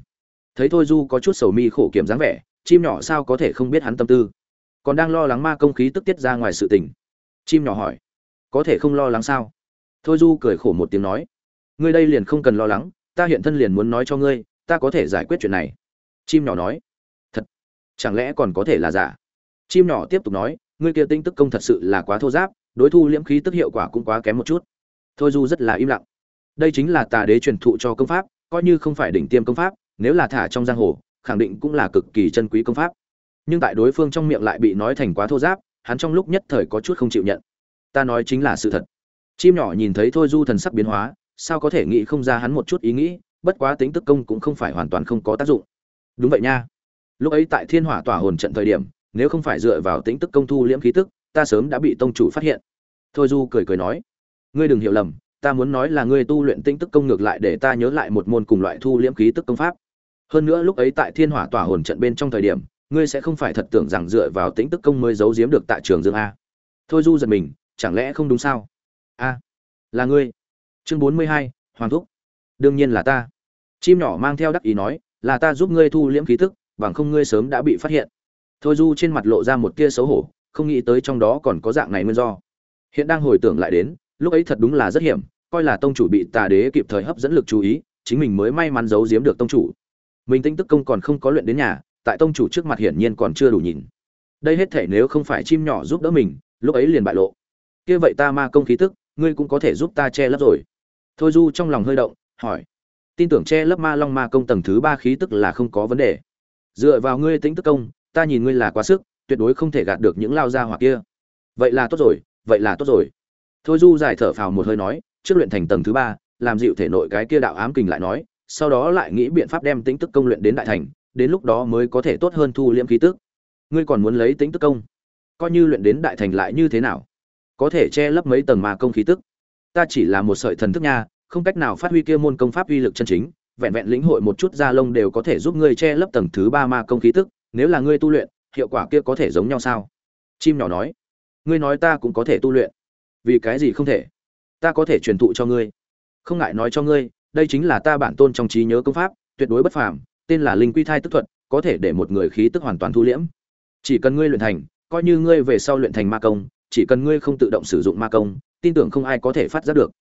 Thấy thôi du có chút sầu mi khổ kiểm dáng vẻ chim nhỏ sao có thể không biết hắn tâm tư? Còn đang lo lắng ma công khí tức tiết ra ngoài sự tình. Chim nhỏ hỏi, có thể không lo lắng sao? Thôi du cười khổ một tiếng nói, ngươi đây liền không cần lo lắng, ta hiện thân liền muốn nói cho ngươi, ta có thể giải quyết chuyện này. Chim nhỏ nói, thật? Chẳng lẽ còn có thể là giả? Chim nhỏ tiếp tục nói, ngươi kia tinh tức công thật sự là quá thô giáp, đối thu liễm khí tức hiệu quả cũng quá kém một chút. Thôi du rất là im lặng. Đây chính là tà đế truyền thụ cho công pháp, coi như không phải đỉnh tiêm công pháp, nếu là thả trong giang hồ khẳng định cũng là cực kỳ chân quý công pháp. Nhưng tại đối phương trong miệng lại bị nói thành quá thô giáp, hắn trong lúc nhất thời có chút không chịu nhận. Ta nói chính là sự thật. Chim nhỏ nhìn thấy thôi du thần sắc biến hóa, sao có thể nghĩ không ra hắn một chút ý nghĩ, bất quá tính tức công cũng không phải hoàn toàn không có tác dụng. Đúng vậy nha. Lúc ấy tại thiên hỏa tỏa hồn trận thời điểm, nếu không phải dựa vào tính tức công thu liễm khí tức, ta sớm đã bị tông chủ phát hiện. Thôi du cười cười nói, ngươi đừng hiểu lầm, ta muốn nói là ngươi tu luyện tinh tức công ngược lại để ta nhớ lại một môn cùng loại thu liễm khí tức công pháp hơn nữa lúc ấy tại thiên hỏa tỏa hồn trận bên trong thời điểm, ngươi sẽ không phải thật tưởng rằng dựa vào tính tức công mới giấu giếm được tại trường dương a. Thôi du giật mình, chẳng lẽ không đúng sao? A, là ngươi. Chương bốn mươi hai, hoàng thúc. Đương nhiên là ta. Chim nhỏ mang theo đắc ý nói, là ta giúp ngươi thu liễm khí tức, bằng không ngươi sớm đã bị phát hiện. Thôi du trên mặt lộ ra một tia xấu hổ, không nghĩ tới trong đó còn có dạng này nguyên do. Hiện đang hồi tưởng lại đến, lúc ấy thật đúng là rất hiểm, coi là tông chủ bị tà đế kịp thời hấp dẫn lực chú ý, chính mình mới may mắn giấu giếm được tông chủ mình tính tức công còn không có luyện đến nhà, tại tông chủ trước mặt hiển nhiên còn chưa đủ nhìn. Đây hết thể nếu không phải chim nhỏ giúp đỡ mình, lúc ấy liền bại lộ. Kia vậy ta ma công khí tức, ngươi cũng có thể giúp ta che lấp rồi. Thôi du trong lòng hơi động, hỏi. Tin tưởng che lấp ma long ma công tầng thứ ba khí tức là không có vấn đề. Dựa vào ngươi tính tức công, ta nhìn ngươi là quá sức, tuyệt đối không thể gạt được những lao gia hoặc kia. Vậy là tốt rồi, vậy là tốt rồi. Thôi du giải thở phào một hơi nói, trước luyện thành tầng thứ ba, làm dịu thể nội cái kia đạo ám kình lại nói sau đó lại nghĩ biện pháp đem tính tức công luyện đến đại thành, đến lúc đó mới có thể tốt hơn thu liễm khí tức. Ngươi còn muốn lấy tính tức công? Coi như luyện đến đại thành lại như thế nào? Có thể che lấp mấy tầng ma công khí tức. Ta chỉ là một sợi thần thức nha, không cách nào phát huy kia môn công pháp uy lực chân chính, vẹn vẹn lĩnh hội một chút da lông đều có thể giúp ngươi che lấp tầng thứ ba ma công khí tức, nếu là ngươi tu luyện, hiệu quả kia có thể giống nhau sao? Chim nhỏ nói. Ngươi nói ta cũng có thể tu luyện. Vì cái gì không thể? Ta có thể truyền thụ cho ngươi. Không ngại nói cho ngươi đây chính là ta bản tôn trong trí nhớ công pháp, tuyệt đối bất phàm, tên là linh quy thai tức thuật, có thể để một người khí tức hoàn toàn thu liễm. Chỉ cần ngươi luyện thành, coi như ngươi về sau luyện thành ma công, chỉ cần ngươi không tự động sử dụng ma công, tin tưởng không ai có thể phát giác được.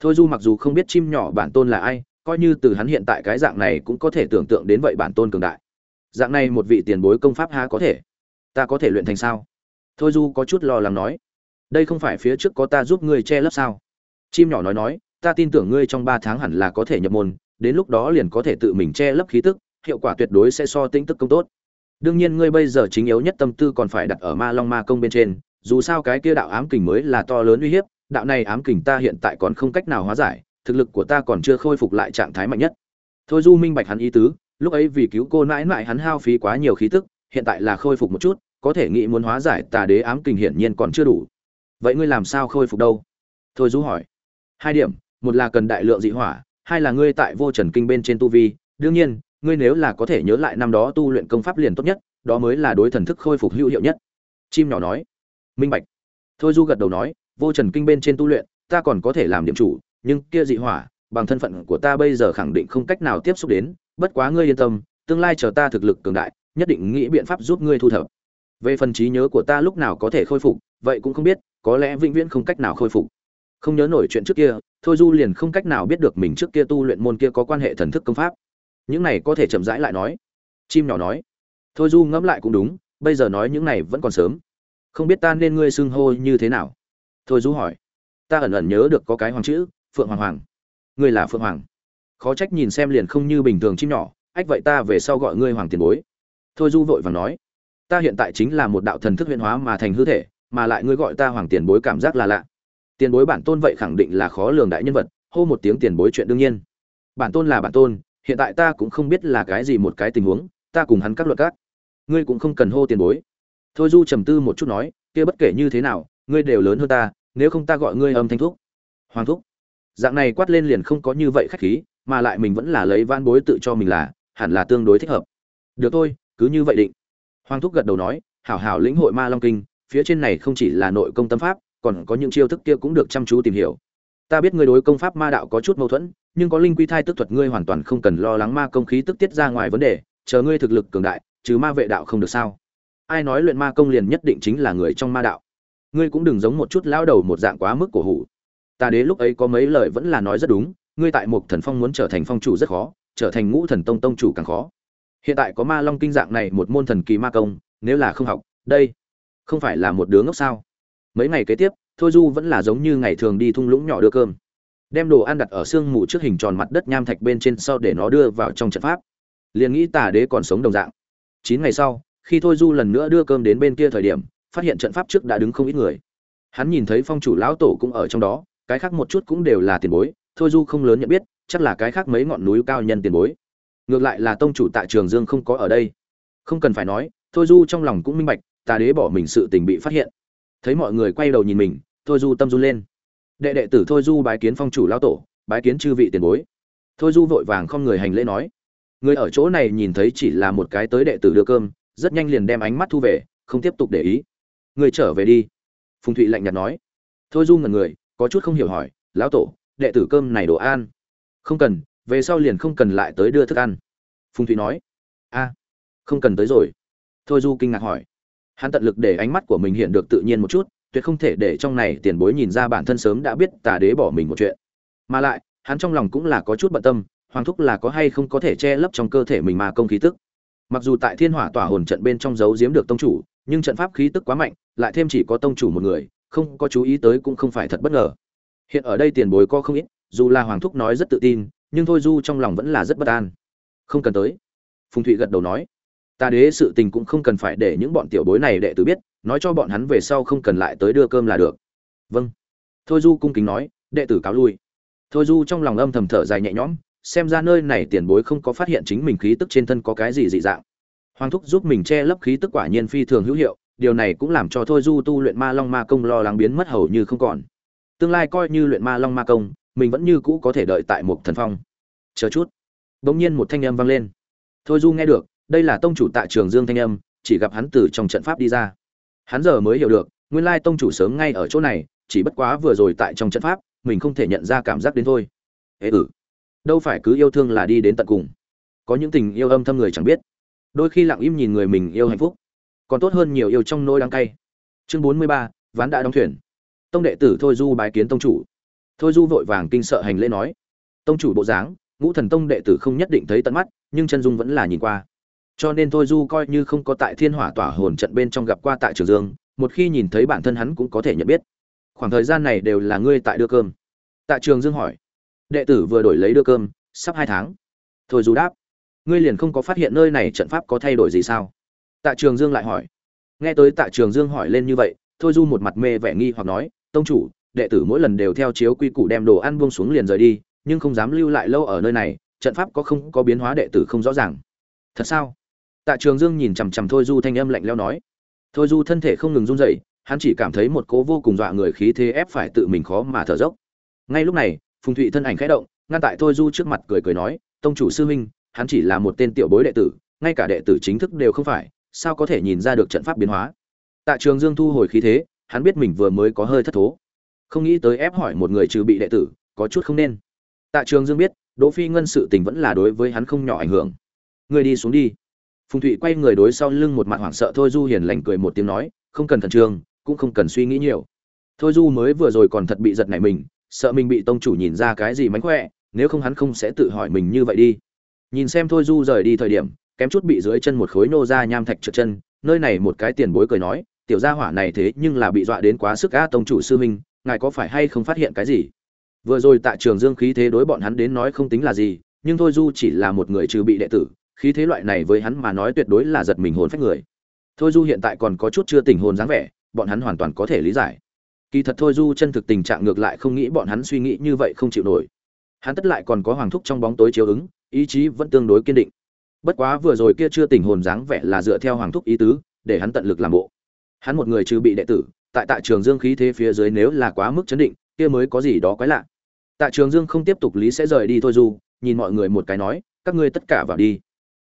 Thôi du mặc dù không biết chim nhỏ bản tôn là ai, coi như từ hắn hiện tại cái dạng này cũng có thể tưởng tượng đến vậy bản tôn cường đại. Dạng này một vị tiền bối công pháp há có thể? Ta có thể luyện thành sao? Thôi du có chút lo lắng nói. Đây không phải phía trước có ta giúp ngươi che lấp sao? Chim nhỏ nói nói ta tin tưởng ngươi trong ba tháng hẳn là có thể nhập môn, đến lúc đó liền có thể tự mình che lấp khí tức, hiệu quả tuyệt đối sẽ so tinh tức công tốt. Đương nhiên ngươi bây giờ chính yếu nhất tâm tư còn phải đặt ở ma long ma công bên trên, dù sao cái kia đạo ám kình mới là to lớn uy hiếp, đạo này ám kình ta hiện tại còn không cách nào hóa giải, thực lực của ta còn chưa khôi phục lại trạng thái mạnh nhất. Thôi du minh bạch hắn ý tứ, lúc ấy vì cứu cô nãi nãi hắn hao phí quá nhiều khí tức, hiện tại là khôi phục một chút, có thể nghĩ muốn hóa giải tà đế ám kình hiển nhiên còn chưa đủ. Vậy ngươi làm sao khôi phục đâu? Thôi du hỏi. Hai điểm một là cần đại lượng dị hỏa, hai là ngươi tại vô trần kinh bên trên tu vi. Đương nhiên, ngươi nếu là có thể nhớ lại năm đó tu luyện công pháp liền tốt nhất, đó mới là đối thần thức khôi phục hữu hiệu nhất. Chim nhỏ nói. Minh bạch. Thôi du gật đầu nói, vô trần kinh bên trên tu luyện, ta còn có thể làm điểm chủ, nhưng kia dị hỏa, bằng thân phận của ta bây giờ khẳng định không cách nào tiếp xúc đến, bất quá ngươi yên tâm, tương lai chờ ta thực lực cường đại, nhất định nghĩ biện pháp giúp ngươi thu thập. Về phần trí nhớ của ta lúc nào có thể khôi phục, vậy cũng không biết, có lẽ vĩnh viễn không cách nào khôi phục không nhớ nổi chuyện trước kia, thôi du liền không cách nào biết được mình trước kia tu luyện môn kia có quan hệ thần thức công pháp. Những này có thể chậm rãi lại nói. Chim nhỏ nói. Thôi du ngẫm lại cũng đúng, bây giờ nói những này vẫn còn sớm. Không biết ta nên ngươi xưng hô như thế nào? Thôi du hỏi. Ta ẩn ẩn nhớ được có cái hoàng chữ, phượng hoàng hoàng. Ngươi là phượng hoàng. Khó trách nhìn xem liền không như bình thường chim nhỏ, ách vậy ta về sau gọi ngươi hoàng tiền bối. Thôi du vội vàng nói. Ta hiện tại chính là một đạo thần thức huyễn hóa mà thành hư thể, mà lại ngươi gọi ta hoàng tiền bối cảm giác là lạ tiền bối bản tôn vậy khẳng định là khó lường đại nhân vật, hô một tiếng tiền bối chuyện đương nhiên. Bản tôn là bản tôn, hiện tại ta cũng không biết là cái gì một cái tình huống, ta cùng hắn các luật các. Ngươi cũng không cần hô tiền bối. Thôi du trầm tư một chút nói, kia bất kể như thế nào, ngươi đều lớn hơn ta, nếu không ta gọi ngươi âm thanh thúc. Hoàng thúc. Dạng này quát lên liền không có như vậy khách khí, mà lại mình vẫn là lấy van bối tự cho mình là, hẳn là tương đối thích hợp. Được thôi, cứ như vậy định. Hoàng thúc gật đầu nói, hảo hảo lĩnh hội ma long kinh, phía trên này không chỉ là nội công tâm pháp còn có những chiêu thức kia cũng được chăm chú tìm hiểu. Ta biết ngươi đối công pháp ma đạo có chút mâu thuẫn, nhưng có linh quy thai tức thuật ngươi hoàn toàn không cần lo lắng ma công khí tức tiết ra ngoài vấn đề, chờ ngươi thực lực cường đại chứ ma vệ đạo không được sao? Ai nói luyện ma công liền nhất định chính là người trong ma đạo? Ngươi cũng đừng giống một chút lão đầu một dạng quá mức cổ hủ. Ta đế lúc ấy có mấy lời vẫn là nói rất đúng, ngươi tại một thần phong muốn trở thành phong chủ rất khó, trở thành ngũ thần tông tông chủ càng khó. Hiện tại có ma long kinh dạng này một môn thần kỳ ma công, nếu là không học, đây không phải là một đứa ngốc sao? Mấy ngày kế tiếp, thôi du vẫn là giống như ngày thường đi thung lũng nhỏ đưa cơm. Đem đồ ăn đặt ở sương mù trước hình tròn mặt đất nham thạch bên trên sau để nó đưa vào trong trận pháp. Liền nghĩ tà đế còn sống đồng dạng. Chín ngày sau, khi thôi du lần nữa đưa cơm đến bên kia thời điểm, phát hiện trận pháp trước đã đứng không ít người. Hắn nhìn thấy phong chủ lão tổ cũng ở trong đó, cái khác một chút cũng đều là tiền bối, thôi du không lớn nhận biết, chắc là cái khác mấy ngọn núi cao nhân tiền bối. Ngược lại là tông chủ tại trường dương không có ở đây. Không cần phải nói, thôi du trong lòng cũng minh bạch, tà đế bỏ mình sự tình bị phát hiện thấy mọi người quay đầu nhìn mình, thôi du tâm run lên. Đệ đệ tử thôi du bái kiến phong chủ lão tổ, bái kiến chư vị tiền bối. Thôi du vội vàng không người hành lễ nói. Người ở chỗ này nhìn thấy chỉ là một cái tới đệ tử đưa cơm, rất nhanh liền đem ánh mắt thu về, không tiếp tục để ý. Người trở về đi. Phùng thụy lạnh nhạt nói. Thôi du ngần người, có chút không hiểu hỏi, lão tổ, đệ tử cơm này đồ ăn? Không cần, về sau liền không cần lại tới đưa thức ăn. Phùng thụy nói. A, không cần tới rồi. Thôi du kinh ngạc hỏi hắn tận lực để ánh mắt của mình hiện được tự nhiên một chút, tuyệt không thể để trong này tiền bối nhìn ra bản thân sớm đã biết tà đế bỏ mình một chuyện. Mà lại, hắn trong lòng cũng là có chút bận tâm, hoàng thúc là có hay không có thể che lấp trong cơ thể mình mà công khí tức. Mặc dù tại thiên hỏa tỏa hồn trận bên trong giấu giếm được tông chủ, nhưng trận pháp khí tức quá mạnh, lại thêm chỉ có tông chủ một người, không có chú ý tới cũng không phải thật bất ngờ. Hiện ở đây tiền bối có không ít, dù là hoàng thúc nói rất tự tin, nhưng thôi du trong lòng vẫn là rất bất an. Không cần tới. Phùng thụy gật đầu nói ta đế sự tình cũng không cần phải để những bọn tiểu bối này đệ tử biết, nói cho bọn hắn về sau không cần lại tới đưa cơm là được. Vâng. Thôi du cung kính nói, đệ tử cáo lui. Thôi du trong lòng âm thầm thở dài nhẹ nhõm, xem ra nơi này tiền bối không có phát hiện chính mình khí tức trên thân có cái gì dị dạng. Hoàng thúc giúp mình che lấp khí tức quả nhiên phi thường hữu hiệu, điều này cũng làm cho thôi du tu luyện ma long ma công lo lắng biến mất hầu như không còn. Tương lai coi như luyện ma long ma công, mình vẫn như cũ có thể đợi tại một thần phong. Chờ chút. Đ ỗ n g nhiên một thanh âm vang lên. Thôi du nghe được đây là tông chủ tại trường dương thanh âm, chỉ gặp hắn từ trong trận pháp đi ra. Hắn giờ mới hiểu được, nguyên lai tông chủ sớm ngay ở chỗ này, chỉ bất quá vừa rồi tại trong trận pháp, mình không thể nhận ra cảm giác đến thôi. Ê ừ. Đâu phải cứ yêu thương là đi đến tận cùng. Có những tình yêu âm thâm người chẳng biết. Đôi khi lặng im nhìn người mình yêu hạnh phúc. Còn tốt hơn nhiều yêu trong nỗi đắng cay. Chương bốn mươi ba, ván đã đóng thuyền. Tông đệ tử thôi du bái kiến tông chủ. Thôi du vội vàng kinh sợ hành lễ nói. Tông chủ bộ dáng, ngũ thần tông đệ tử không nhất định thấy tận mắt, nhưng chân dung vẫn là nhìn qua cho nên thôi du coi như không có tại thiên hỏa tỏa hồn trận bên trong gặp qua tại trường dương, một khi nhìn thấy bản thân hắn cũng có thể nhận biết. Khoảng thời gian này đều là ngươi tại đưa cơm. Tại trường dương hỏi. Đệ tử vừa đổi lấy đưa cơm, sắp hai tháng. Thôi du đáp. Ngươi liền không có phát hiện nơi này trận pháp có thay đổi gì sao? Tạ trường dương lại hỏi. Nghe tới tạ trường dương hỏi lên như vậy, thôi du một mặt mê vẻ nghi hoặc nói, tông chủ, đệ tử mỗi lần đều theo chiếu quy củ đem đồ ăn buông xuống liền rời đi, nhưng không dám lưu lại lâu ở nơi này, trận pháp có không có biến hóa đệ tử không rõ ràng. Thật sao? Tạ trường dương nhìn chằm chằm thôi du thanh âm lạnh leo nói. Thôi du thân thể không ngừng run rẩy, hắn chỉ cảm thấy một cố vô cùng dọa người khí thế ép phải tự mình khó mà thở dốc. Ngay lúc này, phùng thụy thân ảnh khẽ động, ngăn tại thôi du trước mặt cười cười nói, tông chủ sư huynh, hắn chỉ là một tên tiểu bối đệ tử, ngay cả đệ tử chính thức đều không phải, sao có thể nhìn ra được trận pháp biến hóa? Tạ trường dương thu hồi khí thế, hắn biết mình vừa mới có hơi thất thố. Không nghĩ tới ép hỏi một người trừ bị đệ tử, có chút không nên. Tạ trường dương biết, đỗ phi ngân sự tình vẫn là đối với hắn không nhỏ ảnh hưởng. Người đi xuống đi phùng thụy quay người đối sau lưng một mặt hoảng sợ thôi du hiền lành cười một tiếng nói, không cần thần trường cũng không cần suy nghĩ nhiều. Thôi du mới vừa rồi còn thật bị giật nảy mình, sợ mình bị tông chủ nhìn ra cái gì mánh khỏe, nếu không hắn không sẽ tự hỏi mình như vậy đi. Nhìn xem thôi du rời đi thời điểm, kém chút bị dưới chân một khối nô ra nham thạch trượt chân, nơi này một cái tiền bối cười nói, tiểu gia hỏa này thế nhưng là bị dọa đến quá sức á, tông chủ sư huynh, ngài có phải hay không phát hiện cái gì? Vừa rồi tại trường dương khí thế đối bọn hắn đến nói không tính là gì, nhưng thôi du chỉ là một người trừ bị đệ tử khí thế loại này với hắn mà nói tuyệt đối là giật mình hồn phách người. Thôi du hiện tại còn có chút chưa tỉnh hồn dáng vẻ, bọn hắn hoàn toàn có thể lý giải. Kỳ thật thôi du chân thực tình trạng ngược lại không nghĩ bọn hắn suy nghĩ như vậy không chịu nổi. Hắn tất lại còn có hoàng thúc trong bóng tối chiếu ứng, ý chí vẫn tương đối kiên định. Bất quá vừa rồi kia chưa tỉnh hồn dáng vẻ là dựa theo hoàng thúc ý tứ, để hắn tận lực làm bộ. Hắn một người trừ bị đệ tử, tại tạ trường dương khí thế phía dưới nếu là quá mức chấn định, kia mới có gì đó quái lạ. Tạ trường dương không tiếp tục lý sẽ rời đi thôi du, nhìn mọi người một cái nói, các ngươi tất cả vào đi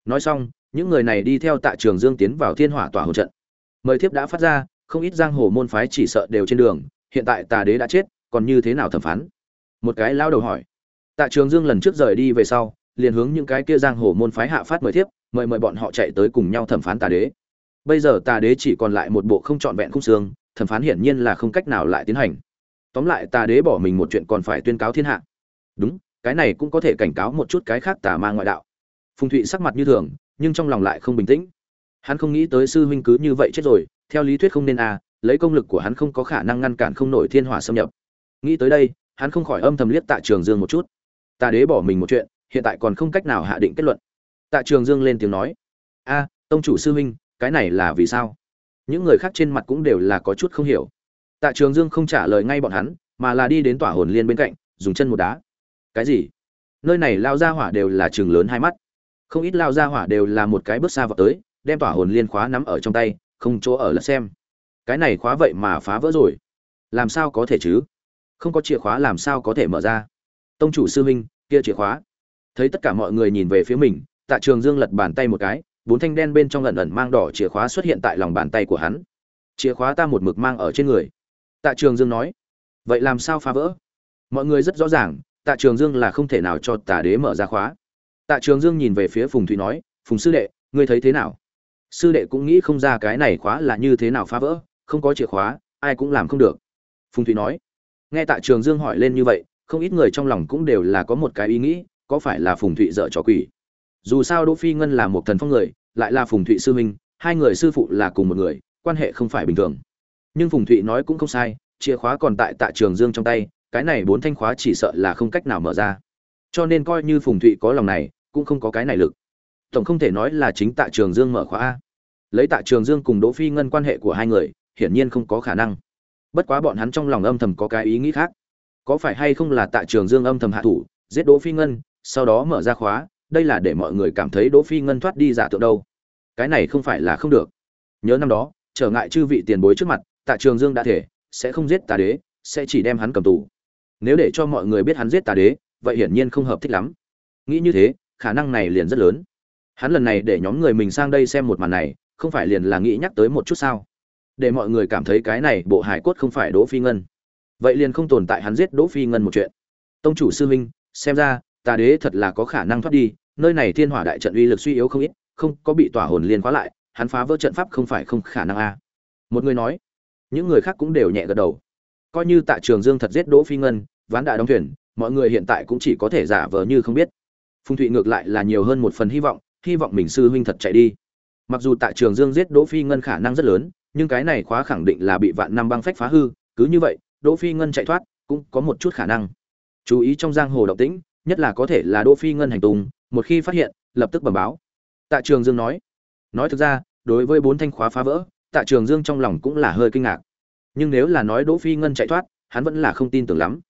nói xong, những người này đi theo tạ trường dương tiến vào thiên hỏa tỏa hồn trận. Mời thiếp đã phát ra, không ít giang hồ môn phái chỉ sợ đều trên đường, hiện tại tà đế đã chết, còn như thế nào thẩm phán? Một cái lao đầu hỏi. Tạ trường dương lần trước rời đi về sau, liền hướng những cái kia giang hồ môn phái hạ phát mời thiếp, mời mời bọn họ chạy tới cùng nhau thẩm phán tà đế. Bây giờ tà đế chỉ còn lại một bộ không trọn vẹn khung xương, thẩm phán hiển nhiên là không cách nào lại tiến hành. Tóm lại, tà đế bỏ mình một chuyện còn phải tuyên cáo thiên hạ. Đúng, cái này cũng có thể cảnh cáo một chút cái khác tà ma ngoại đạo phùng thụy sắc mặt như thường, nhưng trong lòng lại không bình tĩnh. Hắn không nghĩ tới sư huynh cứ như vậy chết rồi, theo lý thuyết không nên à lấy công lực của hắn không có khả năng ngăn cản không nổi thiên hỏa xâm nhập. Nghĩ tới đây, hắn không khỏi âm thầm liếc tạ trường dương một chút. Tà đế bỏ mình một chuyện, hiện tại còn không cách nào hạ định kết luận. Tạ trường dương lên tiếng nói, a, tông chủ sư huynh, cái này là vì sao? Những người khác trên mặt cũng đều là có chút không hiểu. Tạ trường dương không trả lời ngay bọn hắn, mà là đi đến tỏa hồn liên bên cạnh, dùng chân một đá. Cái gì? Nơi này lao ra hỏa đều là trường lớn hai mắt không ít lao ra hỏa đều là một cái bước xa vào tới, đem tỏa hồn liên khóa nắm ở trong tay, không chỗ ở lật xem. Cái này khóa vậy mà phá vỡ rồi. Làm sao có thể chứ? Không có chìa khóa làm sao có thể mở ra? Tông chủ sư huynh, kia chìa khóa. Thấy tất cả mọi người nhìn về phía mình, tạ trường dương lật bàn tay một cái, bốn thanh đen bên trong ẩn ẩn mang đỏ chìa khóa xuất hiện tại lòng bàn tay của hắn. Chìa khóa ta một mực mang ở trên người. Tạ trường dương nói, vậy làm sao phá vỡ? Mọi người rất rõ ràng, tạ trường dương là không thể nào cho tà đế mở ra khóa tạ trường dương nhìn về phía phùng thụy nói, phùng sư đệ, ngươi thấy thế nào? Sư đệ cũng nghĩ không ra cái này khóa là như thế nào phá vỡ, không có chìa khóa, ai cũng làm không được. Phùng thụy nói, nghe tạ trường dương hỏi lên như vậy, không ít người trong lòng cũng đều là có một cái ý nghĩ, có phải là phùng thụy dở trò quỷ? Dù sao đỗ phi ngân là một thần phong người, lại là phùng thụy sư minh hai người sư phụ là cùng một người, quan hệ không phải bình thường. Nhưng phùng thụy nói cũng không sai, chìa khóa còn tại tạ trường dương trong tay, cái này bốn thanh khóa chỉ sợ là không cách nào mở ra. Cho nên coi như phùng thụy có lòng này cũng không có cái này lực. Tổng không thể nói là chính tạ trường dương mở khóa a. Lấy tạ trường dương cùng đỗ phi ngân quan hệ của hai người, hiển nhiên không có khả năng. Bất quá bọn hắn trong lòng âm thầm có cái ý nghĩ khác. Có phải hay không là tạ trường dương âm thầm hạ thủ, giết đỗ phi ngân, sau đó mở ra khóa, đây là để mọi người cảm thấy đỗ phi ngân thoát đi giả tượng đâu. Cái này không phải là không được. Nhớ năm đó, trở ngại chư vị tiền bối trước mặt, tạ trường dương đã thể, sẽ không giết tà đế, sẽ chỉ đem hắn cầm tù. Nếu để cho mọi người biết hắn giết tà đế, vậy hiển nhiên không hợp thích lắm. Nghĩ như thế khả năng này liền rất lớn. Hắn lần này để nhóm người mình sang đây xem một màn này, không phải liền là nghĩ nhắc tới một chút sao? Để mọi người cảm thấy cái này bộ hải cốt không phải đỗ phi ngân. Vậy liền không tồn tại hắn giết đỗ phi ngân một chuyện. Tông chủ sư huynh, xem ra, tà đế thật là có khả năng thoát đi, nơi này thiên hỏa đại trận uy lực suy yếu không ít, không có bị tỏa hồn liên khóa lại, hắn phá vỡ trận pháp không phải không khả năng a. Một người nói, những người khác cũng đều nhẹ gật đầu. Coi như tạ trường dương thật giết đỗ phi ngân, ván đã đóng thuyền, mọi người hiện tại cũng chỉ có thể giả vờ như không biết phùng thụy ngược lại là nhiều hơn một phần hy vọng hy vọng mình sư huynh thật chạy đi. Mặc dù tại trường dương giết đỗ phi ngân khả năng rất lớn, nhưng cái này khóa khẳng định là bị vạn năm băng phách phá hư, cứ như vậy, đỗ phi ngân chạy thoát, cũng có một chút khả năng. Chú ý trong giang hồ động tĩnh, nhất là có thể là đỗ phi ngân hành tung, một khi phát hiện, lập tức bẩm báo. Tạ trường dương nói nói thực ra, đối với bốn thanh khóa phá vỡ, tạ trường dương trong lòng cũng là hơi kinh ngạc. Nhưng nếu là nói đỗ phi ngân chạy thoát, hắn vẫn là không tin tưởng lắm.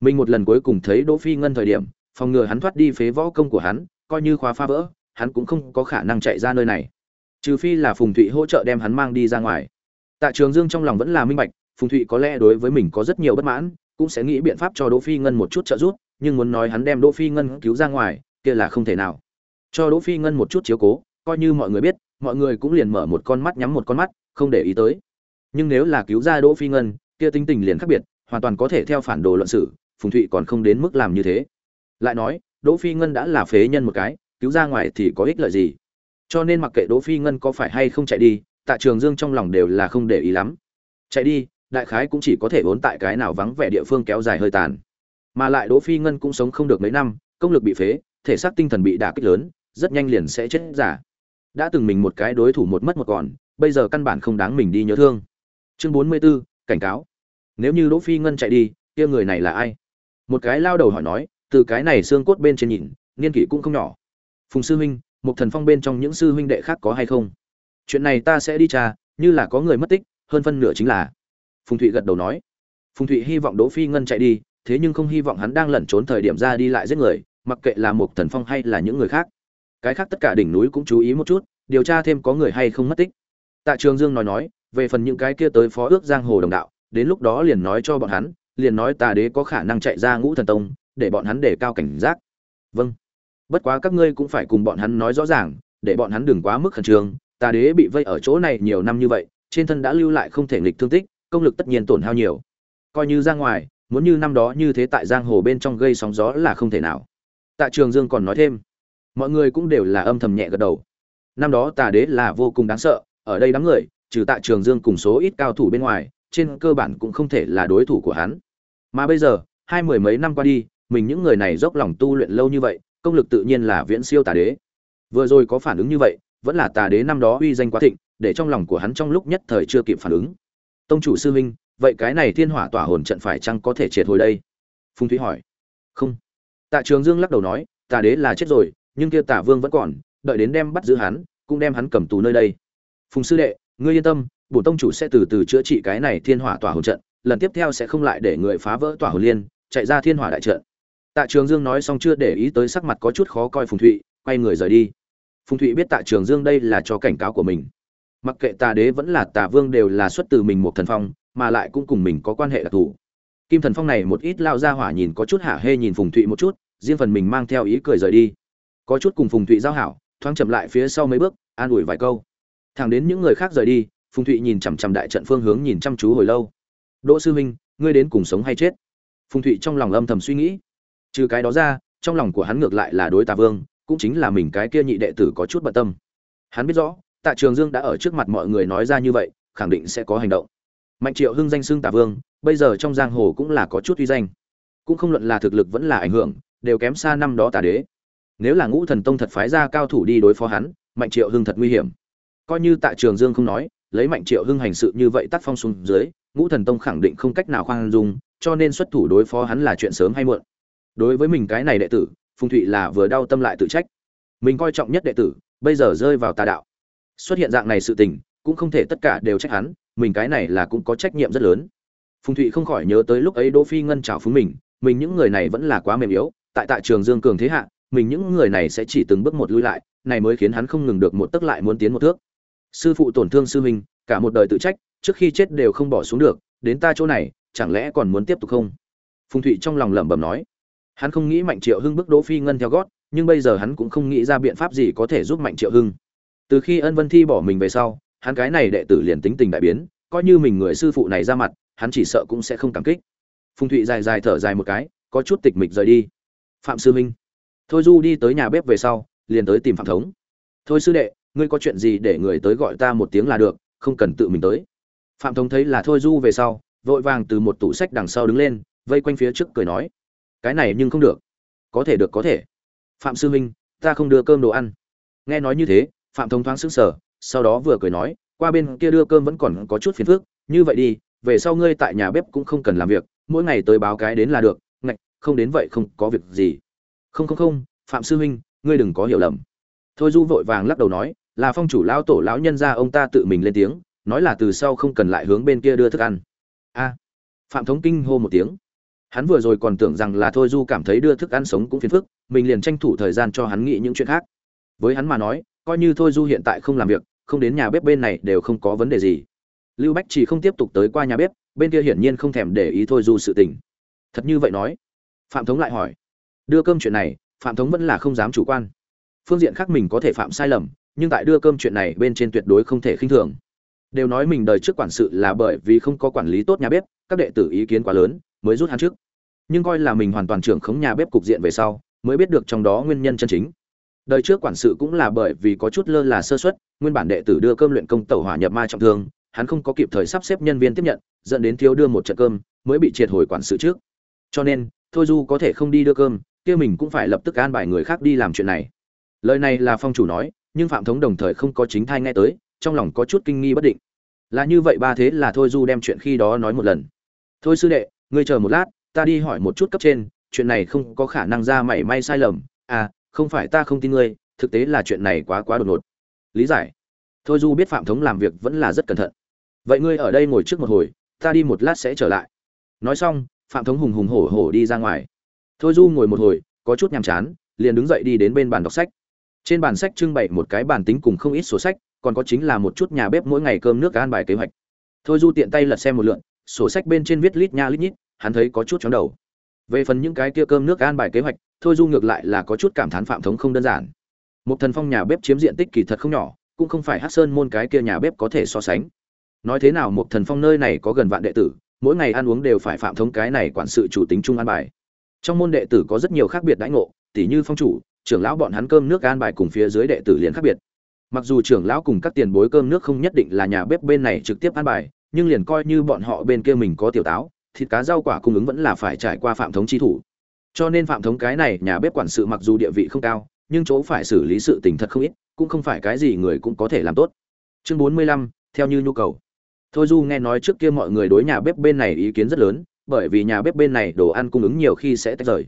Mình một lần cuối cùng thấy đỗ phi ngân thời điểm phòng ngừa hắn thoát đi phế võ công của hắn, coi như khóa phá vỡ, hắn cũng không có khả năng chạy ra nơi này. Trừ phi là phùng thụy hỗ trợ đem hắn mang đi ra ngoài. Tạ trường dương trong lòng vẫn là minh bạch, phùng thụy có lẽ đối với mình có rất nhiều bất mãn, cũng sẽ nghĩ biện pháp cho đỗ phi ngân một chút trợ giúp, nhưng muốn nói hắn đem đỗ phi ngân cứu ra ngoài, kia là không thể nào. Cho đỗ phi ngân một chút chiếu cố, coi như mọi người biết, mọi người cũng liền mở một con mắt nhắm một con mắt, không để ý tới. Nhưng nếu là cứu ra đỗ phi ngân, kia tính tình liền khác biệt, hoàn toàn có thể theo phản đồ luận sự phùng thụy còn không đến mức làm như thế lại nói đỗ phi ngân đã là phế nhân một cái cứu ra ngoài thì có ích lợi gì? Cho nên mặc kệ đỗ phi ngân có phải hay không chạy đi tạ trường dương trong lòng đều là không để ý lắm. Chạy đi đại khái cũng chỉ có thể vốn tại cái nào vắng vẻ địa phương kéo dài hơi tàn. Mà lại đỗ phi ngân cũng sống không được mấy năm công lực bị phế thể xác tinh thần bị đả kích lớn rất nhanh liền sẽ chết giả đã từng mình một cái đối thủ một mất một còn bây giờ căn bản không đáng mình đi nhớ thương. Chương bốn mươi 44, cảnh cáo. Nếu như đỗ phi ngân chạy đi kia người này là ai? Một cái lao đầu hỏi nói từ cái này xương cốt bên trên nhìn, niên kỷ cũng không nhỏ. Phùng sư huynh một thần phong bên trong những sư huynh đệ khác có hay không? Chuyện này ta sẽ đi tra, như là có người mất tích, hơn phân nửa chính là. Phùng thụy gật đầu nói. Phùng thụy hy vọng đỗ phi ngân chạy đi, thế nhưng không hy vọng hắn đang lẩn trốn thời điểm ra đi lại giết người, mặc kệ là một thần phong hay là những người khác. Cái khác tất cả đỉnh núi cũng chú ý một chút, điều tra thêm có người hay không mất tích. Tạ trường dương nói nói, về phần những cái kia tới phó ước giang hồ đồng đạo, đến lúc đó liền nói cho bọn hắn, liền nói tà đế có khả năng chạy ra ngũ thần tông để bọn hắn đề cao cảnh giác. Vâng. Bất quá các ngươi cũng phải cùng bọn hắn nói rõ ràng, để bọn hắn đừng quá mức khẩn trương tà đế bị vây ở chỗ này nhiều năm như vậy, trên thân đã lưu lại không thể nghịch thương tích, công lực tất nhiên tổn hao nhiều. Coi như ra ngoài, muốn như năm đó như thế tại giang hồ bên trong gây sóng gió là không thể nào. Tạ trường dương còn nói thêm, mọi người cũng đều là âm thầm nhẹ gật đầu. Năm đó tà đế là vô cùng đáng sợ, ở đây đám người, trừ tạ trường dương cùng số ít cao thủ bên ngoài, trên cơ bản cũng không thể là đối thủ của hắn. Mà bây giờ, hai mười mấy năm qua đi mình những người này dốc lòng tu luyện lâu như vậy, công lực tự nhiên là viễn siêu tà đế. Vừa rồi có phản ứng như vậy, vẫn là tà đế năm đó uy danh quá thịnh, để trong lòng của hắn trong lúc nhất thời chưa kịp phản ứng. Tông chủ sư huynh, vậy cái này thiên hỏa tỏa hồn trận phải chăng có thể triệt hồi đây? Phùng thúy hỏi. Không. Tạ trường dương lắc đầu nói, tà đế là chết rồi, nhưng kia tả vương vẫn còn, đợi đến đem bắt giữ hắn, cũng đem hắn cầm tù nơi đây. Phùng sư đệ, ngươi yên tâm bổ tông chủ sẽ từ từ chữa trị cái này thiên hỏa tỏa hồn trận, lần tiếp theo sẽ không lại để người phá vỡ tỏa hồn liên, chạy ra thiên hỏa đại trận tạ trường dương nói xong chưa để ý tới sắc mặt có chút khó coi phùng thụy, quay người rời đi. Phùng thụy biết tạ trường dương đây là cho cảnh cáo của mình. Mặc kệ tà đế vẫn là tà vương đều là xuất từ mình một thần phong, mà lại cũng cùng mình có quan hệ đặc thù. Kim thần phong này một ít lao ra hỏa nhìn có chút hạ hê nhìn phùng thụy một chút, riêng phần mình mang theo ý cười rời đi. Có chút cùng phùng thụy giao hảo, thoáng chậm lại phía sau mấy bước, an ủi vài câu. Thẳng đến những người khác rời đi, phùng thụy nhìn chằm chằm đại trận phương hướng nhìn chăm chú hồi lâu. Đỗ sư huynh, ngươi đến cùng sống hay chết? Phùng thụy trong lòng âm thầm suy nghĩ trừ cái đó ra, trong lòng của hắn ngược lại là đối tà vương, cũng chính là mình cái kia nhị đệ tử có chút bận tâm. Hắn biết rõ, tạ trường dương đã ở trước mặt mọi người nói ra như vậy, khẳng định sẽ có hành động. Mạnh triệu hưng danh xưng tà vương, bây giờ trong giang hồ cũng là có chút uy danh. Cũng không luận là thực lực vẫn là ảnh hưởng, đều kém xa năm đó tà đế. Nếu là ngũ thần tông thật phái ra cao thủ đi đối phó hắn, mạnh triệu hưng thật nguy hiểm. Coi như tạ trường dương không nói, lấy mạnh triệu hưng hành sự như vậy tác phong xuống dưới, ngũ thần tông khẳng định không cách nào khoan dung, cho nên xuất thủ đối phó hắn là chuyện sớm hay muộn đối với mình cái này đệ tử, phùng thụy là vừa đau tâm lại tự trách. Mình coi trọng nhất đệ tử, bây giờ rơi vào tà đạo. Xuất hiện dạng này sự tình, cũng không thể tất cả đều trách hắn, mình cái này là cũng có trách nhiệm rất lớn. Phùng thụy không khỏi nhớ tới lúc ấy đỗ phi ngân chào phúng mình mình những người này vẫn là quá mềm yếu, tại tại trường dương cường thế hạ, mình những người này sẽ chỉ từng bước một lui lại, này mới khiến hắn không ngừng được một tức lại muốn tiến một thước. Sư phụ tổn thương sư huynh, cả một đời tự trách, trước khi chết đều không bỏ xuống được, đến ta chỗ này, chẳng lẽ còn muốn tiếp tục không? Phùng thụy trong lòng lẩm bẩm nói hắn không nghĩ mạnh triệu hưng bước đỗ phi ngân theo gót, nhưng bây giờ hắn cũng không nghĩ ra biện pháp gì có thể giúp mạnh triệu hưng. Từ khi ân vân thi bỏ mình về sau, hắn cái này đệ tử liền tính tình đại biến, coi như mình người sư phụ này ra mặt, hắn chỉ sợ cũng sẽ không cảm kích. Phùng thụy dài dài thở dài một cái, có chút tịch mịch rời đi. Phạm sư minh. Thôi du đi tới nhà bếp về sau, liền tới tìm phạm thống. Thôi sư đệ, ngươi có chuyện gì để người tới gọi ta một tiếng là được, không cần tự mình tới. Phạm thống thấy là thôi du về sau, vội vàng từ một tủ sách đằng sau đứng lên, vây quanh phía trước cười nói cái này nhưng không được. Có thể được, có thể. Phạm sư minh ta không đưa cơm đồ ăn. Nghe nói như thế, phạm thống thoáng sững sờ, sau đó vừa cười nói, qua bên kia đưa cơm vẫn còn có chút phiền phức, như vậy đi, về sau ngươi tại nhà bếp cũng không cần làm việc, mỗi ngày tới báo cái đến là được, ngạch, không đến vậy không có việc gì. Không không không, phạm sư huynh, ngươi đừng có hiểu lầm. Thôi du vội vàng lắc đầu nói, là phong chủ lão tổ lão nhân gia ông ta tự mình lên tiếng, nói là từ sau không cần lại hướng bên kia đưa thức ăn. A. Phạm thống kinh hô một tiếng hắn vừa rồi còn tưởng rằng là thôi du cảm thấy đưa thức ăn sống cũng phiền phức, mình liền tranh thủ thời gian cho hắn nghĩ những chuyện khác. Với hắn mà nói, coi như thôi du hiện tại không làm việc, không đến nhà bếp bên này đều không có vấn đề gì. Lưu bách chỉ không tiếp tục tới qua nhà bếp, bên kia hiển nhiên không thèm để ý thôi du sự tình. Thật như vậy nói? Phạm thống lại hỏi. Đưa cơm chuyện này, phạm thống vẫn là không dám chủ quan. Phương diện khác mình có thể phạm sai lầm, nhưng tại đưa cơm chuyện này bên trên tuyệt đối không thể khinh thường. Đều nói mình đời trước quản sự là bởi vì không có quản lý tốt nhà bếp, các đệ tử ý kiến quá lớn mới rút hắn trước. Nhưng coi là mình hoàn toàn trưởng khống nhà bếp cục diện về sau, mới biết được trong đó nguyên nhân chân chính. Đời trước quản sự cũng là bởi vì có chút lơ là sơ suất, nguyên bản đệ tử đưa cơm luyện công tẩu hỏa nhập ma trọng thương, hắn không có kịp thời sắp xếp nhân viên tiếp nhận, dẫn đến thiếu đưa một trận cơm, mới bị triệt hồi quản sự trước. Cho nên, thôi du có thể không đi đưa cơm, kia mình cũng phải lập tức an bài người khác đi làm chuyện này. Lời này là phong chủ nói, nhưng phạm thống đồng thời không có chính thai nghe tới, trong lòng có chút kinh nghi bất định. Là như vậy ba thế là thôi du đem chuyện khi đó nói một lần. Thôi sư đệ ngươi chờ một lát, ta đi hỏi một chút cấp trên, chuyện này không có khả năng ra mảy may sai lầm. À không phải ta không tin ngươi, thực tế là chuyện này quá quá đột ngột. Lý giải. Thôi du biết phạm thống làm việc vẫn là rất cẩn thận. Vậy ngươi ở đây ngồi trước một hồi, ta đi một lát sẽ trở lại. Nói xong, phạm thống hùng hùng hổ hổ đi ra ngoài. Thôi du ngồi một hồi, có chút nhàm chán, liền đứng dậy đi đến bên bàn đọc sách. Trên bàn sách trưng bày một cái bàn tính cùng không ít sổ sách, còn có chính là một chút nhà bếp mỗi ngày cơm nước gan bài kế hoạch. Thôi du tiện tay lật xem một lượn sổ sách bên trên viết lít nha lít nhít, hắn thấy có chút chóng đầu. Về phần những cái kia cơm nước an bài kế hoạch, thôi du ngược lại là có chút cảm thán phạm thống không đơn giản. Một thần phong nhà bếp chiếm diện tích kỳ thật không nhỏ, cũng không phải hát sơn môn cái kia nhà bếp có thể so sánh. Nói thế nào một thần phong nơi này có gần vạn đệ tử, mỗi ngày ăn uống đều phải phạm thống cái này quản sự chủ tính chung an bài. Trong môn đệ tử có rất nhiều khác biệt đãi ngộ tỷ như phong chủ, trưởng lão bọn hắn cơm nước an bài cùng phía dưới đệ tử liền khác biệt. Mặc dù trưởng lão cùng các tiền bối cơm nước không nhất định là nhà bếp bên này trực tiếp an bài nhưng liền coi như bọn họ bên kia mình có tiểu táo, thịt cá rau quả cung ứng vẫn là phải trải qua phạm thống chi thủ. Cho nên phạm thống cái này nhà bếp quản sự mặc dù địa vị không cao, nhưng chỗ phải xử lý sự tình thật không ít, cũng không phải cái gì người cũng có thể làm tốt. Chương bốn mươi lăm, theo như nhu cầu. Thôi du nghe nói trước kia mọi người đối nhà bếp bên này ý kiến rất lớn, bởi vì nhà bếp bên này đồ ăn cung ứng nhiều khi sẽ tách rời.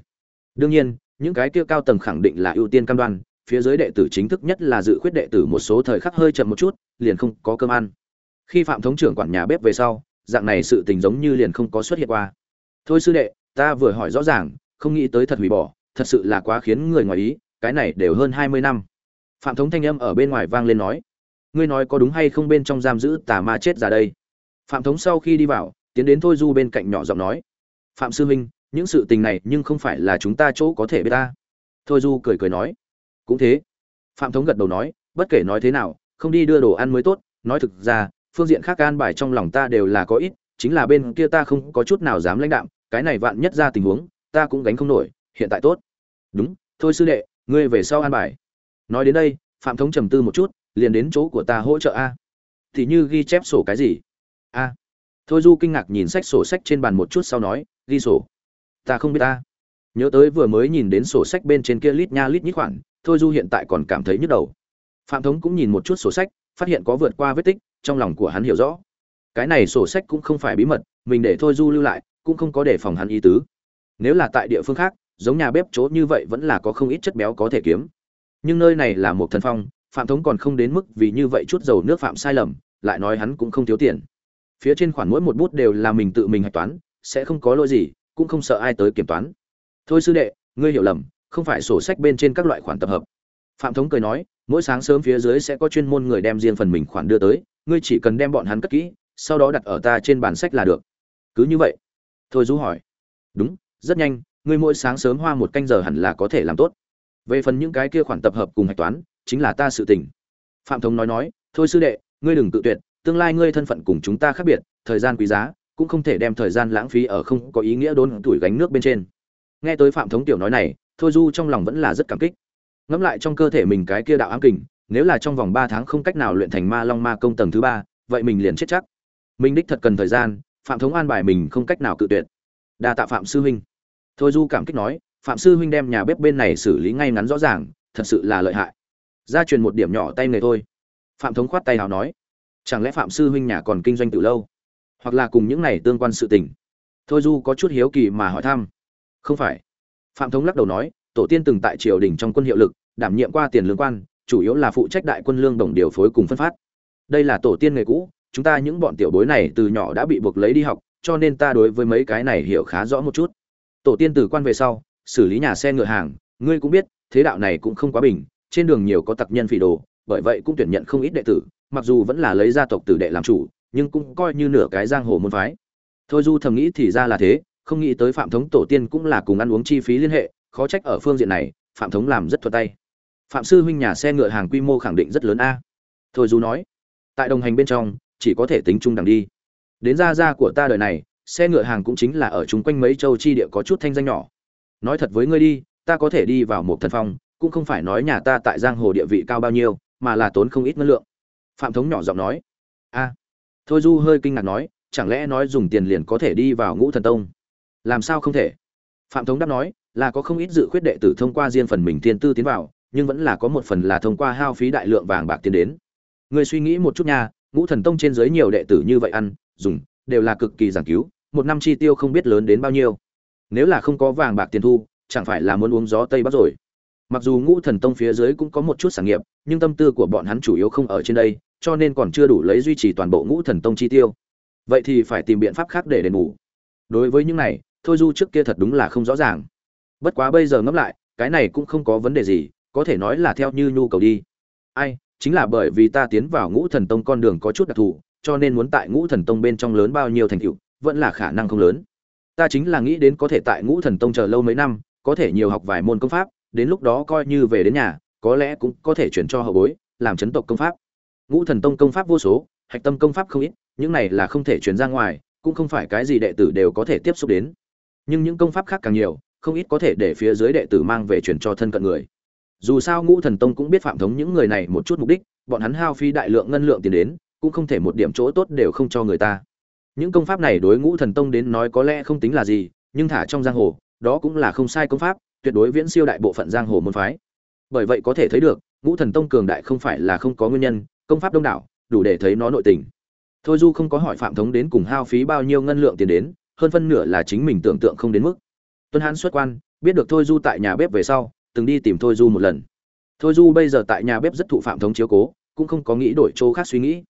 Đương nhiên, những cái kia cao tầng khẳng định là ưu tiên cam đoan, phía dưới đệ tử chính thức nhất là dự khuyết đệ tử một số thời khắc hơi chậm một chút, liền không có cơm ăn khi phạm thống trưởng quản nhà bếp về sau, dạng này sự tình giống như liền không có xuất hiện qua. Thôi sư đệ, ta vừa hỏi rõ ràng, không nghĩ tới thật hủy bỏ, thật sự là quá khiến người ngoài ý, cái này đều hơn hai mươi năm. Phạm thống thanh âm ở bên ngoài vang lên nói, ngươi nói có đúng hay không bên trong giam giữ tà ma chết ra đây? Phạm thống sau khi đi vào, tiến đến thôi du bên cạnh nhỏ giọng nói, phạm sư huynh, những sự tình này nhưng không phải là chúng ta chỗ có thể biết ta. Thôi du cười cười nói, cũng thế. Phạm thống gật đầu nói, bất kể nói thế nào, không đi đưa đồ ăn mới tốt, nói thực ra phương diện khác an bài trong lòng ta đều là có ít, chính là bên kia ta không có chút nào dám lãnh đạm, cái này vạn nhất ra tình huống, ta cũng gánh không nổi, hiện tại tốt. Đúng, thôi sư đệ, ngươi về sau an bài. Nói đến đây, phạm thống trầm tư một chút, liền đến chỗ của ta hỗ trợ a. Thì như ghi chép sổ cái gì? A. Thôi du kinh ngạc nhìn sách sổ sách trên bàn một chút sau nói, ghi sổ. Ta không biết ta nhớ tới vừa mới nhìn đến sổ sách bên trên kia lít nha lít nhít khoản, thôi du hiện tại còn cảm thấy nhức đầu. Phạm thống cũng nhìn một chút sổ sách, phát hiện có vượt qua vết tích trong lòng của hắn hiểu rõ. Cái này sổ sách cũng không phải bí mật, mình để thôi du lưu lại, cũng không có để phòng hắn ý tứ. Nếu là tại địa phương khác, giống nhà bếp chỗ như vậy vẫn là có không ít chất béo có thể kiếm. Nhưng nơi này là một thần phong, phạm thống còn không đến mức vì như vậy chút dầu nước phạm sai lầm, lại nói hắn cũng không thiếu tiền. Phía trên khoản mỗi một bút đều là mình tự mình hạch toán, sẽ không có lỗi gì, cũng không sợ ai tới kiểm toán. Thôi sư đệ, ngươi hiểu lầm, không phải sổ sách bên trên các loại khoản tập hợp. Phạm thống cười nói, mỗi sáng sớm phía dưới sẽ có chuyên môn người đem riêng phần mình khoản đưa tới ngươi chỉ cần đem bọn hắn cất kỹ, sau đó đặt ở ta trên bản sách là được. Cứ như vậy. Thôi du hỏi. Đúng, rất nhanh, ngươi mỗi sáng sớm hoa một canh giờ hẳn là có thể làm tốt. Về phần những cái kia khoản tập hợp cùng hạch toán, chính là ta sự tình. Phạm thống nói nói, thôi sư đệ, ngươi đừng tự tuyệt, tương lai ngươi thân phận cùng chúng ta khác biệt, thời gian quý giá, cũng không thể đem thời gian lãng phí ở không có ý nghĩa đốn tuổi gánh nước bên trên. Nghe tới phạm thống tiểu nói này, thôi du trong lòng vẫn là rất cảm kích. Ngẫm lại trong cơ thể mình cái kia đạo ám kình nếu là trong vòng ba tháng không cách nào luyện thành ma long ma công tầng thứ ba, vậy mình liền chết chắc. Mình đích thật cần thời gian, phạm thống an bài mình không cách nào cự tuyệt. Đa tạ phạm sư huynh. Thôi du cảm kích nói, phạm sư huynh đem nhà bếp bên này xử lý ngay ngắn rõ ràng, thật sự là lợi hại. Gia truyền một điểm nhỏ tay người thôi. Phạm thống khoát tay nào nói, chẳng lẽ phạm sư huynh nhà còn kinh doanh từ lâu? Hoặc là cùng những này tương quan sự tình? Thôi du có chút hiếu kỳ mà hỏi thăm. Không phải. Phạm thống lắc đầu nói, tổ tiên từng tại triều đình trong quân hiệu lực, đảm nhiệm qua tiền lương quan chủ yếu là phụ trách đại quân lương đồng điều phối cùng phân phát. Đây là tổ tiên nghề cũ, chúng ta những bọn tiểu bối này từ nhỏ đã bị buộc lấy đi học, cho nên ta đối với mấy cái này hiểu khá rõ một chút. Tổ tiên từ quan về sau, xử lý nhà xe ngựa hàng, ngươi cũng biết, thế đạo này cũng không quá bình, trên đường nhiều có tặc nhân phỉ đồ, bởi vậy cũng tuyển nhận không ít đệ tử, mặc dù vẫn là lấy gia tộc tử đệ làm chủ, nhưng cũng coi như nửa cái giang hồ môn phái. Thôi du thầm nghĩ thì ra là thế, không nghĩ tới phạm thống tổ tiên cũng là cùng ăn uống chi phí liên hệ, khó trách ở phương diện này, phạm thống làm rất thuật tay phạm sư huynh nhà xe ngựa hàng quy mô khẳng định rất lớn a. Thôi du nói, tại đồng hành bên trong, chỉ có thể tính chung đằng đi. Đến ra ra của ta đời này, xe ngựa hàng cũng chính là ở chung quanh mấy châu chi địa có chút thanh danh nhỏ. Nói thật với ngươi đi, ta có thể đi vào một thần phong, cũng không phải nói nhà ta tại giang hồ địa vị cao bao nhiêu, mà là tốn không ít ngân lượng. Phạm thống nhỏ giọng nói. A. Thôi du hơi kinh ngạc nói, chẳng lẽ nói dùng tiền liền có thể đi vào ngũ thần tông? Làm sao không thể? Phạm thống đáp nói, là có không ít dự khuyết đệ tử thông qua riêng phần mình tiên tư tiến vào nhưng vẫn là có một phần là thông qua hao phí đại lượng vàng bạc tiền đến. Người suy nghĩ một chút nha, ngũ thần tông trên dưới nhiều đệ tử như vậy ăn, dùng, đều là cực kỳ giảng cứu, một năm chi tiêu không biết lớn đến bao nhiêu. Nếu là không có vàng bạc tiền thu, chẳng phải là muốn uống gió tây bắc rồi. Mặc dù ngũ thần tông phía dưới cũng có một chút sản nghiệp, nhưng tâm tư của bọn hắn chủ yếu không ở trên đây, cho nên còn chưa đủ lấy duy trì toàn bộ ngũ thần tông chi tiêu. Vậy thì phải tìm biện pháp khác để đền bù. Đối với những này, thôi du trước kia thật đúng là không rõ ràng. Bất quá bây giờ ngẫm lại, cái này cũng không có vấn đề gì có thể nói là theo như nhu cầu đi. Ai, chính là bởi vì ta tiến vào ngũ thần tông con đường có chút đặc thù, cho nên muốn tại ngũ thần tông bên trong lớn bao nhiêu thành tựu, vẫn là khả năng không lớn. Ta chính là nghĩ đến có thể tại ngũ thần tông chờ lâu mấy năm, có thể nhiều học vài môn công pháp, đến lúc đó coi như về đến nhà, có lẽ cũng có thể chuyển cho hậu bối, làm chấn tộc công pháp. Ngũ thần tông công pháp vô số, hạch tâm công pháp không ít, những này là không thể chuyển ra ngoài, cũng không phải cái gì đệ tử đều có thể tiếp xúc đến. Nhưng những công pháp khác càng nhiều, không ít có thể để phía dưới đệ tử mang về chuyển cho thân cận người dù sao ngũ thần tông cũng biết phạm thống những người này một chút mục đích, bọn hắn hao phi đại lượng ngân lượng tiền đến, cũng không thể một điểm chỗ tốt đều không cho người ta. Những công pháp này đối ngũ thần tông đến nói có lẽ không tính là gì, nhưng thả trong giang hồ, đó cũng là không sai công pháp, tuyệt đối viễn siêu đại bộ phận giang hồ môn phái. Bởi vậy có thể thấy được, ngũ thần tông cường đại không phải là không có nguyên nhân, công pháp đông đảo, đủ để thấy nó nội tình. Thôi du không có hỏi phạm thống đến cùng hao phí bao nhiêu ngân lượng tiền đến, hơn phân nửa là chính mình tưởng tượng không đến mức. Tuân hãn xuất quan, biết được thôi du tại nhà bếp về sau từng đi tìm thôi du một lần. Thôi du bây giờ tại nhà bếp rất thụ phạm thống chiếu cố, cũng không có nghĩ đổi chỗ khác suy nghĩ.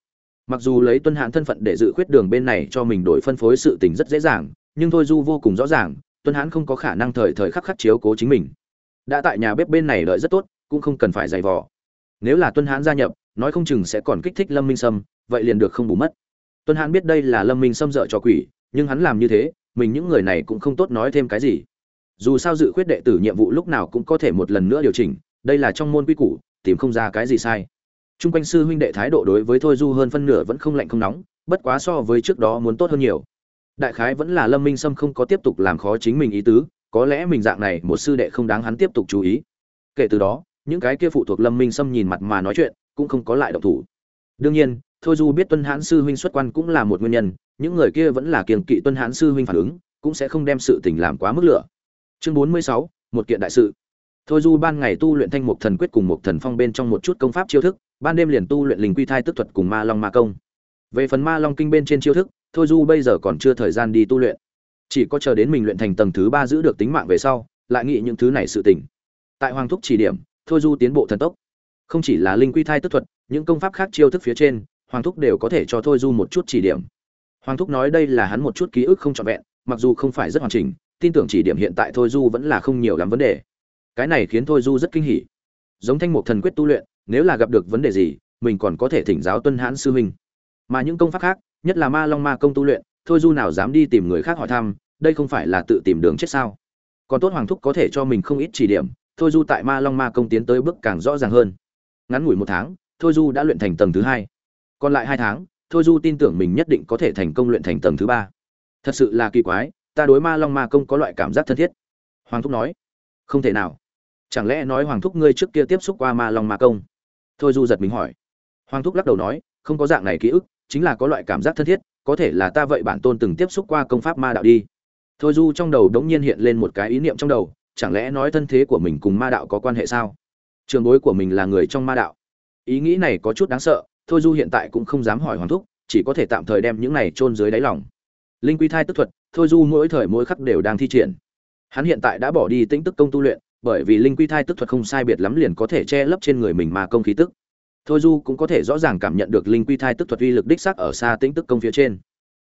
Mặc dù lấy tuân hãn thân phận để dự khuyết đường bên này cho mình đổi phân phối sự tình rất dễ dàng, nhưng thôi du vô cùng rõ ràng, tuân hãn không có khả năng thời thời khắc khắc chiếu cố chính mình. Đã tại nhà bếp bên này đợi rất tốt, cũng không cần phải giày vò. Nếu là tuân hãn gia nhập, nói không chừng sẽ còn kích thích lâm minh sâm, vậy liền được không bù mất. Tuân hãn biết đây là lâm minh sâm dợ cho quỷ, nhưng hắn làm như thế, mình những người này cũng không tốt nói thêm cái gì dù sao dự khuyết đệ tử nhiệm vụ lúc nào cũng có thể một lần nữa điều chỉnh đây là trong môn quy củ tìm không ra cái gì sai Trung quanh sư huynh đệ thái độ đối với Thôi Du hơn phân nửa vẫn không lạnh không nóng, bất quá so với trước đó muốn tốt hơn nhiều. Đại khái vẫn là Lâm Minh Sâm không có tiếp tục làm khó chính mình ý tứ, có lẽ mình dạng này một sư đệ không đáng hắn tiếp tục chú ý. Kể từ đó, những cái kia phụ thuộc Lâm Minh Sâm nhìn mặt mà nói chuyện, cũng không có lại động thủ. Đương nhiên, Thôi Du biết Tuân Hãn sư huynh xuất quan cũng là một nguyên nhân, những người kia vẫn là kiềng kỵ Tuân Hãn sư huynh phản ứng, cũng sẽ không đem sự tình làm quá mức lửa. Chương 46, một kiện đại sự. Thôi Du ban ngày tu luyện Thanh Mục Thần Quyết cùng Mục Thần Phong bên trong một chút công pháp chiêu thức, ban đêm liền tu luyện linh quy thai tức thuật cùng ma long ma công. Về phần ma long kinh bên trên chiêu thức thôi du bây giờ còn chưa thời gian đi tu luyện. Chỉ có chờ đến mình luyện thành tầng thứ ba giữ được tính mạng về sau lại nghĩ những thứ này sự tỉnh tại hoàng thúc chỉ điểm thôi du tiến bộ thần tốc. Không chỉ là linh quy thai tức thuật những công pháp khác chiêu thức phía trên hoàng thúc đều có thể cho thôi du một chút chỉ điểm. Hoàng thúc nói đây là hắn một chút ký ức không trọn vẹn mặc dù không phải rất hoàn chỉnh tin tưởng chỉ điểm hiện tại thôi du vẫn là không nhiều lắm vấn đề. Cái này khiến thôi du rất kinh hỉ. Giống thanh mục thần quyết tu luyện, nếu là gặp được vấn đề gì, mình còn có thể thỉnh giáo tuân hãn sư huynh. Mà những công pháp khác, nhất là ma long ma công tu luyện, thôi du nào dám đi tìm người khác hỏi thăm, đây không phải là tự tìm đường chết sao? Còn tốt hoàng thúc có thể cho mình không ít chỉ điểm, thôi du tại ma long ma công tiến tới bước càng rõ ràng hơn. Ngắn ngủi một tháng, thôi du đã luyện thành tầng thứ hai. Còn lại hai tháng, thôi du tin tưởng mình nhất định có thể thành công luyện thành tầng thứ ba. Thật sự là kỳ quái ta đối ma long ma công có loại cảm giác thân thiết. Hoàng thúc nói, không thể nào. Chẳng lẽ nói hoàng thúc ngươi trước kia tiếp xúc qua ma long ma công? Thôi du giật mình hỏi. Hoàng thúc lắc đầu nói, không có dạng này ký ức, chính là có loại cảm giác thân thiết, có thể là ta vậy bản tôn từng tiếp xúc qua công pháp ma đạo đi. Thôi du trong đầu đống nhiên hiện lên một cái ý niệm trong đầu, chẳng lẽ nói thân thế của mình cùng ma đạo có quan hệ sao? Trường bối của mình là người trong ma đạo. Ý nghĩ này có chút đáng sợ, thôi du hiện tại cũng không dám hỏi hoàng thúc, chỉ có thể tạm thời đem những này chôn dưới đáy lòng. Linh quy thai tức thuật thôi du mỗi thời mỗi khắc đều đang thi triển. Hắn hiện tại đã bỏ đi tĩnh tức công tu luyện, bởi vì linh quy thai tức thuật không sai biệt lắm liền có thể che lấp trên người mình mà công khí tức. Thôi du cũng có thể rõ ràng cảm nhận được linh quy thai tức thuật uy lực đích sắc ở xa tĩnh tức công phía trên.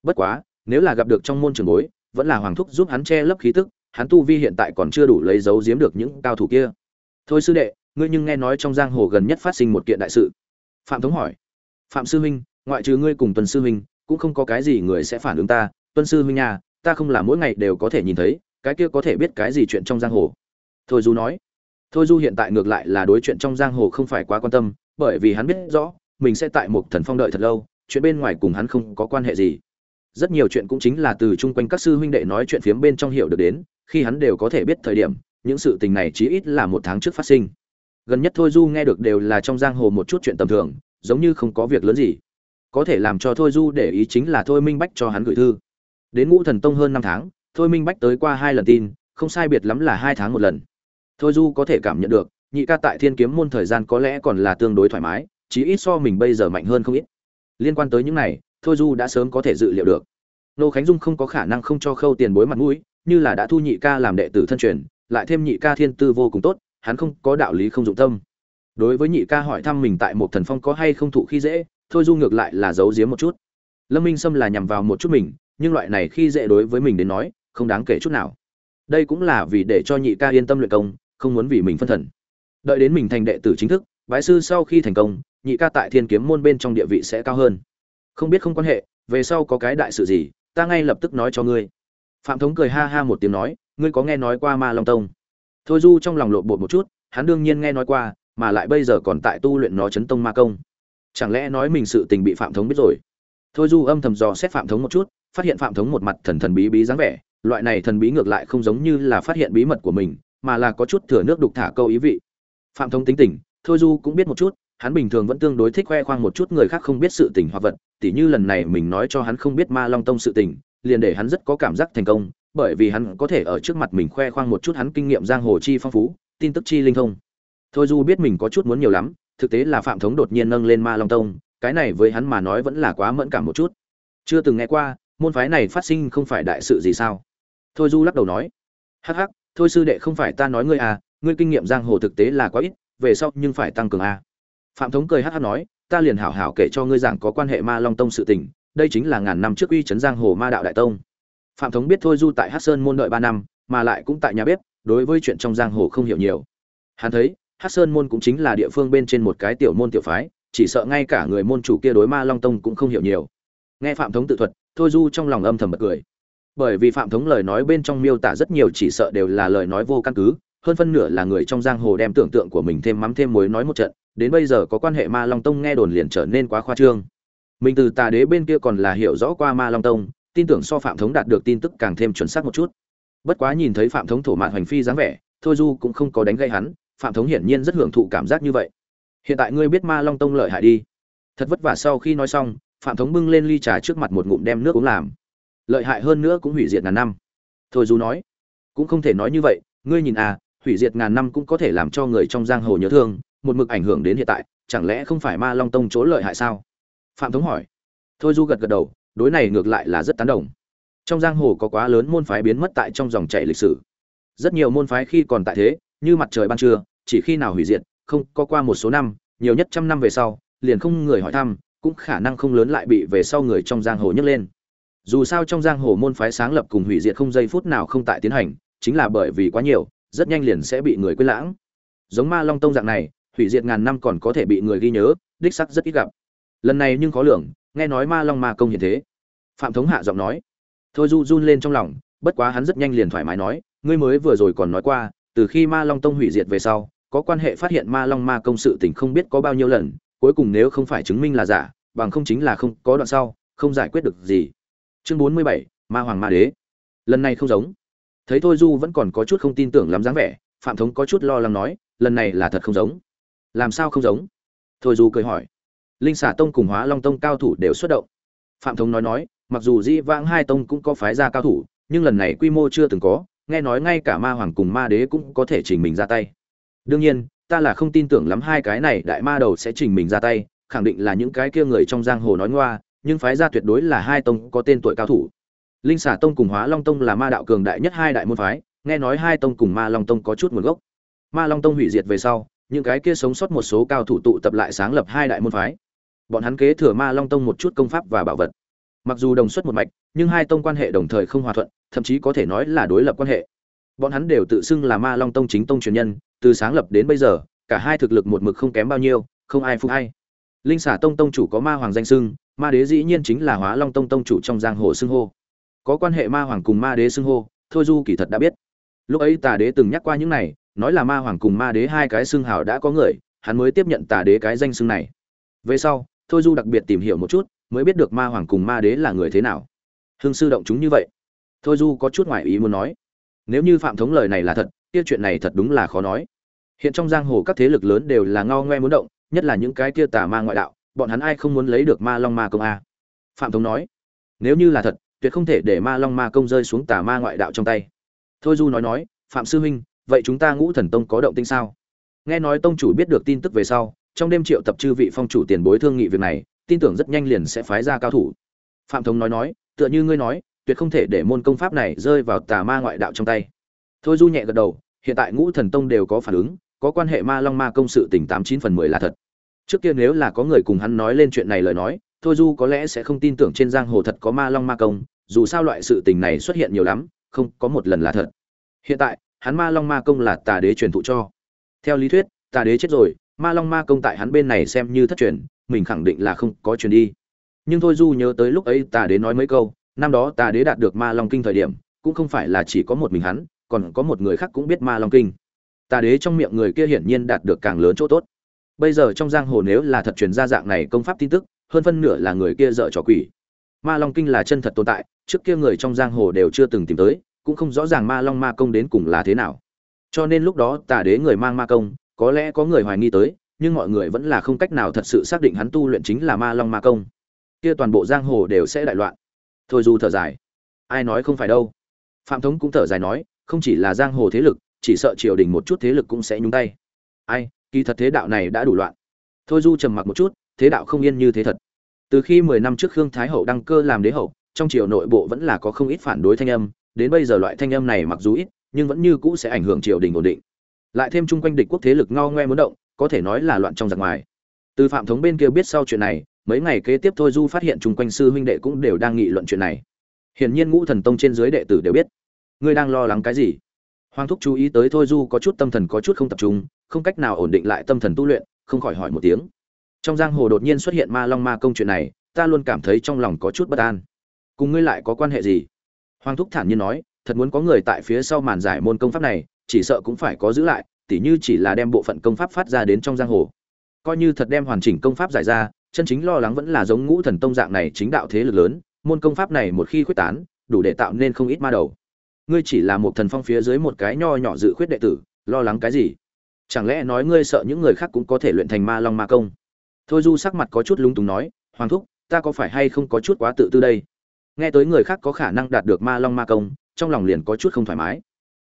Bất quá, nếu là gặp được trong môn trường bối, vẫn là hoàng thúc giúp hắn che lấp khí tức, hắn tu vi hiện tại còn chưa đủ lấy dấu giếm được những cao thủ kia. Thôi sư đệ, ngươi nhưng nghe nói trong giang hồ gần nhất phát sinh một kiện đại sự. Phạm thống hỏi. Phạm sư huynh, ngoại trừ ngươi cùng tuần sư huynh, cũng không có cái gì người sẽ phản ứng ta. Tuân sư huynh nhà ta không là mỗi ngày đều có thể nhìn thấy, cái kia có thể biết cái gì chuyện trong giang hồ. Thôi du nói. Thôi du hiện tại ngược lại là đối chuyện trong giang hồ không phải quá quan tâm, bởi vì hắn biết rõ, mình sẽ tại một thần phong đợi thật lâu, chuyện bên ngoài cùng hắn không có quan hệ gì. Rất nhiều chuyện cũng chính là từ chung quanh các sư huynh đệ nói chuyện phiếm bên trong hiểu được đến, khi hắn đều có thể biết thời điểm, những sự tình này chí ít là một tháng trước phát sinh. Gần nhất thôi du nghe được đều là trong giang hồ một chút chuyện tầm thường, giống như không có việc lớn gì. Có thể làm cho thôi du để ý chính là thôi minh bách cho hắn gửi thư đến ngũ thần tông hơn năm tháng, thôi minh bách tới qua hai lần tin, không sai biệt lắm là hai tháng một lần. Thôi du có thể cảm nhận được, nhị ca tại thiên kiếm môn thời gian có lẽ còn là tương đối thoải mái, chí ít so mình bây giờ mạnh hơn không ít. Liên quan tới những này, thôi du đã sớm có thể dự liệu được. Nô khánh dung không có khả năng không cho khâu tiền bối mặt mũi, như là đã thu nhị ca làm đệ tử thân truyền, lại thêm nhị ca thiên tư vô cùng tốt, hắn không có đạo lý không dụng tâm. Đối với nhị ca hỏi thăm mình tại một thần phong có hay không thụ khi dễ, thôi du ngược lại là giấu giếm một chút. Lâm minh sâm là nhằm vào một chút mình nhưng loại này khi dễ đối với mình đến nói, không đáng kể chút nào. Đây cũng là vì để cho nhị ca yên tâm luyện công, không muốn vì mình phân thần. Đợi đến mình thành đệ tử chính thức, bái sư sau khi thành công, nhị ca tại thiên kiếm môn bên trong địa vị sẽ cao hơn. Không biết không quan hệ, về sau có cái đại sự gì, ta ngay lập tức nói cho ngươi. Phạm thống cười ha ha một tiếng nói, ngươi có nghe nói qua ma long tông? Thôi du trong lòng lộ bột một chút, hắn đương nhiên nghe nói qua, mà lại bây giờ còn tại tu luyện nó chấn tông ma công. Chẳng lẽ nói mình sự tình bị phạm thống biết rồi? Thôi du âm thầm dò xét phạm thống một chút phát hiện phạm thống một mặt thần thần bí bí dáng vẻ, loại này thần bí ngược lại không giống như là phát hiện bí mật của mình, mà là có chút thừa nước đục thả câu ý vị. Phạm thống tính tình, thôi du cũng biết một chút, hắn bình thường vẫn tương đối thích khoe khoang một chút người khác không biết sự tình hoặc vật, tỉ như lần này mình nói cho hắn không biết ma long tông sự tình, liền để hắn rất có cảm giác thành công, bởi vì hắn có thể ở trước mặt mình khoe khoang một chút hắn kinh nghiệm giang hồ chi phong phú, tin tức chi linh thông. Thôi du biết mình có chút muốn nhiều lắm, thực tế là phạm thống đột nhiên nâng lên ma long tông, cái này với hắn mà nói vẫn là quá mẫn cảm một chút. Chưa từng nghe qua môn phái này phát sinh không phải đại sự gì sao? Thôi du lắc đầu nói, hắc hắc, thôi sư đệ không phải ta nói ngươi à ngươi kinh nghiệm giang hồ thực tế là quá ít, về sau nhưng phải tăng cường à? phạm thống cười hắc hắc nói, ta liền hảo hảo kể cho ngươi rằng có quan hệ ma long tông sự tình, đây chính là ngàn năm trước uy chấn giang hồ ma đạo đại tông. Phạm thống biết thôi du tại hát sơn môn đợi ba năm, mà lại cũng tại nhà bếp, đối với chuyện trong giang hồ không hiểu nhiều. Hắn thấy hát sơn môn cũng chính là địa phương bên trên một cái tiểu môn tiểu phái, chỉ sợ ngay cả người môn chủ kia đối ma long tông cũng không hiểu nhiều. Nghe phạm thống tự thuật thôi du trong lòng âm thầm bật cười. Bởi vì phạm thống lời nói bên trong miêu tả rất nhiều chỉ sợ đều là lời nói vô căn cứ, hơn phân nửa là người trong giang hồ đem tưởng tượng của mình thêm mắm thêm muối nói một trận, đến bây giờ có quan hệ ma long tông nghe đồn liền trở nên quá khoa trương. Mình từ tà đế bên kia còn là hiểu rõ qua ma long tông, tin tưởng so phạm thống đạt được tin tức càng thêm chuẩn xác một chút. Bất quá nhìn thấy phạm thống thổ mạn hoành phi dáng vẻ, thôi du cũng không có đánh gây hắn, phạm thống hiển nhiên rất hưởng thụ cảm giác như vậy. Hiện tại ngươi biết ma long tông lợi hại đi. Thật vất vả sau khi nói xong phạm thống bưng lên ly trà trước mặt một ngụm đem nước uống làm. Lợi hại hơn nữa cũng hủy diệt ngàn năm. Thôi du nói, cũng không thể nói như vậy, ngươi nhìn à hủy diệt ngàn năm cũng có thể làm cho người trong giang hồ nhớ thương, một mực ảnh hưởng đến hiện tại, chẳng lẽ không phải ma long tông chỗ lợi hại sao? Phạm thống hỏi. Thôi du gật gật đầu, đối này ngược lại là rất tán đồng. Trong giang hồ có quá lớn môn phái biến mất tại trong dòng chảy lịch sử. Rất nhiều môn phái khi còn tại thế, như mặt trời ban trưa, chỉ khi nào hủy diệt, không, có qua một số năm, nhiều nhất trăm năm về sau, liền không người hỏi thăm cũng khả năng không lớn lại bị về sau người trong giang hồ nhấc lên. Dù sao trong giang hồ môn phái sáng lập cùng hủy diệt không giây phút nào không tại tiến hành, chính là bởi vì quá nhiều, rất nhanh liền sẽ bị người quên lãng. Giống ma long tông dạng này, hủy diệt ngàn năm còn có thể bị người ghi nhớ, đích sắc rất ít gặp. Lần này nhưng khó lường, nghe nói ma long ma công hiện thế. Phạm thống hạ giọng nói. Thôi du run lên trong lòng, bất quá hắn rất nhanh liền thoải mái nói, ngươi mới vừa rồi còn nói qua, từ khi ma long tông hủy diệt về sau, có quan hệ phát hiện ma long ma công sự tình không biết có bao nhiêu lần, cuối cùng nếu không phải chứng minh là giả bằng không chính là không có đoạn sau, không giải quyết được gì. Chương bốn mươi bảy, ma hoàng ma đế. Lần này không giống. Thấy thôi du vẫn còn có chút không tin tưởng lắm dáng vẻ, phạm thống có chút lo lắng nói, lần này là thật không giống. Làm sao không giống? Thôi du cười hỏi. Linh xả tông cùng hóa long tông cao thủ đều xuất động. Phạm thống nói nói, mặc dù di vãng hai tông cũng có phái ra cao thủ, nhưng lần này quy mô chưa từng có, nghe nói ngay cả ma hoàng cùng ma đế cũng có thể chỉnh mình ra tay. Đương nhiên, ta là không tin tưởng lắm hai cái này đại ma đầu sẽ chỉnh mình ra tay khẳng định là những cái kia người trong giang hồ nói ngoa, nhưng phái ra tuyệt đối là hai tông có tên tuổi cao thủ. Linh xà tông cùng hóa long tông là ma đạo cường đại nhất hai đại môn phái, nghe nói hai tông cùng ma long tông có chút nguồn gốc. Ma long tông hủy diệt về sau, những cái kia sống sót một số cao thủ tụ tập lại sáng lập hai đại môn phái. Bọn hắn kế thừa ma long tông một chút công pháp và bảo vật. Mặc dù đồng xuất một mạch, nhưng hai tông quan hệ đồng thời không hòa thuận, thậm chí có thể nói là đối lập quan hệ. Bọn hắn đều tự xưng là ma long tông chính tông truyền nhân, từ sáng lập đến bây giờ, cả hai thực lực một mực không kém bao nhiêu, không ai phục hay linh xả tông tông chủ có ma hoàng danh sưng ma đế dĩ nhiên chính là hóa long tông tông chủ trong giang hồ xưng hô. Có quan hệ ma hoàng cùng ma đế xưng hô, thôi du kỳ thật đã biết. Lúc ấy tà đế từng nhắc qua những này, nói là ma hoàng cùng ma đế hai cái xưng hào đã có người, hắn mới tiếp nhận tà đế cái danh xưng này. Về sau, thôi du đặc biệt tìm hiểu một chút, mới biết được ma hoàng cùng ma đế là người thế nào. Hương sư động chúng như vậy. Thôi du có chút ngoại ý muốn nói. Nếu như phạm thống lời này là thật, kia chuyện này thật đúng là khó nói. Hiện trong giang hồ các thế lực lớn đều là ngao ngoe muốn động nhất là những cái kia tà ma ngoại đạo, bọn hắn ai không muốn lấy được ma long ma công a? Phạm thống nói, nếu như là thật, tuyệt không thể để ma long ma công rơi xuống tà ma ngoại đạo trong tay. Thôi du nói nói, phạm sư huynh vậy chúng ta ngũ thần tông có động tinh sao? Nghe nói tông chủ biết được tin tức về sau, trong đêm triệu tập chư vị phong chủ tiền bối thương nghị việc này, tin tưởng rất nhanh liền sẽ phái ra cao thủ. Phạm thống nói nói, tựa như ngươi nói, tuyệt không thể để môn công pháp này rơi vào tà ma ngoại đạo trong tay. Thôi du nhẹ gật đầu, hiện tại ngũ thần tông đều có phản ứng có quan hệ ma long ma công sự tình tám chín phần mười là thật. Trước kia nếu là có người cùng hắn nói lên chuyện này lời nói, thôi du có lẽ sẽ không tin tưởng trên giang hồ thật có ma long ma công, dù sao loại sự tình này xuất hiện nhiều lắm, không có một lần là thật. Hiện tại, hắn ma long ma công là tà đế truyền thụ cho. Theo lý thuyết, tà đế chết rồi, ma long ma công tại hắn bên này xem như thất truyền, mình khẳng định là không có truyền đi. Nhưng thôi du nhớ tới lúc ấy tà đế nói mấy câu, năm đó tà đế đạt được ma long kinh thời điểm, cũng không phải là chỉ có một mình hắn, còn có một người khác cũng biết ma long kinh tà đế trong miệng người kia hiển nhiên đạt được càng lớn chỗ tốt. Bây giờ trong giang hồ nếu là thật truyền ra dạng này công pháp tin tức, hơn phân nửa là người kia dợ trò quỷ. Ma long kinh là chân thật tồn tại, trước kia người trong giang hồ đều chưa từng tìm tới, cũng không rõ ràng ma long ma công đến cùng là thế nào. Cho nên lúc đó tà đế người mang ma công, có lẽ có người hoài nghi tới, nhưng mọi người vẫn là không cách nào thật sự xác định hắn tu luyện chính là ma long ma công. Kia toàn bộ giang hồ đều sẽ đại loạn. Thôi dù thở dài. Ai nói không phải đâu. Phạm thống cũng thở dài nói, không chỉ là giang hồ thế lực chỉ sợ triều đình một chút thế lực cũng sẽ nhúng tay. Ai, kỳ thật thế đạo này đã đủ loạn. Thôi du trầm mặc một chút, thế đạo không yên như thế thật. Từ khi mười năm trước khương thái hậu đăng cơ làm đế hậu, trong triều nội bộ vẫn là có không ít phản đối thanh âm, đến bây giờ loại thanh âm này mặc dù ít, nhưng vẫn như cũ sẽ ảnh hưởng triều đình ổn định. Lại thêm chung quanh địch quốc thế lực ngao ngoe muốn động, có thể nói là loạn trong giặc ngoài. Từ phạm thống bên kia biết sau chuyện này, mấy ngày kế tiếp thôi du phát hiện chung quanh sư huynh đệ cũng đều đang nghị luận chuyện này. Hiển nhiên ngũ thần tông trên dưới đệ tử đều biết. Ngươi đang lo lắng cái gì? Hoàng thúc chú ý tới thôi du có chút tâm thần có chút không tập trung, không cách nào ổn định lại tâm thần tu luyện, không khỏi hỏi một tiếng. Trong giang hồ đột nhiên xuất hiện ma long ma công chuyện này, ta luôn cảm thấy trong lòng có chút bất an. Cùng ngươi lại có quan hệ gì? Hoàng thúc thản nhiên nói, thật muốn có người tại phía sau màn giải môn công pháp này, chỉ sợ cũng phải có giữ lại, tỉ như chỉ là đem bộ phận công pháp phát ra đến trong giang hồ. Coi như thật đem hoàn chỉnh công pháp giải ra, chân chính lo lắng vẫn là giống ngũ thần tông dạng này chính đạo thế lực lớn, môn công pháp này một khi khuyết tán, đủ để tạo nên không ít ma đầu ngươi chỉ là một thần phong phía dưới một cái nho nhỏ dự khuyết đệ tử, lo lắng cái gì? Chẳng lẽ nói ngươi sợ những người khác cũng có thể luyện thành ma long ma công? Thôi du sắc mặt có chút lúng túng nói, hoàng thúc, ta có phải hay không có chút quá tự tư đây? Nghe tới người khác có khả năng đạt được ma long ma công, trong lòng liền có chút không thoải mái.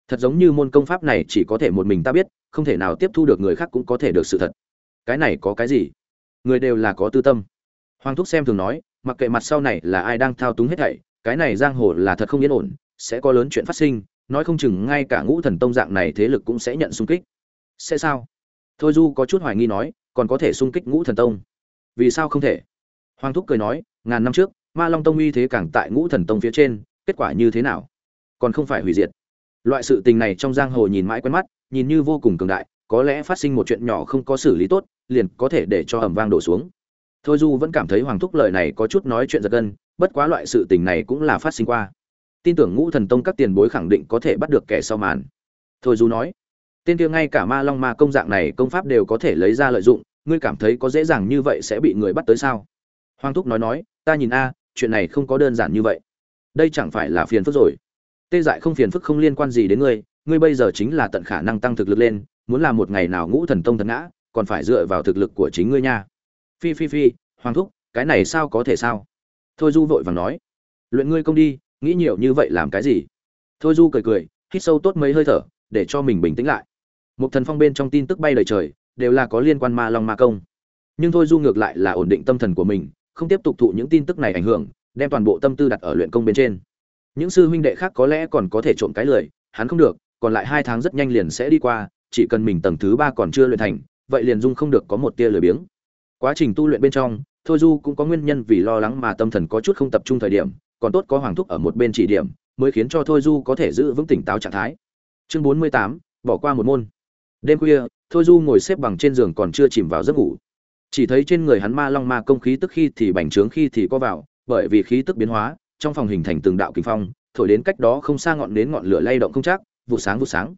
Thật giống như môn công pháp này chỉ có thể một mình ta biết, không thể nào tiếp thu được người khác cũng có thể được sự thật. Cái này có cái gì? Người đều là có tư tâm. Hoàng thúc xem thường nói, mặc kệ mặt sau này là ai đang thao túng hết thảy, cái này giang hồ là thật không yên ổn sẽ có lớn chuyện phát sinh, nói không chừng ngay cả ngũ thần tông dạng này thế lực cũng sẽ nhận xung kích. Sẽ sao? Thôi du có chút hoài nghi nói, còn có thể xung kích ngũ thần tông? Vì sao không thể? Hoàng thúc cười nói, ngàn năm trước, ma long tông uy thế càng tại ngũ thần tông phía trên, kết quả như thế nào? Còn không phải hủy diệt. Loại sự tình này trong giang hồ nhìn mãi quen mắt, nhìn như vô cùng cường đại, có lẽ phát sinh một chuyện nhỏ không có xử lý tốt, liền có thể để cho ẩm vang đổ xuống. Thôi du vẫn cảm thấy hoàng thúc lời này có chút nói chuyện giật gân, bất quá loại sự tình này cũng là phát sinh qua tin tưởng ngũ thần tông các tiền bối khẳng định có thể bắt được kẻ sau màn. Thôi du nói, tên kia ngay cả ma long ma công dạng này công pháp đều có thể lấy ra lợi dụng, ngươi cảm thấy có dễ dàng như vậy sẽ bị người bắt tới sao? Hoàng thúc nói nói, ta nhìn a, chuyện này không có đơn giản như vậy. Đây chẳng phải là phiền phức rồi. Tê dại không phiền phức không liên quan gì đến ngươi ngươi bây giờ chính là tận khả năng tăng thực lực lên, muốn làm một ngày nào ngũ thần tông thần ngã, còn phải dựa vào thực lực của chính ngươi nha. Phi phi phi, hoàng thúc, cái này sao có thể sao? Thôi du vội vàng nói, luyện ngươi công đi nghĩ nhiều như vậy làm cái gì? Thôi du cười cười, hít sâu tốt mấy hơi thở, để cho mình bình tĩnh lại. Một thần phong bên trong tin tức bay lời trời, đều là có liên quan ma long ma công. Nhưng thôi du ngược lại là ổn định tâm thần của mình, không tiếp tục thụ những tin tức này ảnh hưởng, đem toàn bộ tâm tư đặt ở luyện công bên trên. Những sư huynh đệ khác có lẽ còn có thể trộm cái lời hắn không được, còn lại hai tháng rất nhanh liền sẽ đi qua, chỉ cần mình tầng thứ ba còn chưa luyện thành, vậy liền dung không được có một tia lười biếng. Quá trình tu luyện bên trong, thôi du cũng có nguyên nhân vì lo lắng mà tâm thần có chút không tập trung thời điểm còn tốt có hoàng thúc ở một bên chỉ điểm, mới khiến cho thôi du có thể giữ vững tỉnh táo trạng thái. Chương bốn mươi tám, bỏ qua một môn. Đêm khuya, thôi du ngồi xếp bằng trên giường còn chưa chìm vào giấc ngủ. Chỉ thấy trên người hắn ma long ma công khí tức khi thì bành trướng khi thì có vào, bởi vì khí tức biến hóa, trong phòng hình thành từng đạo kinh phong, thổi đến cách đó không xa ngọn đến ngọn lửa lay động không chắc, vụ sáng vụ sáng.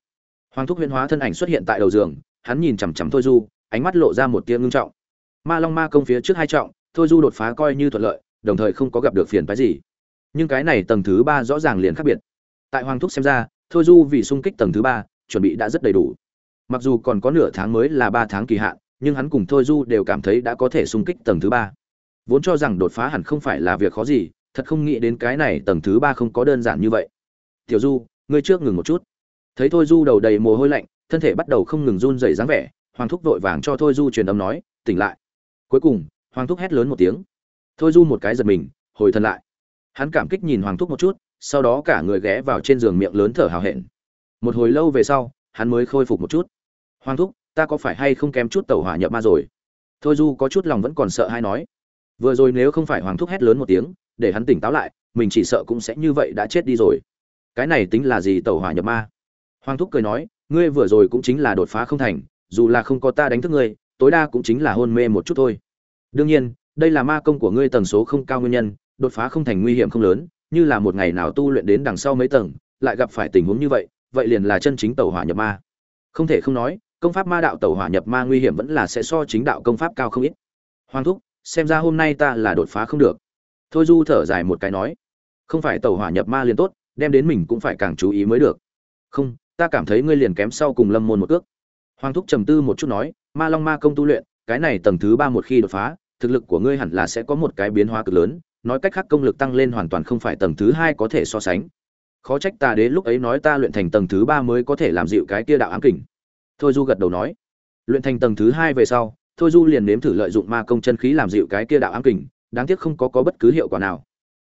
Hoàng thúc huyễn hóa thân ảnh xuất hiện tại đầu giường, hắn nhìn chằm chằm thôi du, ánh mắt lộ ra một tia ngưng trọng. Ma long ma công phía trước hai trọng, thôi du đột phá coi như thuận lợi, đồng thời không có gặp được phiền phái gì nhưng cái này tầng thứ ba rõ ràng liền khác biệt. Tại hoàng thúc xem ra, thôi du vì sung kích tầng thứ ba, chuẩn bị đã rất đầy đủ. Mặc dù còn có nửa tháng mới là ba tháng kỳ hạn, nhưng hắn cùng thôi du đều cảm thấy đã có thể sung kích tầng thứ ba. Vốn cho rằng đột phá hẳn không phải là việc khó gì, thật không nghĩ đến cái này tầng thứ ba không có đơn giản như vậy. Tiểu du, ngươi trước ngừng một chút. Thấy thôi du đầu đầy mồ hôi lạnh, thân thể bắt đầu không ngừng run rẩy dáng vẻ, hoàng thúc vội vàng cho thôi du truyền âm nói, tỉnh lại. Cuối cùng, hoàng thúc hét lớn một tiếng. Thôi du một cái giật mình, hồi thân lại hắn cảm kích nhìn hoàng thúc một chút, sau đó cả người ghé vào trên giường miệng lớn thở hào hẹn. Một hồi lâu về sau, hắn mới khôi phục một chút. Hoàng thúc, ta có phải hay không kém chút tàu hỏa nhập ma rồi? Thôi du có chút lòng vẫn còn sợ hay nói. Vừa rồi nếu không phải hoàng thúc hét lớn một tiếng, để hắn tỉnh táo lại, mình chỉ sợ cũng sẽ như vậy đã chết đi rồi. Cái này tính là gì tàu hỏa nhập ma? Hoàng thúc cười nói, ngươi vừa rồi cũng chính là đột phá không thành, dù là không có ta đánh thức ngươi, tối đa cũng chính là hôn mê một chút thôi. Đương nhiên, đây là ma công của ngươi tần số không cao nguyên nhân đột phá không thành nguy hiểm không lớn, như là một ngày nào tu luyện đến đằng sau mấy tầng, lại gặp phải tình huống như vậy vậy liền là chân chính tàu hỏa nhập ma. Không thể không nói, công pháp ma đạo tàu hỏa nhập ma nguy hiểm vẫn là sẽ so chính đạo công pháp cao không ít. Hoàng thúc, xem ra hôm nay ta là đột phá không được. Thôi du thở dài một cái nói, không phải tàu hỏa nhập ma liền tốt, đem đến mình cũng phải càng chú ý mới được. Không, ta cảm thấy ngươi liền kém sau cùng lâm môn một cước. Hoàng thúc trầm tư một chút nói, ma long ma công tu luyện, cái này tầng thứ ba một khi đột phá, thực lực của ngươi hẳn là sẽ có một cái biến hóa cực lớn nói cách khác công lực tăng lên hoàn toàn không phải tầng thứ hai có thể so sánh. Khó trách ta đến lúc ấy nói ta luyện thành tầng thứ ba mới có thể làm dịu cái kia đạo ám kình. Thôi du gật đầu nói. Luyện thành tầng thứ hai về sau thôi du liền nếm thử lợi dụng ma công chân khí làm dịu cái kia đạo ám kình đáng tiếc không có, có bất cứ hiệu quả nào.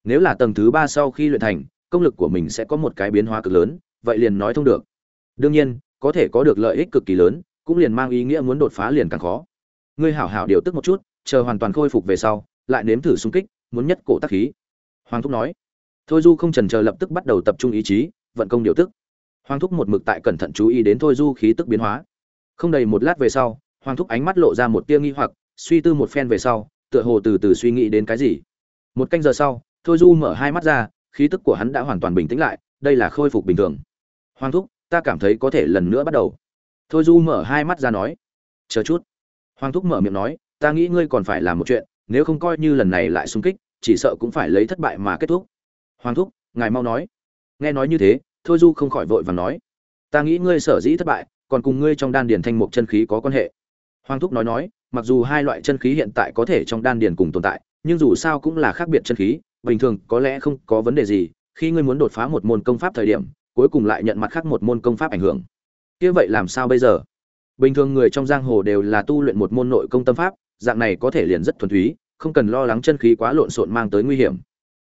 Nếu là tầng thứ ba sau khi luyện thành công lực của mình sẽ có một cái biến hóa cực lớn vậy liền nói thông được. Đương nhiên có thể có được lợi ích cực kỳ lớn cũng liền mang ý nghĩa muốn đột phá liền càng khó. Ngươi hảo hảo điều tức một chút chờ hoàn toàn khôi phục về sau lại nếm thử xung kích muốn nhất cổ tác khí. Hoàng thúc nói. Thôi du không trần chờ lập tức bắt đầu tập trung ý chí, vận công điều tức. Hoàng thúc một mực tại cẩn thận chú ý đến thôi du khí tức biến hóa. Không đầy một lát về sau, hoàng thúc ánh mắt lộ ra một tia nghi hoặc, suy tư một phen về sau, tựa hồ từ từ suy nghĩ đến cái gì. Một canh giờ sau, thôi du mở hai mắt ra, khí tức của hắn đã hoàn toàn bình tĩnh lại, đây là khôi phục bình thường. Hoàng thúc, ta cảm thấy có thể lần nữa bắt đầu. Thôi du mở hai mắt ra nói. Chờ chút. Hoàng thúc mở miệng nói, ta nghĩ ngươi còn phải làm một chuyện nếu không coi như lần này lại xung kích, chỉ sợ cũng phải lấy thất bại mà kết thúc. Hoàng thúc, ngài mau nói. Nghe nói như thế, thôi du không khỏi vội và nói. Ta nghĩ ngươi sở dĩ thất bại, còn cùng ngươi trong đan điền thanh mục chân khí có quan hệ. Hoàng thúc nói nói, mặc dù hai loại chân khí hiện tại có thể trong đan điền cùng tồn tại, nhưng dù sao cũng là khác biệt chân khí, bình thường có lẽ không có vấn đề gì, khi ngươi muốn đột phá một môn công pháp thời điểm, cuối cùng lại nhận mặt khác một môn công pháp ảnh hưởng. Kia vậy làm sao bây giờ? Bình thường người trong giang hồ đều là tu luyện một môn nội công tâm pháp dạng này có thể liền rất thuần túy, không cần lo lắng chân khí quá lộn xộn mang tới nguy hiểm.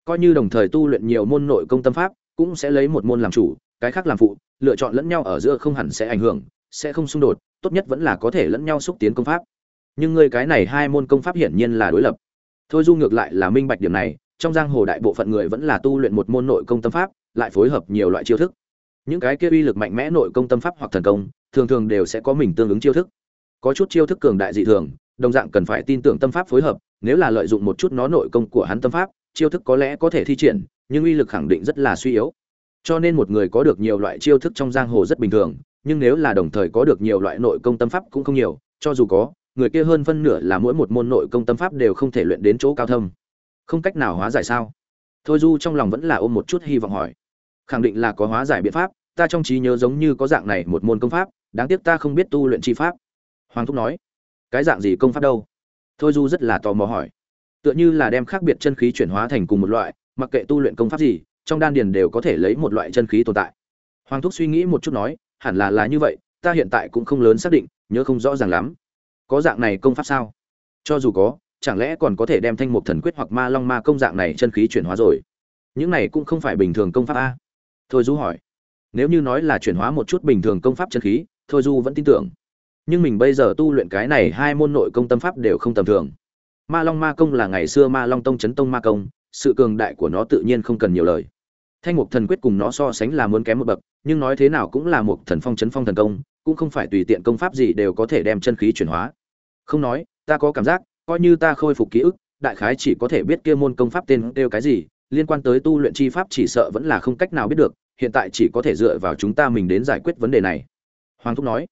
Coi như đồng thời tu luyện nhiều môn nội công tâm pháp, cũng sẽ lấy một môn làm chủ, cái khác làm phụ, lựa chọn lẫn nhau ở giữa không hẳn sẽ ảnh hưởng, sẽ không xung đột, tốt nhất vẫn là có thể lẫn nhau xúc tiến công pháp. Nhưng ngươi cái này hai môn công pháp hiển nhiên là đối lập. Thôi du ngược lại là minh bạch điểm này, trong giang hồ đại bộ phận người vẫn là tu luyện một môn nội công tâm pháp, lại phối hợp nhiều loại chiêu thức. Những cái kia uy lực mạnh mẽ nội công tâm pháp hoặc thần công, thường thường đều sẽ có mình tương ứng chiêu thức. Có chút chiêu thức cường đại dị thường đồng dạng cần phải tin tưởng tâm pháp phối hợp, nếu là lợi dụng một chút nó nội công của hắn tâm pháp, chiêu thức có lẽ có thể thi triển, nhưng uy lực khẳng định rất là suy yếu. Cho nên một người có được nhiều loại chiêu thức trong giang hồ rất bình thường, nhưng nếu là đồng thời có được nhiều loại nội công tâm pháp cũng không nhiều, cho dù có, người kia hơn phân nửa là mỗi một môn nội công tâm pháp đều không thể luyện đến chỗ cao thâm. Không cách nào hóa giải sao? Thôi du trong lòng vẫn là ôm một chút hy vọng hỏi. Khẳng định là có hóa giải biện pháp, ta trong trí nhớ giống như có dạng này một môn công pháp, đáng tiếc ta không biết tu luyện chi pháp. Hoàng thúc nói cái dạng gì công pháp đâu? Thôi du rất là tò mò hỏi. Tựa như là đem khác biệt chân khí chuyển hóa thành cùng một loại, mặc kệ tu luyện công pháp gì, trong đan điền đều có thể lấy một loại chân khí tồn tại. Hoàng thúc suy nghĩ một chút nói, hẳn là là như vậy, ta hiện tại cũng không lớn xác định, nhớ không rõ ràng lắm. Có dạng này công pháp sao? Cho dù có, chẳng lẽ còn có thể đem thanh mục thần quyết hoặc ma long ma công dạng này chân khí chuyển hóa rồi? Những này cũng không phải bình thường công pháp a. Thôi du hỏi. Nếu như nói là chuyển hóa một chút bình thường công pháp chân khí, thôi du vẫn tin tưởng nhưng mình bây giờ tu luyện cái này hai môn nội công tâm pháp đều không tầm thường. Ma long ma công là ngày xưa ma long tông chấn tông ma công, sự cường đại của nó tự nhiên không cần nhiều lời. Thanh mục thần quyết cùng nó so sánh là muốn kém một bậc, nhưng nói thế nào cũng là một thần phong chấn phong thần công, cũng không phải tùy tiện công pháp gì đều có thể đem chân khí chuyển hóa. Không nói, ta có cảm giác, coi như ta khôi phục ký ức, đại khái chỉ có thể biết kia môn công pháp tên kêu cái gì, liên quan tới tu luyện chi pháp chỉ sợ vẫn là không cách nào biết được, hiện tại chỉ có thể dựa vào chúng ta mình đến giải quyết vấn đề này. Hoàng thúc nói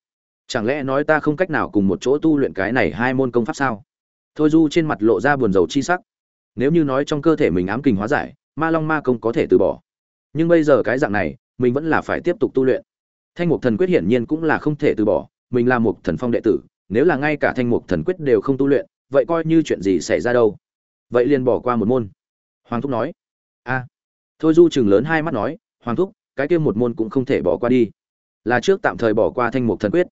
chẳng lẽ nói ta không cách nào cùng một chỗ tu luyện cái này hai môn công pháp sao? Thôi du trên mặt lộ ra buồn rầu chi sắc. Nếu như nói trong cơ thể mình ám kình hóa giải, ma long ma công có thể từ bỏ. Nhưng bây giờ cái dạng này, mình vẫn là phải tiếp tục tu luyện. Thanh mục thần quyết hiển nhiên cũng là không thể từ bỏ. Mình là một thần phong đệ tử, nếu là ngay cả thanh mục thần quyết đều không tu luyện, vậy coi như chuyện gì xảy ra đâu? Vậy liền bỏ qua một môn. Hoàng thúc nói. A. Thôi du chừng lớn hai mắt nói, hoàng thúc, cái kia một môn cũng không thể bỏ qua đi. Là trước tạm thời bỏ qua thanh mục thần quyết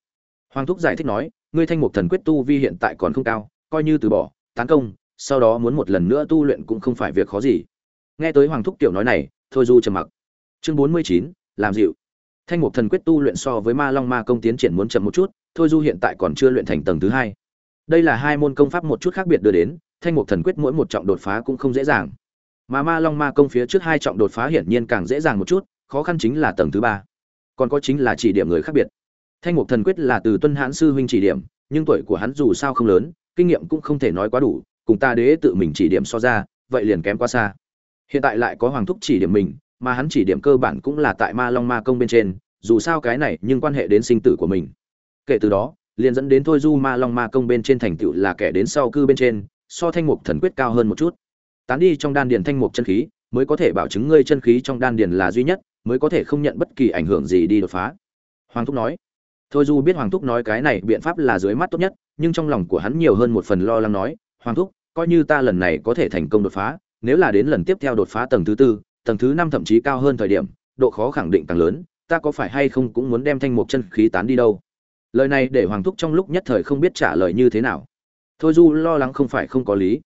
hoàng thúc giải thích nói, ngươi thanh mục thần quyết tu vi hiện tại còn không cao, coi như từ bỏ, tán công, sau đó muốn một lần nữa tu luyện cũng không phải việc khó gì. Nghe tới hoàng thúc tiểu nói này, thôi du trầm mặc. Chương bốn mươi chín, làm dịu. Thanh mục thần quyết tu luyện so với ma long ma công tiến triển muốn chậm một chút, thôi du hiện tại còn chưa luyện thành tầng thứ hai. Đây là hai môn công pháp một chút khác biệt đưa đến, thanh mục thần quyết mỗi một trọng đột phá cũng không dễ dàng. Mà ma long ma công phía trước hai trọng đột phá hiển nhiên càng dễ dàng một chút, khó khăn chính là tầng thứ ba. Còn có chính là chỉ điểm người khác biệt thanh mục thần quyết là từ tuân hãn sư huynh chỉ điểm, nhưng tuổi của hắn dù sao không lớn, kinh nghiệm cũng không thể nói quá đủ, cùng ta đế tự mình chỉ điểm so ra, vậy liền kém quá xa. Hiện tại lại có hoàng thúc chỉ điểm mình, mà hắn chỉ điểm cơ bản cũng là tại ma long ma công bên trên, dù sao cái này nhưng quan hệ đến sinh tử của mình. Kể từ đó, liền dẫn đến thôi du ma long ma công bên trên thành tựu là kẻ đến sau cư bên trên, so thanh mục thần quyết cao hơn một chút. Tán đi trong đan điền thanh mục chân khí, mới có thể bảo chứng ngươi chân khí trong đan điền là duy nhất, mới có thể không nhận bất kỳ ảnh hưởng gì đi đột phá. Hoàng thúc nói thôi du biết hoàng thúc nói cái này biện pháp là dưới mắt tốt nhất, nhưng trong lòng của hắn nhiều hơn một phần lo lắng nói, hoàng thúc, coi như ta lần này có thể thành công đột phá, nếu là đến lần tiếp theo đột phá tầng thứ tư, tầng thứ năm thậm chí cao hơn thời điểm, độ khó khẳng định càng lớn, ta có phải hay không cũng muốn đem thanh mục chân khí tán đi đâu? Lời này để hoàng thúc trong lúc nhất thời không biết trả lời như thế nào. Thôi du lo lắng không phải không có lý.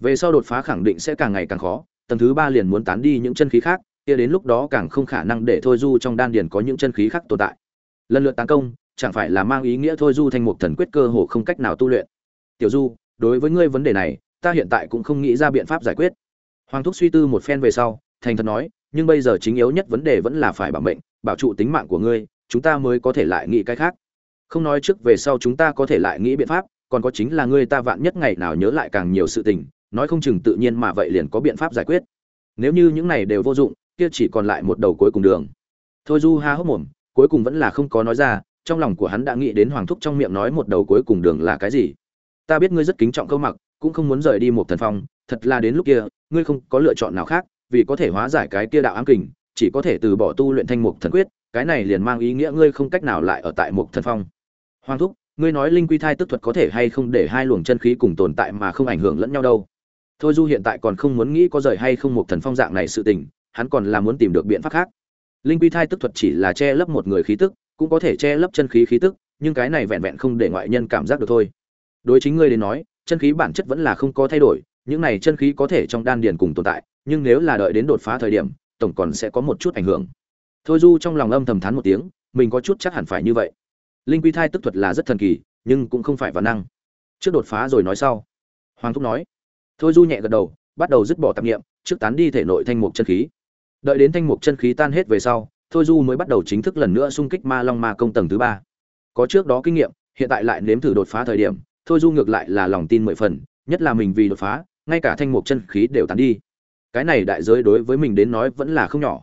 Về sau đột phá khẳng định sẽ càng ngày càng khó, tầng thứ ba liền muốn tán đi những chân khí khác, kia đến lúc đó càng không khả năng để thôi du trong đan điền có những chân khí khác tồn tại. Lần lượt tấn công chẳng phải là mang ý nghĩa thôi du thanh mục thần quyết cơ hồ không cách nào tu luyện. Tiểu du, đối với ngươi vấn đề này, ta hiện tại cũng không nghĩ ra biện pháp giải quyết. Hoàng thúc suy tư một phen về sau, thành thật nói, nhưng bây giờ chính yếu nhất vấn đề vẫn là phải bảo mệnh, bảo trụ tính mạng của ngươi, chúng ta mới có thể lại nghĩ cái khác. Không nói trước về sau chúng ta có thể lại nghĩ biện pháp, còn có chính là ngươi ta vạn nhất ngày nào nhớ lại càng nhiều sự tình, nói không chừng tự nhiên mà vậy liền có biện pháp giải quyết. Nếu như những này đều vô dụng, kia chỉ còn lại một đầu cuối cùng đường. Thôi du ha hốc mồm, cuối cùng vẫn là không có nói ra trong lòng của hắn đã nghĩ đến hoàng thúc trong miệng nói một đầu cuối cùng đường là cái gì. Ta biết ngươi rất kính trọng câu mặc, cũng không muốn rời đi một thần phong, thật là đến lúc kia, ngươi không có lựa chọn nào khác, vì có thể hóa giải cái kia đạo ám kình, chỉ có thể từ bỏ tu luyện thanh mục thần quyết, cái này liền mang ý nghĩa ngươi không cách nào lại ở tại một thần phong. Hoàng thúc, ngươi nói linh quy thai tức thuật có thể hay không để hai luồng chân khí cùng tồn tại mà không ảnh hưởng lẫn nhau đâu? Thôi du hiện tại còn không muốn nghĩ có rời hay không một thần phong dạng này sự tình, hắn còn là muốn tìm được biện pháp khác. Linh quy thai tức thuật chỉ là che lấp một người khí tức cũng có thể che lấp chân khí khí tức, nhưng cái này vẹn vẹn không để ngoại nhân cảm giác được thôi. Đối chính ngươi đến nói, chân khí bản chất vẫn là không có thay đổi, những này chân khí có thể trong đan điền cùng tồn tại, nhưng nếu là đợi đến đột phá thời điểm, tổng còn sẽ có một chút ảnh hưởng. Thôi du trong lòng âm thầm thán một tiếng, mình có chút chắc hẳn phải như vậy. Linh quy thai tức thuật là rất thần kỳ, nhưng cũng không phải văn năng. Trước đột phá rồi nói sau. Hoàng thúc nói. Thôi du nhẹ gật đầu, bắt đầu dứt bỏ tạp nghiệm trước tán đi thể nội thanh mục chân khí. Đợi đến thanh mục chân khí tan hết về sau thôi du mới bắt đầu chính thức lần nữa xung kích ma long ma công tầng thứ ba. Có trước đó kinh nghiệm, hiện tại lại nếm thử đột phá thời điểm, thôi du ngược lại là lòng tin mười phần, nhất là mình vì đột phá, ngay cả thanh mục chân khí đều tán đi. Cái này đại giới đối với mình đến nói vẫn là không nhỏ.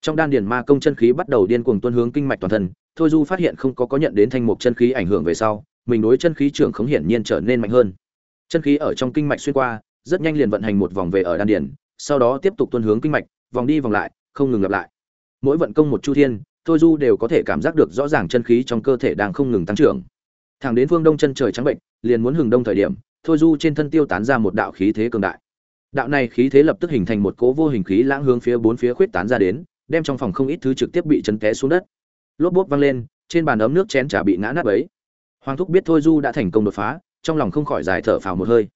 Trong đan điền ma công chân khí bắt đầu điên cuồng tuân hướng kinh mạch toàn thân, thôi du phát hiện không có có nhận đến thanh mục chân khí ảnh hưởng về sau, mình đối chân khí trưởng khống hiển nhiên trở nên mạnh hơn. Chân khí ở trong kinh mạch xuyên qua, rất nhanh liền vận hành một vòng về ở đan điền, sau đó tiếp tục tuân hướng kinh mạch, vòng đi vòng lại, không ngừng lặp lại mỗi vận công một chu thiên, thôi du đều có thể cảm giác được rõ ràng chân khí trong cơ thể đang không ngừng tăng trưởng. Thẳng đến phương đông chân trời trắng bệnh, liền muốn hừng đông thời điểm, thôi du trên thân tiêu tán ra một đạo khí thế cường đại. Đạo này khí thế lập tức hình thành một cỗ vô hình khí lãng hướng phía bốn phía khuyết tán ra đến, đem trong phòng không ít thứ trực tiếp bị chấn té xuống đất. Lốp bốp văng lên, trên bàn ấm nước chén trà bị ngã nát ấy hoàng thúc biết thôi du đã thành công đột phá, trong lòng không khỏi dài thở phào một hơi.